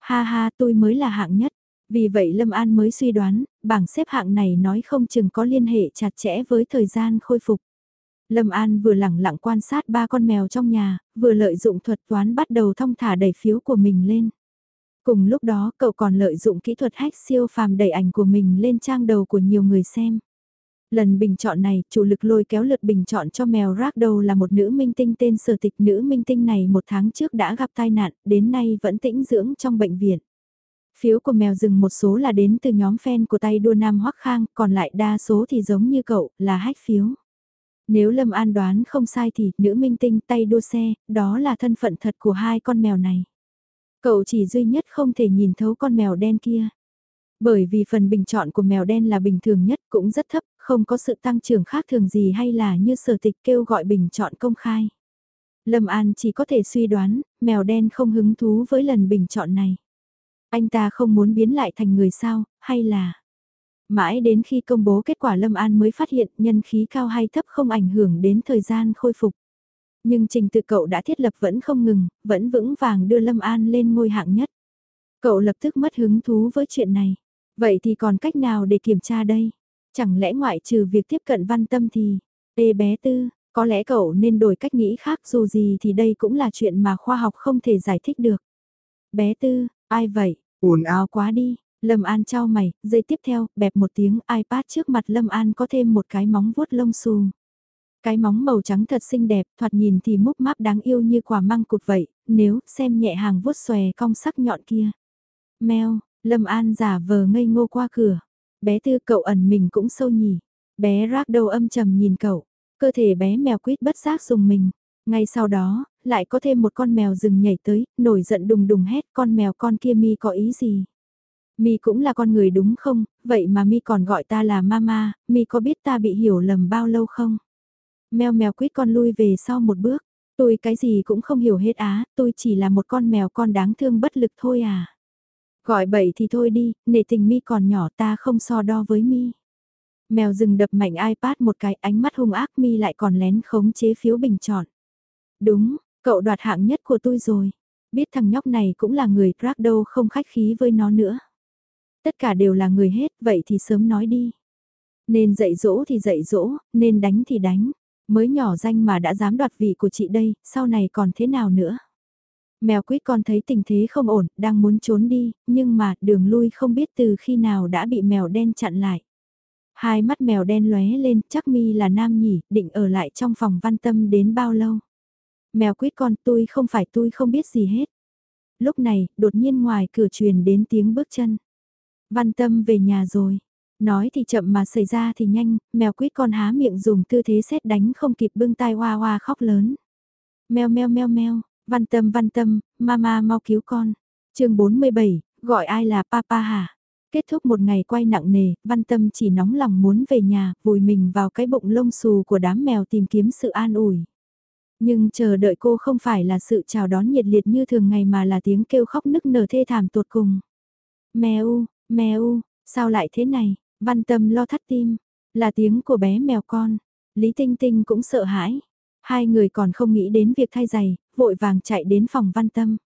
Ha ha tôi mới là hạng nhất. Vì vậy Lâm An mới suy đoán, bảng xếp hạng này nói không chừng có liên hệ chặt chẽ với thời gian khôi phục. Lâm An vừa lẳng lặng quan sát ba con mèo trong nhà, vừa lợi dụng thuật toán bắt đầu thông thả đẩy phiếu của mình lên. Cùng lúc đó cậu còn lợi dụng kỹ thuật hack siêu phàm đẩy ảnh của mình lên trang đầu của nhiều người xem. Lần bình chọn này, chủ lực lôi kéo lượt bình chọn cho mèo rác đầu là một nữ minh tinh tên sở tịch. Nữ minh tinh này một tháng trước đã gặp tai nạn, đến nay vẫn tĩnh dưỡng trong bệnh viện. Phiếu của mèo rừng một số là đến từ nhóm fan của tay đua Nam Hoắc Khang, còn lại đa số thì giống như cậu, là hách phiếu. Nếu Lâm An đoán không sai thì nữ minh tinh tay đua xe, đó là thân phận thật của hai con mèo này. Cậu chỉ duy nhất không thể nhìn thấu con mèo đen kia. Bởi vì phần bình chọn của mèo đen là bình thường nhất cũng rất thấp, không có sự tăng trưởng khác thường gì hay là như sở tịch kêu gọi bình chọn công khai. Lâm An chỉ có thể suy đoán, mèo đen không hứng thú với lần bình chọn này. Anh ta không muốn biến lại thành người sao, hay là... Mãi đến khi công bố kết quả Lâm An mới phát hiện nhân khí cao hay thấp không ảnh hưởng đến thời gian khôi phục. Nhưng trình tự cậu đã thiết lập vẫn không ngừng, vẫn vững vàng đưa Lâm An lên ngôi hạng nhất. Cậu lập tức mất hứng thú với chuyện này. Vậy thì còn cách nào để kiểm tra đây? Chẳng lẽ ngoại trừ việc tiếp cận văn tâm thì... Ê bé tư, có lẽ cậu nên đổi cách nghĩ khác dù gì thì đây cũng là chuyện mà khoa học không thể giải thích được. Bé tư, ai vậy? ồn ào quá đi. Lâm An trao mày, dây tiếp theo, bẹp một tiếng iPad trước mặt Lâm An có thêm một cái móng vuốt lông xù. Cái móng màu trắng thật xinh đẹp, thoạt nhìn thì múc máp đáng yêu như quả măng cụt vậy, nếu xem nhẹ hàng vuốt xòe cong sắc nhọn kia. Mèo, Lâm An giả vờ ngây ngô qua cửa. Bé tư cậu ẩn mình cũng sâu nhỉ. Bé rác đầu âm trầm nhìn cậu. Cơ thể bé mèo quýt bất giác dùng mình. Ngay sau đó, lại có thêm một con mèo rừng nhảy tới, nổi giận đùng đùng hét con mèo con kia mi có ý gì. Mi cũng là con người đúng không, vậy mà Mi còn gọi ta là mama, Mi có biết ta bị hiểu lầm bao lâu không? Mèo mèo quýt con lui về sau một bước, tôi cái gì cũng không hiểu hết á, tôi chỉ là một con mèo con đáng thương bất lực thôi à. Gọi bậy thì thôi đi, nể tình Mi còn nhỏ ta không so đo với Mi. Mèo rừng đập mạnh iPad một cái ánh mắt hung ác Mi lại còn lén khống chế phiếu bình chọn. Đúng, cậu đoạt hạng nhất của tôi rồi. Biết thằng nhóc này cũng là người Prado đâu không khách khí với nó nữa. Tất cả đều là người hết, vậy thì sớm nói đi. Nên dạy dỗ thì dạy dỗ, nên đánh thì đánh. Mới nhỏ danh mà đã dám đoạt vị của chị đây, sau này còn thế nào nữa? Mèo quýt con thấy tình thế không ổn, đang muốn trốn đi, nhưng mà đường lui không biết từ khi nào đã bị mèo đen chặn lại. Hai mắt mèo đen lóe lên, chắc mi là nam nhỉ, định ở lại trong phòng văn tâm đến bao lâu. Mèo quýt con tôi không phải tôi không biết gì hết. Lúc này, đột nhiên ngoài cửa truyền đến tiếng bước chân. Văn tâm về nhà rồi. Nói thì chậm mà xảy ra thì nhanh, mèo quýt con há miệng dùng tư thế xét đánh không kịp bưng tai hoa hoa khóc lớn. Mèo meo meo meo, văn tâm văn tâm, mama mau cứu con. chương 47, gọi ai là papa hả? Kết thúc một ngày quay nặng nề, văn tâm chỉ nóng lòng muốn về nhà, vùi mình vào cái bụng lông xù của đám mèo tìm kiếm sự an ủi. Nhưng chờ đợi cô không phải là sự chào đón nhiệt liệt như thường ngày mà là tiếng kêu khóc nức nở thê thảm tột cùng. Mèo, Mèo, sao lại thế này? Văn tâm lo thắt tim. Là tiếng của bé mèo con. Lý Tinh Tinh cũng sợ hãi. Hai người còn không nghĩ đến việc thay giày, vội vàng chạy đến phòng văn tâm.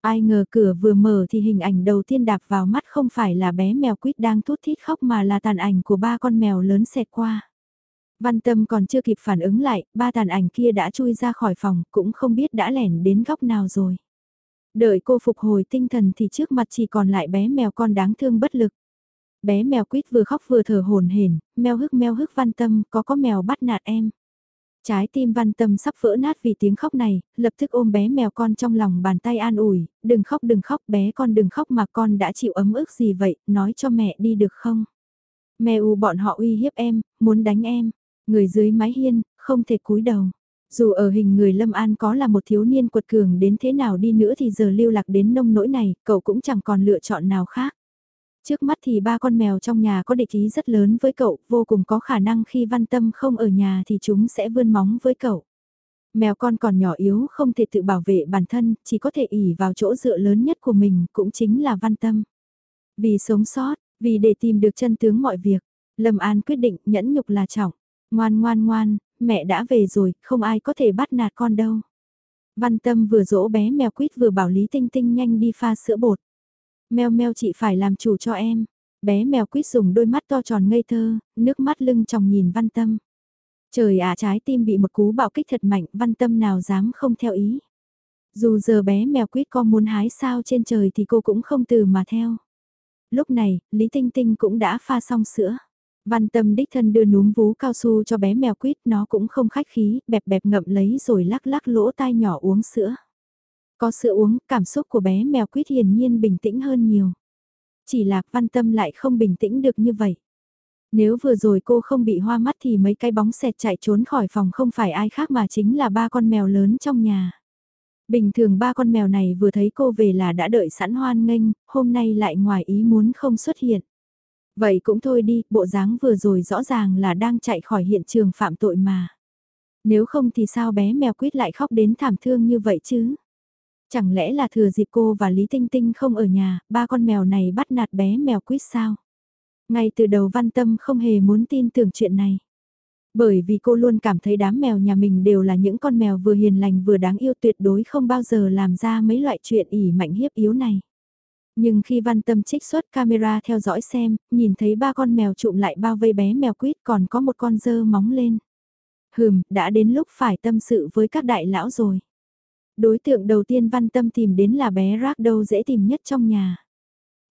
Ai ngờ cửa vừa mở thì hình ảnh đầu tiên đạp vào mắt không phải là bé mèo quýt đang thút thít khóc mà là tàn ảnh của ba con mèo lớn xẹt qua. Văn Tâm còn chưa kịp phản ứng lại, ba tàn ảnh kia đã chui ra khỏi phòng, cũng không biết đã lẻn đến góc nào rồi. Đợi cô phục hồi tinh thần thì trước mặt chỉ còn lại bé mèo con đáng thương bất lực. Bé mèo quýt vừa khóc vừa thở hồn hển, mèo hức mèo hức Văn Tâm, có có mèo bắt nạt em. Trái tim văn tâm sắp vỡ nát vì tiếng khóc này, lập tức ôm bé mèo con trong lòng bàn tay an ủi, đừng khóc đừng khóc bé con đừng khóc mà con đã chịu ấm ức gì vậy, nói cho mẹ đi được không? Mẹ u bọn họ uy hiếp em, muốn đánh em, người dưới mái hiên, không thể cúi đầu. Dù ở hình người Lâm An có là một thiếu niên quật cường đến thế nào đi nữa thì giờ lưu lạc đến nông nỗi này, cậu cũng chẳng còn lựa chọn nào khác. Trước mắt thì ba con mèo trong nhà có địch ý rất lớn với cậu, vô cùng có khả năng khi văn tâm không ở nhà thì chúng sẽ vươn móng với cậu. Mèo con còn nhỏ yếu không thể tự bảo vệ bản thân, chỉ có thể ỉ vào chỗ dựa lớn nhất của mình cũng chính là văn tâm. Vì sống sót, vì để tìm được chân tướng mọi việc, Lâm An quyết định nhẫn nhục là trọng. Ngoan ngoan ngoan, mẹ đã về rồi, không ai có thể bắt nạt con đâu. Văn tâm vừa dỗ bé mèo quýt vừa bảo Lý Tinh Tinh nhanh đi pha sữa bột. Mèo mèo chị phải làm chủ cho em. Bé mèo quýt dùng đôi mắt to tròn ngây thơ, nước mắt lưng tròng nhìn văn tâm. Trời ạ trái tim bị một cú bạo kích thật mạnh, văn tâm nào dám không theo ý. Dù giờ bé mèo quýt có muốn hái sao trên trời thì cô cũng không từ mà theo. Lúc này, Lý Tinh Tinh cũng đã pha xong sữa. Văn tâm đích thân đưa núm vú cao su cho bé mèo quýt, nó cũng không khách khí, bẹp bẹp ngậm lấy rồi lắc lắc lỗ tai nhỏ uống sữa. Có sữa uống, cảm xúc của bé mèo quýt hiển nhiên bình tĩnh hơn nhiều. Chỉ là văn tâm lại không bình tĩnh được như vậy. Nếu vừa rồi cô không bị hoa mắt thì mấy cái bóng xẹt chạy trốn khỏi phòng không phải ai khác mà chính là ba con mèo lớn trong nhà. Bình thường ba con mèo này vừa thấy cô về là đã đợi sẵn hoan nghênh, hôm nay lại ngoài ý muốn không xuất hiện. Vậy cũng thôi đi, bộ dáng vừa rồi rõ ràng là đang chạy khỏi hiện trường phạm tội mà. Nếu không thì sao bé mèo quýt lại khóc đến thảm thương như vậy chứ? Chẳng lẽ là thừa dịp cô và Lý Tinh Tinh không ở nhà, ba con mèo này bắt nạt bé mèo quýt sao? Ngay từ đầu văn tâm không hề muốn tin tưởng chuyện này. Bởi vì cô luôn cảm thấy đám mèo nhà mình đều là những con mèo vừa hiền lành vừa đáng yêu tuyệt đối không bao giờ làm ra mấy loại chuyện ỉ mạnh hiếp yếu này. Nhưng khi văn tâm trích xuất camera theo dõi xem, nhìn thấy ba con mèo trụm lại bao vây bé mèo quýt còn có một con dơ móng lên. Hừm, đã đến lúc phải tâm sự với các đại lão rồi. Đối tượng đầu tiên văn tâm tìm đến là bé rác đâu dễ tìm nhất trong nhà.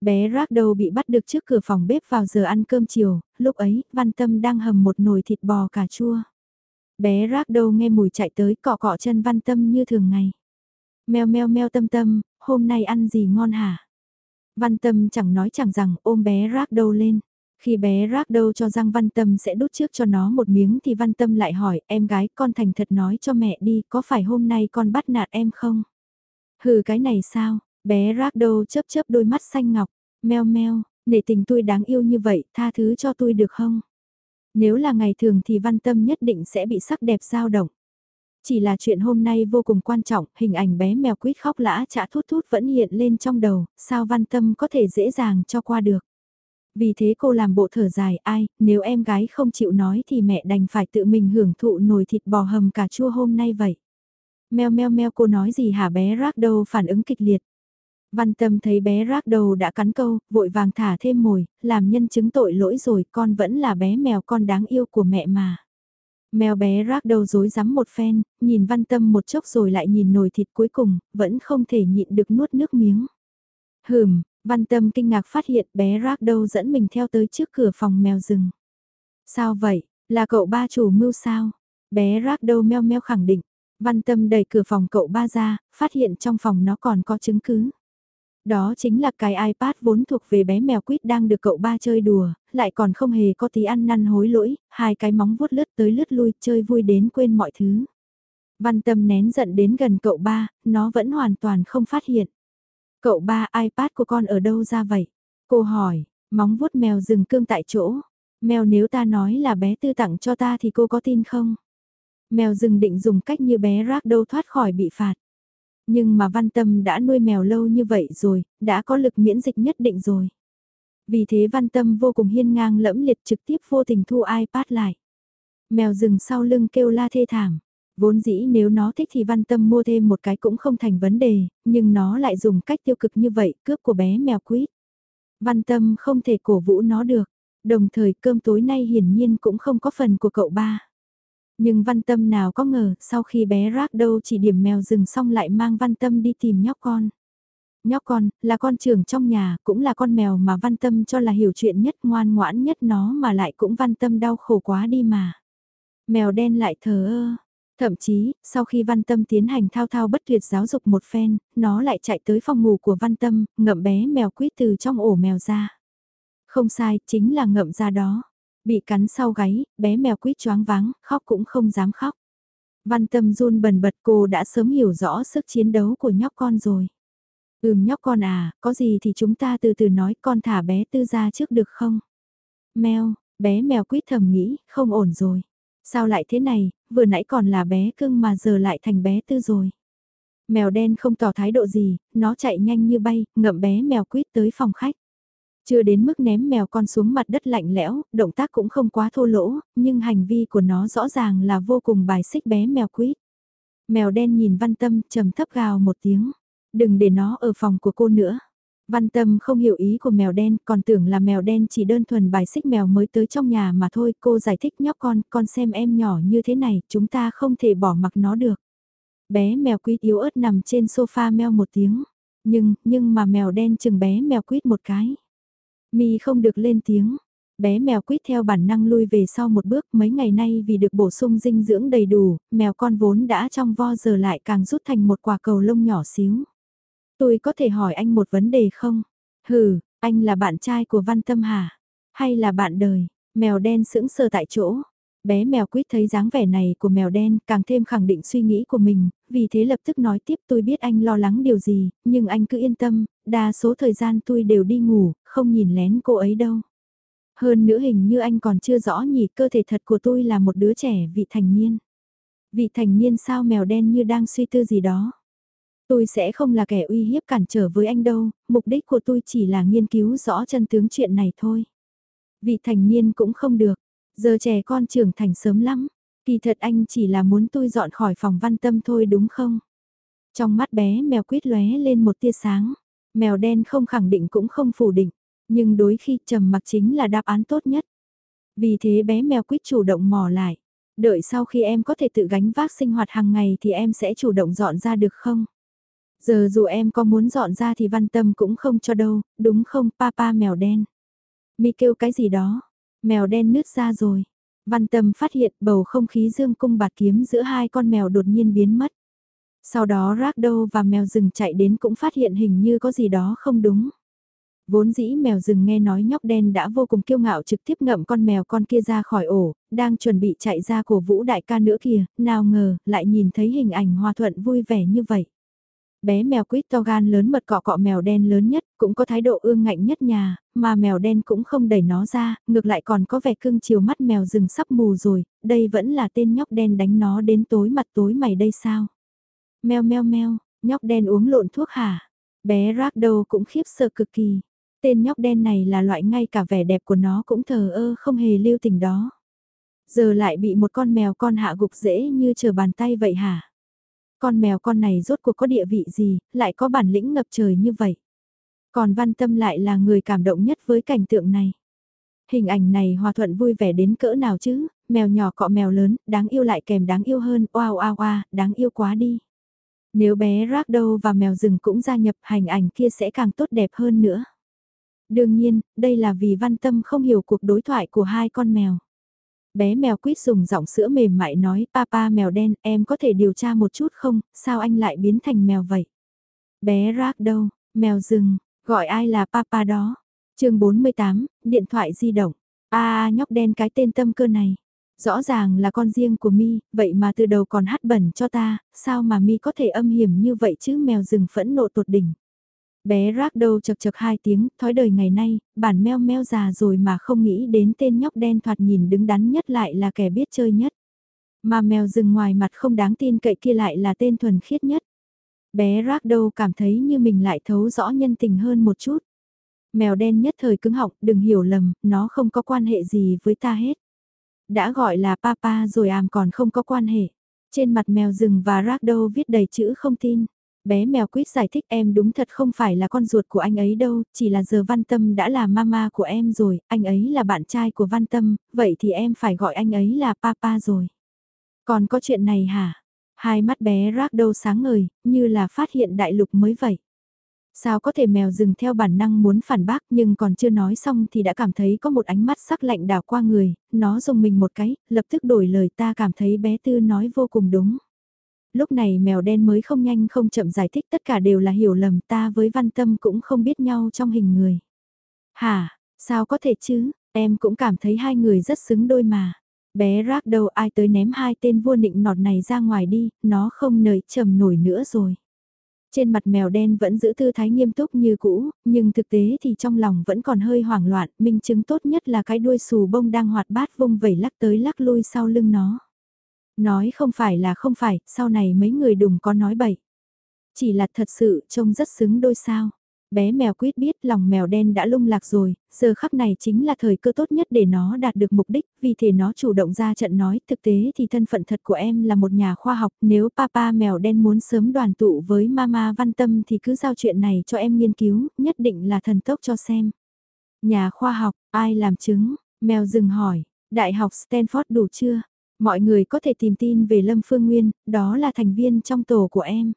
Bé rác đầu bị bắt được trước cửa phòng bếp vào giờ ăn cơm chiều, lúc ấy, văn tâm đang hầm một nồi thịt bò cà chua. Bé rác đầu nghe mùi chạy tới cọ cọ chân văn tâm như thường ngày. Mèo meo meo tâm tâm, hôm nay ăn gì ngon hả? Văn tâm chẳng nói chẳng rằng ôm bé rác đâu lên. Khi bé rác đâu cho rằng Văn Tâm sẽ đút trước cho nó một miếng thì Văn Tâm lại hỏi em gái con thành thật nói cho mẹ đi có phải hôm nay con bắt nạt em không? Hừ cái này sao? Bé rác đâu chớp chớp đôi mắt xanh ngọc, meo meo, nể tình tôi đáng yêu như vậy tha thứ cho tôi được không? Nếu là ngày thường thì Văn Tâm nhất định sẽ bị sắc đẹp dao động. Chỉ là chuyện hôm nay vô cùng quan trọng, hình ảnh bé mèo quýt khóc lã chả thút thút vẫn hiện lên trong đầu, sao Văn Tâm có thể dễ dàng cho qua được. Vì thế cô làm bộ thở dài ai, nếu em gái không chịu nói thì mẹ đành phải tự mình hưởng thụ nồi thịt bò hầm cà chua hôm nay vậy. Meo meo meo cô nói gì hả bé rác đầu phản ứng kịch liệt. Văn tâm thấy bé rác đầu đã cắn câu, vội vàng thả thêm mồi, làm nhân chứng tội lỗi rồi con vẫn là bé mèo con đáng yêu của mẹ mà. Mèo bé rác đầu dối rắm một phen, nhìn văn tâm một chốc rồi lại nhìn nồi thịt cuối cùng, vẫn không thể nhịn được nuốt nước miếng. Hừm, Văn Tâm kinh ngạc phát hiện bé rác đâu dẫn mình theo tới trước cửa phòng mèo rừng. Sao vậy, là cậu ba chủ mưu sao? Bé rác đâu meo meo khẳng định. Văn Tâm đẩy cửa phòng cậu ba ra, phát hiện trong phòng nó còn có chứng cứ. Đó chính là cái iPad vốn thuộc về bé mèo quýt đang được cậu ba chơi đùa, lại còn không hề có tí ăn năn hối lỗi, hai cái móng vuốt lướt tới lướt lui chơi vui đến quên mọi thứ. Văn tâm nén giận đến gần cậu ba, nó vẫn hoàn toàn không phát hiện. Cậu ba iPad của con ở đâu ra vậy? Cô hỏi, móng vuốt mèo dừng cương tại chỗ. Mèo nếu ta nói là bé tư tặng cho ta thì cô có tin không? Mèo rừng định dùng cách như bé rác đâu thoát khỏi bị phạt. Nhưng mà văn tâm đã nuôi mèo lâu như vậy rồi, đã có lực miễn dịch nhất định rồi. Vì thế văn tâm vô cùng hiên ngang lẫm liệt trực tiếp vô tình thu iPad lại. Mèo rừng sau lưng kêu la thê thảm. Vốn dĩ nếu nó thích thì văn tâm mua thêm một cái cũng không thành vấn đề, nhưng nó lại dùng cách tiêu cực như vậy, cướp của bé mèo quýt. Văn tâm không thể cổ vũ nó được, đồng thời cơm tối nay hiển nhiên cũng không có phần của cậu ba. Nhưng văn tâm nào có ngờ sau khi bé rác đâu chỉ điểm mèo rừng xong lại mang văn tâm đi tìm nhóc con. Nhóc con, là con trưởng trong nhà, cũng là con mèo mà văn tâm cho là hiểu chuyện nhất ngoan ngoãn nhất nó mà lại cũng văn tâm đau khổ quá đi mà. Mèo đen lại thờ ơ. Thậm chí, sau khi văn tâm tiến hành thao thao bất tuyệt giáo dục một phen, nó lại chạy tới phòng ngủ của văn tâm, ngậm bé mèo quýt từ trong ổ mèo ra. Không sai, chính là ngậm ra đó. Bị cắn sau gáy, bé mèo quýt choáng váng, khóc cũng không dám khóc. Văn tâm run bần bật cô đã sớm hiểu rõ sức chiến đấu của nhóc con rồi. Ừm nhóc con à, có gì thì chúng ta từ từ nói con thả bé tư ra trước được không? Mèo, bé mèo quýt thầm nghĩ, không ổn rồi. Sao lại thế này, vừa nãy còn là bé cưng mà giờ lại thành bé tư rồi. Mèo đen không tỏ thái độ gì, nó chạy nhanh như bay, ngậm bé mèo quýt tới phòng khách. Chưa đến mức ném mèo con xuống mặt đất lạnh lẽo, động tác cũng không quá thô lỗ, nhưng hành vi của nó rõ ràng là vô cùng bài xích bé mèo quýt. Mèo đen nhìn văn tâm trầm thấp gào một tiếng. Đừng để nó ở phòng của cô nữa. Văn tâm không hiểu ý của mèo đen, còn tưởng là mèo đen chỉ đơn thuần bài xích mèo mới tới trong nhà mà thôi. Cô giải thích nhóc con, con xem em nhỏ như thế này, chúng ta không thể bỏ mặc nó được. Bé mèo quýt yếu ớt nằm trên sofa meo một tiếng. Nhưng, nhưng mà mèo đen chừng bé mèo quýt một cái. Mi không được lên tiếng. Bé mèo quýt theo bản năng lui về sau một bước mấy ngày nay vì được bổ sung dinh dưỡng đầy đủ, mèo con vốn đã trong vo giờ lại càng rút thành một quả cầu lông nhỏ xíu. Tôi có thể hỏi anh một vấn đề không? Hừ, anh là bạn trai của Văn Tâm hả? Hay là bạn đời? Mèo đen sững sờ tại chỗ. Bé mèo quýt thấy dáng vẻ này của mèo đen càng thêm khẳng định suy nghĩ của mình, vì thế lập tức nói tiếp tôi biết anh lo lắng điều gì, nhưng anh cứ yên tâm, đa số thời gian tôi đều đi ngủ, không nhìn lén cô ấy đâu. Hơn nữa hình như anh còn chưa rõ nhỉ cơ thể thật của tôi là một đứa trẻ vị thành niên. Vị thành niên sao mèo đen như đang suy tư gì đó. Tôi sẽ không là kẻ uy hiếp cản trở với anh đâu, mục đích của tôi chỉ là nghiên cứu rõ chân tướng chuyện này thôi. Vị thành niên cũng không được, giờ trẻ con trưởng thành sớm lắm, kỳ thật anh chỉ là muốn tôi dọn khỏi phòng văn tâm thôi đúng không? Trong mắt bé mèo quýt lóe lên một tia sáng, mèo đen không khẳng định cũng không phủ định, nhưng đôi khi trầm mặc chính là đáp án tốt nhất. Vì thế bé mèo quýt chủ động mò lại, đợi sau khi em có thể tự gánh vác sinh hoạt hàng ngày thì em sẽ chủ động dọn ra được không? Giờ dù em có muốn dọn ra thì văn tâm cũng không cho đâu, đúng không papa mèo đen. Mi kêu cái gì đó, mèo đen nứt ra rồi. Văn tâm phát hiện bầu không khí dương cung bạt kiếm giữa hai con mèo đột nhiên biến mất. Sau đó rác đâu và mèo rừng chạy đến cũng phát hiện hình như có gì đó không đúng. Vốn dĩ mèo rừng nghe nói nhóc đen đã vô cùng kiêu ngạo trực tiếp ngậm con mèo con kia ra khỏi ổ, đang chuẩn bị chạy ra cổ vũ đại ca nữa kìa, nào ngờ, lại nhìn thấy hình ảnh hòa thuận vui vẻ như vậy bé mèo quýt to gan lớn mật cọ cọ mèo đen lớn nhất, cũng có thái độ ương ngạnh nhất nhà, mà mèo đen cũng không đẩy nó ra, ngược lại còn có vẻ cưng chiều mắt mèo rừng sắp mù rồi, đây vẫn là tên nhóc đen đánh nó đến tối mặt tối mày đây sao? Mèo mèo mèo, nhóc đen uống lộn thuốc hả? Bé rác đầu cũng khiếp sợ cực kỳ. Tên nhóc đen này là loại ngay cả vẻ đẹp của nó cũng thờ ơ không hề lưu tình đó. Giờ lại bị một con mèo con hạ gục dễ như chờ bàn tay vậy hả? Con mèo con này rốt cuộc có địa vị gì, lại có bản lĩnh ngập trời như vậy. Còn văn tâm lại là người cảm động nhất với cảnh tượng này. Hình ảnh này hòa thuận vui vẻ đến cỡ nào chứ, mèo nhỏ cọ mèo lớn, đáng yêu lại kèm đáng yêu hơn, oao oao oa, đáng yêu quá đi. Nếu bé rác và mèo rừng cũng gia nhập hành ảnh kia sẽ càng tốt đẹp hơn nữa. Đương nhiên, đây là vì văn tâm không hiểu cuộc đối thoại của hai con mèo. Bé mèo quýt dùng giọng sữa mềm mại nói, papa mèo đen, em có thể điều tra một chút không, sao anh lại biến thành mèo vậy? Bé rác đâu, mèo rừng, gọi ai là papa đó? chương 48, điện thoại di động. a nhóc đen cái tên tâm cơ này. Rõ ràng là con riêng của mi, vậy mà từ đầu còn hát bẩn cho ta, sao mà mi có thể âm hiểm như vậy chứ mèo rừng phẫn nộ tột đỉnh. Bé rác đầu chật chật hai tiếng, thói đời ngày nay, bản meo meo già rồi mà không nghĩ đến tên nhóc đen thoạt nhìn đứng đắn nhất lại là kẻ biết chơi nhất. Mà mèo rừng ngoài mặt không đáng tin cậy kia lại là tên thuần khiết nhất. Bé rác đâu cảm thấy như mình lại thấu rõ nhân tình hơn một chút. Mèo đen nhất thời cứng họng, đừng hiểu lầm, nó không có quan hệ gì với ta hết. Đã gọi là papa rồi àm còn không có quan hệ. Trên mặt mèo rừng và rác đâu viết đầy chữ không tin. Bé mèo quýt giải thích em đúng thật không phải là con ruột của anh ấy đâu, chỉ là giờ Văn Tâm đã là mama của em rồi, anh ấy là bạn trai của Văn Tâm, vậy thì em phải gọi anh ấy là papa rồi. Còn có chuyện này hả? Hai mắt bé Ragdoll sáng ngời, như là phát hiện đại lục mới vậy. Sao có thể mèo dừng theo bản năng muốn phản bác nhưng còn chưa nói xong thì đã cảm thấy có một ánh mắt sắc lạnh đảo qua người, nó dùng mình một cái, lập tức đổi lời ta cảm thấy bé Tư nói vô cùng đúng. Lúc này mèo đen mới không nhanh không chậm giải thích tất cả đều là hiểu lầm ta với văn tâm cũng không biết nhau trong hình người. Hả, sao có thể chứ, em cũng cảm thấy hai người rất xứng đôi mà. Bé rác đầu ai tới ném hai tên vua nịnh nọt này ra ngoài đi, nó không nời trầm nổi nữa rồi. Trên mặt mèo đen vẫn giữ tư thái nghiêm túc như cũ, nhưng thực tế thì trong lòng vẫn còn hơi hoảng loạn, minh chứng tốt nhất là cái đuôi xù bông đang hoạt bát vung vẩy lắc tới lắc lui sau lưng nó. Nói không phải là không phải, sau này mấy người đùng có nói bậy. Chỉ là thật sự trông rất xứng đôi sao. Bé mèo quyết biết lòng mèo đen đã lung lạc rồi, giờ khắc này chính là thời cơ tốt nhất để nó đạt được mục đích, vì thế nó chủ động ra trận nói thực tế thì thân phận thật của em là một nhà khoa học, nếu papa mèo đen muốn sớm đoàn tụ với mama văn tâm thì cứ giao chuyện này cho em nghiên cứu, nhất định là thần tốc cho xem. Nhà khoa học, ai làm chứng? Mèo dừng hỏi, Đại học Stanford đủ chưa? Mọi người có thể tìm tin về Lâm Phương Nguyên, đó là thành viên trong tổ của em.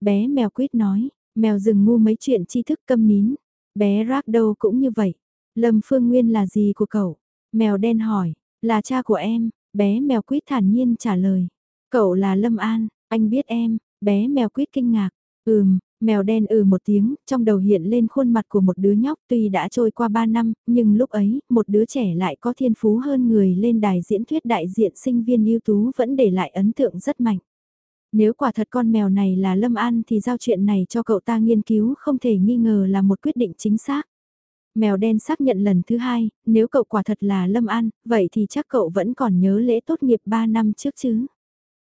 Bé mèo quyết nói, Mèo rừng ngu mấy chuyện tri thức câm nín. Bé rác đâu cũng như vậy. Lâm Phương Nguyên là gì của cậu? Mèo đen hỏi, là cha của em. Bé mèo quyết thản nhiên trả lời. Cậu là Lâm An, anh biết em. Bé mèo quyết kinh ngạc. Ừm, mèo đen ừ một tiếng, trong đầu hiện lên khuôn mặt của một đứa nhóc tuy đã trôi qua 3 năm, nhưng lúc ấy, một đứa trẻ lại có thiên phú hơn người lên đài diễn thuyết đại diện sinh viên ưu tú vẫn để lại ấn tượng rất mạnh. Nếu quả thật con mèo này là Lâm An thì giao chuyện này cho cậu ta nghiên cứu không thể nghi ngờ là một quyết định chính xác. Mèo đen xác nhận lần thứ hai, nếu cậu quả thật là Lâm An, vậy thì chắc cậu vẫn còn nhớ lễ tốt nghiệp 3 năm trước chứ.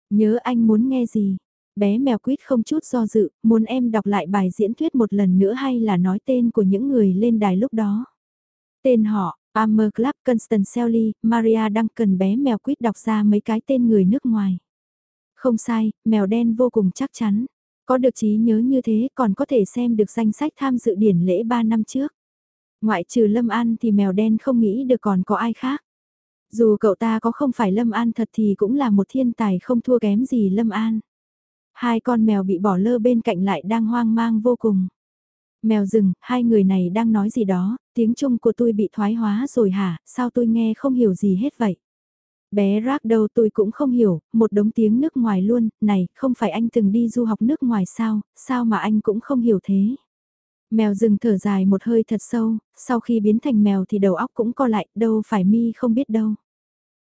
Nhớ anh muốn nghe gì? Bé mèo quýt không chút do dự, muốn em đọc lại bài diễn thuyết một lần nữa hay là nói tên của những người lên đài lúc đó. Tên họ, Amber Club, Constance Selly, Maria Duncan bé mèo quýt đọc ra mấy cái tên người nước ngoài. Không sai, mèo đen vô cùng chắc chắn. Có được trí nhớ như thế còn có thể xem được danh sách tham dự điển lễ 3 năm trước. Ngoại trừ Lâm An thì mèo đen không nghĩ được còn có ai khác. Dù cậu ta có không phải Lâm An thật thì cũng là một thiên tài không thua kém gì Lâm An. Hai con mèo bị bỏ lơ bên cạnh lại đang hoang mang vô cùng. Mèo rừng, hai người này đang nói gì đó, tiếng Trung của tôi bị thoái hóa rồi hả, sao tôi nghe không hiểu gì hết vậy? Bé rác đâu tôi cũng không hiểu, một đống tiếng nước ngoài luôn, này, không phải anh từng đi du học nước ngoài sao, sao mà anh cũng không hiểu thế. Mèo rừng thở dài một hơi thật sâu, sau khi biến thành mèo thì đầu óc cũng co lại, đâu phải mi không biết đâu.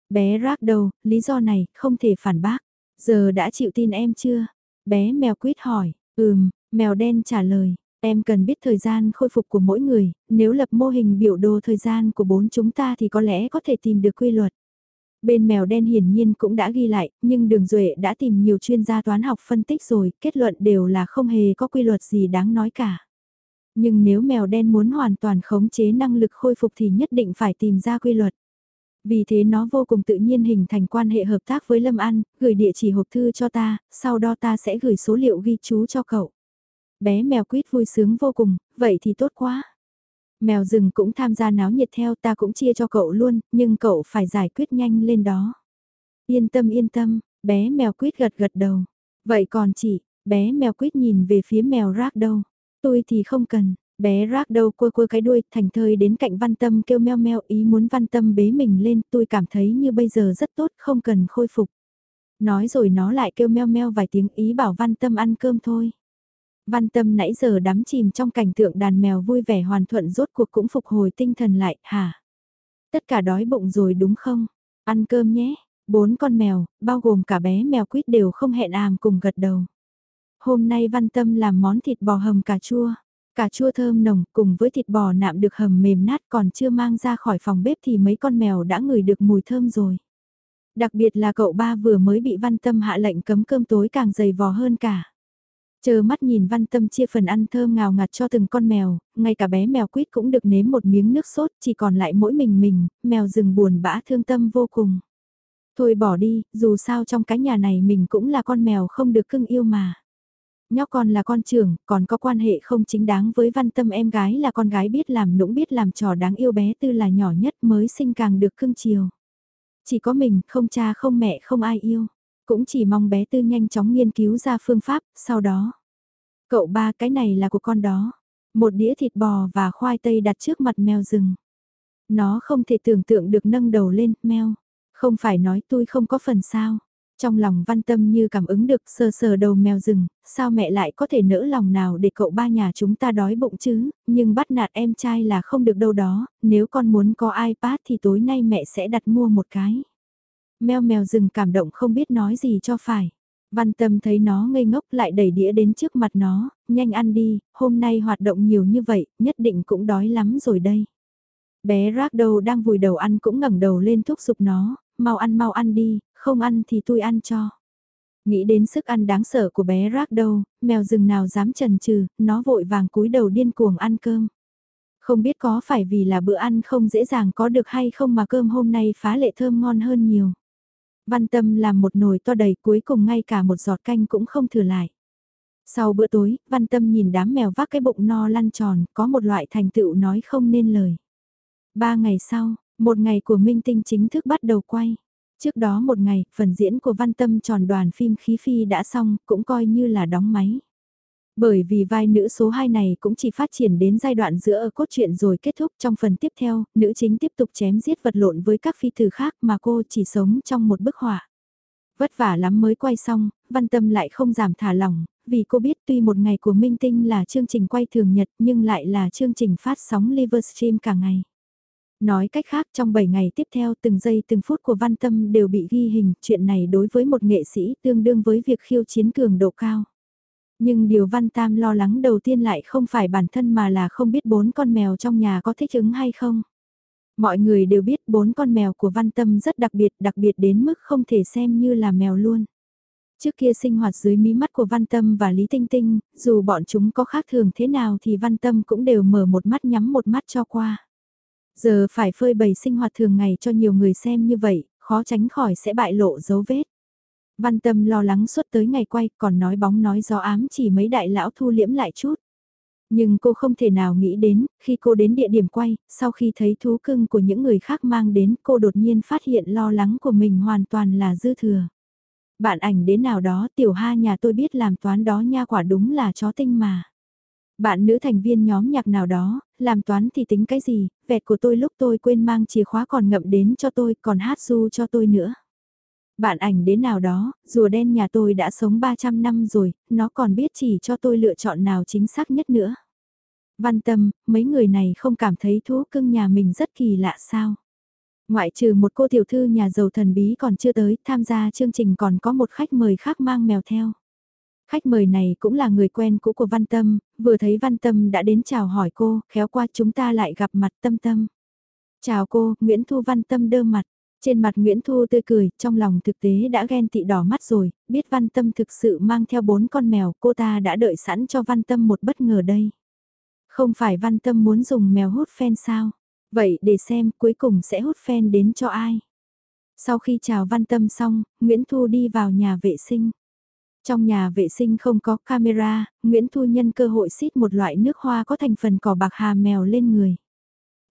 Bé rác đầu, lý do này, không thể phản bác. Giờ đã chịu tin em chưa? Bé mèo quýt hỏi, ừm, mèo đen trả lời, em cần biết thời gian khôi phục của mỗi người, nếu lập mô hình biểu đồ thời gian của bốn chúng ta thì có lẽ có thể tìm được quy luật. Bên mèo đen hiển nhiên cũng đã ghi lại, nhưng đường Duệ đã tìm nhiều chuyên gia toán học phân tích rồi, kết luận đều là không hề có quy luật gì đáng nói cả. Nhưng nếu mèo đen muốn hoàn toàn khống chế năng lực khôi phục thì nhất định phải tìm ra quy luật. Vì thế nó vô cùng tự nhiên hình thành quan hệ hợp tác với Lâm An, gửi địa chỉ hộp thư cho ta, sau đó ta sẽ gửi số liệu ghi chú cho cậu. Bé mèo quýt vui sướng vô cùng, vậy thì tốt quá. Mèo rừng cũng tham gia náo nhiệt theo ta cũng chia cho cậu luôn, nhưng cậu phải giải quyết nhanh lên đó. Yên tâm yên tâm, bé mèo quýt gật gật đầu. Vậy còn chị, bé mèo quýt nhìn về phía mèo rác đâu. Tôi thì không cần, bé rác đâu quơ quơ cái đuôi thành thơi đến cạnh văn tâm kêu meo meo ý muốn văn tâm bế mình lên tôi cảm thấy như bây giờ rất tốt không cần khôi phục. Nói rồi nó lại kêu meo meo vài tiếng ý bảo văn tâm ăn cơm thôi. Văn tâm nãy giờ đắm chìm trong cảnh tượng đàn mèo vui vẻ hoàn thuận rốt cuộc cũng phục hồi tinh thần lại, hả? Tất cả đói bụng rồi đúng không? Ăn cơm nhé. Bốn con mèo, bao gồm cả bé mèo quýt đều không hẹn àm cùng gật đầu. Hôm nay văn tâm làm món thịt bò hầm cà chua. Cà chua thơm nồng cùng với thịt bò nạm được hầm mềm nát còn chưa mang ra khỏi phòng bếp thì mấy con mèo đã ngửi được mùi thơm rồi. Đặc biệt là cậu ba vừa mới bị văn tâm hạ lệnh cấm cơm tối càng dày vò hơn cả. Chờ mắt nhìn văn tâm chia phần ăn thơm ngào ngạt cho từng con mèo, ngay cả bé mèo quýt cũng được nếm một miếng nước sốt, chỉ còn lại mỗi mình mình, mèo rừng buồn bã thương tâm vô cùng. Thôi bỏ đi, dù sao trong cái nhà này mình cũng là con mèo không được cưng yêu mà. Nhóc con là con trưởng, còn có quan hệ không chính đáng với văn tâm em gái là con gái biết làm nũng biết làm trò đáng yêu bé tư là nhỏ nhất mới sinh càng được cưng chiều. Chỉ có mình, không cha không mẹ không ai yêu. Cũng chỉ mong bé tư nhanh chóng nghiên cứu ra phương pháp, sau đó. Cậu ba cái này là của con đó. Một đĩa thịt bò và khoai tây đặt trước mặt mèo rừng. Nó không thể tưởng tượng được nâng đầu lên, mèo. Không phải nói tôi không có phần sao. Trong lòng văn tâm như cảm ứng được sờ sờ đầu mèo rừng, sao mẹ lại có thể nỡ lòng nào để cậu ba nhà chúng ta đói bụng chứ, nhưng bắt nạt em trai là không được đâu đó, nếu con muốn có iPad thì tối nay mẹ sẽ đặt mua một cái. Mèo mèo rừng cảm động không biết nói gì cho phải. Văn tâm thấy nó ngây ngốc lại đẩy đĩa đến trước mặt nó, nhanh ăn đi, hôm nay hoạt động nhiều như vậy, nhất định cũng đói lắm rồi đây. Bé Ragdow đang vùi đầu ăn cũng ngẩng đầu lên thúc giục nó, mau ăn mau ăn đi, không ăn thì tôi ăn cho. Nghĩ đến sức ăn đáng sợ của bé đâu, mèo rừng nào dám trần trừ, nó vội vàng cúi đầu điên cuồng ăn cơm. Không biết có phải vì là bữa ăn không dễ dàng có được hay không mà cơm hôm nay phá lệ thơm ngon hơn nhiều. Văn tâm làm một nồi to đầy cuối cùng ngay cả một giọt canh cũng không thừa lại. Sau bữa tối, văn tâm nhìn đám mèo vác cái bụng no lăn tròn, có một loại thành tựu nói không nên lời. Ba ngày sau, một ngày của Minh Tinh chính thức bắt đầu quay. Trước đó một ngày, phần diễn của Văn Tâm tròn đoàn phim khí phi đã xong, cũng coi như là đóng máy. Bởi vì vai nữ số 2 này cũng chỉ phát triển đến giai đoạn giữa ở cốt truyện rồi kết thúc trong phần tiếp theo, nữ chính tiếp tục chém giết vật lộn với các phi tử khác mà cô chỉ sống trong một bức họa. Vất vả lắm mới quay xong, văn tâm lại không giảm thả lỏng, vì cô biết tuy một ngày của Minh Tinh là chương trình quay thường nhật nhưng lại là chương trình phát sóng Livestream cả ngày. Nói cách khác trong 7 ngày tiếp theo từng giây từng phút của văn tâm đều bị ghi hình, chuyện này đối với một nghệ sĩ tương đương với việc khiêu chiến cường độ cao. Nhưng điều Văn Tam lo lắng đầu tiên lại không phải bản thân mà là không biết bốn con mèo trong nhà có thích ứng hay không. Mọi người đều biết bốn con mèo của Văn Tâm rất đặc biệt, đặc biệt đến mức không thể xem như là mèo luôn. Trước kia sinh hoạt dưới mí mắt của Văn Tâm và Lý Tinh Tinh, dù bọn chúng có khác thường thế nào thì Văn Tâm cũng đều mở một mắt nhắm một mắt cho qua. Giờ phải phơi bày sinh hoạt thường ngày cho nhiều người xem như vậy, khó tránh khỏi sẽ bại lộ dấu vết. Văn tâm lo lắng suốt tới ngày quay còn nói bóng nói gió ám chỉ mấy đại lão thu liễm lại chút. Nhưng cô không thể nào nghĩ đến, khi cô đến địa điểm quay, sau khi thấy thú cưng của những người khác mang đến cô đột nhiên phát hiện lo lắng của mình hoàn toàn là dư thừa. Bạn ảnh đến nào đó tiểu ha nhà tôi biết làm toán đó nha quả đúng là chó tinh mà. Bạn nữ thành viên nhóm nhạc nào đó, làm toán thì tính cái gì, vẹt của tôi lúc tôi quên mang chìa khóa còn ngậm đến cho tôi còn hát du cho tôi nữa. Bạn ảnh đến nào đó, rùa đen nhà tôi đã sống 300 năm rồi, nó còn biết chỉ cho tôi lựa chọn nào chính xác nhất nữa. Văn tâm, mấy người này không cảm thấy thú cưng nhà mình rất kỳ lạ sao? Ngoại trừ một cô tiểu thư nhà giàu thần bí còn chưa tới, tham gia chương trình còn có một khách mời khác mang mèo theo. Khách mời này cũng là người quen cũ của Văn Tâm, vừa thấy Văn Tâm đã đến chào hỏi cô, khéo qua chúng ta lại gặp mặt Tâm Tâm. Chào cô, Nguyễn Thu Văn Tâm đơ mặt. Trên mặt Nguyễn Thu tươi cười, trong lòng thực tế đã ghen tị đỏ mắt rồi, biết Văn Tâm thực sự mang theo bốn con mèo, cô ta đã đợi sẵn cho Văn Tâm một bất ngờ đây. Không phải Văn Tâm muốn dùng mèo hút fan sao? Vậy để xem cuối cùng sẽ hút fan đến cho ai? Sau khi chào Văn Tâm xong, Nguyễn Thu đi vào nhà vệ sinh. Trong nhà vệ sinh không có camera, Nguyễn Thu nhân cơ hội xít một loại nước hoa có thành phần cỏ bạc hà mèo lên người.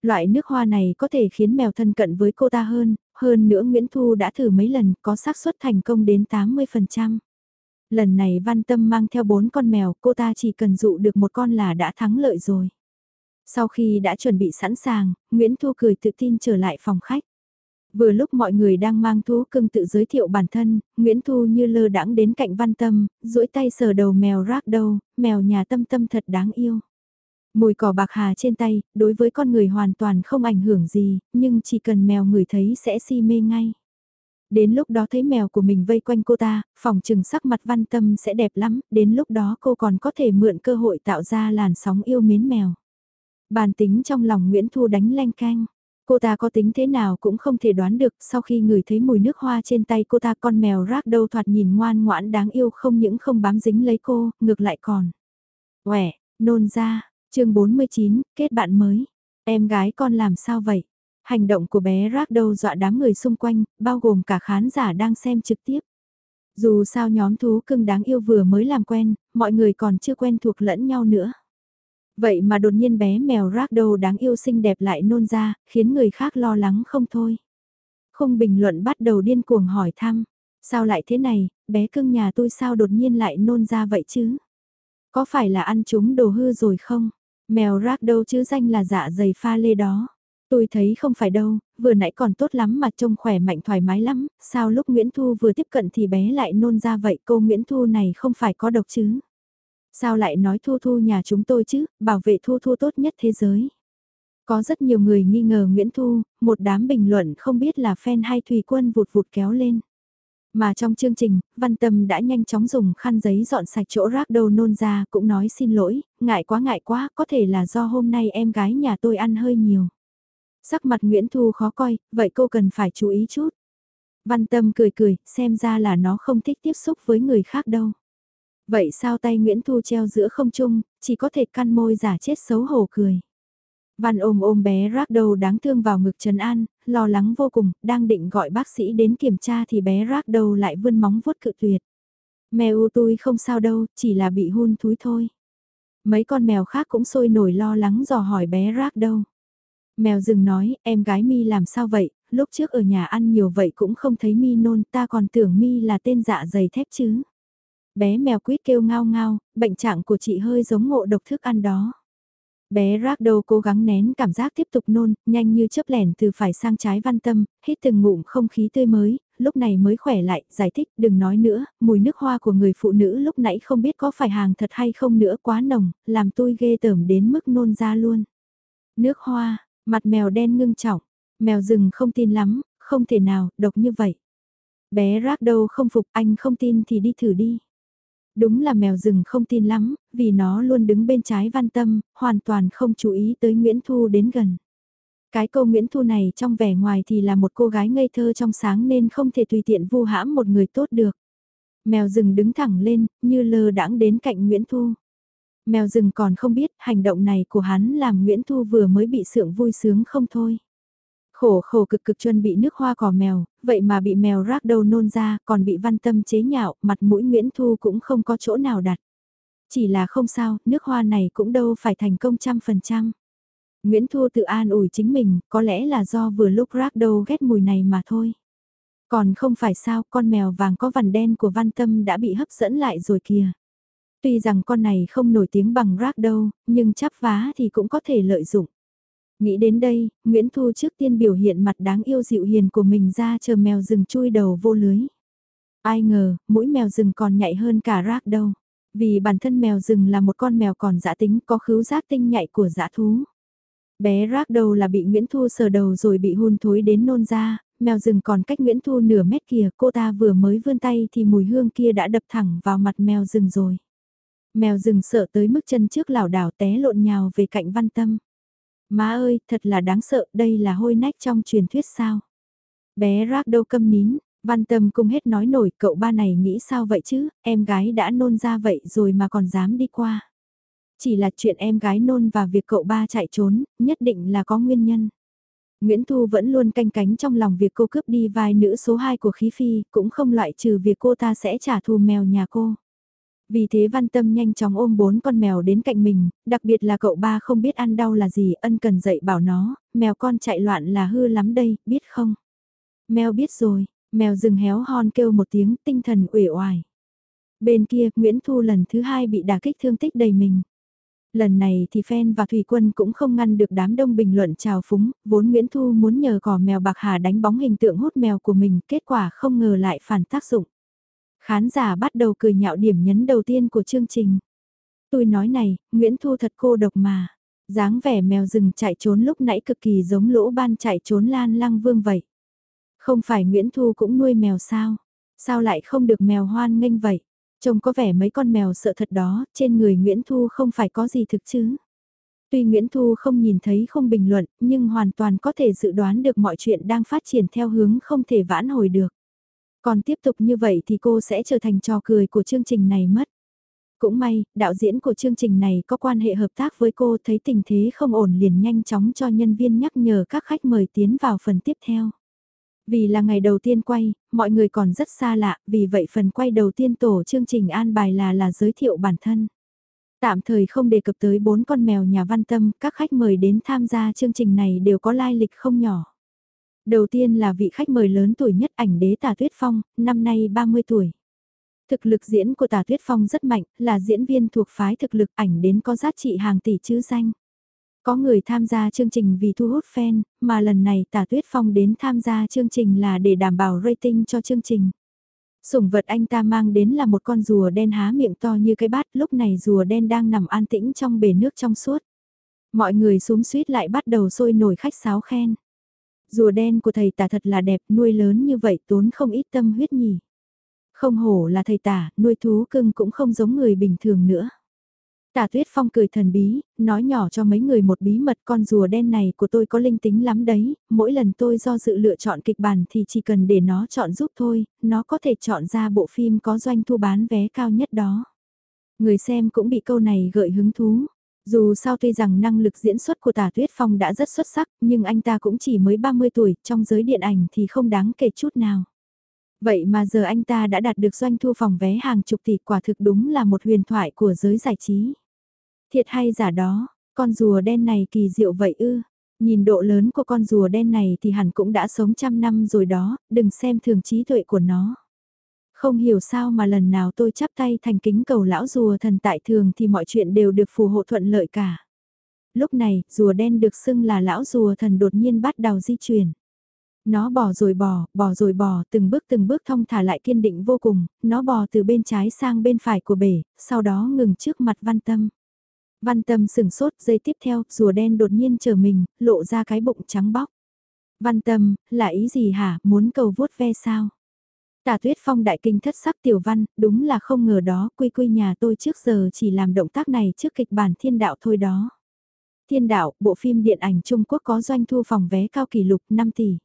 Loại nước hoa này có thể khiến mèo thân cận với cô ta hơn, hơn nữa Nguyễn Thu đã thử mấy lần có xác suất thành công đến 80%. Lần này Văn Tâm mang theo bốn con mèo, cô ta chỉ cần dụ được một con là đã thắng lợi rồi. Sau khi đã chuẩn bị sẵn sàng, Nguyễn Thu cười tự tin trở lại phòng khách. Vừa lúc mọi người đang mang thú cưng tự giới thiệu bản thân, Nguyễn Thu như lơ đãng đến cạnh Văn Tâm, duỗi tay sờ đầu mèo rác đâu, mèo nhà Tâm Tâm thật đáng yêu. Mùi cỏ bạc hà trên tay, đối với con người hoàn toàn không ảnh hưởng gì, nhưng chỉ cần mèo người thấy sẽ si mê ngay. Đến lúc đó thấy mèo của mình vây quanh cô ta, phòng trừng sắc mặt văn tâm sẽ đẹp lắm, đến lúc đó cô còn có thể mượn cơ hội tạo ra làn sóng yêu mến mèo. Bàn tính trong lòng Nguyễn Thu đánh lanh canh. Cô ta có tính thế nào cũng không thể đoán được, sau khi ngửi thấy mùi nước hoa trên tay cô ta con mèo rác đâu thoạt nhìn ngoan ngoãn đáng yêu không những không bám dính lấy cô, ngược lại còn. Quẻ, nôn ra, chương 49, kết bạn mới. Em gái con làm sao vậy? Hành động của bé rác đâu dọa đám người xung quanh, bao gồm cả khán giả đang xem trực tiếp. Dù sao nhóm thú cưng đáng yêu vừa mới làm quen, mọi người còn chưa quen thuộc lẫn nhau nữa. Vậy mà đột nhiên bé mèo rác đáng yêu xinh đẹp lại nôn ra, khiến người khác lo lắng không thôi. Không bình luận bắt đầu điên cuồng hỏi thăm, sao lại thế này, bé cưng nhà tôi sao đột nhiên lại nôn ra vậy chứ? Có phải là ăn chúng đồ hư rồi không? Mèo rác chứ danh là dạ dày pha lê đó. Tôi thấy không phải đâu, vừa nãy còn tốt lắm mà trông khỏe mạnh thoải mái lắm, sao lúc Nguyễn Thu vừa tiếp cận thì bé lại nôn ra vậy cô Nguyễn Thu này không phải có độc chứ? Sao lại nói Thu Thu nhà chúng tôi chứ, bảo vệ Thu Thu tốt nhất thế giới? Có rất nhiều người nghi ngờ Nguyễn Thu, một đám bình luận không biết là fan hay thủy quân vụt vụt kéo lên. Mà trong chương trình, Văn Tâm đã nhanh chóng dùng khăn giấy dọn sạch chỗ rác đầu nôn ra, cũng nói xin lỗi, ngại quá ngại quá, có thể là do hôm nay em gái nhà tôi ăn hơi nhiều. Sắc mặt Nguyễn Thu khó coi, vậy cô cần phải chú ý chút. Văn Tâm cười cười, xem ra là nó không thích tiếp xúc với người khác đâu. Vậy sao tay Nguyễn Thu treo giữa không trung, chỉ có thể căn môi giả chết xấu hổ cười. Văn ôm ôm bé rác đầu đáng thương vào ngực Trần An, lo lắng vô cùng, đang định gọi bác sĩ đến kiểm tra thì bé rác đầu lại vươn móng vuốt cự tuyệt. Mèo tôi không sao đâu, chỉ là bị hôn thúi thôi. Mấy con mèo khác cũng sôi nổi lo lắng dò hỏi bé rác đâu. Mèo dừng nói, em gái mi làm sao vậy, lúc trước ở nhà ăn nhiều vậy cũng không thấy mi nôn, ta còn tưởng mi là tên dạ dày thép chứ. Bé mèo quýt kêu ngao ngao, bệnh trạng của chị hơi giống ngộ độc thức ăn đó. Bé rác đầu cố gắng nén cảm giác tiếp tục nôn, nhanh như chớp lẻn từ phải sang trái văn tâm, hít từng ngụm không khí tươi mới, lúc này mới khỏe lại, giải thích, đừng nói nữa, mùi nước hoa của người phụ nữ lúc nãy không biết có phải hàng thật hay không nữa quá nồng, làm tôi ghê tởm đến mức nôn ra luôn. Nước hoa, mặt mèo đen ngưng trọng, mèo rừng không tin lắm, không thể nào, độc như vậy. Bé rác đâu không phục, anh không tin thì đi thử đi. Đúng là mèo rừng không tin lắm, vì nó luôn đứng bên trái văn tâm, hoàn toàn không chú ý tới Nguyễn Thu đến gần. Cái cô Nguyễn Thu này trong vẻ ngoài thì là một cô gái ngây thơ trong sáng nên không thể tùy tiện vu hãm một người tốt được. Mèo rừng đứng thẳng lên, như lơ đãng đến cạnh Nguyễn Thu. Mèo rừng còn không biết hành động này của hắn làm Nguyễn Thu vừa mới bị sượng vui sướng không thôi. Khổ khổ cực cực chuẩn bị nước hoa cỏ mèo, vậy mà bị mèo rác đầu nôn ra, còn bị văn tâm chế nhạo, mặt mũi Nguyễn Thu cũng không có chỗ nào đặt. Chỉ là không sao, nước hoa này cũng đâu phải thành công trăm phần trăm. Nguyễn Thu tự an ủi chính mình, có lẽ là do vừa lúc rác đầu ghét mùi này mà thôi. Còn không phải sao, con mèo vàng có vằn đen của văn tâm đã bị hấp dẫn lại rồi kìa. Tuy rằng con này không nổi tiếng bằng rác đâu, nhưng chắp vá thì cũng có thể lợi dụng. Nghĩ đến đây, Nguyễn Thu trước tiên biểu hiện mặt đáng yêu dịu hiền của mình ra chờ mèo rừng chui đầu vô lưới. Ai ngờ, mũi mèo rừng còn nhạy hơn cả rác đâu. Vì bản thân mèo rừng là một con mèo còn dã tính có khứu giác tinh nhạy của dã thú. Bé rác đầu là bị Nguyễn Thu sờ đầu rồi bị hôn thối đến nôn ra, mèo rừng còn cách Nguyễn Thu nửa mét kìa, cô ta vừa mới vươn tay thì mùi hương kia đã đập thẳng vào mặt mèo rừng rồi. Mèo rừng sợ tới mức chân trước lảo đảo té lộn nhào về cạnh văn tâm. Má ơi, thật là đáng sợ, đây là hôi nách trong truyền thuyết sao. Bé rác đâu câm nín, văn tâm cung hết nói nổi cậu ba này nghĩ sao vậy chứ, em gái đã nôn ra vậy rồi mà còn dám đi qua. Chỉ là chuyện em gái nôn và việc cậu ba chạy trốn, nhất định là có nguyên nhân. Nguyễn Thu vẫn luôn canh cánh trong lòng việc cô cướp đi vai nữ số 2 của khí phi, cũng không loại trừ việc cô ta sẽ trả thù mèo nhà cô. Vì thế văn tâm nhanh chóng ôm bốn con mèo đến cạnh mình, đặc biệt là cậu ba không biết ăn đau là gì, ân cần dạy bảo nó, mèo con chạy loạn là hư lắm đây, biết không? Mèo biết rồi, mèo rừng héo hon kêu một tiếng tinh thần uể oải. Bên kia, Nguyễn Thu lần thứ hai bị đả kích thương tích đầy mình. Lần này thì Phen và Thủy Quân cũng không ngăn được đám đông bình luận trào phúng, vốn Nguyễn Thu muốn nhờ cỏ mèo bạc hà đánh bóng hình tượng hút mèo của mình, kết quả không ngờ lại phản tác dụng. Khán giả bắt đầu cười nhạo điểm nhấn đầu tiên của chương trình. Tôi nói này, Nguyễn Thu thật cô độc mà. dáng vẻ mèo rừng chạy trốn lúc nãy cực kỳ giống lỗ ban chạy trốn lan lăng vương vậy. Không phải Nguyễn Thu cũng nuôi mèo sao? Sao lại không được mèo hoan nghênh vậy? Trông có vẻ mấy con mèo sợ thật đó, trên người Nguyễn Thu không phải có gì thực chứ. Tuy Nguyễn Thu không nhìn thấy không bình luận, nhưng hoàn toàn có thể dự đoán được mọi chuyện đang phát triển theo hướng không thể vãn hồi được. Còn tiếp tục như vậy thì cô sẽ trở thành trò cười của chương trình này mất. Cũng may, đạo diễn của chương trình này có quan hệ hợp tác với cô thấy tình thế không ổn liền nhanh chóng cho nhân viên nhắc nhở các khách mời tiến vào phần tiếp theo. Vì là ngày đầu tiên quay, mọi người còn rất xa lạ, vì vậy phần quay đầu tiên tổ chương trình an bài là là giới thiệu bản thân. Tạm thời không đề cập tới bốn con mèo nhà văn tâm, các khách mời đến tham gia chương trình này đều có lai lịch không nhỏ. Đầu tiên là vị khách mời lớn tuổi nhất ảnh đế Tả Tuyết Phong, năm nay 30 tuổi. Thực lực diễn của Tả Tuyết Phong rất mạnh, là diễn viên thuộc phái thực lực ảnh đến có giá trị hàng tỷ chữ danh. Có người tham gia chương trình vì thu hút fan, mà lần này Tả Tuyết Phong đến tham gia chương trình là để đảm bảo rating cho chương trình. Sủng vật anh ta mang đến là một con rùa đen há miệng to như cái bát, lúc này rùa đen đang nằm an tĩnh trong bể nước trong suốt. Mọi người xuống suýt lại bắt đầu sôi nổi khách sáo khen. Rùa đen của thầy tả thật là đẹp, nuôi lớn như vậy tốn không ít tâm huyết nhỉ. Không hổ là thầy tả, nuôi thú cưng cũng không giống người bình thường nữa. Tả Tuyết Phong cười thần bí, nói nhỏ cho mấy người một bí mật con rùa đen này của tôi có linh tính lắm đấy, mỗi lần tôi do dự lựa chọn kịch bản thì chỉ cần để nó chọn giúp thôi, nó có thể chọn ra bộ phim có doanh thu bán vé cao nhất đó. Người xem cũng bị câu này gợi hứng thú. Dù sao tuy rằng năng lực diễn xuất của Tả Tuyết Phong đã rất xuất sắc, nhưng anh ta cũng chỉ mới 30 tuổi, trong giới điện ảnh thì không đáng kể chút nào. Vậy mà giờ anh ta đã đạt được doanh thu phòng vé hàng chục tỷ quả thực đúng là một huyền thoại của giới giải trí. Thiệt hay giả đó, con rùa đen này kỳ diệu vậy ư. Nhìn độ lớn của con rùa đen này thì hẳn cũng đã sống trăm năm rồi đó, đừng xem thường trí tuệ của nó. Không hiểu sao mà lần nào tôi chắp tay thành kính cầu lão rùa thần tại thường thì mọi chuyện đều được phù hộ thuận lợi cả. Lúc này, rùa đen được xưng là lão rùa thần đột nhiên bắt đầu di chuyển. Nó bò rồi bò, bò rồi bò, từng bước từng bước thong thả lại kiên định vô cùng, nó bò từ bên trái sang bên phải của bể, sau đó ngừng trước mặt văn tâm. Văn tâm sừng sốt, dây tiếp theo, rùa đen đột nhiên chờ mình, lộ ra cái bụng trắng bóc. Văn tâm, là ý gì hả, muốn cầu vuốt ve sao? Tả tuyết phong đại kinh thất sắc tiểu văn, đúng là không ngờ đó, quy quy nhà tôi trước giờ chỉ làm động tác này trước kịch bản thiên đạo thôi đó. Thiên đạo, bộ phim điện ảnh Trung Quốc có doanh thu phòng vé cao kỷ lục 5 tỷ.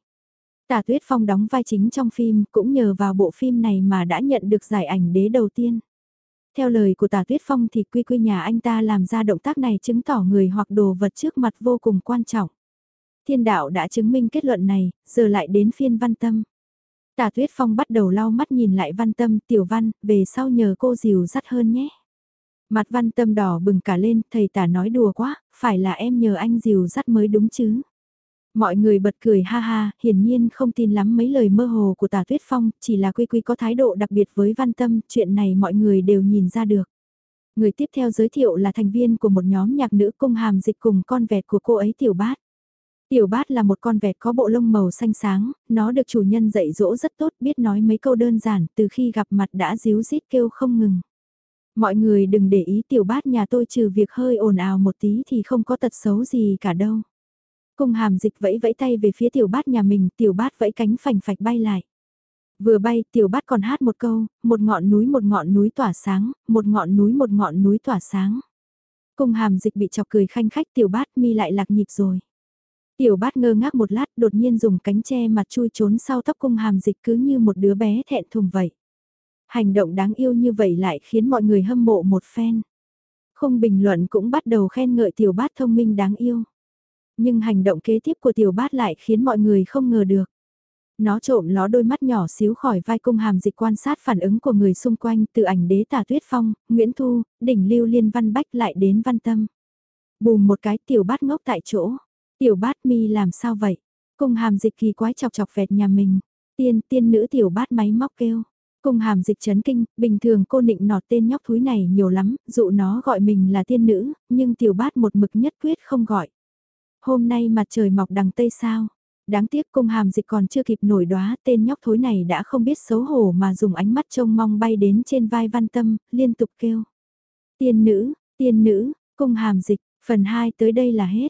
Tả Tuyết Phong đóng vai chính trong phim cũng nhờ vào bộ phim này mà đã nhận được giải ảnh đế đầu tiên. Theo lời của Tả Tuyết Phong thì quy quy nhà anh ta làm ra động tác này chứng tỏ người hoặc đồ vật trước mặt vô cùng quan trọng. Thiên đạo đã chứng minh kết luận này, giờ lại đến phiên văn tâm. Tả Tuyết Phong bắt đầu lau mắt nhìn lại văn tâm, tiểu văn, về sau nhờ cô dìu dắt hơn nhé. Mặt văn tâm đỏ bừng cả lên, thầy tả nói đùa quá, phải là em nhờ anh dìu dắt mới đúng chứ. Mọi người bật cười ha ha, hiển nhiên không tin lắm mấy lời mơ hồ của tả tuyết phong, chỉ là quy quy có thái độ đặc biệt với văn tâm, chuyện này mọi người đều nhìn ra được. Người tiếp theo giới thiệu là thành viên của một nhóm nhạc nữ cung hàm dịch cùng con vẹt của cô ấy Tiểu Bát. Tiểu Bát là một con vẹt có bộ lông màu xanh sáng, nó được chủ nhân dạy dỗ rất tốt biết nói mấy câu đơn giản từ khi gặp mặt đã díu rít kêu không ngừng. Mọi người đừng để ý Tiểu Bát nhà tôi trừ việc hơi ồn ào một tí thì không có tật xấu gì cả đâu. Cung hàm dịch vẫy vẫy tay về phía tiểu bát nhà mình, tiểu bát vẫy cánh phành phạch bay lại. Vừa bay, tiểu bát còn hát một câu, một ngọn núi một ngọn núi tỏa sáng, một ngọn núi một ngọn núi tỏa sáng. Cung hàm dịch bị chọc cười khanh khách tiểu bát mi lại lạc nhịp rồi. Tiểu bát ngơ ngác một lát đột nhiên dùng cánh che mặt chui trốn sau tóc cung hàm dịch cứ như một đứa bé thẹn thùng vậy. Hành động đáng yêu như vậy lại khiến mọi người hâm mộ một phen. Không bình luận cũng bắt đầu khen ngợi tiểu bát thông minh đáng yêu nhưng hành động kế tiếp của tiểu bát lại khiến mọi người không ngờ được. Nó trộm ló đôi mắt nhỏ xíu khỏi vai cung hàm dịch quan sát phản ứng của người xung quanh từ ảnh đế tả tuyết phong, Nguyễn Thu, đỉnh lưu liên văn bách lại đến văn tâm. Bùm một cái tiểu bát ngốc tại chỗ. Tiểu bát mi làm sao vậy? Cung hàm dịch kỳ quái chọc chọc vẹt nhà mình. Tiên tiên nữ tiểu bát máy móc kêu. Cung hàm dịch chấn kinh, bình thường cô nịnh nọt tên nhóc thúi này nhiều lắm, dụ nó gọi mình là tiên nữ, nhưng tiểu bát một mực nhất quyết không gọi. Hôm nay mặt trời mọc đằng tây sao? Đáng tiếc cung hàm dịch còn chưa kịp nổi đóa tên nhóc thối này đã không biết xấu hổ mà dùng ánh mắt trông mong bay đến trên vai văn tâm, liên tục kêu. Tiên nữ, tiên nữ, cung hàm dịch, phần 2 tới đây là hết.